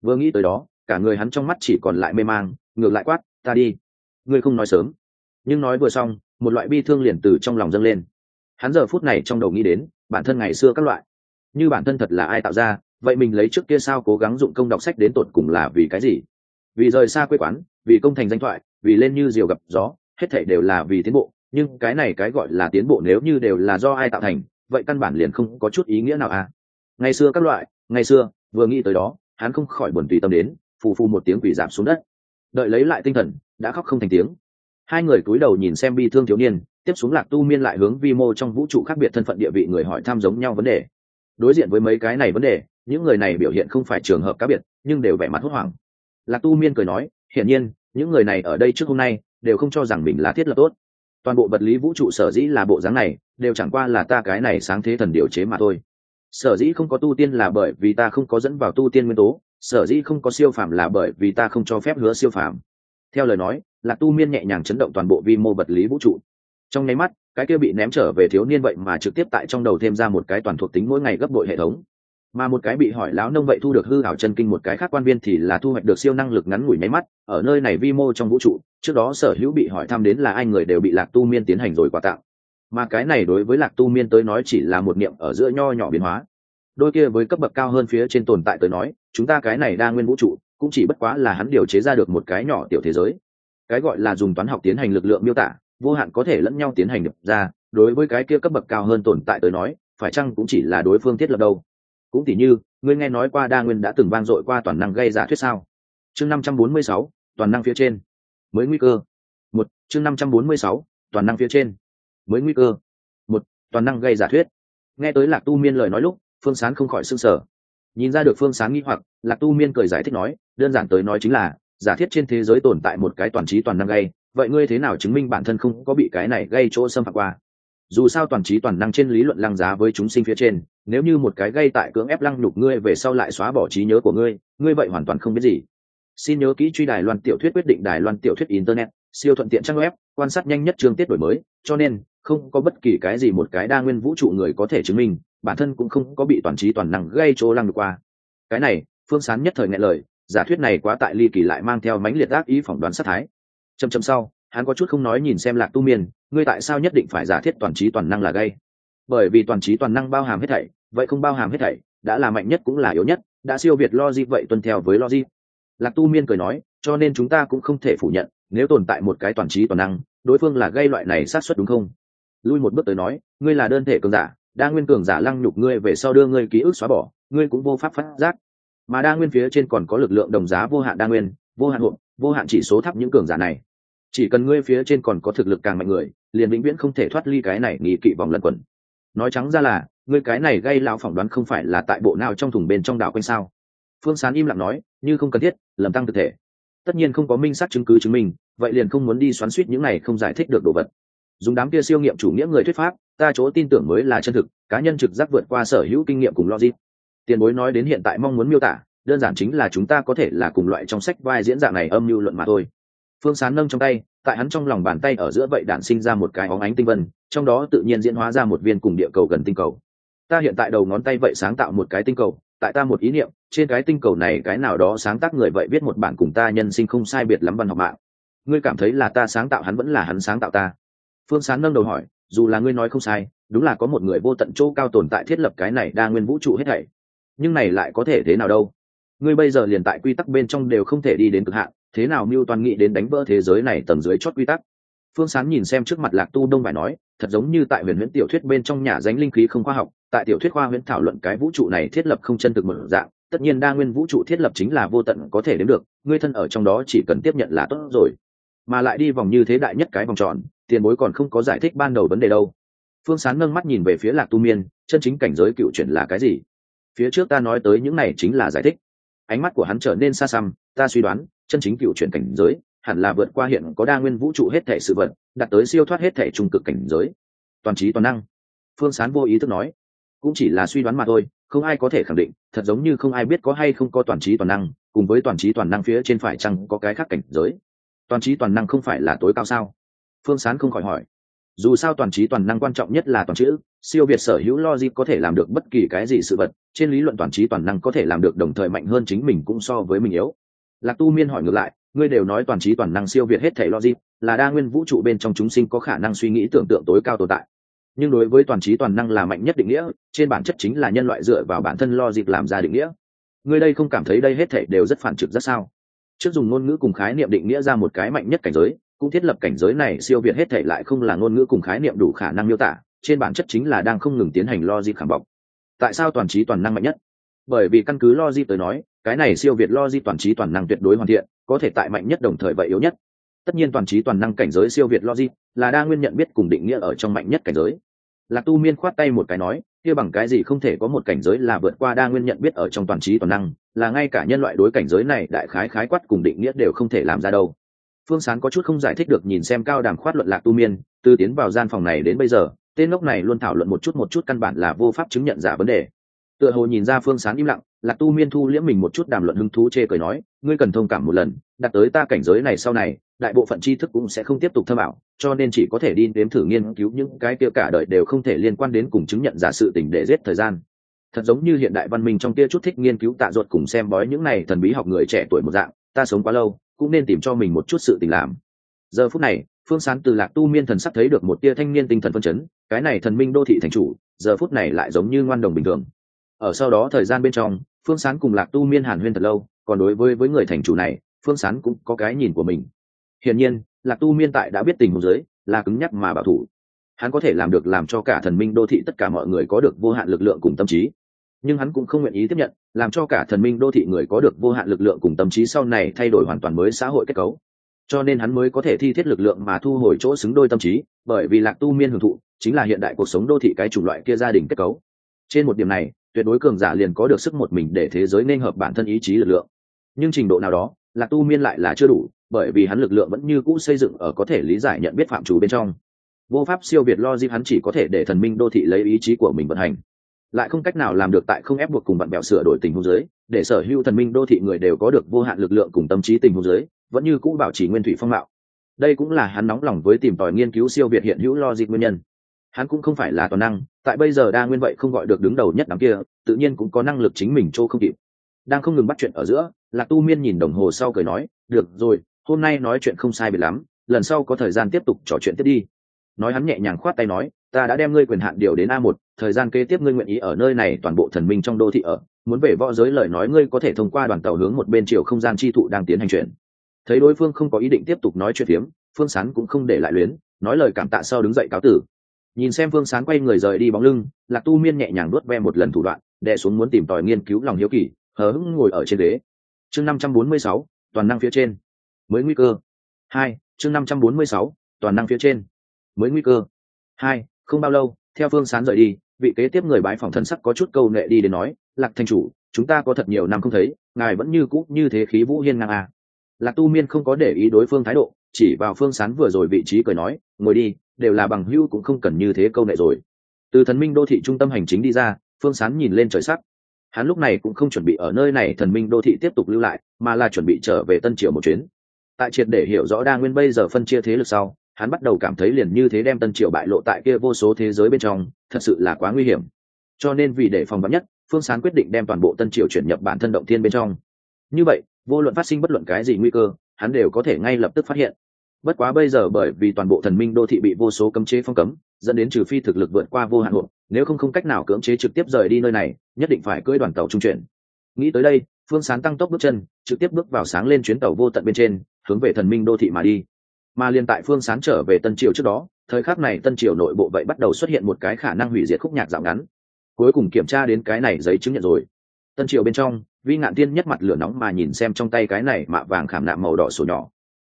S1: Vừa nghĩ tới đó, cả người hắn trong mắt chỉ còn lại mê mang, ngược lại quát, ta đi. Ngươi không nói sớm. Nhưng nói vừa xong, một loại bi thương liền từ trong lòng dâng lên. Hắn giờ phút này trong đầu nghĩ đến, bản thân ngày xưa các loại. Như bản thân thật là ai tạo ra vậy mình lấy trước kia sao cố gắng dụng công đọc sách đến tột cùng là vì cái gì? Vì rời xa quê quán, vì công thành danh thoại, vì lên như diều gặp gió, hết thể đều là vì tiến bộ. Nhưng cái này cái gọi là tiến bộ nếu như đều là do ai tạo thành, vậy căn bản liền không có chút ý nghĩa nào à? Ngày xưa các loại, ngày xưa, vừa nghĩ tới đó, hắn không khỏi buồn tùy tâm đến, phù phù một tiếng quỷ giảm xuống đất. Đợi lấy lại tinh thần, đã khóc không thành tiếng. Hai người cúi đầu nhìn xem bi thương thiếu niên, tiếp xuống lạc tu miên lại hướng vi mô trong vũ trụ khác biệt thân phận địa vị người hỏi thăm giống nhau vấn đề. Đối diện với mấy cái này vấn đề những người này biểu hiện không phải trường hợp cá biệt, nhưng đều vẻ mặt hốt hoảng. Lạc tu miên cười nói, hiển nhiên, những người này ở đây trước hôm nay, đều không cho rằng mình là thiết lập tốt. Toàn bộ vật lý vũ trụ sở dĩ là bộ dáng này, đều chẳng qua là ta cái này sáng thế thần điều chế mà thôi. Sở dĩ không có tu tiên là bởi vì ta không có dẫn vào tu tiên nguyên tố, sở dĩ không có siêu phàm là bởi vì ta không cho phép hứa siêu phàm. Theo lời nói, lạc tu miên nhẹ nhàng chấn động toàn bộ vi mô vật lý vũ trụ. Trong nháy mắt, cái kia bị ném trở về thiếu niên vậy mà trực tiếp tại trong đầu thêm ra một cái toàn thuộc tính mỗi ngày gấp bội hệ thống mà một cái bị hỏi láo nông vậy thu được hư hảo chân kinh một cái khác quan viên thì là thu hoạch được siêu năng lực ngắn ngủi máy mắt, ở nơi này vi mô trong vũ trụ, trước đó sở hữu bị hỏi thăm đến là ai người đều bị lạc tu miên tiến hành rồi quà tặng. Mà cái này đối với lạc tu miên tới nói chỉ là một niệm ở giữa nho nhỏ biến hóa. Đôi kia với cấp bậc cao hơn phía trên tồn tại tới nói, chúng ta cái này đa nguyên vũ trụ, cũng chỉ bất quá là hắn điều chế ra được một cái nhỏ tiểu thế giới. Cái gọi là dùng toán học tiến hành lực lượng miêu tả, vô hạn có thể lẫn nhau tiến hành được ra, đối với cái kia cấp bậc cao hơn tồn tại tới nói, phải chăng cũng chỉ là đối phương thiết lập đâu? Cũng tỉ như, ngươi nghe nói qua đa nguyên đã từng vang dội qua toàn năng gây giả thuyết sao? Chương năm trăm bốn mươi sáu, toàn năng phía trên. Mới nguy cơ. Một, chương năm trăm bốn mươi sáu, toàn năng phía trên. Mới nguy cơ. Một, toàn năng gây giả thuyết. Nghe tới lạc tu miên lời nói lúc, phương sán không khỏi s ư n g sở nhìn ra được phương sán nghi hoặc, lạc tu miên cười giải thích nói, đơn giản tới nói chính là, giả thiết trên thế giới tồn tại một cái toàn trí toàn năng gây, vậy ngươi thế nào chứng minh bản thân không có bị cái này gây chỗ xâm phạm qua? Dù sao toàn trí toàn năng trên lý luận lăng giá với chúng sinh phía trên, nếu như một cái gây tại cưỡng ép lăng nhục ngươi về sau lại xóa bỏ trí nhớ của ngươi ngươi vậy hoàn toàn không biết gì. Xin nhớ kỹ truy đài loan tiểu thuyết quyết định đài loan tiểu thuyết internet, siêu thuận tiện trang web, quan sát nhanh nhất chương tiết đổi mới, cho nên, không có bất kỳ cái gì một cái đa nguyên vũ trụ người có thể chứng minh, bản thân cũng không có bị toàn trí toàn năng gây chỗ lăng được qua. Cái này, phương sán nhất thời nghe lời, giả thuyết này quá tại ly kỳ lại mang theo mãnh liệt ác ý phỏng đoán sát thái. Chầm chầm sau hắn có chút không nói nhìn xem lạc tu miên, ngươi tại sao nhất định phải giả thiết toàn trí toàn năng là gây bởi vì toàn trí toàn năng bao hàm hết thảy, vậy không bao hàm hết thảy, đã là mạnh nhất cũng là yếu nhất, đã siêu việt logic vậy tuân theo với logic. Lạc tu miên cười nói, cho nên chúng ta cũng không thể phủ nhận, nếu tồn tại một cái toàn trí toàn năng, đối phương là gây loại này sát xuất đúng không? Lui một bước tới nói, ngươi là đơn thể cường giả, đa nguyên cường giả lăng nhục ngươi về sau đưa ngươi ký ức xóa bỏ, ngươi cũng vô pháp phát giác. Mà đa nguyên phía trên còn có lực lượng đồng giá vô hạn đa nguyên, vô hạn hộp, vô hạn chỉ số thấp những cường giả này chỉ cần ngươi phía trên còn có thực lực càng mạnh người, liền vĩnh viễn không thể thoát ly cái này nghi kỵ vòng lẩn quẩn. Nói trắng ra là, ngươi cái này gây lao phỏng đoán không phải là tại bộ nào trong thùng bên trong đảo quanh sao? Phương sán im lặng nói, như không cần thiết, lầm tăng thực thể. Tất nhiên không có minh xác chứng cứ chứng minh, vậy liền không muốn đi xoắn suýt những này không giải thích được đồ vật. Dùng đám kia siêu nghiệm chủ nghĩa người thuyết pháp, ta chỗ tin tưởng mới là chân thực, cá nhân trực giác vượt qua sở hữu kinh nghiệm cùng logic. Tiền bối nói đến hiện tại mong muốn miêu tả, đơn giản chính là chúng ta có thể là cùng loại trong sách vai diễn dạng này âm mưu luận mà thôi phương sán nâng trong tay, tại hắn trong lòng bàn tay ở giữa vậy đản sinh ra một cái óng ánh tinh vân, trong đó tự nhiên diễn hóa ra một viên cùng địa cầu gần tinh cầu. Ta hiện tại đầu ngón tay vậy sáng tạo một cái tinh cầu, tại ta một ý niệm, trên cái tinh cầu này cái nào đó sáng tác người vậy viết một bản cùng ta nhân sinh không sai biệt lắm văn học mạng. Ngươi cảm thấy là ta sáng tạo hắn vẫn là hắn sáng tạo ta? Phương sán nâng đầu hỏi, dù là ngươi nói không sai, đúng là có một người vô tận chỗ cao tồn tại thiết lập cái này đa nguyên vũ trụ hết thảy. Nhưng này lại có thể thế nào đâu? Ngươi bây giờ liền tại quy tắc bên trong đều không thể đi đến cực hạn thế nào mưu toàn nghĩ đến đánh vỡ thế giới này tầng dưới chót quy tắc? Phương sán nhìn xem trước mặt lạc tu đông bài nói, thật giống như tại huyền huyễn tiểu thuyết bên trong nhà danh linh khí không khoa học, tại tiểu thuyết khoa huyễn thảo luận cái vũ trụ này thiết lập không chân thực một dạng, tất nhiên đa nguyên vũ trụ thiết lập chính là vô tận có thể đến được ngươi thân ở trong đó chỉ cần tiếp nhận là tốt rồi. Mà lại đi vòng như thế đại nhất cái vòng tròn, tiền bối còn không có giải thích ban đầu vấn đề đâu. Phương sán nâng mắt nhìn về phía lạc tu miên, chân chính cảnh giới cựu chuyển là cái gì? Phía trước ta nói tới những này chính là giải thích. Ánh mắt của hắn trở nên xa xăm, ta suy đoán chân chính cựu chuyển cảnh giới, hẳn là vượt qua hiện có đa nguyên vũ trụ hết thể sự vật, đạt tới siêu thoát hết thể trung cực cảnh giới. Toàn trí toàn năng. Phương sán vô ý thức nói. Cũng chỉ là suy đoán mà thôi, không ai có thể khẳng định, thật giống như không ai biết có hay không có toàn trí toàn năng, cùng với toàn trí toàn năng phía trên phải chăng có cái khác cảnh giới. Toàn trí toàn năng không phải là tối cao sao? Phương sán không khỏi hỏi. Dù sao toàn trí toàn năng quan trọng nhất là toàn chữ, siêu việt sở hữu logic có thể làm được bất kỳ cái gì sự vật, trên lý luận toàn trí toàn năng có thể làm được đồng thời mạnh hơn chính mình cũng so với mình yếu lạc tu miên hỏi ngược lại, ngươi đều nói toàn trí toàn năng siêu việt hết thể logic, là đa nguyên vũ trụ bên trong chúng sinh có khả năng suy nghĩ tưởng tượng tối cao tồn tại. Nhưng đối với toàn trí toàn năng là mạnh nhất định nghĩa, trên bản chất chính là nhân loại dựa vào bản thân lo làm ra định nghĩa. Ngươi đây không cảm thấy đây hết thể đều rất phản trực rất sao? Trước dùng ngôn ngữ cùng khái niệm định nghĩa ra một cái mạnh nhất cảnh giới, cũng thiết lập cảnh giới này siêu việt hết thể lại không là ngôn ngữ cùng khái niệm đủ khả năng miêu tả, trên bản chất chính là đang không ngừng tiến hành lo khảm bọc. Tại sao toàn trí toàn năng mạnh nhất? Bởi vì căn cứ logic tới nói, cái này siêu việt logic toàn trí toàn năng tuyệt đối hoàn thiện, có thể tại mạnh nhất đồng thời vậy yếu nhất. Tất nhiên toàn trí toàn năng cảnh giới siêu việt logic là đa nguyên nhận biết cùng định nghĩa ở trong mạnh nhất cảnh giới. Lạc tu miên khoát tay một cái nói, kia bằng cái gì không thể có một cảnh giới là vượt qua đa nguyên nhận biết ở trong toàn trí toàn năng, là ngay cả nhân loại đối cảnh giới này đại khái khái quát cùng định nghĩa đều không thể làm ra đâu. Phương sán có chút không giải thích được nhìn xem cao đàm khoát luận lạc tu miên, từ tiến vào gian phòng này đến bây giờ, tên ngốc này luôn thảo luận một chút một chút căn bản là vô pháp chứng nhận giả vấn đề tựa hồ nhìn ra phương sán im lặng, lạc tu miên thu liễm mình một chút đàm luận hứng thú chê cười nói, ngươi cần thông cảm một lần, đặt tới ta cảnh giới này sau này, đại bộ phận tri thức cũng sẽ không tiếp tục thâm ảo, cho nên chỉ có thể đi đếm thử nghiên cứu những cái kia cả đời đều không thể liên quan đến cùng chứng nhận giả sự tình để giết thời gian. Thật giống như hiện đại văn minh trong kia chút thích nghiên cứu tạ ruột cùng xem bói những này thần bí học người trẻ tuổi một dạng, ta sống quá lâu, cũng nên tìm cho mình một chút sự tình làm. Giờ phút này, phương sán từ lạc tu miên thần sắc thấy được một tia thanh niên tinh thần phân chấn, cái này thần minh đô thị thành chủ, giờ phút này lại giống như ngoan đồng bình thường ở sau đó thời gian bên trong, phương sán cùng lạc tu miên hàn huyên thật lâu, còn đối với với người thành chủ này, phương sán cũng có cái nhìn của mình. Hiển nhiên, lạc tu miên tại đã biết tình huống giới là cứng nhắc mà bảo thủ. Hắn có thể làm được làm cho cả thần minh đô thị tất cả mọi người có được vô hạn lực lượng cùng tâm trí. Nhưng hắn cũng không nguyện ý tiếp nhận, làm cho cả thần minh đô thị người có được vô hạn lực lượng cùng tâm trí sau này thay đổi hoàn toàn mới xã hội kết cấu. Cho nên hắn mới có thể thi thiết lực lượng mà thu hồi chỗ xứng đôi tâm trí, bởi vì lạc tu miên hưởng thụ, chính là hiện đại cuộc sống đô thị cái chủng loại kia gia đình kết cấu. Trên một điểm này tuyệt đối cường giả liền có được sức một mình để thế giới nên hợp bản thân ý chí lực lượng. Nhưng trình độ nào đó, lạc tu miên lại là chưa đủ, bởi vì hắn lực lượng vẫn như cũ xây dựng ở có thể lý giải nhận biết phạm chủ bên trong. Vô pháp siêu việt lo logic hắn chỉ có thể để thần minh đô thị lấy ý chí của mình vận hành. Lại không cách nào làm được tại không ép buộc cùng bạn bèo sửa đổi tình huống giới, để sở hữu thần minh đô thị người đều có được vô hạn lực lượng cùng tâm trí tình huống giới, vẫn như cũ bảo trì nguyên thủy phong mạo. Đây cũng là hắn nóng lòng với tìm tòi nghiên cứu siêu việt hiện hữu logic nguyên nhân hắn cũng không phải là toàn năng, tại bây giờ đa nguyên vậy không gọi được đứng đầu nhất đám kia, tự nhiên cũng có năng lực chính mình chỗ không kịp. Đang không ngừng bắt chuyện ở giữa, lạc tu miên nhìn đồng hồ sau cười nói, được rồi, hôm nay nói chuyện không sai biệt lắm, lần sau có thời gian tiếp tục trò chuyện tiếp đi. Nói hắn nhẹ nhàng khoát tay nói, ta đã đem ngươi quyền hạn điều đến a một, thời gian kế tiếp ngươi nguyện ý ở nơi này toàn bộ thần minh trong đô thị ở, muốn về võ giới lời nói ngươi có thể thông qua đoàn tàu hướng một bên chiều không gian chi thụ đang tiến hành chuyển thấy đối phương không có ý định tiếp tục nói chuyện phiếm, phương sán cũng không để lại luyến, nói lời cảm tạ sau đứng dậy cáo tử nhìn xem phương sán quay người rời đi bóng lưng, lạc tu miên nhẹ nhàng nuốt ve một lần thủ đoạn, đè xuống muốn tìm tòi nghiên cứu lòng hiếu kỳ hớ hững ngồi ở trên ghế. Chương năm trăm bốn mươi sáu, toàn năng phía trên. Mới nguy cơ. Hai, chương năm trăm bốn mươi sáu, toàn năng phía trên. Mới nguy cơ. Hai, không bao lâu, theo phương sán rời đi, vị kế tiếp người bái phòng thân sắc có chút câu nệ đi đến nói, lạc thanh chủ, chúng ta có thật nhiều năm không thấy, ngài vẫn như cũ như thế khí vũ hiên ngang à lạc tu miên không có để ý đối phương thái độ, chỉ vào phương sán vừa rồi vị trí cười nói, ngồi đi, đều là bằng hữu cũng không cần như thế câu nệ rồi. Từ thần minh đô thị trung tâm hành chính đi ra, phương sán nhìn lên trời sắc. Hắn lúc này cũng không chuẩn bị ở nơi này thần minh đô thị tiếp tục lưu lại, mà là chuẩn bị trở về tân triều một chuyến. Tại triệt để hiểu rõ đa nguyên bây giờ phân chia thế lực sau, hắn bắt đầu cảm thấy liền như thế đem tân triều bại lộ tại kia vô số thế giới bên trong, thật sự là quá nguy hiểm. Cho nên vì để phòng vắn nhất, phương sán quyết định đem toàn bộ tân triều chuyển nhập bản thân động thiên bên trong. Như vậy vô luận phát sinh bất luận cái gì nguy cơ, hắn đều có thể ngay lập tức phát hiện. Bất quá bây giờ bởi vì toàn bộ thần minh đô thị bị vô số cấm chế phong cấm, dẫn đến trừ phi thực lực vượt qua vô hạn hộp, nếu không không cách nào cưỡng chế trực tiếp rời đi nơi này, nhất định phải cưỡi đoàn tàu trung chuyển. Nghĩ tới đây, phương sán tăng tốc bước chân, trực tiếp bước vào sáng lên chuyến tàu vô tận bên trên, hướng về thần minh đô thị mà đi. Mà liền tại phương sán trở về tân triều trước đó, thời khắc này tân triều nội bộ vậy bắt đầu xuất hiện một cái khả năng hủy diệt khúc nhạc dạo ngắn. Cuối cùng kiểm tra đến cái này giấy chứng nhận rồi. Tân triều bên trong vi ngạn tiên nhất mặt lửa nóng mà nhìn xem trong tay cái này mạ vàng khảm nạm màu đỏ sổ nhỏ.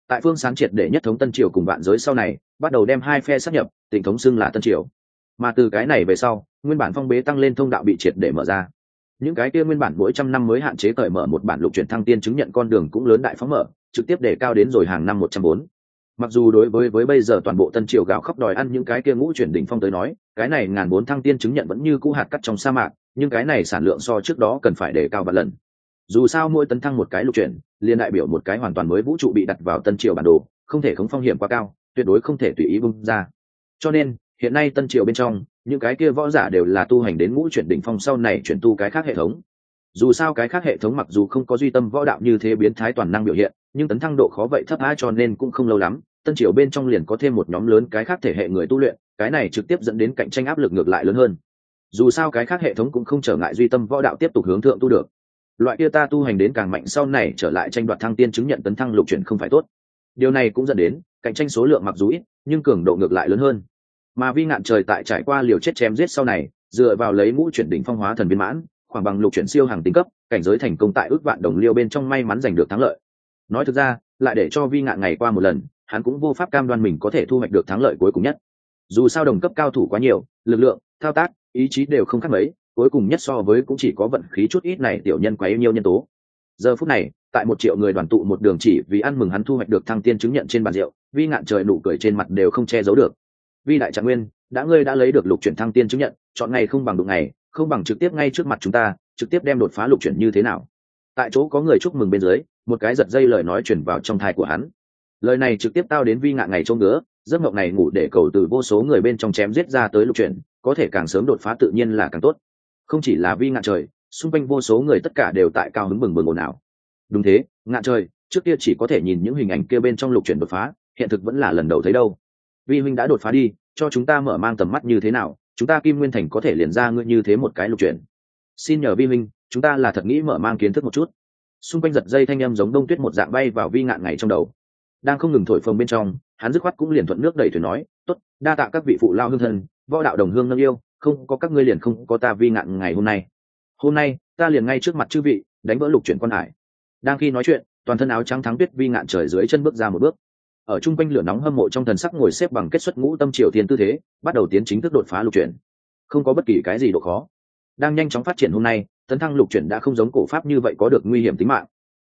S1: Tại phương sán triệt để nhất thống tân triều cùng vạn giới sau này, bắt đầu đem hai phe sắp nhập, tỉnh thống xưng là tân triều. Mà từ cái này về sau, nguyên bản phong bế tăng lên thông đạo bị triệt để mở ra. Những cái kia nguyên bản mỗi trăm năm mới hạn chế cởi mở một bản lục chuyển thăng tiên chứng nhận con đường cũng lớn đại phóng mở, trực tiếp để cao đến rồi hàng năm một trăm bốn mặc dù đối với với bây giờ toàn bộ tân triều gạo khóc đòi ăn những cái kia ngũ chuyển đỉnh phong tới nói, cái này ngàn bốn thăng tiên chứng nhận vẫn như cũ hạt cắt trong sa mạc, nhưng cái này sản lượng so trước đó cần phải để cao vài lần. Dù sao mỗi tấn thăng một cái lục chuyển liên đại biểu một cái hoàn toàn mới vũ trụ bị đặt vào tân triều bản đồ, không thể khống phong hiểm quá cao, tuyệt đối không thể tùy ý bung ra. Cho nên, hiện nay tân triều bên trong, những cái kia võ giả đều là tu hành đến ngũ chuyển đỉnh phong sau này chuyển tu cái khác hệ thống. Dù sao cái khác hệ thống mặc dù không có duy tâm võ đạo như thế biến thái toàn năng biểu hiện, nhưng tấn thăng độ khó vậy thấp á cho nên cũng không lâu lắm tân triều bên trong liền có thêm một nhóm lớn cái khác thể hệ người tu luyện, cái này trực tiếp dẫn đến cạnh tranh áp lực ngược lại lớn hơn. Dù sao cái khác hệ thống cũng không trở ngại duy tâm võ đạo tiếp tục hướng thượng tu được. Loại kia ta tu hành đến càng mạnh sau này trở lại tranh đoạt thăng tiên chứng nhận tấn thăng lục chuyển không phải tốt. Điều này cũng dẫn đến, cạnh tranh số lượng mặc dù ít, nhưng cường độ ngược lại lớn hơn. Mà vi ngạn trời tại trải qua liều chết chém giết sau này, dựa vào lấy mũ chuyển đỉnh phong hóa thần viên mãn, khoảng bằng lục chuyển siêu hàng tính cấp, cảnh giới thành công tại ước vạn đồng liêu bên trong may mắn giành được thắng lợi. Nói thực ra, lại để cho vi ngạn ngày qua một lần hắn cũng vô pháp cam đoan mình có thể thu hoạch được thắng lợi cuối cùng nhất. Dù sao đồng cấp cao thủ quá nhiều, lực lượng, thao tác, ý chí đều không khác mấy, cuối cùng nhất so với cũng chỉ có vận khí chút ít này tiểu nhân quá yêu nhiều nhân tố. Giờ phút này, tại một triệu người đoàn tụ một đường chỉ vì ăn mừng hắn thu hoạch được thăng tiên chứng nhận trên bàn rượu, vi ngạn trời nụ cười trên mặt đều không che giấu được. Vi đại trạng nguyên, đã ngươi đã lấy được lục chuyển thăng tiên chứng nhận, chọn ngày không bằng đụng ngày, không bằng trực tiếp ngay trước mặt chúng ta, trực tiếp đem đột phá lục chuyển như thế nào? Tại chỗ có người chúc mừng bên dưới, một cái giật dây lời nói chuyển vào trong thai của hắn lời này trực tiếp tao đến vi ngạn ngày trông ngứa, giấc mộng này ngủ để cầu từ vô số người bên trong chém giết ra tới lục chuyển, có thể càng sớm đột phá tự nhiên là càng tốt. Không chỉ là vi ngạn trời, xung quanh vô số người tất cả đều tại cao hứng bừng bừng ồn ào. Đúng thế, ngạn trời, trước kia chỉ có thể nhìn những hình ảnh kia bên trong lục chuyển đột phá, hiện thực vẫn là lần đầu thấy đâu. Vi huynh đã đột phá đi, cho chúng ta mở mang tầm mắt như thế nào, chúng ta kim nguyên thành có thể liền ra ngươi như thế một cái lục chuyển. Xin nhờ vi huynh, chúng ta là thật nghĩ mở mang kiến thức một chút. Xung quanh giật dây thanh â m giống đông tuyết một dạng bay vào vi ngạn ngày trong đầu đang không ngừng thổi phồng bên trong hắn dứt khoát cũng liền thuận nước đẩy thuyền nói tốt, đa tạ các vị phụ lao hương thân võ đạo đồng hương nâng yêu không có các ngươi liền không có ta vi ngạn ngày hôm nay. Hôm nay ta liền ngay trước mặt chư vị đánh vỡ lục chuyển quan hải. Đang khi nói chuyện toàn thân áo trắng thắng tuyết vi ngạn trời dưới chân bước ra một bước. Ở chung quanh lửa nóng hâm mộ trong thần sắc ngồi xếp bằng kết xuất ngũ tâm triều thiên tư thế bắt đầu tiến chính thức đột phá lục chuyển. Không có bất kỳ cái gì độ khó. Đang nhanh chóng phát triển hôm nay tấn thăng lục chuyển đã không giống cổ pháp như vậy có được nguy hiểm tính mạng.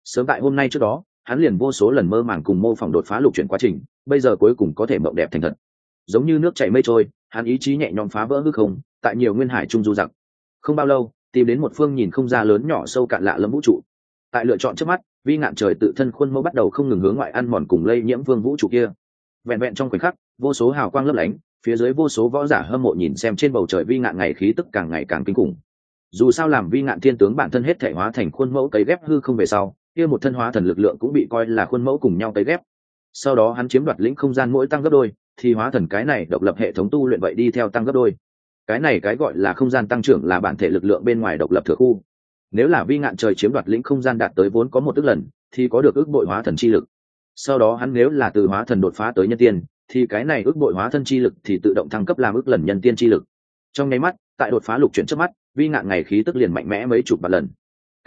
S1: Sớm tại hôm nay trước đó hắn liền vô số lần mơ màng cùng mô phỏng đột phá lục chuyển quá trình, bây giờ cuối cùng có thể mộng đẹp thành thật. Giống như nước chảy mây trôi, hắn ý chí nhẹ nhõm phá vỡ hư không, tại nhiều nguyên hải trung du giặc không bao lâu, tìm đến một phương nhìn không ra lớn nhỏ sâu cạn lạ lâm vũ trụ. Tại lựa chọn trước mắt, vi ngạn trời tự thân khuôn mẫu bắt đầu không ngừng hướng ngoại ăn mòn cùng lây nhiễm vương vũ trụ kia. Vẹn vẹn trong khoảnh khắc, vô số hào quang lấp lánh, phía dưới vô số võ giả hâm mộ nhìn xem trên bầu trời vi ngạn ngày khí tức càng ngày càng kinh khủng. Dù sao làm vi ngạn thiên tướng bản thân hết thể hóa thành khuôn mẫu cấy ghép hư không về sau kia một thân hóa thần lực lượng cũng bị coi là khuôn mẫu cùng nhau tấy ghép. Sau đó hắn chiếm đoạt lĩnh không gian mỗi tăng gấp đôi, thì hóa thần cái này độc lập hệ thống tu luyện vậy đi theo tăng gấp đôi. Cái này cái gọi là không gian tăng trưởng là bản thể lực lượng bên ngoài độc lập thừa khu. Nếu là vi ngạn trời chiếm đoạt lĩnh không gian đạt tới vốn có một tức lần, thì có được ước bội hóa thần chi lực. Sau đó hắn nếu là từ hóa thần đột phá tới nhân tiên, thì cái này ước bội hóa thân chi lực thì tự động thăng cấp làm ước lần nhân tiên chi lực. Trong nháy mắt, tại đột phá lục chuyển trước mắt, vi ngạn ngày khí tức liền mạnh mẽ mấy chục vạn lần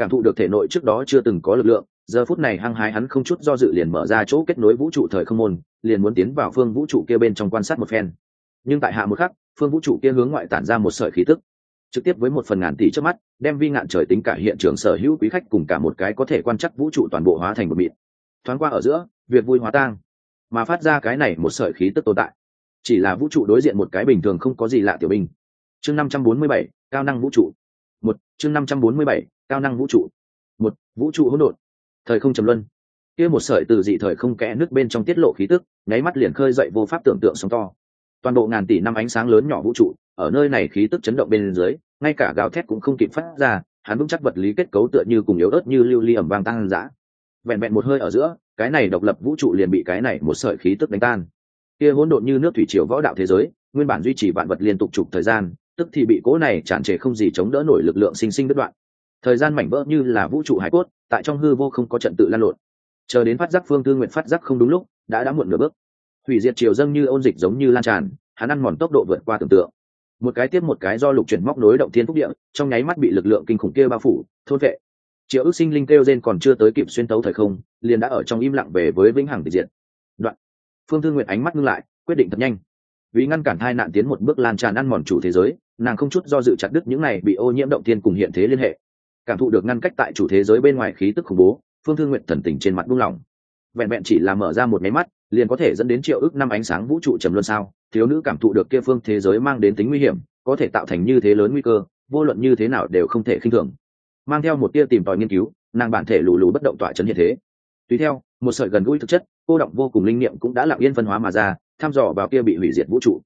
S1: cảm thụ được thể nội trước đó chưa từng có lực lượng, giờ phút này hăng hái hắn không chút do dự liền mở ra chỗ kết nối vũ trụ thời không môn, liền muốn tiến vào phương vũ trụ kia bên trong quan sát một phen. Nhưng tại hạ một khắc, phương vũ trụ kia hướng ngoại tản ra một sợi khí tức, trực tiếp với một phần ngàn tỷ trước mắt, đem vi ngạn trời tính cả hiện trường sở hữu quý khách cùng cả một cái có thể quan chắc vũ trụ toàn bộ hóa thành một mịn. Thoáng qua ở giữa, việc vui hóa tang mà phát ra cái này một sợi khí tức tồn tại. Chỉ là vũ trụ đối diện một cái bình thường không có gì lạ tiểu binh. Chương năm trăm bốn mươi bảy, cao năng vũ trụ. Một, chương năm trăm bốn mươi bảy cao năng vũ trụ. Một, vũ trụ hỗn độn. Thời không trầm luân. Kia một sợi từ dị thời không kẽ nước bên trong tiết lộ khí tức, nháy mắt liền khơi dậy vô pháp tưởng tượng sóng to. Toàn bộ ngàn tỷ năm ánh sáng lớn nhỏ vũ trụ, ở nơi này khí tức chấn động bên dưới, ngay cả gào thét cũng không kịp phát ra, hắn vững chắc vật lý kết cấu tựa như cùng yếu ớt như lưu ly ẩm vang tăng dã. Vẹn vẹn một hơi ở giữa, cái này độc lập vũ trụ liền bị cái này một sợi khí tức đánh tan. Kia hỗn độn như nước thủy triều võ đạo thế giới, nguyên bản duy trì vạn vật liên tục chụp thời gian, tức thì bị cố này tràn trề không gì chống đỡ nổi lực lượng sinh sinh đứt đoạn thời gian mảnh vỡ như là vũ trụ hải cốt, tại trong hư vô không có trận tự lan lộn. Chờ đến phát giác phương tư nguyện phát giác không đúng lúc, đã đã muộn nửa bước. Hủy diệt triều dâng như ôn dịch giống như lan tràn, hắn ăn mòn tốc độ vượt qua tưởng tượng. Một cái tiếp một cái do lục chuyển móc nối động thiên phúc địa, trong nháy mắt bị lực lượng kinh khủng kia bao phủ, thôn vệ. Triệu ước sinh linh kêu gen còn chưa tới kịp xuyên tấu thời không, liền đã ở trong im lặng về với vĩnh hằng tịch diện đoạn. Phương thương nguyện ánh mắt ngưng lại, quyết định thật nhanh. Vì ngăn cản hai nạn tiến một bước lan tràn ăn mòn chủ thế giới, nàng không chút do dự chặt đứt những này bị ô nhiễm động thiên cùng hiện thế liên hệ cảm thụ được ngăn cách tại chủ thế giới bên ngoài khí tức khủng bố, phương thương nguyện thần tình trên mặt buông lỏng. Vẹn vẹn chỉ là mở ra một máy mắt, liền có thể dẫn đến triệu ước năm ánh sáng vũ trụ trầm luân sao, thiếu nữ cảm thụ được kia phương thế giới mang đến tính nguy hiểm, có thể tạo thành như thế lớn nguy cơ, vô luận như thế nào đều không thể khinh thường. Mang theo một tia tìm tòi nghiên cứu, nàng bản thể lù lù bất động tỏa chấn hiện thế. Tùy theo, một sợi gần gũi thực chất, cô động vô cùng linh nghiệm cũng đã lặng yên phân hóa mà ra, thăm dò vào kia bị hủy diệt vũ trụ.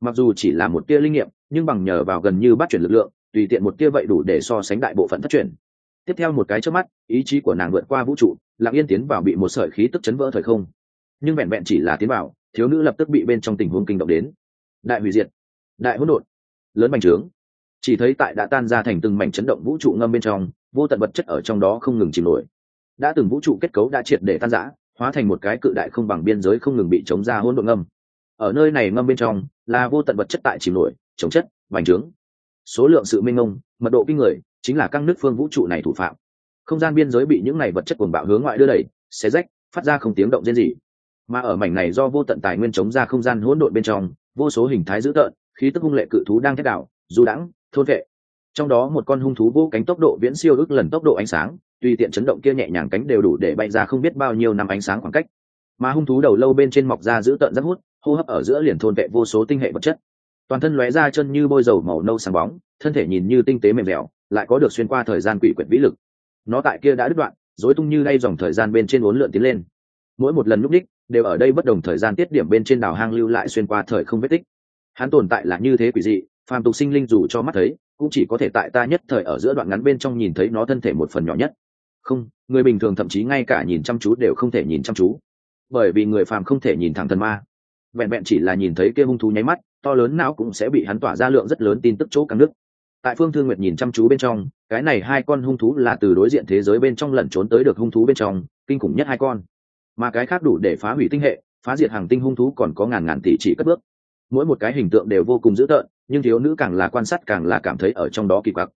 S1: Mặc dù chỉ là một tia linh nghiệm, nhưng bằng nhờ vào gần như bắt chuyển lực lượng tùy tiện một tia vậy đủ để so sánh đại bộ phận thất chuyển tiếp theo một cái trước mắt, ý chí của nàng vượt qua vũ trụ, lặng yên tiến vào bị một sợi khí tức chấn vỡ thời không. Nhưng vẹn vẹn chỉ là tiến vào, thiếu nữ lập tức bị bên trong tình huống kinh động đến. Đại hủy diệt, đại hỗn độn, lớn bành trướng. Chỉ thấy tại đã tan ra thành từng mảnh chấn động vũ trụ ngâm bên trong, vô tận vật chất ở trong đó không ngừng chìm nổi. Đã từng vũ trụ kết cấu đã triệt để tan rã, hóa thành một cái cự đại không bằng biên giới không ngừng bị chống ra hỗn độn ngâm. Ở nơi này ngâm bên trong, là vô tận vật chất tại chìm nổi, chống chất, bành trướng số lượng sự minh ông, mật độ kinh người chính là các nước phương vũ trụ này thủ phạm. Không gian biên giới bị những này vật chất cuồng bạo hướng ngoại đưa đẩy xé rách phát ra không tiếng động riêng gì mà ở mảnh này do vô tận tài nguyên chống ra không gian hỗn độn bên trong vô số hình thái dữ tợn khí tức hung lệ cự thú đang thét đảo du đãng thôn vệ. Trong đó một con hung thú vô cánh tốc độ viễn siêu ước lần tốc độ ánh sáng tùy tiện chấn động kia nhẹ nhàng cánh đều đủ để bay ra không biết bao nhiêu năm ánh sáng khoảng cách. Mà hung thú đầu lâu bên trên mọc ra dữ tợn rất hút hô hấp ở giữa liền thôn vệ vô số tinh hệ vật chất toàn thân lóe ra chân như bôi dầu màu nâu sáng bóng, thân thể nhìn như tinh tế mềm dẻo, lại có được xuyên qua thời gian quỷ quyệt vĩ lực. Nó tại kia đã đứt đoạn dối tung như đay dòng thời gian bên trên uốn lượn tiến lên. Mỗi một lần lúc đích, đều ở đây bất đồng thời gian tiết điểm bên trên đảo hang lưu lại xuyên qua thời không vết tích. Hắn tồn tại là như thế quỷ dị, phàm tục sinh linh dù cho mắt thấy, cũng chỉ có thể tại ta nhất thời ở giữa đoạn ngắn bên trong nhìn thấy nó thân thể một phần nhỏ nhất. Không, người bình thường thậm chí ngay cả nhìn chăm chú đều không thể nhìn chăm chú. Bởi vì người phàm không thể nhìn thẳng thần ma. Vẹn vẹn chỉ là nhìn thấy kia hung thú nháy mắt to lớn não cũng sẽ bị hắn tỏa ra lượng rất lớn tin tức chỗ căng nước. Tại phương thương nguyệt nhìn chăm chú bên trong, cái này hai con hung thú là từ đối diện thế giới bên trong lẩn trốn tới được hung thú bên trong, kinh khủng nhất hai con. Mà cái khác đủ để phá hủy tinh hệ, phá diệt hàng tinh hung thú còn có ngàn ngàn tỷ chỉ cất bước. Mỗi một cái hình tượng đều vô cùng dữ tợn, nhưng thiếu nữ càng là quan sát càng là cảm thấy ở trong đó kỳ quặc.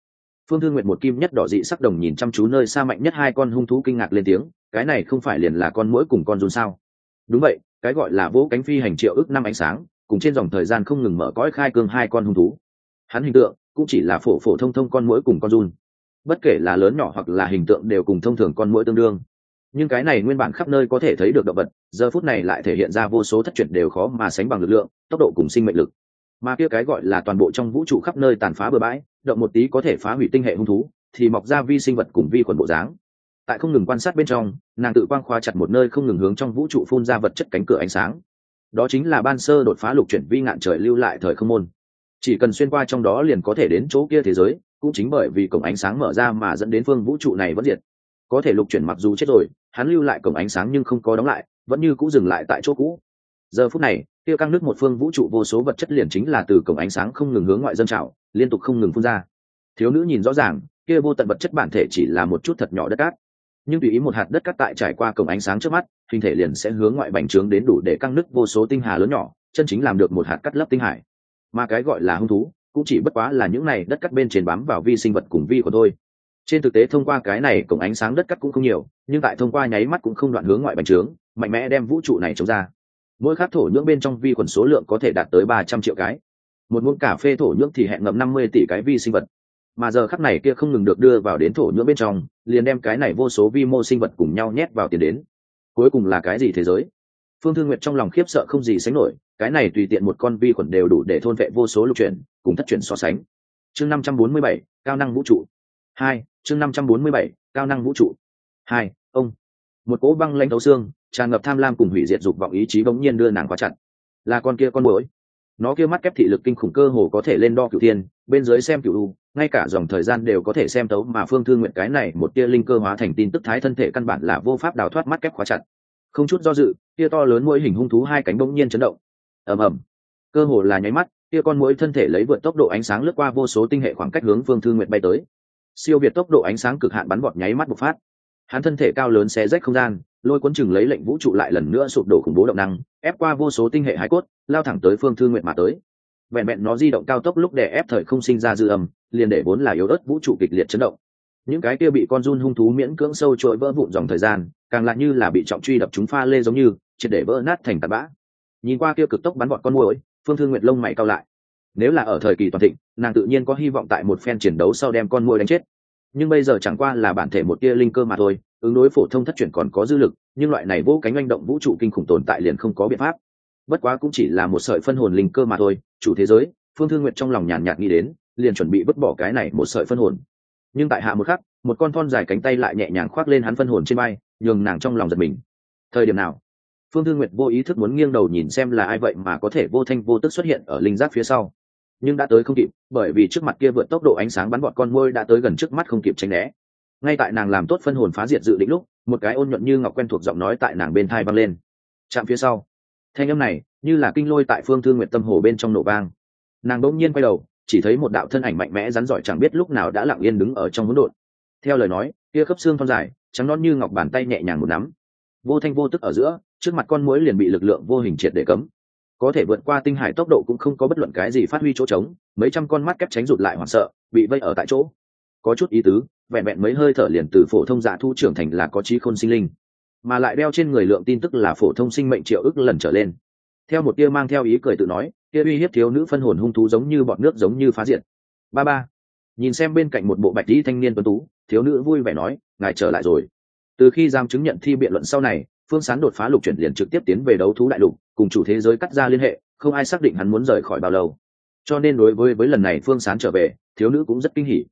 S1: Phương thương nguyệt một kim nhất đỏ dị sắc đồng nhìn chăm chú nơi xa mạnh nhất hai con hung thú kinh ngạc lên tiếng, cái này không phải liền là con mũi cùng con run sao? Đúng vậy, cái gọi là vỗ cánh phi hành triệu ước năm ánh sáng cùng trên dòng thời gian không ngừng mở cõi khai cương hai con hung thú. Hắn hình tượng cũng chỉ là phổ phổ thông thông con mũi cùng con run. Bất kể là lớn nhỏ hoặc là hình tượng đều cùng thông thường con mũi tương đương. Nhưng cái này nguyên bản khắp nơi có thể thấy được động vật, giờ phút này lại thể hiện ra vô số thất truyền đều khó mà sánh bằng lực lượng, tốc độ cùng sinh mệnh lực. Mà kia cái gọi là toàn bộ trong vũ trụ khắp nơi tàn phá bừa bãi, động một tí có thể phá hủy tinh hệ hung thú, thì mọc ra vi sinh vật cùng vi khuẩn bộ dáng. Tại không ngừng quan sát bên trong, nàng tự quang khoa chặt một nơi không ngừng hướng trong vũ trụ phun ra vật chất cánh cửa ánh sáng đó chính là ban sơ đột phá lục chuyển vi ngạn trời lưu lại thời không môn. Chỉ cần xuyên qua trong đó liền có thể đến chỗ kia thế giới, cũng chính bởi vì cổng ánh sáng mở ra mà dẫn đến phương vũ trụ này vẫn diệt. Có thể lục chuyển mặc dù chết rồi, hắn lưu lại cổng ánh sáng nhưng không có đóng lại, vẫn như cũ dừng lại tại chỗ cũ. Giờ phút này tiêu căng nước một phương vũ trụ vô số vật chất liền chính là từ cổng ánh sáng không ngừng hướng ngoại dân trào, liên tục không ngừng phun ra. Thiếu nữ nhìn rõ ràng, kia vô tận vật chất bản thể chỉ là một chút thật nhỏ đất cát nhưng tùy ý một hạt đất cắt tại trải qua cổng ánh sáng trước mắt, hình thể liền sẽ hướng ngoại bành trướng đến đủ để căng nứt vô số tinh hà lớn nhỏ, chân chính làm được một hạt cắt lấp tinh hải. Mà cái gọi là hung thú, cũng chỉ bất quá là những này đất cắt bên trên bám vào vi sinh vật cùng vi của tôi. Trên thực tế thông qua cái này cổng ánh sáng đất cắt cũng không nhiều, nhưng tại thông qua nháy mắt cũng không đoạn hướng ngoại bành trướng, mạnh mẽ đem vũ trụ này chống ra. Mỗi khắc thổ nhưỡng bên trong vi khuẩn số lượng có thể đạt tới ba trăm triệu cái. Một muỗng cà phê thổ nhưỡng thì hẹn ngậm năm mươi tỷ cái vi sinh vật mà giờ khắc này kia không ngừng được đưa vào đến thổ nhưỡng bên trong, liền đem cái này vô số vi mô sinh vật cùng nhau nhét vào tiền đến. Cuối cùng là cái gì thế giới? Phương thương nguyệt trong lòng khiếp sợ không gì sánh nổi, cái này tùy tiện một con vi khuẩn đều đủ để thôn vệ vô số lục chuyển, cùng thất chuyển so sánh. Chương năm trăm bốn mươi bảy, cao năng vũ trụ. Hai, chương năm trăm bốn mươi bảy, cao năng vũ trụ. Hai, ông. Một cỗ băng lãnh thấu xương, tràn ngập tham lam cùng hủy diệt dục vọng ý chí bỗng nhiên đưa nàng quá chặt. Là con kia con mũi nó kia mắt kép thị lực kinh khủng cơ hồ có thể lên đo cửu thiên, bên dưới xem cửu u, ngay cả dòng thời gian đều có thể xem tấu mà phương thương nguyện cái này một tia linh cơ hóa thành tin tức thái thân thể căn bản là vô pháp đào thoát mắt kép khóa chặt. Không chút do dự, tia to lớn mỗi hình hung thú hai cánh bỗng nhiên chấn động. Ầm ầm. Cơ hồ là nháy mắt, tia con mũi thân thể lấy vượt tốc độ ánh sáng lướt qua vô số tinh hệ khoảng cách hướng phương thương nguyện bay tới. Siêu việt tốc độ ánh sáng cực hạn bắn bọt nháy mắt bộc phát. Hắn thân thể cao lớn xé rách không gian lôi cuốn chừng lấy lệnh vũ trụ lại lần nữa sụp đổ khủng bố động năng, ép qua vô số tinh hệ hải cốt, lao thẳng tới phương thương nguyện mà tới. Vẹn vẹn nó di động cao tốc lúc để ép thời không sinh ra dư âm, liền để vốn là yếu ớt vũ trụ kịch liệt chấn động. Những cái kia bị con run hung thú miễn cưỡng sâu trội vỡ vụn dòng thời gian, càng lại như là bị trọng truy đập chúng pha lê giống như, triệt để vỡ nát thành tạt bã. Nhìn qua kia cực tốc bắn bọn con mồi phương thương nguyệt lông mày cao lại. Nếu là ở thời kỳ toàn thịnh, nàng tự nhiên có hy vọng tại một phen chiến đấu sau đem con mồi đánh chết. Nhưng bây giờ chẳng qua là bản thể một tia linh cơ mà thôi ứng đối phổ thông thất chuyển còn có dư lực, nhưng loại này vô cánh oanh động vũ trụ kinh khủng tồn tại liền không có biện pháp. Bất quá cũng chỉ là một sợi phân hồn linh cơ mà thôi, chủ thế giới, phương thương nguyện trong lòng nhàn nhạt nghĩ đến, liền chuẩn bị vứt bỏ cái này một sợi phân hồn. Nhưng tại hạ một khắc, một con thon dài cánh tay lại nhẹ nhàng khoác lên hắn phân hồn trên bay nhường nàng trong lòng giật mình. Thời điểm nào? Phương thương nguyệt vô ý thức muốn nghiêng đầu nhìn xem là ai vậy mà có thể vô thanh vô tức xuất hiện ở linh giác phía sau. Nhưng đã tới không kịp, bởi vì trước mặt kia vượt tốc độ ánh sáng bắn bọn con môi đã tới gần trước mắt không kịp tránh né ngay tại nàng làm tốt phân hồn phá diệt dự định lúc, một cái ôn nhuận như ngọc quen thuộc giọng nói tại nàng bên thai văng lên. Chạm phía sau, thanh âm này như là kinh lôi tại phương thương nguyện tâm hồ bên trong nổ vang. Nàng đ ỗ n g nhiên quay đầu, chỉ thấy một đạo thân ảnh mạnh mẽ rắn giỏi chẳng biết lúc nào đã lặng yên đứng ở trong hỗn độn. Theo lời nói, kia khớp xương thon dài, trắng non như ngọc bàn tay nhẹ nhàng một nắm. Vô thanh vô tức ở giữa, trước mặt con mũi liền bị lực lượng vô hình triệt để cấm. Có thể vượt qua tinh hải tốc độ cũng không có bất luận cái gì phát huy chỗ trống, mấy trăm con mắt kép tránh rụt lại hoảng sợ, bị vây ở tại chỗ có chút ý tứ, vẹn vẹn mấy hơi thở liền từ phổ thông dạ thu trưởng thành là có trí khôn sinh linh, mà lại đeo trên người lượng tin tức là phổ thông sinh mệnh triệu ức lần trở lên. Theo một tia mang theo ý cười tự nói, tia uy hiếp thiếu nữ phân hồn hung thú giống như bọn nước giống như phá diện ba ba, nhìn xem bên cạnh một bộ bạch lý thanh niên tuấn tú, thiếu nữ vui vẻ nói, ngài trở lại rồi. Từ khi giam chứng nhận thi biện luận sau này, phương sán đột phá lục chuyển liền trực tiếp tiến về đấu thú đại lục, cùng chủ thế giới cắt ra liên hệ, không ai xác định hắn muốn rời khỏi bao lâu. Cho nên đối với với lần này phương sán trở về, thiếu nữ cũng rất kinh hỉ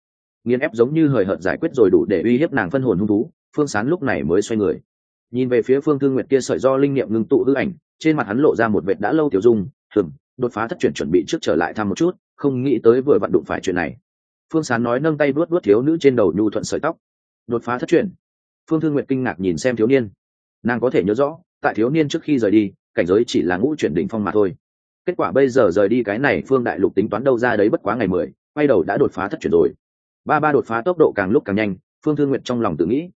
S1: nghiên ép giống như hời hợt giải quyết rồi đủ để uy hiếp nàng phân hồn hung thú, phương sán lúc này mới xoay người. Nhìn về phía phương thương nguyệt kia sợi do linh nghiệm ngưng tụ hư ảnh, trên mặt hắn lộ ra một vệt đã lâu tiểu dung hừm đột phá thất chuyển chuẩn bị trước trở lại thăm một chút, không nghĩ tới vừa vặn đụng phải chuyện này. Phương sán nói nâng tay vuốt vuốt thiếu nữ trên đầu nhu thuận sợi tóc. Đột phá thất chuyển phương thương nguyệt kinh ngạc nhìn xem thiếu niên. Nàng có thể nhớ rõ, tại thiếu niên trước khi rời đi, cảnh giới chỉ là ngũ chuyển đỉnh phong mà thôi. Kết quả bây giờ rời đi cái này, phương đại lục tính toán đâu ra đấy bất quá ngày mười, quay đầu đã đột phá thất chuyển rồi ba ba đột phá tốc độ càng lúc càng nhanh phương thương nguyện trong lòng tự nghĩ.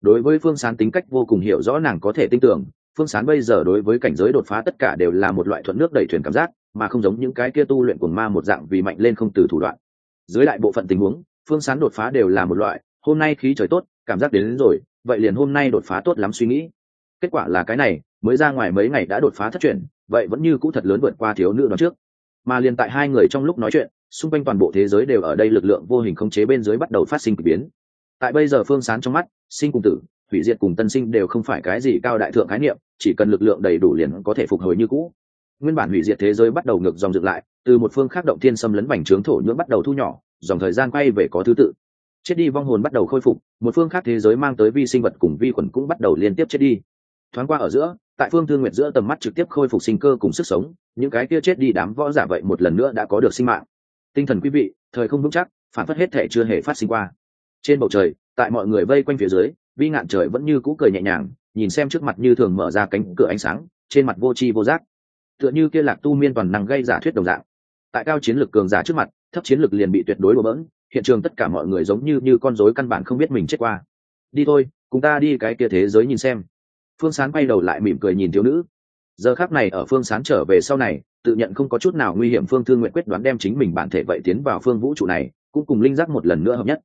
S1: Đối với phương sán tính cách vô cùng hiểu rõ nàng có thể tin tưởng phương sán bây giờ đối với cảnh giới đột phá tất cả đều là một loại thuận nước đẩy thuyền cảm giác mà không giống những cái kia tu luyện cuồng ma một dạng vì mạnh lên không từ thủ đoạn. Dưới đại bộ phận tình huống phương sán đột phá đều là một loại hôm nay khí trời tốt cảm giác đến, đến rồi vậy liền hôm nay đột phá tốt lắm suy nghĩ. Kết quả là cái này mới ra ngoài mấy ngày đã đột phá thất truyền, vậy vẫn như cũ thật lớn vượt qua thiếu nữ đó trước. Mà liền tại hai người trong lúc nói chuyện xung quanh toàn bộ thế giới đều ở đây lực lượng vô hình khống chế bên dưới bắt đầu phát sinh k ỳ biến. Tại bây giờ phương sán trong mắt, sinh cùng tử, hủy diệt cùng tân sinh đều không phải cái gì cao đại thượng khái niệm, chỉ cần lực lượng đầy đủ liền có thể phục hồi như cũ. Nguyên bản hủy diệt thế giới bắt đầu ngược dòng dựng lại, từ một phương khác động thiên xâm lấn bành trướng thổ nhưỡng bắt đầu thu nhỏ, dòng thời gian quay về có thứ tự. Chết đi vong hồn bắt đầu khôi phục, một phương khác thế giới mang tới vi sinh vật cùng vi khuẩn cũng bắt đầu liên tiếp chết đi. Thoáng qua ở giữa, tại phương thương nguyệt giữa tầm mắt trực tiếp khôi phục sinh cơ cùng sức sống, những cái kia chết đi đám võ giả vậy một lần nữa đã có được sinh mạng tinh thần quý vị, thời không vững chắc, phản phất hết thể chưa hề phát sinh qua. Trên bầu trời, tại mọi người vây quanh phía dưới, vi ngạn trời vẫn như cũ cười nhẹ nhàng, nhìn xem trước mặt như thường mở ra cánh cửa ánh sáng, trên mặt vô tri vô giác. Tựa như kia lạc tu miên toàn năng gây giả thuyết đồng dạng. Tại cao chiến lược cường giả trước mặt, thấp chiến lược liền bị tuyệt đối bừa bỡn, hiện trường tất cả mọi người giống như như con rối căn bản không biết mình chết qua. Đi thôi, cùng ta đi cái kia thế giới nhìn xem. Phương sán quay đầu lại mỉm cười nhìn thiếu nữ. Giờ khác này ở phương sán trở về sau này tự nhận không có chút nào nguy hiểm, phương thương nguyện quyết đoán đem chính mình bản thể vậy tiến vào phương vũ trụ này, cũng cùng linh giác một lần nữa hợp nhất.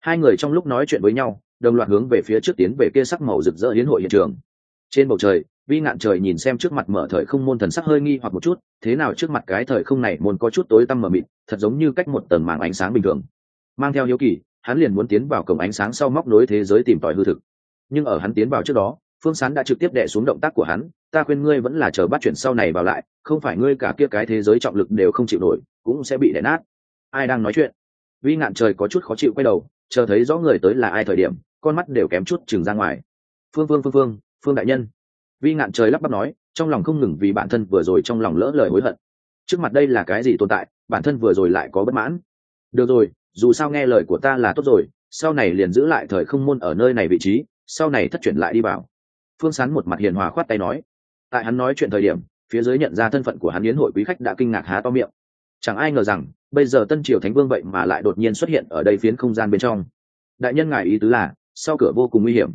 S1: Hai người trong lúc nói chuyện với nhau, đồng loạt hướng về phía trước tiến về kia sắc màu rực rỡ hiến hội hiện trường. Trên bầu trời, vi ngạn trời nhìn xem trước mặt mở thời không môn thần sắc hơi nghi hoặc một chút, thế nào trước mặt cái thời không này môn có chút tối tăm mờ mịt, thật giống như cách một tầng màng ánh sáng bình thường. Mang theo hiếu kỳ, hắn liền muốn tiến vào cổng ánh sáng sau móc nối thế giới tìm tòi hư thực. Nhưng ở hắn tiến vào trước đó phương sán đã trực tiếp đẻ xuống động tác của hắn, ta khuyên ngươi vẫn là chờ bắt chuyển sau này vào lại, không phải ngươi cả kia cái thế giới trọng lực đều không chịu nổi, cũng sẽ bị đè nát. Ai đang nói chuyện? Vi ngạn trời có chút khó chịu quay đầu, chờ thấy rõ người tới là ai thời điểm, con mắt đều kém chút chừng ra ngoài. Phương phương phương phương phương đại nhân. Vi ngạn trời lắp bắp nói, trong lòng không ngừng vì bản thân vừa rồi trong lòng lỡ lời hối hận. Trước mặt đây là cái gì tồn tại, bản thân vừa rồi lại có bất mãn. Được rồi, dù sao nghe lời của ta là tốt rồi, sau này liền giữ lại thời không môn ở nơi này vị trí, sau này thất chuyển lại đi vào phương sán một mặt hiền hòa khoát tay nói. Tại hắn nói chuyện thời điểm, phía dưới nhận ra thân phận của hắn yến hội quý khách đã kinh ngạc há to miệng. Chẳng ai ngờ rằng, bây giờ tân triều thánh vương vậy mà lại đột nhiên xuất hiện ở đây phiến không gian bên trong. Đại nhân ngài ý tứ là, sau cửa vô cùng nguy hiểm.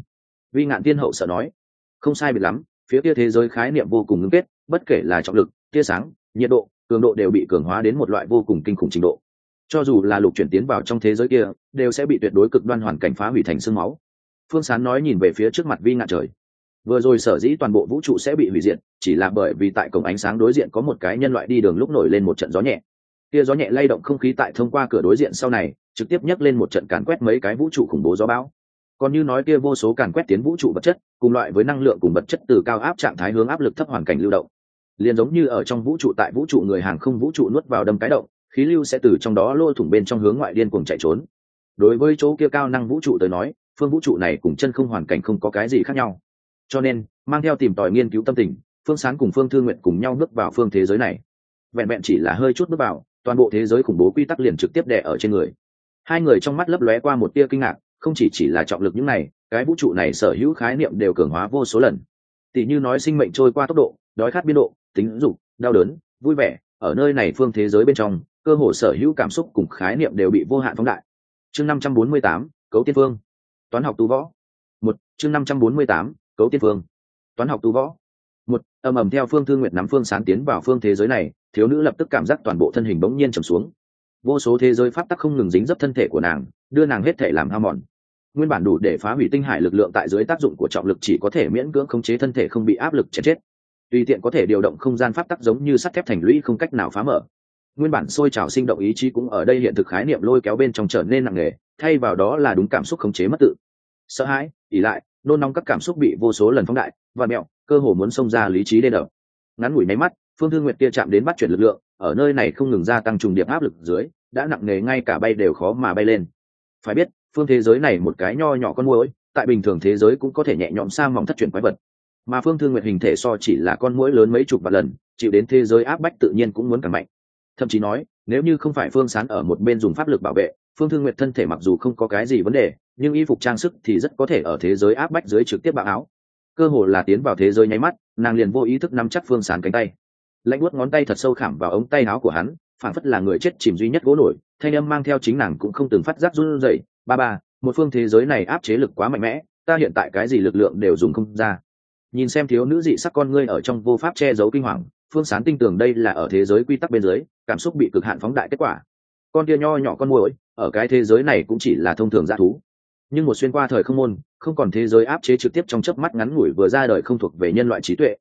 S1: Vi ngạn tiên hậu sợ nói. Không sai biệt lắm, phía kia thế giới khái niệm vô cùng ngưng kết, bất kể là trọng lực, tia sáng, nhiệt độ, cường độ đều bị cường hóa đến một loại vô cùng kinh khủng trình độ. Cho dù là lục chuyển tiến vào trong thế giới kia, đều sẽ bị tuyệt đối cực đoan hoàn cảnh phá hủy thành sương máu. Phương sán nói nhìn về phía trước mặt vi ngạn trời vừa rồi sở dĩ toàn bộ vũ trụ sẽ bị hủy diệt, chỉ là bởi vì tại cổng ánh sáng đối diện có một cái nhân loại đi đường lúc nổi lên một trận gió nhẹ. Kia gió nhẹ lay động không khí tại thông qua cửa đối diện sau này, trực tiếp nhấc lên một trận càn quét mấy cái vũ trụ khủng bố gió bão. Còn như nói kia vô số càn quét tiến vũ trụ vật chất, cùng loại với năng lượng cùng vật chất từ cao áp trạng thái hướng áp lực thấp hoàn cảnh lưu động. Liền giống như ở trong vũ trụ tại vũ trụ người hàng không vũ trụ nuốt vào đâm cái động, khí lưu sẽ từ trong đó lôi thủng bên trong hướng ngoại điên cuồng chạy trốn. Đối với chỗ kia cao năng vũ trụ tới nói, phương vũ trụ này cùng chân không hoàn cảnh không có cái gì khác nhau cho nên, mang theo tìm tòi nghiên cứu tâm tình, phương sán cùng phương thương nguyện cùng nhau bước vào phương thế giới này. Vẹn vẹn chỉ là hơi chút bước vào, toàn bộ thế giới khủng bố quy tắc liền trực tiếp đẻ ở trên người. Hai người trong mắt lấp lóe qua một tia kinh ngạc, không chỉ chỉ là trọng lực những này, cái vũ trụ này sở hữu khái niệm đều cường hóa vô số lần. Tỷ như nói sinh mệnh trôi qua tốc độ, đói khát biên độ, tính dục, đau đớn, vui vẻ, ở nơi này phương thế giới bên trong, cơ hồ sở hữu cảm xúc cùng khái niệm đều bị vô hạn phóng đại. Chương năm trăm bốn mươi tám, cấu tiên phương toán học tu võ. Một, chương năm trăm bốn mươi tám cấu tiên phương. Toán học tu võ. Một, ầm ầm theo phương thương nguyệt nắm phương sán tiến vào phương thế giới này, thiếu nữ lập tức cảm giác toàn bộ thân hình bỗng nhiên trầm xuống. Vô số thế giới pháp tắc không ngừng dính dấp thân thể của nàng, đưa nàng hết thể làm hao mòn. Nguyên bản đủ để phá hủy tinh hải lực lượng tại dưới tác dụng của trọng lực chỉ có thể miễn cưỡng khống chế thân thể không bị áp lực chết chết. Tùy tiện có thể điều động không gian pháp tắc giống như sắt thép thành lũy không cách nào phá mở. Nguyên bản sôi trào sinh động ý chí cũng ở đây hiện thực khái niệm lôi kéo bên trong trở nên nặng nề, thay vào đó là đúng cảm xúc khống chế mất tự. Sợ hãi ỉ lại nôn nóng các cảm xúc bị vô số lần phóng đại, và mẹo, cơ hồ muốn xông ra lý trí đê đập ngắn ngủi máy mắt, phương thương nguyệt kia chạm đến bắt chuyển lực lượng, ở nơi này không ngừng gia tăng trùng điệp áp lực dưới, đã nặng nề ngay cả bay đều khó mà bay lên. Phải biết, phương thế giới này một cái nho nhỏ con muỗi, tại bình thường thế giới cũng có thể nhẹ nhõm sang mỏng thất chuyển quái vật. Mà phương thương nguyệt hình thể so chỉ là con muỗi lớn mấy chục vạn lần, chịu đến thế giới áp bách tự nhiên cũng muốn càng mạnh. Thậm chí nói, nếu như không phải phương sán ở một bên dùng pháp lực bảo vệ phương thương nguyệt thân thể mặc dù không có cái gì vấn đề, nhưng y phục trang sức thì rất có thể ở thế giới áp bách dưới trực tiếp bạo áo. Cơ hồ là tiến vào thế giới nháy mắt, nàng liền vô ý thức nắm chắc phương sán cánh tay. Lạnh buốt ngón tay thật sâu khảm vào ống tay áo của hắn phản phất là người chết chìm duy nhất gỗ nổi, thanh âm mang theo chính nàng cũng không từng phát giác run rẩy. Ba ba, một phương thế giới này áp chế lực quá mạnh mẽ, ta hiện tại cái gì lực lượng đều dùng không ra. Nhìn xem thiếu nữ dị sắc con ngươi ở trong vô pháp che giấu kinh hoàng, phương sán tin tưởng đây là ở thế giới quy tắc bên dưới, cảm xúc bị cực hạn phóng đại kết quả. Con kia nho nhỏ con muỗi ở cái thế giới này cũng chỉ là thông thường g thú. Nhưng một xuyên qua thời không môn, không còn thế giới áp chế trực tiếp trong chớp mắt ngắn ngủi vừa ra đời không thuộc về nhân loại trí tuệ.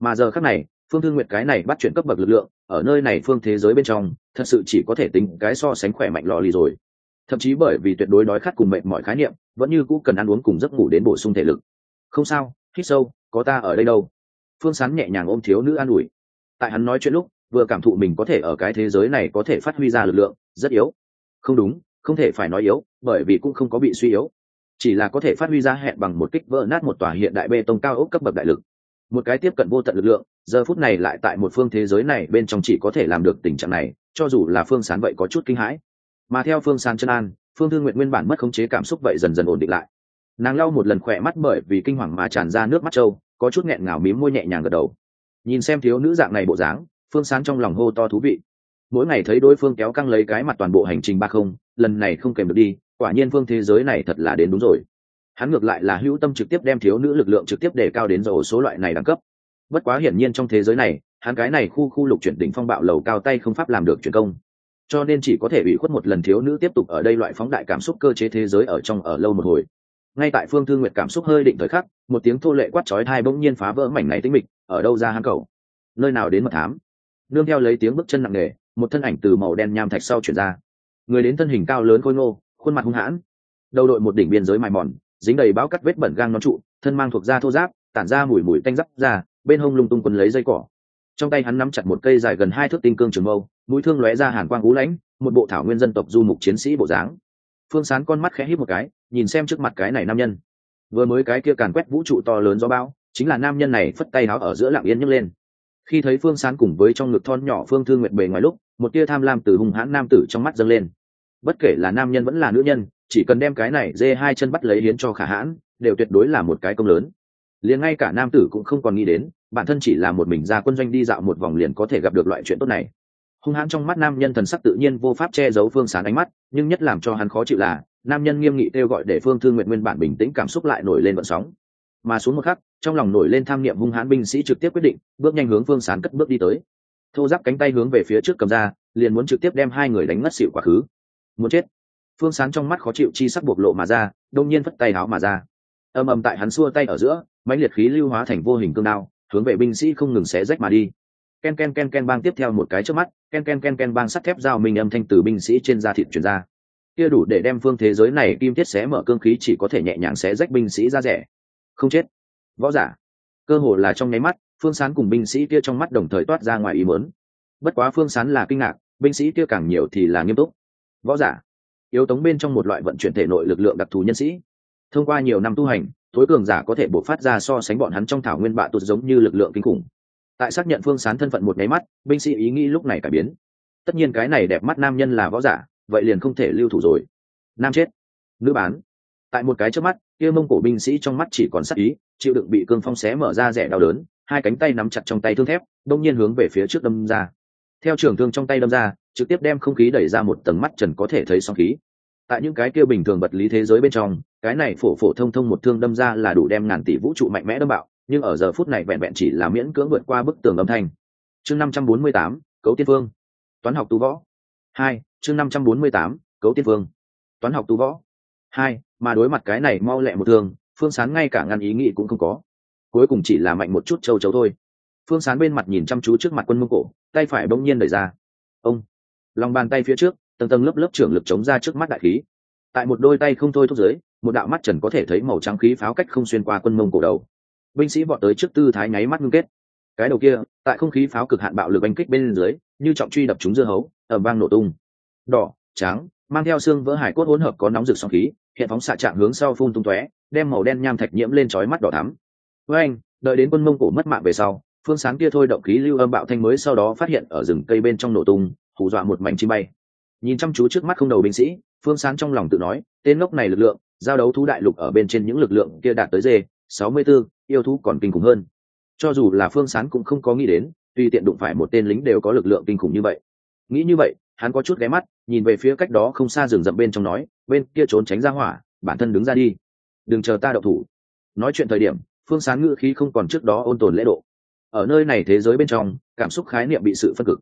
S1: Mà giờ khác này, phương thương nguyệt cái này bắt chuyển cấp bậc lực lượng, ở nơi này phương thế giới bên trong, thật sự chỉ có thể tính cái so sánh khỏe mạnh lò lì rồi. Thậm chí bởi vì tuyệt đối đói khát cùng mệt mọi khái niệm, vẫn như cũ cần ăn uống cùng giấc ngủ đến bổ sung thể lực. Không sao, hít sâu, có ta ở đây đâu. Phương sán nhẹ nhàng ôm thiếu nữ an ủi. Tại hắn nói chuyện lúc, vừa cảm thụ mình có thể ở cái thế giới này có thể phát huy ra lực lượng, rất yếu không đúng, không thể phải nói yếu, bởi vì cũng không có bị suy yếu. Chỉ là có thể phát huy ra hẹn bằng một kích vỡ nát một tòa hiện đại bê tông cao ốc cấp bậc đại lực. Một cái tiếp cận vô tận lực lượng, giờ phút này lại tại một phương thế giới này bên trong chỉ có thể làm được tình trạng này, cho dù là phương sán vậy có chút kinh hãi. Mà theo phương sán chân an, phương thương nguyện nguyên bản mất khống chế cảm xúc vậy dần dần ổn định lại. Nàng lau một lần khỏe mắt bởi vì kinh hoàng mà tràn ra nước mắt trâu, có chút nghẹn ngào mím môi nhẹ nhàng gật đầu. Nhìn xem thiếu nữ dạng này bộ dáng, phương sán trong lòng hô to thú vị mỗi ngày thấy đối phương kéo căng lấy cái mặt toàn bộ hành trình ba không, lần này không kèm được đi, quả nhiên phương thế giới này thật là đến đúng rồi. Hắn ngược lại là hữu tâm trực tiếp đem thiếu nữ lực lượng trực tiếp để cao đến dầu số loại này đẳng cấp. Bất quá hiển nhiên trong thế giới này, hắn cái này khu khu lục chuyển đỉnh phong bạo lầu cao tay không pháp làm được chuyển công. Cho nên chỉ có thể bị khuất một lần thiếu nữ tiếp tục ở đây loại phóng đại cảm xúc cơ chế thế giới ở trong ở lâu một hồi. Ngay tại phương thương nguyệt cảm xúc hơi định thời khắc, một tiếng thô lệ quát chói thai bỗng nhiên phá vỡ mảnh này tính mịch, ở đâu ra hang cầu? Nơi nào đến mật thám? Nương theo lấy tiếng bước chân nặng nề một thân ảnh từ màu đen nham thạch sau chuyển ra. Người đến thân hình cao lớn khôi ngô, khuôn mặt hung hãn. Đầu đội một đỉnh biên giới mài mòn, dính đầy báo cắt vết bẩn gang nón trụ, thân mang thuộc da thô giáp, tản ra mùi mùi tanh giáp ra, bên hông lung tung quần lấy dây cỏ. Trong tay hắn nắm chặt một cây dài gần hai thước tinh cương trường mâu, mũi thương lóe ra hàn quang ú lãnh, một bộ thảo nguyên dân tộc du mục chiến sĩ bộ dáng. Phương sán con mắt khẽ hít một cái, nhìn xem trước mặt cái này nam nhân. Vừa mới cái kia càn quét vũ trụ to lớn do bão, chính là nam nhân này phất tay áo ở giữa lạng yên nhấc lên. Khi thấy phương sán cùng với trong ngực thon nhỏ phương thương nguyệt bề ngoài lúc một tia tham lam từ hung hãn nam tử trong mắt dâng lên. Bất kể là nam nhân vẫn là nữ nhân, chỉ cần đem cái này dê hai chân bắt lấy hiến cho khả hãn, đều tuyệt đối là một cái công lớn. Liền ngay cả nam tử cũng không còn nghĩ đến, bản thân chỉ là một mình ra quân doanh đi dạo một vòng liền có thể gặp được loại chuyện tốt này. Hung hãn trong mắt nam nhân thần sắc tự nhiên vô pháp che giấu phương sán ánh mắt, nhưng nhất làm cho hắn khó chịu là, nam nhân nghiêm nghị kêu gọi để phương thương nguyện nguyên bản bình tĩnh cảm xúc lại nổi lên vận sóng. Mà xuống một khắc, trong lòng nổi lên tham niệm hung hãn binh sĩ trực tiếp quyết định, bước nhanh hướng phương sán cất bước đi tới thô giáp cánh tay hướng về phía trước cầm ra, liền muốn trực tiếp đem hai người đánh ngất xịu quá khứ. Muốn chết. Phương sán trong mắt khó chịu chi sắc bộc lộ mà ra đông nhiên phất tay áo mà ra. Ầm ầm tại hắn xua tay ở giữa, mãnh liệt khí lưu hóa thành vô hình cương đao, hướng về binh sĩ không ngừng xé rách mà đi. Ken ken ken ken bang tiếp theo một cái trước mắt, ken ken ken ken bang sắt thép dao mình âm thanh từ binh sĩ trên da thịt chuyển ra. Kia đủ để đem phương thế giới này kim thiết xé mở cương khí chỉ có thể nhẹ nhàng xé rách binh sĩ ra rẻ. Không chết. Võ giả. Cơ hồ là trong nháy mắt phương sán cùng binh sĩ kia trong mắt đồng thời toát ra ngoài ý mớn bất quá phương sán là kinh ngạc, binh sĩ kia càng nhiều thì là nghiêm túc. Võ giả. Yếu tống bên trong một loại vận chuyển thể nội lực lượng đặc thù nhân sĩ. Thông qua nhiều năm tu hành Thối cường giả có thể bộc phát ra so sánh bọn hắn trong thảo nguyên bạ tụt giống như lực lượng kinh khủng. Tại xác nhận phương sán thân phận một nháy mắt, binh sĩ ý nghĩ lúc này cải biến. Tất nhiên cái này đẹp mắt nam nhân là võ giả, vậy liền không thể lưu thủ rồi. Nam chết. Nữ bán. Tại một cái trước mắt, kia mông cổ binh sĩ trong mắt chỉ còn sắc ý, chịu đựng bị cương phong xé mở ra rẻ đau đớn hai cánh tay nắm chặt trong tay thương thép, đông nhiên hướng về phía trước đâm ra. Theo trường thương trong tay đâm ra, trực tiếp đem không khí đẩy ra một tầng mắt trần có thể thấy sóng khí. Tại những cái kia bình thường vật lý thế giới bên trong, cái này phổ phổ thông thông một thương đâm ra là đủ đem ngàn tỷ vũ trụ mạnh mẽ đâm bạo, nhưng ở giờ phút này vẹn vẹn chỉ là miễn cưỡng vượt qua bức tường âm thanh. Chương năm trăm bốn mươi tám, cấu tiên phương toán học tu võ. Hai, chương năm trăm bốn mươi tám, cấu tiên phương toán học tu võ. Hai, mà đối mặt cái này mau lẹ một thương, phương sán ngay cả ngăn ý nghĩ cũng không có cuối cùng chỉ là mạnh một chút châu chấu thôi. Phương sán bên mặt nhìn chăm chú trước mặt quân mông cổ, tay phải bỗng nhiên đẩy ra. Ông! Lòng bàn tay phía trước, tầng tầng lớp lớp trưởng lực chống ra trước mắt đại khí. Tại một đôi tay không thôi thúc dưới, một đạo mắt trần có thể thấy màu trắng khí pháo cách không xuyên qua quân mông cổ đầu. Binh sĩ vọt tới trước tư thái nháy mắt ngưng kết. Cái đầu kia, tại không khí pháo cực hạn bạo lực oanh kích bên dưới, như trọng truy đập chúng dưa hấu ở vang nổ tung. Đỏ, trắng, mang theo xương vỡ hải cốt hỗn hợp có nóng rực xong khí, hiện phóng xạ chạm hướng sau phun tung tóe, đem màu đen nham thạch nhiễm lên chói mắt đỏ thắm với anh đợi đến quân mông cổ mất mạng về sau phương sáng kia thôi động khí lưu âm bạo thanh mới sau đó phát hiện ở rừng cây bên trong nổ tung hù dọa một mảnh chim bay. Nhìn chăm chú trước mắt không đầu binh sĩ phương sáng trong lòng tự nói tên ngốc này lực lượng giao đấu thú đại lục ở bên trên những lực lượng kia đạt tới dê sáu mươi 64, yêu thú còn kinh khủng hơn. Cho dù là phương sáng cũng không có nghĩ đến tùy tiện đụng phải một tên lính đều có lực lượng kinh khủng như vậy. Nghĩ như vậy hắn có chút ghé mắt nhìn về phía cách đó không xa rừng rậm bên trong nói bên kia trốn tránh ra hỏa bản thân đứng ra đi. Đừng chờ ta đậu thủ. Nói chuyện thời điểm phương sáng ngữ khí không còn trước đó ôn tồn lễ độ. Ở nơi này thế giới bên trong, cảm xúc khái niệm bị sự phân cực.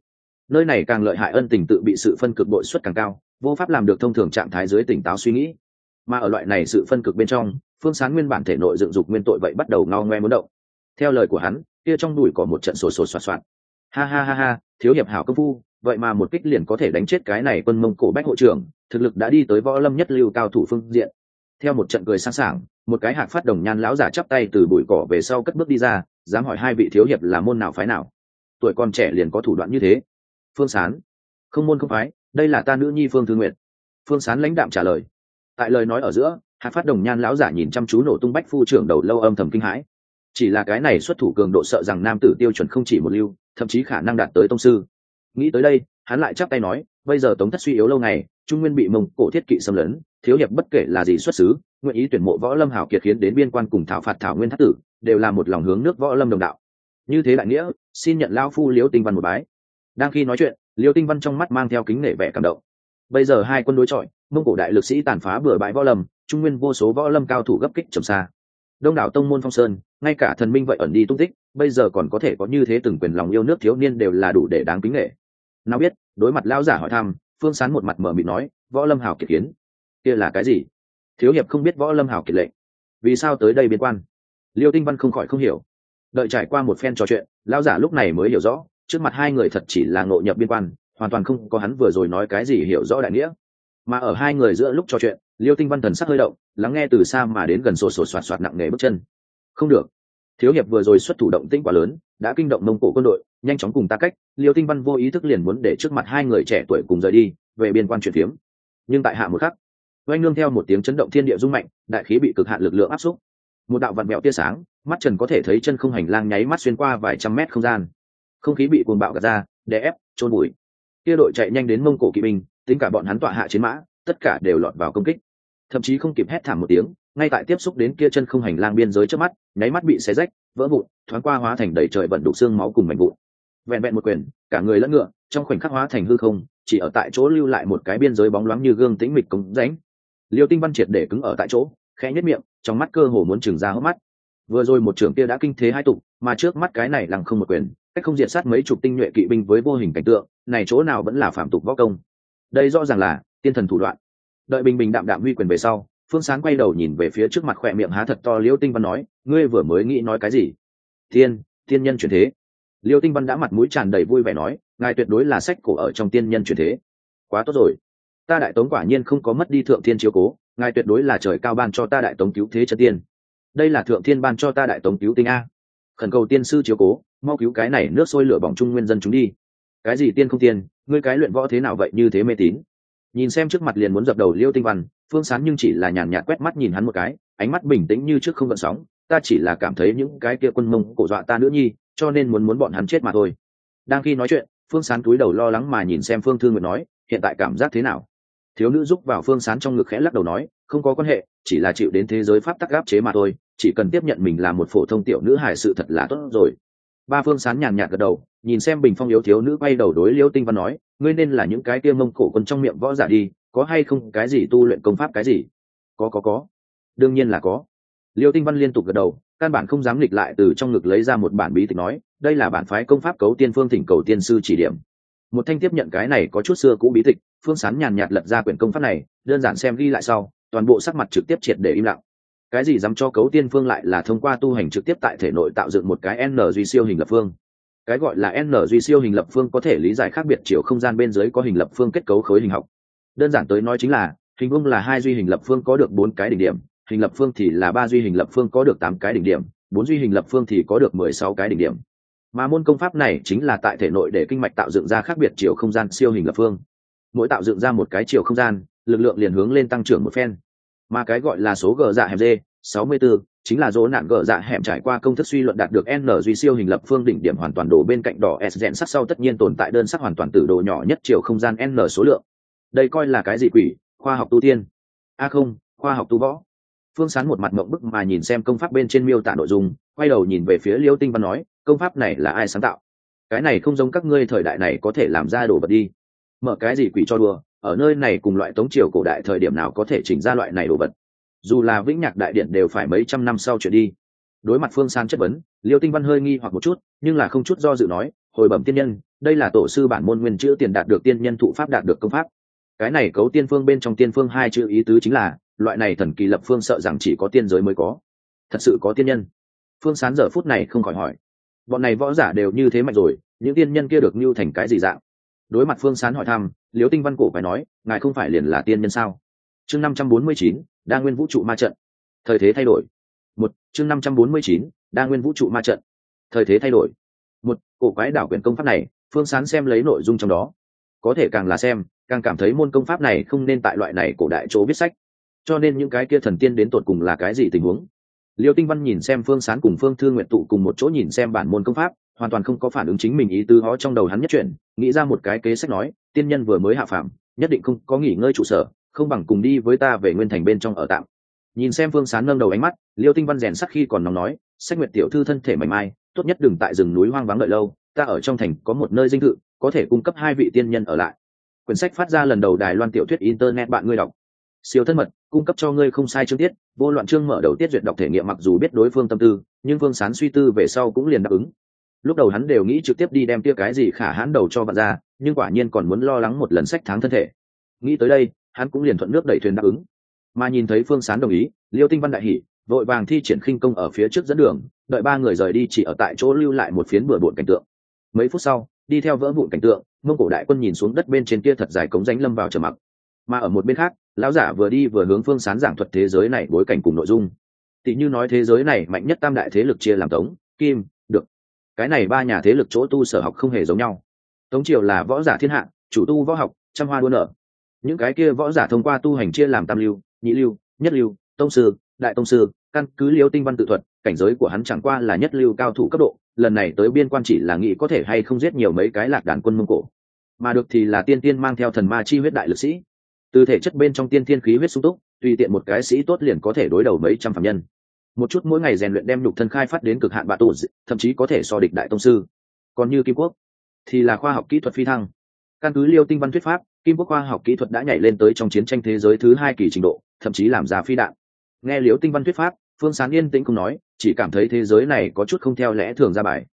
S1: Nơi này càng lợi hại ân tình tự bị sự phân cực bội suất càng cao, vô pháp làm được thông thường trạng thái dưới tỉnh táo suy nghĩ. Mà ở loại này sự phân cực bên trong, phương sáng nguyên bản thể nội dựng dục nguyên tội vậy bắt đầu ngao ngoe muốn động. Theo lời của hắn, kia trong đùi có một trận sổ sổ soạt soạt. Ha ha ha ha, thiếu hiệp hảo công phu, vậy mà một kích liền có thể đánh chết cái này quân mông cổ bách hộ trưởng, thực lực đã đi tới võ lâm nhất lưu cao thủ phương diện. Theo một trận cười sẵn sàng một cái hạc phát đồng nhan lão giả chắp tay từ bụi cỏ về sau cất bước đi ra, dám hỏi hai vị thiếu hiệp là môn nào phái nào. Tuổi còn trẻ liền có thủ đoạn như thế. Phương sán. Không môn không phái, đây là ta nữ nhi phương thư nguyện phương sán lãnh đạm trả lời. Tại lời nói ở giữa, hạc phát đồng nhan lão giả nhìn chăm chú nổ tung bách phu trưởng đầu lâu âm thầm kinh hãi. Chỉ là cái này xuất thủ cường độ sợ rằng nam tử tiêu chuẩn không chỉ một lưu, thậm chí khả năng đạt tới tông sư. Nghĩ tới đây, hắn lại chắp tay nói, bây giờ tống thất suy yếu lâu ngày, trung nguyên bị mông cổ thiết kỵ xâm lấn thiếu hiệp bất kể là gì xuất xứ, nguyện ý tuyển mộ võ lâm hảo kiệt khiến đến biên quan cùng thảo phạt thảo nguyên thất tử, đều là một lòng hướng nước võ lâm đồng đạo. Như thế đại nghĩa, xin nhận lao phu liêu tinh văn một bái. Đang khi nói chuyện, liêu tinh văn trong mắt mang theo kính nể vẻ cảm động. Bây giờ hai quân đối chọi, mông cổ đại lực sĩ tàn phá bừa bãi võ lâm, trung nguyên vô số võ lâm cao thủ gấp kích trầm xa. Đông đảo tông môn phong sơn, ngay cả thần minh vậy ẩn đi tung tích, bây giờ còn có thể có như thế từng quyền lòng yêu nước thiếu niên đều là đủ để đáng kính nghệ nào biết, đối mặt lão giả hỏi thăm, phương sán một mặt mở mịt nói, võ lâm hào kiệt kiến kia là cái gì? Thiếu hiệp không biết võ lâm hảo kiệt lệ. vì sao tới đây biên quan? Liêu tinh văn không khỏi không hiểu. Đợi trải qua một phen trò chuyện, lão giả lúc này mới hiểu rõ, trước mặt hai người thật chỉ là ngộ nhập biên quan, hoàn toàn không có hắn vừa rồi nói cái gì hiểu rõ đại nghĩa. Mà ở hai người giữa lúc trò chuyện, liêu tinh văn thần sắc hơi động, lắng nghe từ xa mà đến gần sổ sổ soạt soạt nặng nề bước chân. Không được. Thiếu hiệp vừa rồi xuất thủ động tĩnh quá lớn, đã kinh động mông cổ quân đội, nhanh chóng cùng ta cách, liêu tinh văn vô ý thức liền muốn để trước mặt hai người trẻ tuổi cùng rời đi, về biên quan chuyển phiếm. Nhưng tại hạ một khắc oanh nương theo một tiếng chấn động thiên địa rung mạnh, đại khí bị cực hạn lực lượng áp xúc. Một đạo vặn mẹo tia sáng, mắt trần có thể thấy chân không hành lang nháy mắt xuyên qua vài trăm mét không gian. Không khí bị cuồng bạo gạt ra, đè ép trôn bụi kia đội chạy nhanh đến mông cổ kỵ binh, tính cả bọn hắn tọa hạ chiến mã, tất cả đều lọt vào công kích. Thậm chí không kịp hét thảm một tiếng, ngay tại tiếp xúc đến kia chân không hành lang biên giới trước mắt, nháy mắt bị xé rách, vỡ vụn, thoáng qua hóa thành đầy trời vận đục xương máu cùng mảnh vụn. Vẹn vẹn một quyền, cả người lẫn ngựa, trong khoảnh khắc hóa thành hư không, chỉ ở tại chỗ lưu lại một cái biên giới bóng loáng như gương tĩnh mịch cống rãnh liêu tinh văn triệt để cứng ở tại chỗ, khẽ nhất miệng, trong mắt cơ hồ muốn trừng ra hớp mắt. Vừa rồi một trưởng kia đã kinh thế hai tục mà trước mắt cái này lằng không một quyền, cách không diệt sát mấy chục tinh nhuệ kỵ binh với vô hình cảnh tượng, này chỗ nào vẫn là phạm tục võ công. Đây rõ ràng là tiên thần thủ đoạn. Đợi bình bình đạm đạm huy quyền về sau, phương sáng quay đầu nhìn về phía trước mặt khỏe miệng há thật to liêu tinh văn nói, ngươi vừa mới nghĩ nói cái gì? Thiên tiên nhân chuyển thế. Liêu tinh văn đã mặt mũi tràn đầy vui vẻ nói, ngài tuyệt đối là sách cổ ở trong tiên nhân chuyển thế. Quá tốt rồi ta đại tống quả nhiên không có mất đi thượng thiên chiếu cố, ngài tuyệt đối là trời cao ban cho ta đại tống cứu thế chân tiên. Đây là thượng thiên ban cho ta đại tống cứu tinh a. Khẩn cầu tiên sư chiếu cố, mau cứu cái này nước sôi lửa bỏng chung nguyên dân chúng đi. Cái gì tiên không tiên, ngươi cái luyện võ thế nào vậy như thế mê tín? Nhìn xem trước mặt liền muốn dập đầu liêu tinh văn, phương sán nhưng chỉ là nhàn nhạt quét mắt nhìn hắn một cái, ánh mắt bình tĩnh như trước không gợn sóng, ta chỉ là cảm thấy những cái kia quân mông cổ dọa ta nữa nhi, cho nên muốn muốn bọn hắn chết mà thôi. Đang khi nói chuyện, phương sán cúi đầu lo lắng mà nhìn xem phương thương nguyện nói, hiện tại cảm giác thế nào? Thiếu nữ giúp vào phương sán trong ngực khẽ lắc đầu nói, không có quan hệ, chỉ là chịu đến thế giới pháp tắc gáp chế mà thôi, chỉ cần tiếp nhận mình là một phổ thông tiểu nữ hài sự thật là tốt rồi. Ba phương sán nhàn nhạt gật đầu, nhìn xem bình phong yếu thiếu nữ quay đầu đối liêu tinh văn nói, ngươi nên là những cái kia mông cổ quân trong miệng võ giả đi, có hay không cái gì tu luyện công pháp cái gì? Có có có. Đương nhiên là có. Liêu tinh văn liên tục gật đầu, căn bản không dám nghịch lại từ trong ngực lấy ra một bản bí tịch nói, đây là bản phái công pháp cấu tiên phương thỉnh cầu tiên sư chỉ điểm. Một thanh tiếp nhận cái này có chút xưa cũ bí tịch phương sán nhàn nhạt lật ra quyển công pháp này, đơn giản xem ghi lại sau, toàn bộ sắc mặt trực tiếp triệt để im lặng. Cái gì dám cho cấu tiên phương lại là thông qua tu hành trực tiếp tại thể nội tạo dựng một cái n duy siêu hình lập phương. Cái gọi là n duy siêu hình lập phương có thể lý giải khác biệt chiều không gian bên dưới có hình lập phương kết cấu khối hình học. Đơn giản tới nói chính là, hình vuông là hai duy hình lập phương có được bốn cái đỉnh điểm, hình lập phương thì là ba duy hình lập phương có được tám cái đỉnh điểm, bốn duy hình lập phương thì có được mười sáu cái đỉnh điểm. Mà môn công pháp này chính là tại thể nội để kinh mạch tạo dựng ra khác biệt chiều không gian siêu hình lập phương mỗi tạo dựng ra một cái chiều không gian lực lượng liền hướng lên tăng trưởng một phen. Mà cái gọi là số gờ dạ hẹp d sáu mươi 64, chính là dỗ nạn gờ dạ hẻm trải qua công thức suy luận đạt được n duy siêu hình lập phương đỉnh điểm hoàn toàn đổ bên cạnh đỏ s rẽn sắc sau tất nhiên tồn tại đơn sắc hoàn toàn từ độ nhỏ nhất chiều không gian n số lượng. Đây coi là cái gì quỷ khoa học tu tiên? A không khoa học tu võ. Phương sán một mặt mộng bức mà nhìn xem công pháp bên trên miêu tả nội dung quay đầu nhìn về phía liêu tinh văn nói công pháp này là ai sáng tạo? Cái này không giống các ngươi thời đại này có thể làm ra đồ vật đi mở cái gì quỷ cho đùa, ở nơi này cùng loại tống triều cổ đại thời điểm nào có thể chỉnh ra loại này đồ vật. Dù là vĩnh nhạc đại điện đều phải mấy trăm năm sau chuyển đi. Đối mặt phương san chất vấn, liêu tinh văn hơi nghi hoặc một chút, nhưng là không chút do dự nói, hồi bẩm tiên nhân, đây là tổ sư bản môn nguyên chữ tiền đạt được tiên nhân thụ pháp đạt được công pháp. Cái này cấu tiên phương bên trong tiên phương hai chữ ý tứ chính là, loại này thần kỳ lập phương sợ rằng chỉ có tiên giới mới có. Thật sự có tiên nhân? Phương sán giờ phút này không khỏi hỏi. Bọn này võ giả đều như thế mạnh rồi, những tiên nhân kia được mưu thành cái gì dạng? Đối mặt phương sán hỏi thăm liếu tinh văn cổ phải nói, ngài không phải liền là tiên nhân sao? Chương năm trăm bốn mươi chín, đa nguyên vũ trụ ma trận. Thời thế thay đổi. Một, chương năm trăm bốn mươi chín, đa nguyên vũ trụ ma trận. Thời thế thay đổi. Một, cổ quái đảo quyền công pháp này, phương sán xem lấy nội dung trong đó. Có thể càng là xem, càng cảm thấy môn công pháp này không nên tại loại này cổ đại chỗ viết sách. Cho nên những cái kia thần tiên đến tột cùng là cái gì tình huống? Liêu tinh văn nhìn xem phương sán cùng phương thương nguyện tụ cùng một chỗ nhìn xem bản môn công pháp hoàn toàn không có phản ứng chính mình ý tứ hó trong đầu hắn nhất chuyển nghĩ ra một cái kế sách nói, tiên nhân vừa mới hạ phạm nhất định không có nghỉ ngơi trụ sở, không bằng cùng đi với ta về nguyên thành bên trong ở tạm. Nhìn xem phương sán nâng đầu ánh mắt, liêu tinh văn rèn sắc khi còn nóng nói, sách nguyệt tiểu thư thân thể mảnh mai, tốt nhất đừng tại rừng núi hoang vắng đợi lâu, ta ở trong thành có một nơi dinh thự, có thể cung cấp hai vị tiên nhân ở lại. Quyển sách phát ra lần đầu đài loan tiểu thuyết internet bạn ngươi đọc. Siêu thân mật, cung cấp cho ngươi không sai chương tiết, vô loạn chương mở đầu tiết duyệt đọc thể nghiệm mặc dù biết đối phương tâm tư, nhưng phương sán suy tư về sau cũng liền đáp ứng lúc đầu hắn đều nghĩ trực tiếp đi đem tia cái gì khả hãn đầu cho bạn ra, nhưng quả nhiên còn muốn lo lắng một lần sách tháng thân thể. Nghĩ tới đây, hắn cũng liền thuận nước đẩy thuyền đáp ứng. Mà nhìn thấy phương sán đồng ý, liêu tinh văn đại hỷ vội vàng thi triển khinh công ở phía trước dẫn đường, đợi ba người rời đi chỉ ở tại chỗ lưu lại một phiến bừa bộn cảnh tượng. Mấy phút sau, đi theo vỡ vụn cảnh tượng, mông cổ đại quân nhìn xuống đất bên trên kia thật dài cống ránh lâm vào trầm mặc. Mà ở một bên khác, lão giả vừa đi vừa hướng phương sán giảng thuật thế giới này bối cảnh cùng nội dung. Tỷ như nói thế giới này mạnh nhất tam đại thế lực chia làm tống, kim cái này ba nhà thế lực chỗ tu sở học không hề giống nhau. Tống triều là võ giả thiên hạ, chủ tu võ học, trăm hoa đua nở. Những cái kia võ giả thông qua tu hành chia làm tam lưu, nhị lưu, nhất lưu, tông sư, đại tông sư, căn cứ liêu tinh văn tự thuật, cảnh giới của hắn chẳng qua là nhất lưu cao thủ cấp độ, lần này tới biên quan chỉ là nghĩ có thể hay không giết nhiều mấy cái lạc đàn quân mông cổ. Mà được thì là tiên tiên mang theo thần ma chi huyết đại lực sĩ. Từ thể chất bên trong tiên thiên khí huyết sung túc, tùy tiện một cái sĩ tốt liền có thể đối đầu mấy trăm phạm nhân một chút mỗi ngày rèn luyện đem nhục thân khai phát đến cực hạn bạ tù thậm chí có thể so địch đại tông sư. Còn như kim quốc, thì là khoa học kỹ thuật phi thăng. Căn cứ liêu tinh văn thuyết pháp, kim quốc khoa học kỹ thuật đã nhảy lên tới trong chiến tranh thế giới thứ hai kỳ trình độ, thậm chí làm ra phi đạn. Nghe liêu tinh văn thuyết pháp, phương sán yên tĩnh không nói, chỉ cảm thấy thế giới này có chút không theo lẽ thường ra bài.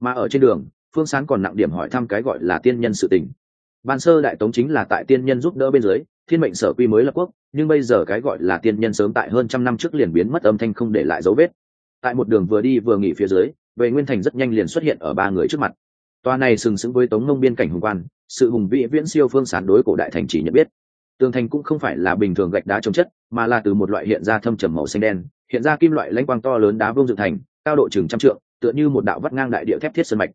S1: Mà ở trên đường, phương sán còn nặng điểm hỏi thăm cái gọi là tiên nhân sự tình. Ban sơ đại tống chính là tại tiên nhân giúp đỡ bên dưới thiên mệnh sở quy mới lập quốc, nhưng bây giờ cái gọi là tiên nhân sớm tại hơn trăm năm trước liền biến mất âm thanh không để lại dấu vết. Tại một đường vừa đi vừa nghỉ phía dưới, về nguyên thành rất nhanh liền xuất hiện ở ba người trước mặt. Toa này sừng sững với tống nông biên cảnh hùng quan, sự hùng vĩ viễn siêu phương sán đối cổ đại thành chỉ nhận biết. Tường thành cũng không phải là bình thường gạch đá trồng chất, mà là từ một loại hiện ra thâm trầm màu xanh đen, hiện ra kim loại lãnh quang to lớn đá vương dựng thành, cao độ chừng trăm trượng, tựa như một đạo vắt ngang đại địa thép thiết sơn mạch.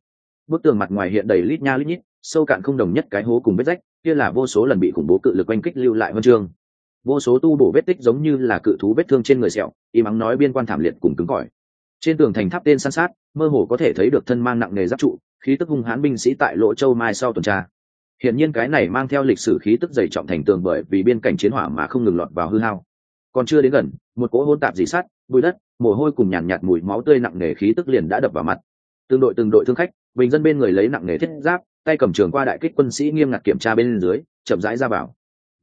S1: Bức tường mặt ngoài hiện đầy lít nha lít nhít, sâu cạn không đồng nhất cái hố cùng vết rách kia là vô số lần bị khủng bố cự lực oanh kích lưu lại huân chương. Vô số tu bổ vết tích giống như là cự thú vết thương trên người sẹo im ắng nói biên quan thảm liệt cùng cứng cỏi. Trên tường thành tháp tên san sát mơ hồ có thể thấy được thân mang nặng nghề giáp trụ khí tức hung hãn binh sĩ tại lỗ châu mai sau tuần tra. Hiện nhiên cái này mang theo lịch sử khí tức dày trọng thành tường bởi vì biên cảnh chiến hỏa mà không ngừng lọt vào hư hao. Còn chưa đến gần một cỗ hôn tạp dì sắt bụi đất mồ hôi cùng nhàn nhạt, nhạt mùi máu tươi nặng nề khí tức liền đã đập vào mặt. Từng đội từng đội thương khách bình dân bên người lấy nặng nghề thiết giáp, tay cầm trường qua đại kích quân sĩ nghiêm ngặt kiểm tra bên dưới, chậm rãi ra vào.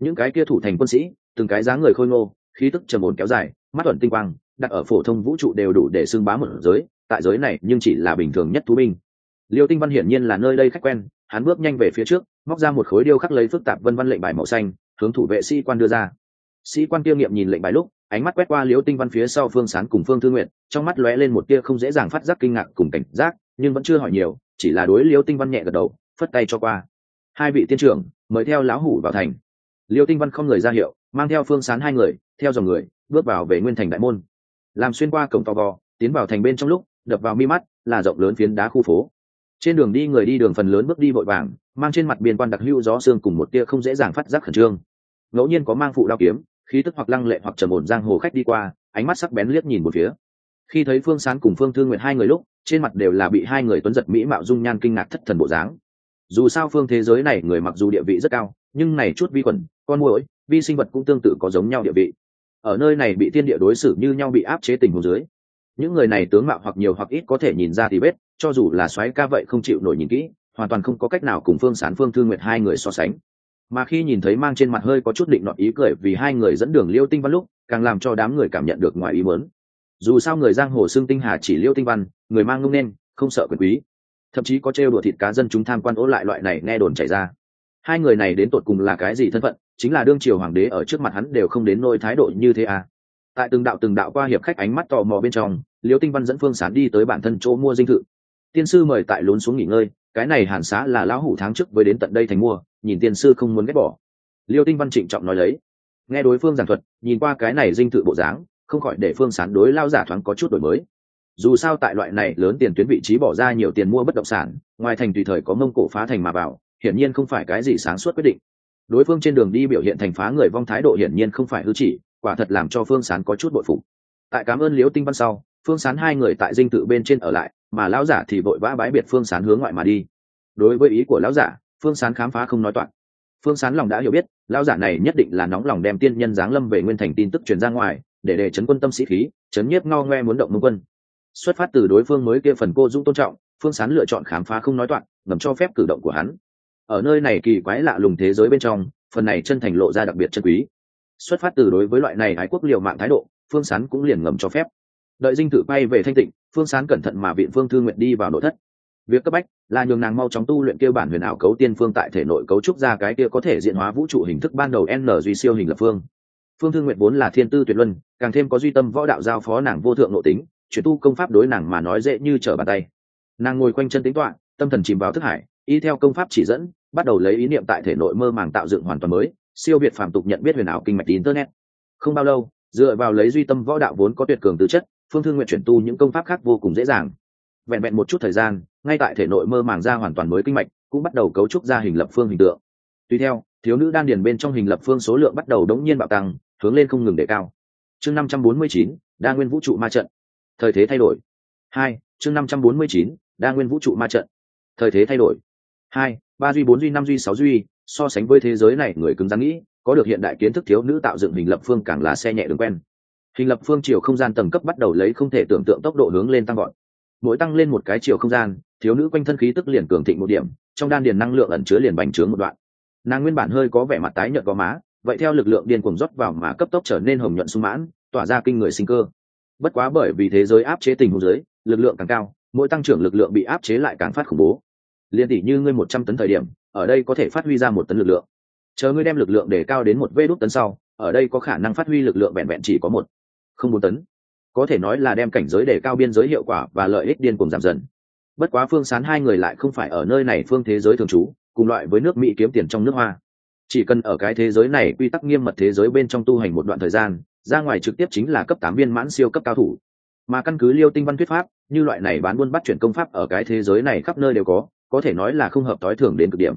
S1: Những cái kia thủ thành quân sĩ, từng cái dáng người khôi ngô, khí tức trầm ổn kéo dài, mắt thuận tinh quang, đặt ở phổ thông vũ trụ đều đủ để xưng bá một giới, tại giới này nhưng chỉ là bình thường nhất thú binh. Liêu tinh văn hiển nhiên là nơi đây khách quen, hắn bước nhanh về phía trước, móc ra một khối điêu khắc lấy phức tạp vân văn lệnh bài màu xanh, hướng thủ vệ sĩ quan đưa ra. Sĩ quan kiêm nghiệm nhìn lệnh bài lúc, ánh mắt quét qua Liêu tinh văn phía sau phương sán cùng phương thư nguyện trong mắt lóe lên một tia không dễ dàng phát giác kinh ngạc cùng cảnh giác, nhưng vẫn chưa hỏi nhiều chỉ là đối liêu tinh văn nhẹ gật đầu, phất tay cho qua. Hai vị tiên trưởng, mời theo lão hủ vào thành. Liêu tinh văn không người ra hiệu, mang theo phương sán hai người, theo dòng người, bước vào về nguyên thành đại môn. Làm xuyên qua cổng to vò tiến vào thành bên trong lúc, đập vào mi mắt, là rộng lớn phiến đá khu phố. Trên đường đi người đi đường phần lớn bước đi vội vàng, mang trên mặt biên quan đặc hữu gió xương cùng một tia không dễ dàng phát giác khẩn trương. Ngẫu nhiên có mang phụ đao kiếm, khí tức hoặc lăng lệ hoặc trầm ổn giang hồ khách đi qua, ánh mắt sắc bén liếc nhìn một phía. Khi thấy phương sán cùng phương thương nguyện hai người lúc trên mặt đều là bị hai người tuấn giật mỹ mạo dung nhan kinh ngạc thất thần bộ dáng. Dù sao phương thế giới này người mặc dù địa vị rất cao, nhưng này chút vi khuẩn, con muỗi, vi sinh vật cũng tương tự có giống nhau địa vị. Ở nơi này bị tiên địa đối xử như nhau bị áp chế tình huống dưới, những người này tướng mạo hoặc nhiều hoặc ít có thể nhìn ra thì biết, cho dù là soái ca vậy không chịu nổi nhìn kỹ, hoàn toàn không có cách nào cùng phương sán phương thương nguyệt hai người so sánh. Mà khi nhìn thấy mang trên mặt hơi có chút định nọt ý cười vì hai người dẫn đường liêu tinh văn lúc, càng làm cho đám người cảm nhận được ngoài ý mớn dù sao người giang hồ xương tinh hà chỉ liêu tinh văn, người mang ngông nên, không sợ quyền quý. Thậm chí có trêu đùa thịt cá dân chúng tham quan ố lại loại này nghe đồn chảy ra. Hai người này đến tột cùng là cái gì thân phận, chính là đương triều hoàng đế ở trước mặt hắn đều không đến nôi thái độ như thế à. Tại từng đạo từng đạo qua hiệp khách ánh mắt tò mò bên trong, liêu tinh văn dẫn phương sán đi tới bản thân chỗ mua dinh thự. Tiên sư mời tại lún xuống nghỉ ngơi, cái này hàn xá là lão hủ tháng trước với đến tận đây thành mua, nhìn tiên sư không muốn ghét bỏ. Liêu tinh văn trịnh trọng nói lấy. Nghe đối phương giảng thuật, nhìn qua cái này dinh thự bộ dáng không khỏi để phương sán đối lao giả thoáng có chút đổi mới. Dù sao tại loại này lớn tiền tuyến vị trí bỏ ra nhiều tiền mua bất động sản, ngoài thành tùy thời có mông cổ phá thành mà vào, hiển nhiên không phải cái gì sáng suốt quyết định. Đối phương trên đường đi biểu hiện thành phá người vong thái độ hiển nhiên không phải hư chỉ, quả thật làm cho phương sán có chút bội phục. Tại cảm ơn liễu tinh văn sau, phương sán hai người tại dinh tự bên trên ở lại, mà lão giả thì vội vã bãi biệt phương sán hướng ngoại mà đi. Đối với ý của lão giả, phương sán khám phá không nói toạc. Phương sán lòng đã hiểu biết, lão giả này nhất định là nóng lòng đem tiên nhân giáng lâm về nguyên thành tin tức truyền ra ngoài để để chấn quân tâm sĩ khí, chấn nhiếp ngao ngoe muốn động mông quân. Xuất phát từ đối phương mới kia phần cô dũng tôn trọng, phương sán lựa chọn khám phá không nói toạn, ngầm cho phép cử động của hắn. Ở nơi này kỳ quái lạ lùng thế giới bên trong, phần này chân thành lộ ra đặc biệt chân quý. Xuất phát từ đối với loại này ái quốc liều mạng thái độ, phương sán cũng liền ngầm cho phép. Đợi dinh tự bay về thanh tịnh, phương sán cẩn thận mà viện phương thư nguyện đi vào nội thất. Việc cấp bách là nhường nàng mau chóng tu luyện kêu bản huyền ảo cấu tiên phương tại thể nội cấu trúc ra cái kia có thể diện hóa vũ trụ hình thức ban đầu n duy siêu hình lập phương phương thương nguyện vốn là thiên tư tuyệt luân, càng thêm có duy tâm võ đạo giao phó nàng vô thượng nội tính, chuyển tu công pháp đối nàng mà nói dễ như trở bàn tay. Nàng ngồi quanh chân tính toạ tâm thần chìm vào thức hải, y theo công pháp chỉ dẫn, bắt đầu lấy ý niệm tại thể nội mơ màng tạo dựng hoàn toàn mới, siêu việt phàm tục nhận biết huyền ảo kinh mạch internet. Không bao lâu, dựa vào lấy duy tâm võ đạo vốn có tuyệt cường tư chất, phương thương nguyện chuyển tu những công pháp khác vô cùng dễ dàng. Vẹn vẹn một chút thời gian, ngay tại thể nội mơ màng ra hoàn toàn mới kinh mạch, cũng bắt đầu cấu trúc ra hình lập phương hình tượng. Tuy theo, thiếu nữ đan điền bên trong hình lập phương số lượng bắt đầu đống nhiên bạo tăng hướng lên không ngừng để cao. Chương năm trăm bốn mươi chín, đa nguyên vũ trụ ma trận. Thời thế thay đổi. Hai, chương năm trăm bốn mươi chín, đa nguyên vũ trụ ma trận. Thời thế thay đổi. Hai, ba duy, bốn duy, năm duy, sáu duy, so sánh với thế giới này, người cứng rắn nghĩ, có được hiện đại kiến thức thiếu nữ tạo dựng hình lập phương càng là xe nhẹ đường quen. Hình lập phương chiều không gian tầng cấp bắt đầu lấy không thể tưởng tượng tốc độ hướng lên tăng gọn mỗi tăng lên một cái chiều không gian, thiếu nữ quanh thân khí tức liền cường thịnh một điểm, trong đan điền năng lượng ẩn chứa liền bành trướng một đoạn. Nàng nguyên bản hơi có vẻ mặt tái nhợt có má vậy theo lực lượng điên cuồng rót vào mà cấp tốc trở nên hồng nhuận sung mãn, tỏa ra kinh người sinh cơ. Bất quá bởi vì thế giới áp chế tình huống giới lực lượng càng cao, mỗi tăng trưởng lực lượng bị áp chế lại càng phát khủng bố. Liên tỷ như ngươi một trăm tấn thời điểm, ở đây có thể phát huy ra một tấn lực lượng. Chờ ngươi đem lực lượng để cao đến một vê đốt tấn sau, ở đây có khả năng phát huy lực lượng vẹn vẹn chỉ có một, không bốn tấn. Có thể nói là đem cảnh giới để cao biên giới hiệu quả và lợi ích điên cùng giảm dần. Bất quá phương sán hai người lại không phải ở nơi này phương thế giới thường trú, cùng loại với nước mỹ kiếm tiền trong nước hoa chỉ cần ở cái thế giới này quy tắc nghiêm mật thế giới bên trong tu hành một đoạn thời gian, ra ngoài trực tiếp chính là cấp tám viên mãn siêu cấp cao thủ. Mà căn cứ liêu tinh văn thuyết pháp, như loại này bán buôn bắt chuyển công pháp ở cái thế giới này khắp nơi đều có có thể nói là không hợp tối thường đến cực điểm.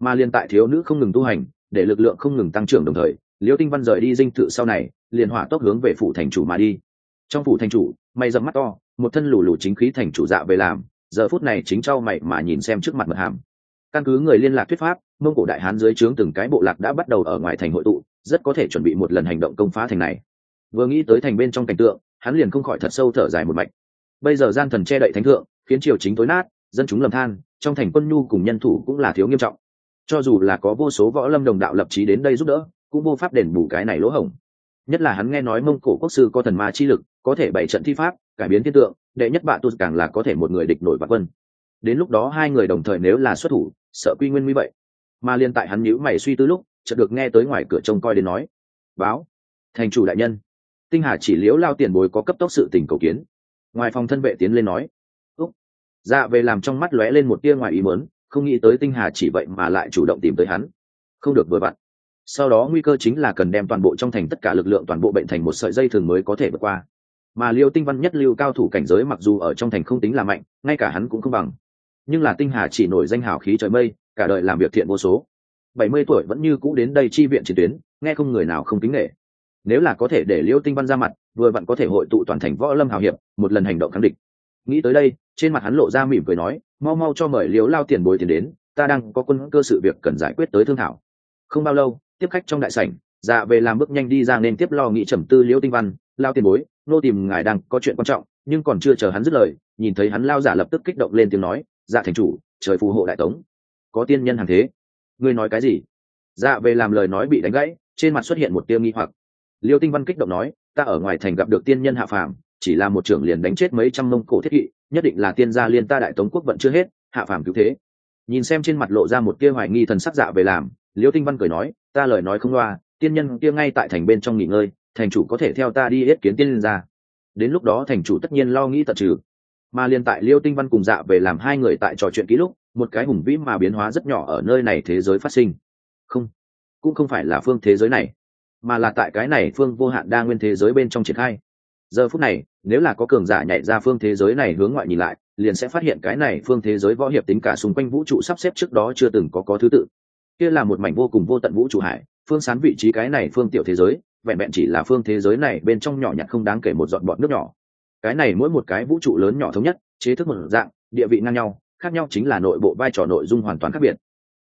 S1: Mà liên tại thiếu nữ không ngừng tu hành, để lực lượng không ngừng tăng trưởng đồng thời, liêu tinh văn rời đi dinh thự sau này, liền hỏa tốc hướng về phủ thành chủ mà đi. Trong phủ thành chủ, mày dầm mắt to, một thân lù lù chính khí thành chủ dạ về làm, giờ phút này chính trao mày mà nhìn xem trước mặt mật hàm căn cứ người liên lạc thuyết pháp, mông cổ đại hán dưới trướng từng cái bộ lạc đã bắt đầu ở ngoài thành hội tụ, rất có thể chuẩn bị một lần hành động công phá thành này. Vừa nghĩ tới thành bên trong cảnh tượng, hắn liền không khỏi thật sâu thở dài một mạch. Bây giờ gian thần che đậy thánh thượng, khiến triều chính tối nát, dân chúng lầm than, trong thành quân nhu cùng nhân thủ cũng là thiếu nghiêm trọng. Cho dù là có vô số võ lâm đồng đạo lập trí đến đây giúp đỡ, cũng vô pháp đền bù cái này lỗ hổng. Nhất là hắn nghe nói mông cổ quốc sư có thần ma chi lực, có thể bảy trận thi pháp, cải biến thiên tượng, đệ nhất bạ tu càng là có thể một người địch nổi vạn quân. Đến lúc đó hai người đồng thời nếu là xuất thủ sợ quy nguyên như vậy. Mà liên tại hắn nhíu mày suy tư lúc, chợt được nghe tới ngoài cửa trông coi đến nói, báo, thành chủ đại nhân. Tinh hà chỉ liễu lao tiền bối có cấp tốc sự tình cầu kiến. Ngoài phòng thân vệ tiến lên nói, úc. Dạ về làm trong mắt lóe lên một tia ngoài ý mớn không nghĩ tới tinh hà chỉ vậy mà lại chủ động tìm tới hắn. Không được vừa vặn. Sau đó nguy cơ chính là cần đem toàn bộ trong thành tất cả lực lượng toàn bộ bệnh thành một sợi dây thường mới có thể vượt qua. Mà liêu tinh văn nhất lưu cao thủ cảnh giới mặc dù ở trong thành không tính là mạnh, ngay cả hắn cũng không bằng nhưng là tinh hà chỉ nổi danh hào khí trời mây, cả đời làm việc thiện vô số. Bảy mươi tuổi vẫn như cũ đến đây chi viện chiến tuyến, nghe không người nào không kính nghệ nếu là có thể để liêu tinh văn ra mặt, vừa vặn có thể hội tụ toàn thành võ lâm hào hiệp, một lần hành động kháng địch nghĩ tới đây, trên mặt hắn lộ ra mỉm cười nói, mau mau cho mời liễu lao tiền bồi tiền đến, ta đang có quân cơ sự việc cần giải quyết tới thương thảo. Không bao lâu, tiếp khách trong đại sảnh dạ về làm bước nhanh đi ra nên tiếp lo nghĩ trầm tư liễu tinh văn, lao tiền bối, nô tìm ngài đang có chuyện quan trọng, nhưng còn chưa chờ hắn dứt lời, nhìn thấy hắn lao giả lập tức kích động lên tiếng nói dạ thành chủ, trời phù hộ đại tống. Có tiên nhân hàng thế. Ngươi nói cái gì? Dạ về làm lời nói bị đánh gãy, trên mặt xuất hiện một tiêu nghi hoặc. Liêu tinh văn kích động nói, ta ở ngoài thành gặp được tiên nhân hạ phàm, chỉ là một trưởng liền đánh chết mấy trăm mông cổ thiết kỵ, nhất định là tiên gia liên ta đại tống quốc vận chưa hết, hạ phàm cứu thế. Nhìn xem trên mặt lộ ra một kia hoài nghi thần sắc dạ về làm, liêu tinh văn cười nói, ta lời nói không loa, tiên nhân kia ngay tại thành bên trong nghỉ ngơi, thành chủ có thể theo ta đi yết kiến tiên gia. Đến lúc đó thành chủ tất nhiên lo nghĩ tận trừ mà liên tại liêu tinh văn cùng dạ về làm hai người tại trò chuyện ký lúc, một cái hùng vĩ mà biến hóa rất nhỏ ở nơi này thế giới phát sinh. Không, cũng không phải là phương thế giới này, mà là tại cái này phương vô hạn đa nguyên thế giới bên trong triển khai. Giờ phút này, nếu là có cường giả nhảy ra phương thế giới này hướng ngoại nhìn lại, liền sẽ phát hiện cái này phương thế giới võ hiệp tính cả xung quanh vũ trụ sắp xếp trước đó chưa từng có có thứ tự. Kia là một mảnh vô cùng vô tận vũ trụ hải, phương sán vị trí cái này phương tiểu thế giới, vẹn vẹn chỉ là phương thế giới này bên trong nhỏ nhặt không đáng kể một dọn bọn nước nhỏ cái này mỗi một cái vũ trụ lớn nhỏ thống nhất chế thức một dạng địa vị ngang nhau khác nhau chính là nội bộ vai trò nội dung hoàn toàn khác biệt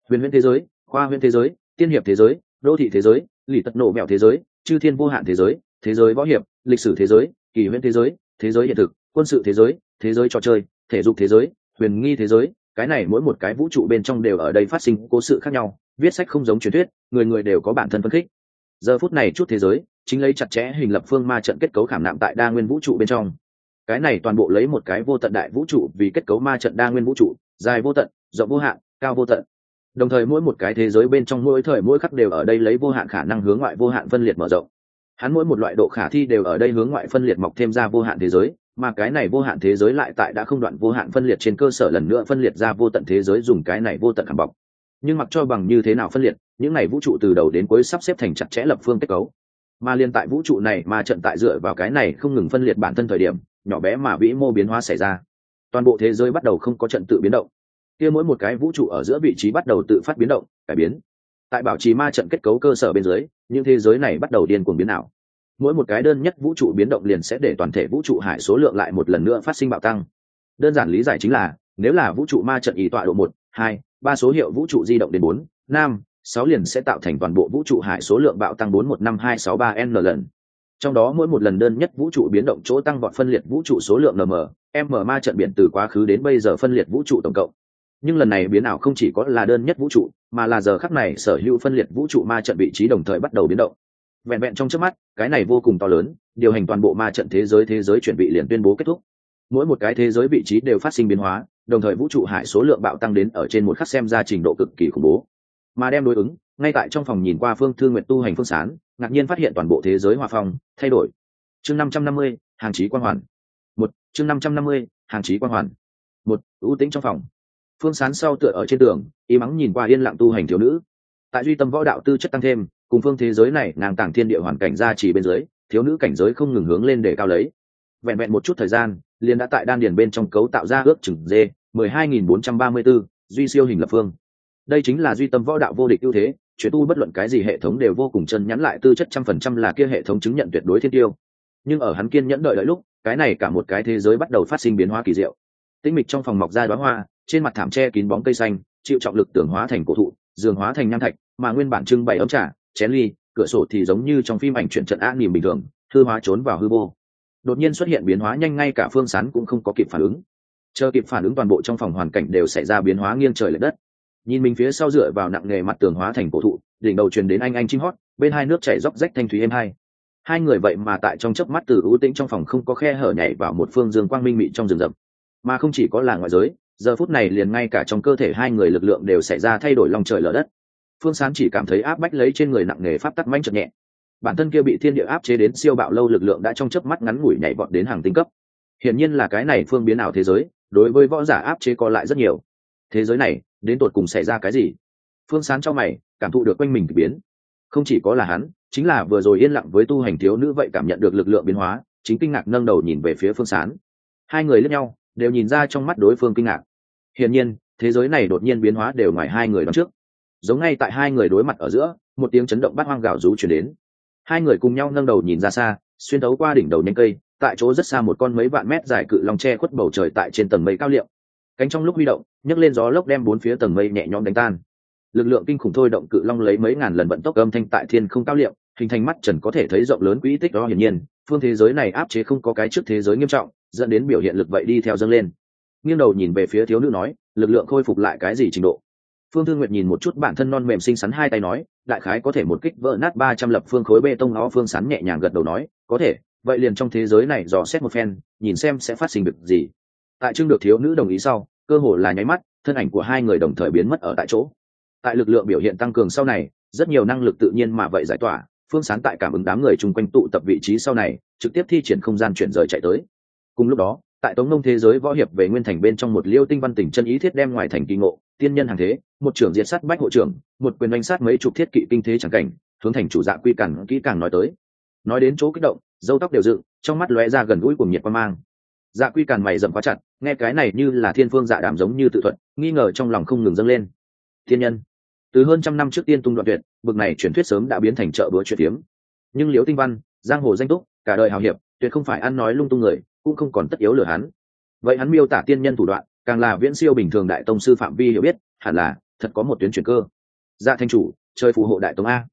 S1: huyền huyễn thế giới khoa huyễn thế giới tiên hiệp thế giới đô thị thế giới lì tật nổ mẹo thế giới chư thiên vô hạn thế giới thế giới võ hiệp lịch sử thế giới kỳ huyễn thế giới thế giới hiện thực quân sự thế giới thế giới trò chơi thể dục thế giới huyền nghi thế giới cái này mỗi một cái vũ trụ bên trong đều ở đây phát sinh cố sự khác nhau viết sách không giống truyền thuyết người người đều có bản thân phân khích giờ phút này chút thế giới chính lấy chặt chẽ hình lập phương ma trận kết cấu khảm nạm tại đa nguyên vũ trụ bên trong cái này toàn bộ lấy một cái vô tận đại vũ trụ vì kết cấu ma trận đa nguyên vũ trụ, dài vô tận, rộng vô hạn, cao vô tận. Đồng thời mỗi một cái thế giới bên trong mỗi thời mỗi khắc đều ở đây lấy vô hạn khả năng hướng ngoại vô hạn phân liệt mở rộng. Hắn mỗi một loại độ khả thi đều ở đây hướng ngoại phân liệt mọc thêm ra vô hạn thế giới, mà cái này vô hạn thế giới lại tại đã không đoạn vô hạn phân liệt trên cơ sở lần nữa phân liệt ra vô tận thế giới dùng cái này vô tận hàm bọc. Nhưng mặc cho bằng như thế nào phân liệt, những này vũ trụ từ đầu đến cuối sắp xếp thành chặt chẽ lập phương kết cấu. Mà liên tại vũ trụ này mà trận tại dựa vào cái này không ngừng phân liệt bản thân thời điểm nhỏ bé mà vĩ mô biến hóa xảy ra. Toàn bộ thế giới bắt đầu không có trận tự biến động. Kia mỗi một cái vũ trụ ở giữa vị trí bắt đầu tự phát biến động, cải biến. Tại bảo trì ma trận kết cấu cơ sở bên dưới, những thế giới này bắt đầu điên cuồng biến ảo. Mỗi một cái đơn nhất vũ trụ biến động liền sẽ để toàn thể vũ trụ hải số lượng lại một lần nữa phát sinh bạo tăng. Đơn giản lý giải chính là, nếu là vũ trụ ma trận ý tọa độ một, hai, ba số hiệu vũ trụ di động đến bốn, năm, sáu liền sẽ tạo thành toàn bộ vũ trụ hải số lượng bạo tăng bốn một năm hai sáu ba n lần trong đó mỗi một lần đơn nhất vũ trụ biến động chỗ tăng vọt phân liệt vũ trụ số lượng nm m ma trận biển từ quá khứ đến bây giờ phân liệt vũ trụ tổng cộng. Nhưng lần này biến ảo không chỉ có là đơn nhất vũ trụ, mà là giờ khắc này sở hữu phân liệt vũ trụ ma trận vị trí đồng thời bắt đầu biến động. Vẹn vẹn trong trước mắt, cái này vô cùng to lớn, điều hành toàn bộ ma trận thế giới thế giới chuẩn bị liền tuyên bố kết thúc. Mỗi một cái thế giới vị trí đều phát sinh biến hóa, đồng thời vũ trụ hải số lượng bạo tăng đến ở trên một khắc xem ra trình độ cực kỳ khủng bố. Mà đem đối ứng, ngay tại trong phòng nhìn qua phương thương nguyện tu hành phương sán ngạc nhiên phát hiện toàn bộ thế giới hòa phong thay đổi. Chương năm trăm năm mươi, hàng trí quan hoàn. Một, chương năm trăm năm mươi, hàng trí quan hoàn. Một, ưu tĩnh trong phòng. Phương sán sau tựa ở trên tường, y mắng nhìn qua yên lặng tu hành thiếu nữ. Tại duy tâm võ đạo tư chất tăng thêm, cùng phương thế giới này nàng tàng thiên địa hoàn cảnh ra chỉ bên dưới, thiếu nữ cảnh giới không ngừng hướng lên để cao lấy. Vẹn vẹn một chút thời gian, liền đã tại đan điền bên trong cấu tạo ra ước chừng d mười hai nghìn bốn trăm ba mươi b duy siêu hình lập phương. Đây chính là duy tâm võ đạo vô địch ưu thế. Chuyện tu bất luận cái gì hệ thống đều vô cùng chân nhắn lại tư chất trăm phần trăm là kia hệ thống chứng nhận tuyệt đối thiên tiêu. Nhưng ở hắn kiên nhẫn đợi đợi lúc, cái này cả một cái thế giới bắt đầu phát sinh biến hóa kỳ diệu. Tinh mịch trong phòng mọc ra đoá hoa, trên mặt thảm tre kín bóng cây xanh, chịu trọng lực tưởng hóa thành cổ thụ, giường hóa thành nham thạch, mà nguyên bản trưng bày ấm trà, chén ly, cửa sổ thì giống như trong phim ảnh chuyện trận á nỉm bình thường hư hóa trốn vào hư vô. Đột nhiên xuất hiện biến hóa nhanh ngay cả phương sán cũng không có kịp phản ứng. Chờ kịp phản ứng toàn bộ trong phòng hoàn cảnh đều xảy ra biến hóa nghiêng trời lệch đất nhìn mình phía sau dựa vào nặng nghề mặt tường hóa thành cổ thụ, đỉnh đầu truyền đến anh anh chim hót, bên hai nước chảy róc rách thanh thúy êm hai. Hai người vậy mà tại trong chớp mắt từ ưu tĩnh trong phòng không có khe hở nhảy vào một phương dương quang minh mị trong rừng rậm. Mà không chỉ có là ngoại giới, giờ phút này liền ngay cả trong cơ thể hai người lực lượng đều xảy ra thay đổi lòng trời lở đất. Phương sán chỉ cảm thấy áp bách lấy trên người nặng nề pháp tắc manh chật nhẹ. Bản thân kia bị thiên địa áp chế đến siêu bạo lâu lực lượng đã trong chớp mắt ngắn ngủi nhảy vọt đến hàng tinh cấp. Hiển nhiên là cái này phương biến ảo thế giới, đối với võ giả áp chế còn lại rất nhiều. Thế giới này đến tột cùng xảy ra cái gì? Phương sán cho mày, cảm thụ được quanh mình k ỳ biến. Không chỉ có là hắn, chính là vừa rồi yên lặng với tu hành thiếu nữ vậy cảm nhận được lực lượng biến hóa, chính kinh ngạc nâng đầu nhìn về phía phương sán. Hai người lẫn nhau đều nhìn ra trong mắt đối phương kinh ngạc. Hiển nhiên, thế giới này đột nhiên biến hóa đều ngoài hai người đón trước. Giống ngay tại hai người đối mặt ở giữa, một tiếng chấn động bắt hoang gạo rú chuyển đến. Hai người cùng nhau nâng đầu nhìn ra xa, xuyên thấu qua đỉnh đầu nhanh cây, tại chỗ rất xa một con mấy vạn mét dài cự lòng tre khuất bầu trời tại trên tầng mây cao liệu cánh trong lúc huy động, nhấc lên gió lốc đem bốn phía tầng mây nhẹ nhõm đánh tan. Lực lượng kinh khủng thôi động cự long lấy mấy ngàn lần vận tốc âm thanh tại thiên không cao liệu, hình thành mắt trần có thể thấy rộng lớn quỹ tích đó hiển nhiên, phương thế giới này áp chế không có cái trước thế giới nghiêm trọng, dẫn đến biểu hiện lực vậy đi theo dâng lên. Nghiêng đầu nhìn về phía thiếu nữ nói, lực lượng khôi phục lại cái gì trình độ? Phương thương nguyệt nhìn một chút bản thân non mềm xinh xắn hai tay nói, đại khái có thể một kích vỡ nát ba trăm lập phương khối bê tông nó, phương sắn nhẹ nhàng gật đầu nói, có thể, vậy liền trong thế giới này dò xét một phen, nhìn xem sẽ phát sinh được gì tại trưng được thiếu nữ đồng ý sau, cơ hồ là nháy mắt, thân ảnh của hai người đồng thời biến mất ở tại chỗ. Tại lực lượng biểu hiện tăng cường sau này, rất nhiều năng lực tự nhiên mà vậy giải tỏa, phương sán tại cảm ứng đám người chung quanh tụ tập vị trí sau này, trực tiếp thi triển không gian chuyển rời chạy tới. Cùng lúc đó, tại tống nông thế giới võ hiệp về nguyên thành bên trong một liêu tinh văn tỉnh chân ý thiết đem ngoài thành kỳ ngộ, tiên nhân hàng thế, một trưởng diệt sát bách hộ trưởng, một quyền đánh sát mấy chục thiết kỵ kinh thế chẳng cảnh, hướng thành chủ dạ quy cản kỹ càng nói tới. Nói đến chỗ kích động, dâu tóc đều dựng, trong mắt lóe ra gần gũi cùng nhiệt quan mang dạ quy càn mày dầm quá chặt, nghe cái này như là thiên phương dạ đàm giống như tự thuận, nghi ngờ trong lòng không ngừng dâng lên. Thiên nhân, từ hơn trăm năm trước tiên tung đoạn tuyệt, bực này truyền thuyết sớm đã biến thành chợ bữa chuyện tiếm nhưng liễu tinh văn, giang hồ danh túc, cả đời hào hiệp, tuyệt không phải ăn nói lung tung người, cũng không còn tất yếu lừa hắn. Vậy hắn miêu tả tiên nhân thủ đoạn, càng là viễn siêu bình thường đại tông sư phạm vi hiểu biết, hẳn là thật có một tuyến chuyển cơ. Dạ thanh chủ chơi phù hộ đại tông a.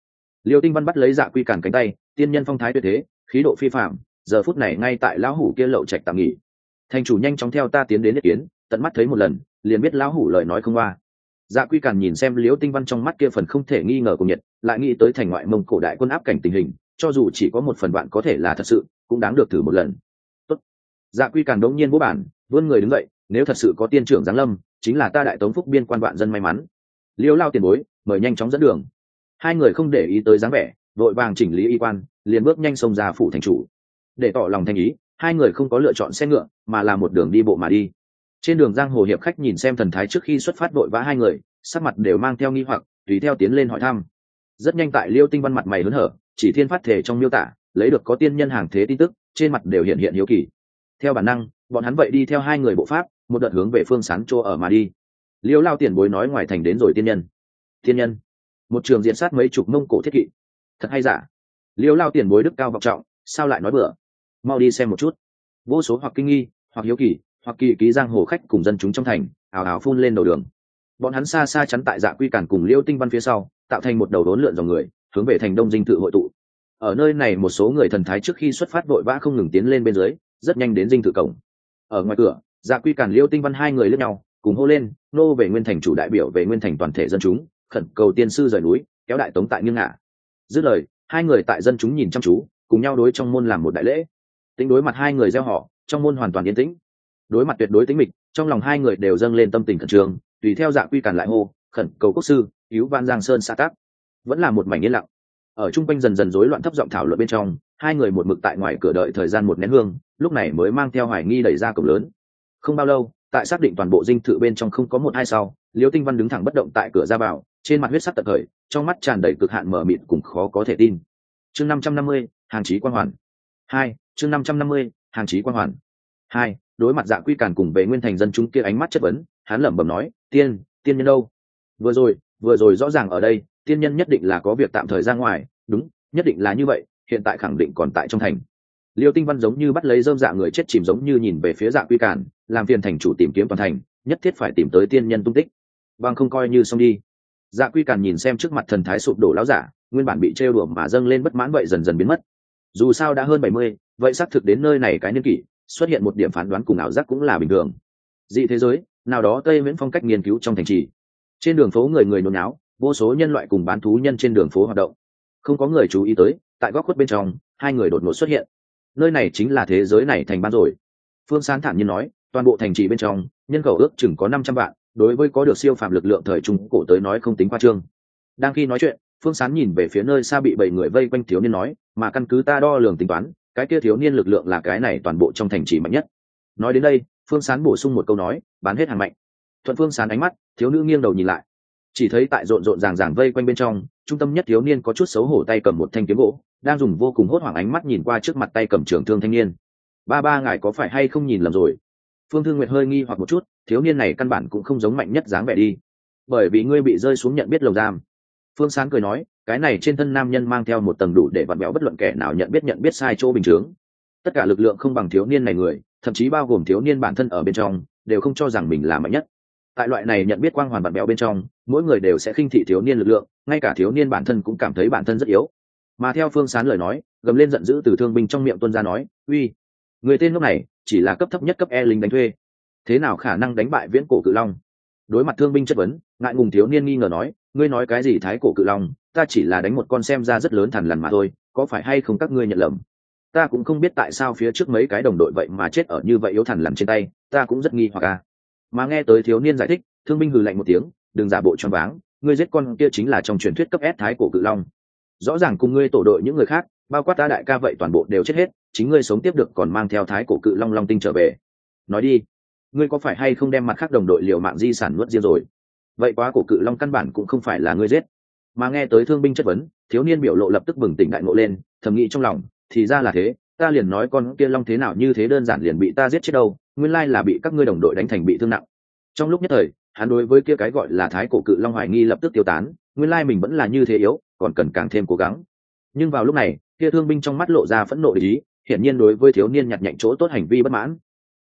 S1: Liêu tinh văn bắt lấy dạ quy cản cánh tay, tiên nhân phong thái tuyệt thế, khí độ phi phạm giờ phút này ngay tại lão hủ kia lậu trạch tạm nghỉ thành chủ nhanh chóng theo ta tiến đến ý kiến, tận mắt thấy một lần, liền biết lão hủ lời nói không qua. Dạ quy càn nhìn xem liễu tinh văn trong mắt kia phần không thể nghi ngờ cùng nhiệt, lại nghĩ tới thành ngoại mông cổ đại quân áp cảnh tình hình, cho dù chỉ có một phần bạn có thể là thật sự, cũng đáng được thử một lần. Tốt. dạ quy càn đống nhiên bố bản, vươn người đứng dậy, nếu thật sự có tiên trưởng giáng lâm, chính là ta đại tống phúc biên quan vạn dân may mắn. Liêu lao tiền bối, mời nhanh chóng dẫn đường. Hai người không để ý tới dáng vẻ, vội vàng chỉnh lý y quan, liền bước nhanh xông ra phủ thành chủ. Để tỏ lòng thành ý hai người không có lựa chọn xe ngựa, mà là một đường đi bộ mà đi. Trên đường giang hồ hiệp khách nhìn xem thần thái trước khi xuất phát vội vã hai người, sắc mặt đều mang theo nghi hoặc, tùy theo tiến lên hỏi thăm. Rất nhanh tại liêu tinh văn mặt mày hớn hở, chỉ thiên phát thể trong miêu tả, lấy được có tiên nhân hàng thế tin tức, trên mặt đều hiện hiện hiếu kỳ. Theo bản năng, bọn hắn vậy đi theo hai người bộ pháp, một đợt hướng về phương sán chỗ ở mà đi. Liêu lao tiền bối nói ngoài thành đến rồi tiên nhân. Tiên nhân? Một trường diện sát mấy chục mông cổ thiết kỵ. Thật hay giả? Liêu lao tiền bối đức cao vọng trọng, sao lại nói bừa? Mau đi xem một chút. Vô số hoặc kinh nghi, hoặc hiếu kỳ, hoặc kỳ ký giang hồ khách cùng dân chúng trong thành ảo ảo phun lên đầu đường. Bọn hắn xa xa chắn tại dạ quy cản cùng liêu tinh văn phía sau, tạo thành một đầu đốn lượn dòng người, hướng về thành đông dinh tự hội tụ. Ở nơi này một số người thần thái trước khi xuất phát vội vã không ngừng tiến lên bên dưới, rất nhanh đến dinh tự cổng. Ở ngoài cửa dạ quy cản liêu tinh văn hai người lướt nhau, cùng hô lên, nô về nguyên thành chủ đại biểu về nguyên thành toàn thể dân chúng, khẩn cầu tiên sư rời núi, kéo đại tống tại nghiêng ngả. Dứt lời, hai người tại dân chúng nhìn chăm chú, cùng nhau đối trong môn làm một đại lễ tính đối mặt hai người gieo họ, trong môn hoàn toàn yên tĩnh. Đối mặt tuyệt đối tính mịch, trong lòng hai người đều dâng lên tâm tình khẩn trương, tùy theo dạ quy cản lại hô, khẩn cầu quốc sư, cứu van giang sơn xã tác vẫn là một mảnh yên lặng. Ở chung quanh dần dần rối loạn thấp giọng thảo luận bên trong, hai người một mực tại ngoài cửa đợi thời gian một nén hương, lúc này mới mang theo hoài nghi đẩy ra cổng lớn. Không bao lâu, tại xác định toàn bộ dinh thự bên trong không có một ai sau liêu tinh văn đứng thẳng bất động tại cửa ra vào, trên mặt huyết sắc tận khởi trong mắt tràn đầy cực hạn mở mịt cùng khó có thể tin. Chương năm trăm năm mươi, hàng chí quan hoàn. Hai chương năm trăm năm mươi, hàng chí quan hoàn. Hai, đối mặt dạ quy càn cùng về nguyên thành dân chúng kia ánh mắt chất vấn, hắn lẩm bẩm nói, tiên tiên nhân đâu? Vừa rồi vừa rồi rõ ràng ở đây, tiên nhân nhất định là có việc tạm thời ra ngoài, đúng, nhất định là như vậy, hiện tại khẳng định còn tại trong thành. Liêu tinh văn giống như bắt lấy dơm dạ người chết chìm giống như nhìn về phía dạ quy càn, làm phiền thành chủ tìm kiếm toàn thành, nhất thiết phải tìm tới tiên nhân tung tích. Bằng không coi như xong đi. Dạ quy càn nhìn xem trước mặt thần thái sụp đổ láo giả, nguyên bản bị trêu đùa mà dâng lên bất mãn vậy dần dần biến mất. Dù sao đã hơn bảy mươi vậy xác thực đến nơi này cái niên kỷ, xuất hiện một điểm phán đoán cùng ảo giác cũng là bình thường. Dị thế giới, nào đó tây miễn phong cách nghiên cứu trong thành trì. Trên đường phố người người nôn náo, vô số nhân loại cùng bán thú nhân trên đường phố hoạt động. Không có người chú ý tới, tại góc khuất bên trong, hai người đột ngột xuất hiện. Nơi này chính là thế giới này thành ban rồi. Phương sán thản nhiên nói, toàn bộ thành trì bên trong, nhân khẩu ước chừng có năm trăm vạn, đối với có được siêu phạm lực lượng thời trung cổ tới nói không tính qua trương. Đang khi nói chuyện, phương sán nhìn về phía nơi xa bị bảy người vây quanh thiếu niên nói, mà căn cứ ta đo lường tính toán cái kia thiếu niên lực lượng là cái này toàn bộ trong thành trì mạnh nhất. Nói đến đây, phương sán bổ sung một câu nói, bán hết hàng mạnh. Thuận phương sán ánh mắt, thiếu nữ nghiêng đầu nhìn lại. Chỉ thấy tại rộn rộn ràng ràng vây quanh bên trong, trung tâm nhất thiếu niên có chút xấu hổ tay cầm một thanh kiếm gỗ, đang dùng vô cùng hốt hoảng ánh mắt nhìn qua trước mặt tay cầm trường thương thanh niên. Ba ba ngài có phải hay không nhìn lầm rồi? Phương thương nguyệt hơi nghi hoặc một chút, thiếu niên này căn bản cũng không giống mạnh nhất dáng vẻ đi. Bởi vì ngươi bị rơi xuống nhận biết lồng giam. Phương sáng cười nói cái này trên thân nam nhân mang theo một tầng đủ để vặn béo bất luận kẻ nào nhận biết nhận biết sai chỗ bình chướng. Tất cả lực lượng không bằng thiếu niên này người, thậm chí bao gồm thiếu niên bản thân ở bên trong, đều không cho rằng mình là mạnh nhất. Tại loại này nhận biết quang hoàn vặn béo bên trong, mỗi người đều sẽ khinh thị thiếu niên lực lượng, ngay cả thiếu niên bản thân cũng cảm thấy bản thân rất yếu. Mà theo phương sán lời nói, gầm lên giận dữ từ thương binh trong miệng tuân ra nói, uy, người tên lúc này chỉ là cấp thấp nhất cấp e lính đánh thuê. Thế nào khả năng đánh bại viễn cổ cự long? Đối mặt thương binh chất vấn, ngại ngùng thiếu niên nghi ngờ nói, ngươi nói cái gì thái cổ cự long ta chỉ là đánh một con xem ra rất lớn thằn lằn mà thôi, có phải hay không các ngươi nhận lầm? Ta cũng không biết tại sao phía trước mấy cái đồng đội vậy mà chết ở như vậy yếu thằn lằn trên tay, ta cũng rất nghi hoặc à? mà nghe tới thiếu niên giải thích, thương binh hừ lạnh một tiếng, đừng giả bộ choáng váng, ngươi giết con kia chính là trong truyền thuyết cấp S thái cổ cự long. Rõ ràng cùng ngươi tổ đội những người khác, bao quát ta đại ca vậy toàn bộ đều chết hết, chính ngươi sống tiếp được còn mang theo thái cổ cự long long tinh trở về. Nói đi, ngươi có phải hay không đem mặt khác đồng đội liều mạng di sản nuốt riêng rồi? Vậy quá cổ cự long căn bản cũng không phải là ngươi giết mà nghe tới thương binh chất vấn, thiếu niên biểu lộ lập tức bừng tỉnh đại ngộ lên, thầm nghĩ trong lòng, thì ra là thế, ta liền nói con kia long thế nào như thế đơn giản liền bị ta giết chết đâu, nguyên lai là bị các ngươi đồng đội đánh thành bị thương nặng. Trong lúc nhất thời, hắn đối với kia cái gọi là thái cổ cự long hoài nghi lập tức tiêu tán, nguyên lai mình vẫn là như thế yếu, còn cần càng thêm cố gắng. Nhưng vào lúc này, kia thương binh trong mắt lộ ra phẫn nộ ý, hiển nhiên đối với thiếu niên nhặt nhạnh chỗ tốt hành vi bất mãn.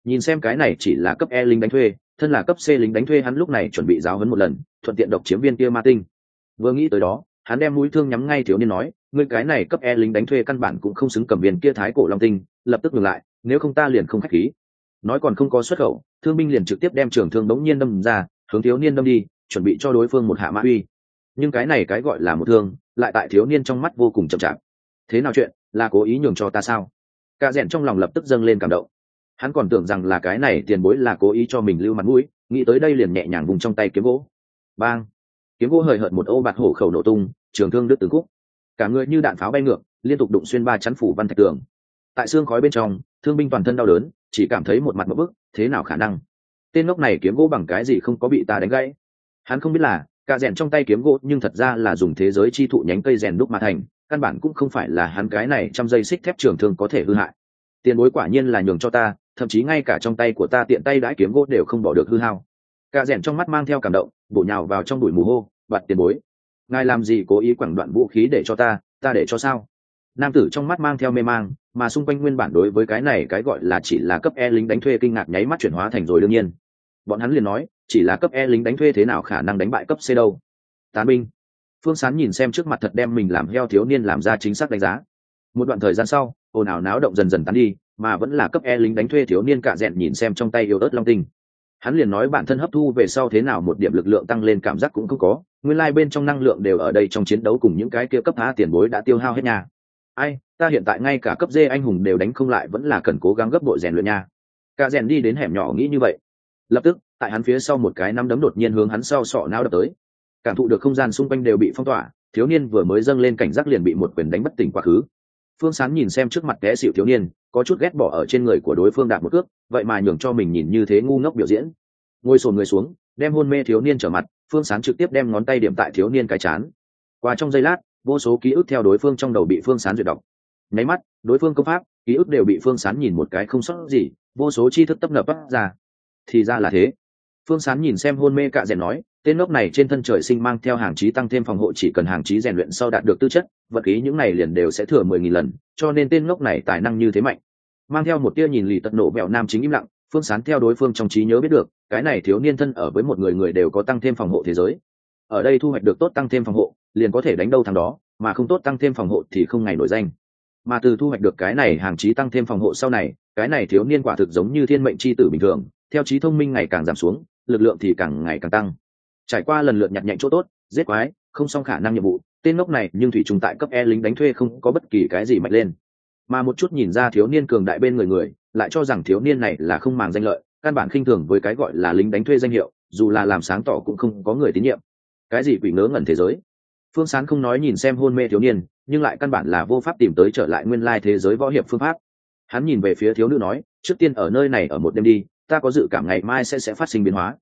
S1: Nhìn xem cái này chỉ là cấp e lính đánh thuê, thân là cấp c lính đánh thuê hắn lúc này chuẩn bị giáo hấn một lần, thuận tiện độc chiếm viên kia ma tinh vừa nghĩ tới đó, hắn đem mũi thương nhắm ngay thiếu niên nói, ngươi cái này cấp e lính đánh thuê căn bản cũng không xứng cầm viên kia thái cổ long tinh, lập tức ngừng lại, nếu không ta liền không khách khí. Nói còn không có xuất khẩu, thương binh liền trực tiếp đem trường thương đống nhiên đâm ra, hướng thiếu niên đâm đi, chuẩn bị cho đối phương một hạ mã uy. Nhưng cái này cái gọi là một thương, lại tại thiếu niên trong mắt vô cùng chậm chạp. Thế nào chuyện, là cố ý nhường cho ta sao? Cả rẽn trong lòng lập tức dâng lên cảm động. Hắn còn tưởng rằng là cái này tiền bối là cố ý cho mình lưu mặt mũi, nghĩ tới đây liền nhẹ nhàng vùng trong tay kiếm gỗ. Bang! Kiếm gỗ hời hợt một ô bạt hổ khẩu nổ tung, trường thương đứt tứ khúc. Cả người như đạn pháo bay ngược, liên tục đụng xuyên ba chắn phủ văn thạch tường. Tại xương khói bên trong, thương binh toàn thân đau đớn, chỉ cảm thấy một mặt một bức, thế nào khả năng? Tên ngốc này kiếm gỗ bằng cái gì không có bị ta đánh gãy? Hắn không biết là, cả rèn trong tay kiếm gỗ nhưng thật ra là dùng thế giới chi thụ nhánh cây rèn đúc mà thành, căn bản cũng không phải là hắn cái này trăm dây xích thép trường thương có thể hư hại. Tiền bối quả nhiên là nhường cho ta, thậm chí ngay cả trong tay của ta tiện tay đãi kiếm gỗ đều không bỏ được hư hao cả rèn trong mắt mang theo cảm động, bổ nhào vào trong bụi mù hô bật tiền bối, ngài làm gì cố ý quẳng đoạn vũ khí để cho ta ta để cho sao? Nam tử trong mắt mang theo mê mang, mà xung quanh nguyên bản đối với cái này cái gọi là chỉ là cấp e lính đánh thuê kinh ngạc nháy mắt chuyển hóa thành rồi đương nhiên. Bọn hắn liền nói, chỉ là cấp e lính đánh thuê thế nào khả năng đánh bại cấp c đâu? Tán binh. Phương sán nhìn xem trước mặt thật đem mình làm heo thiếu niên làm ra chính xác đánh giá. Một đoạn thời gian sau, ồn ào náo động dần dần tán đi, mà vẫn là cấp e lính đánh thuê thiếu niên cạ rẽn nhìn xem trong tay yêu ớt long tinh hắn liền nói bản thân hấp thu về sau thế nào một điểm lực lượng tăng lên cảm giác cũng không có, nguyên lai、like、bên trong năng lượng đều ở đây trong chiến đấu cùng những cái kia cấp há tiền bối đã tiêu hao hết nhà ai, ta hiện tại ngay cả cấp dê anh hùng đều đánh không lại vẫn là cần cố gắng gấp bội rèn luyện nha. Cả rèn đi đến hẻm nhỏ nghĩ như vậy. Lập tức, tại hắn phía sau một cái nắm đấm đột nhiên hướng hắn sau sọ nao đập tới. Cảm thụ được không gian xung quanh đều bị phong tỏa, thiếu niên vừa mới dâng lên cảnh giác liền bị một quyền đánh bất tỉnh quá khứ phương sán nhìn xem trước mặt té xịu thiếu niên, có chút ghét bỏ ở trên người của đối phương đạt một cước, vậy mà nhường cho mình nhìn như thế ngu ngốc biểu diễn. Ngồi sồn người xuống, đem hôn mê thiếu niên trở mặt, phương sán trực tiếp đem ngón tay điểm tại thiếu niên cái chán. Qua trong giây lát, vô số ký ức theo đối phương trong đầu bị phương sán duyệt đọc. Nháy mắt, đối phương công pháp, ký ức đều bị phương sán nhìn một cái không sót gì, vô số tri thức tấp nập bắt ra. Thì ra là thế. Phương sán nhìn xem hôn mê cạ rèn nói tên ngốc này trên thân trời sinh mang theo hàng trí tăng thêm phòng hộ chỉ cần hàng trí rèn luyện sau đạt được tư chất, vật khí những này liền đều sẽ thừa mười nghìn lần, cho nên tên ngốc này tài năng như thế mạnh. Mang theo một tia nhìn lì tật nổ bẹo nam chính im lặng, phương sán theo đối phương trong trí nhớ biết được, cái này thiếu niên thân ở với một người người đều có tăng thêm phòng hộ thế giới. Ở đây thu hoạch được tốt tăng thêm phòng hộ, liền có thể đánh đâu thằng đó, mà không tốt tăng thêm phòng hộ thì không ngày nổi danh. Mà từ thu hoạch được cái này hàng trí tăng thêm phòng hộ sau này, cái này thiếu niên quả thực giống như thiên mệnh c h i tử bình thường, theo trí thông minh ngày càng giảm xuống, lực lượng thì càng ngày càng tăng trải qua lần lượt nhặt nhạnh chỗ tốt, giết quái, không xong khả năng nhiệm vụ, tên ngốc này nhưng thủy trùng tại cấp e lính đánh thuê không có bất kỳ cái gì mạnh lên. Mà một chút nhìn ra thiếu niên cường đại bên người người, lại cho rằng thiếu niên này là không màng danh lợi, căn bản khinh thường với cái gọi là lính đánh thuê danh hiệu, dù là làm sáng tỏ cũng không có người tín nhiệm. Cái gì quỷ ngớ ngẩn thế giới? Phương sán không nói nhìn xem hôn mê thiếu niên, nhưng lại căn bản là vô pháp tìm tới trở lại nguyên lai thế giới võ hiệp phương pháp. Hắn nhìn về phía thiếu nữ nói, trước tiên ở nơi này ở một đêm đi, ta có dự cảm ngày mai sẽ sẽ phát sinh biến hóa.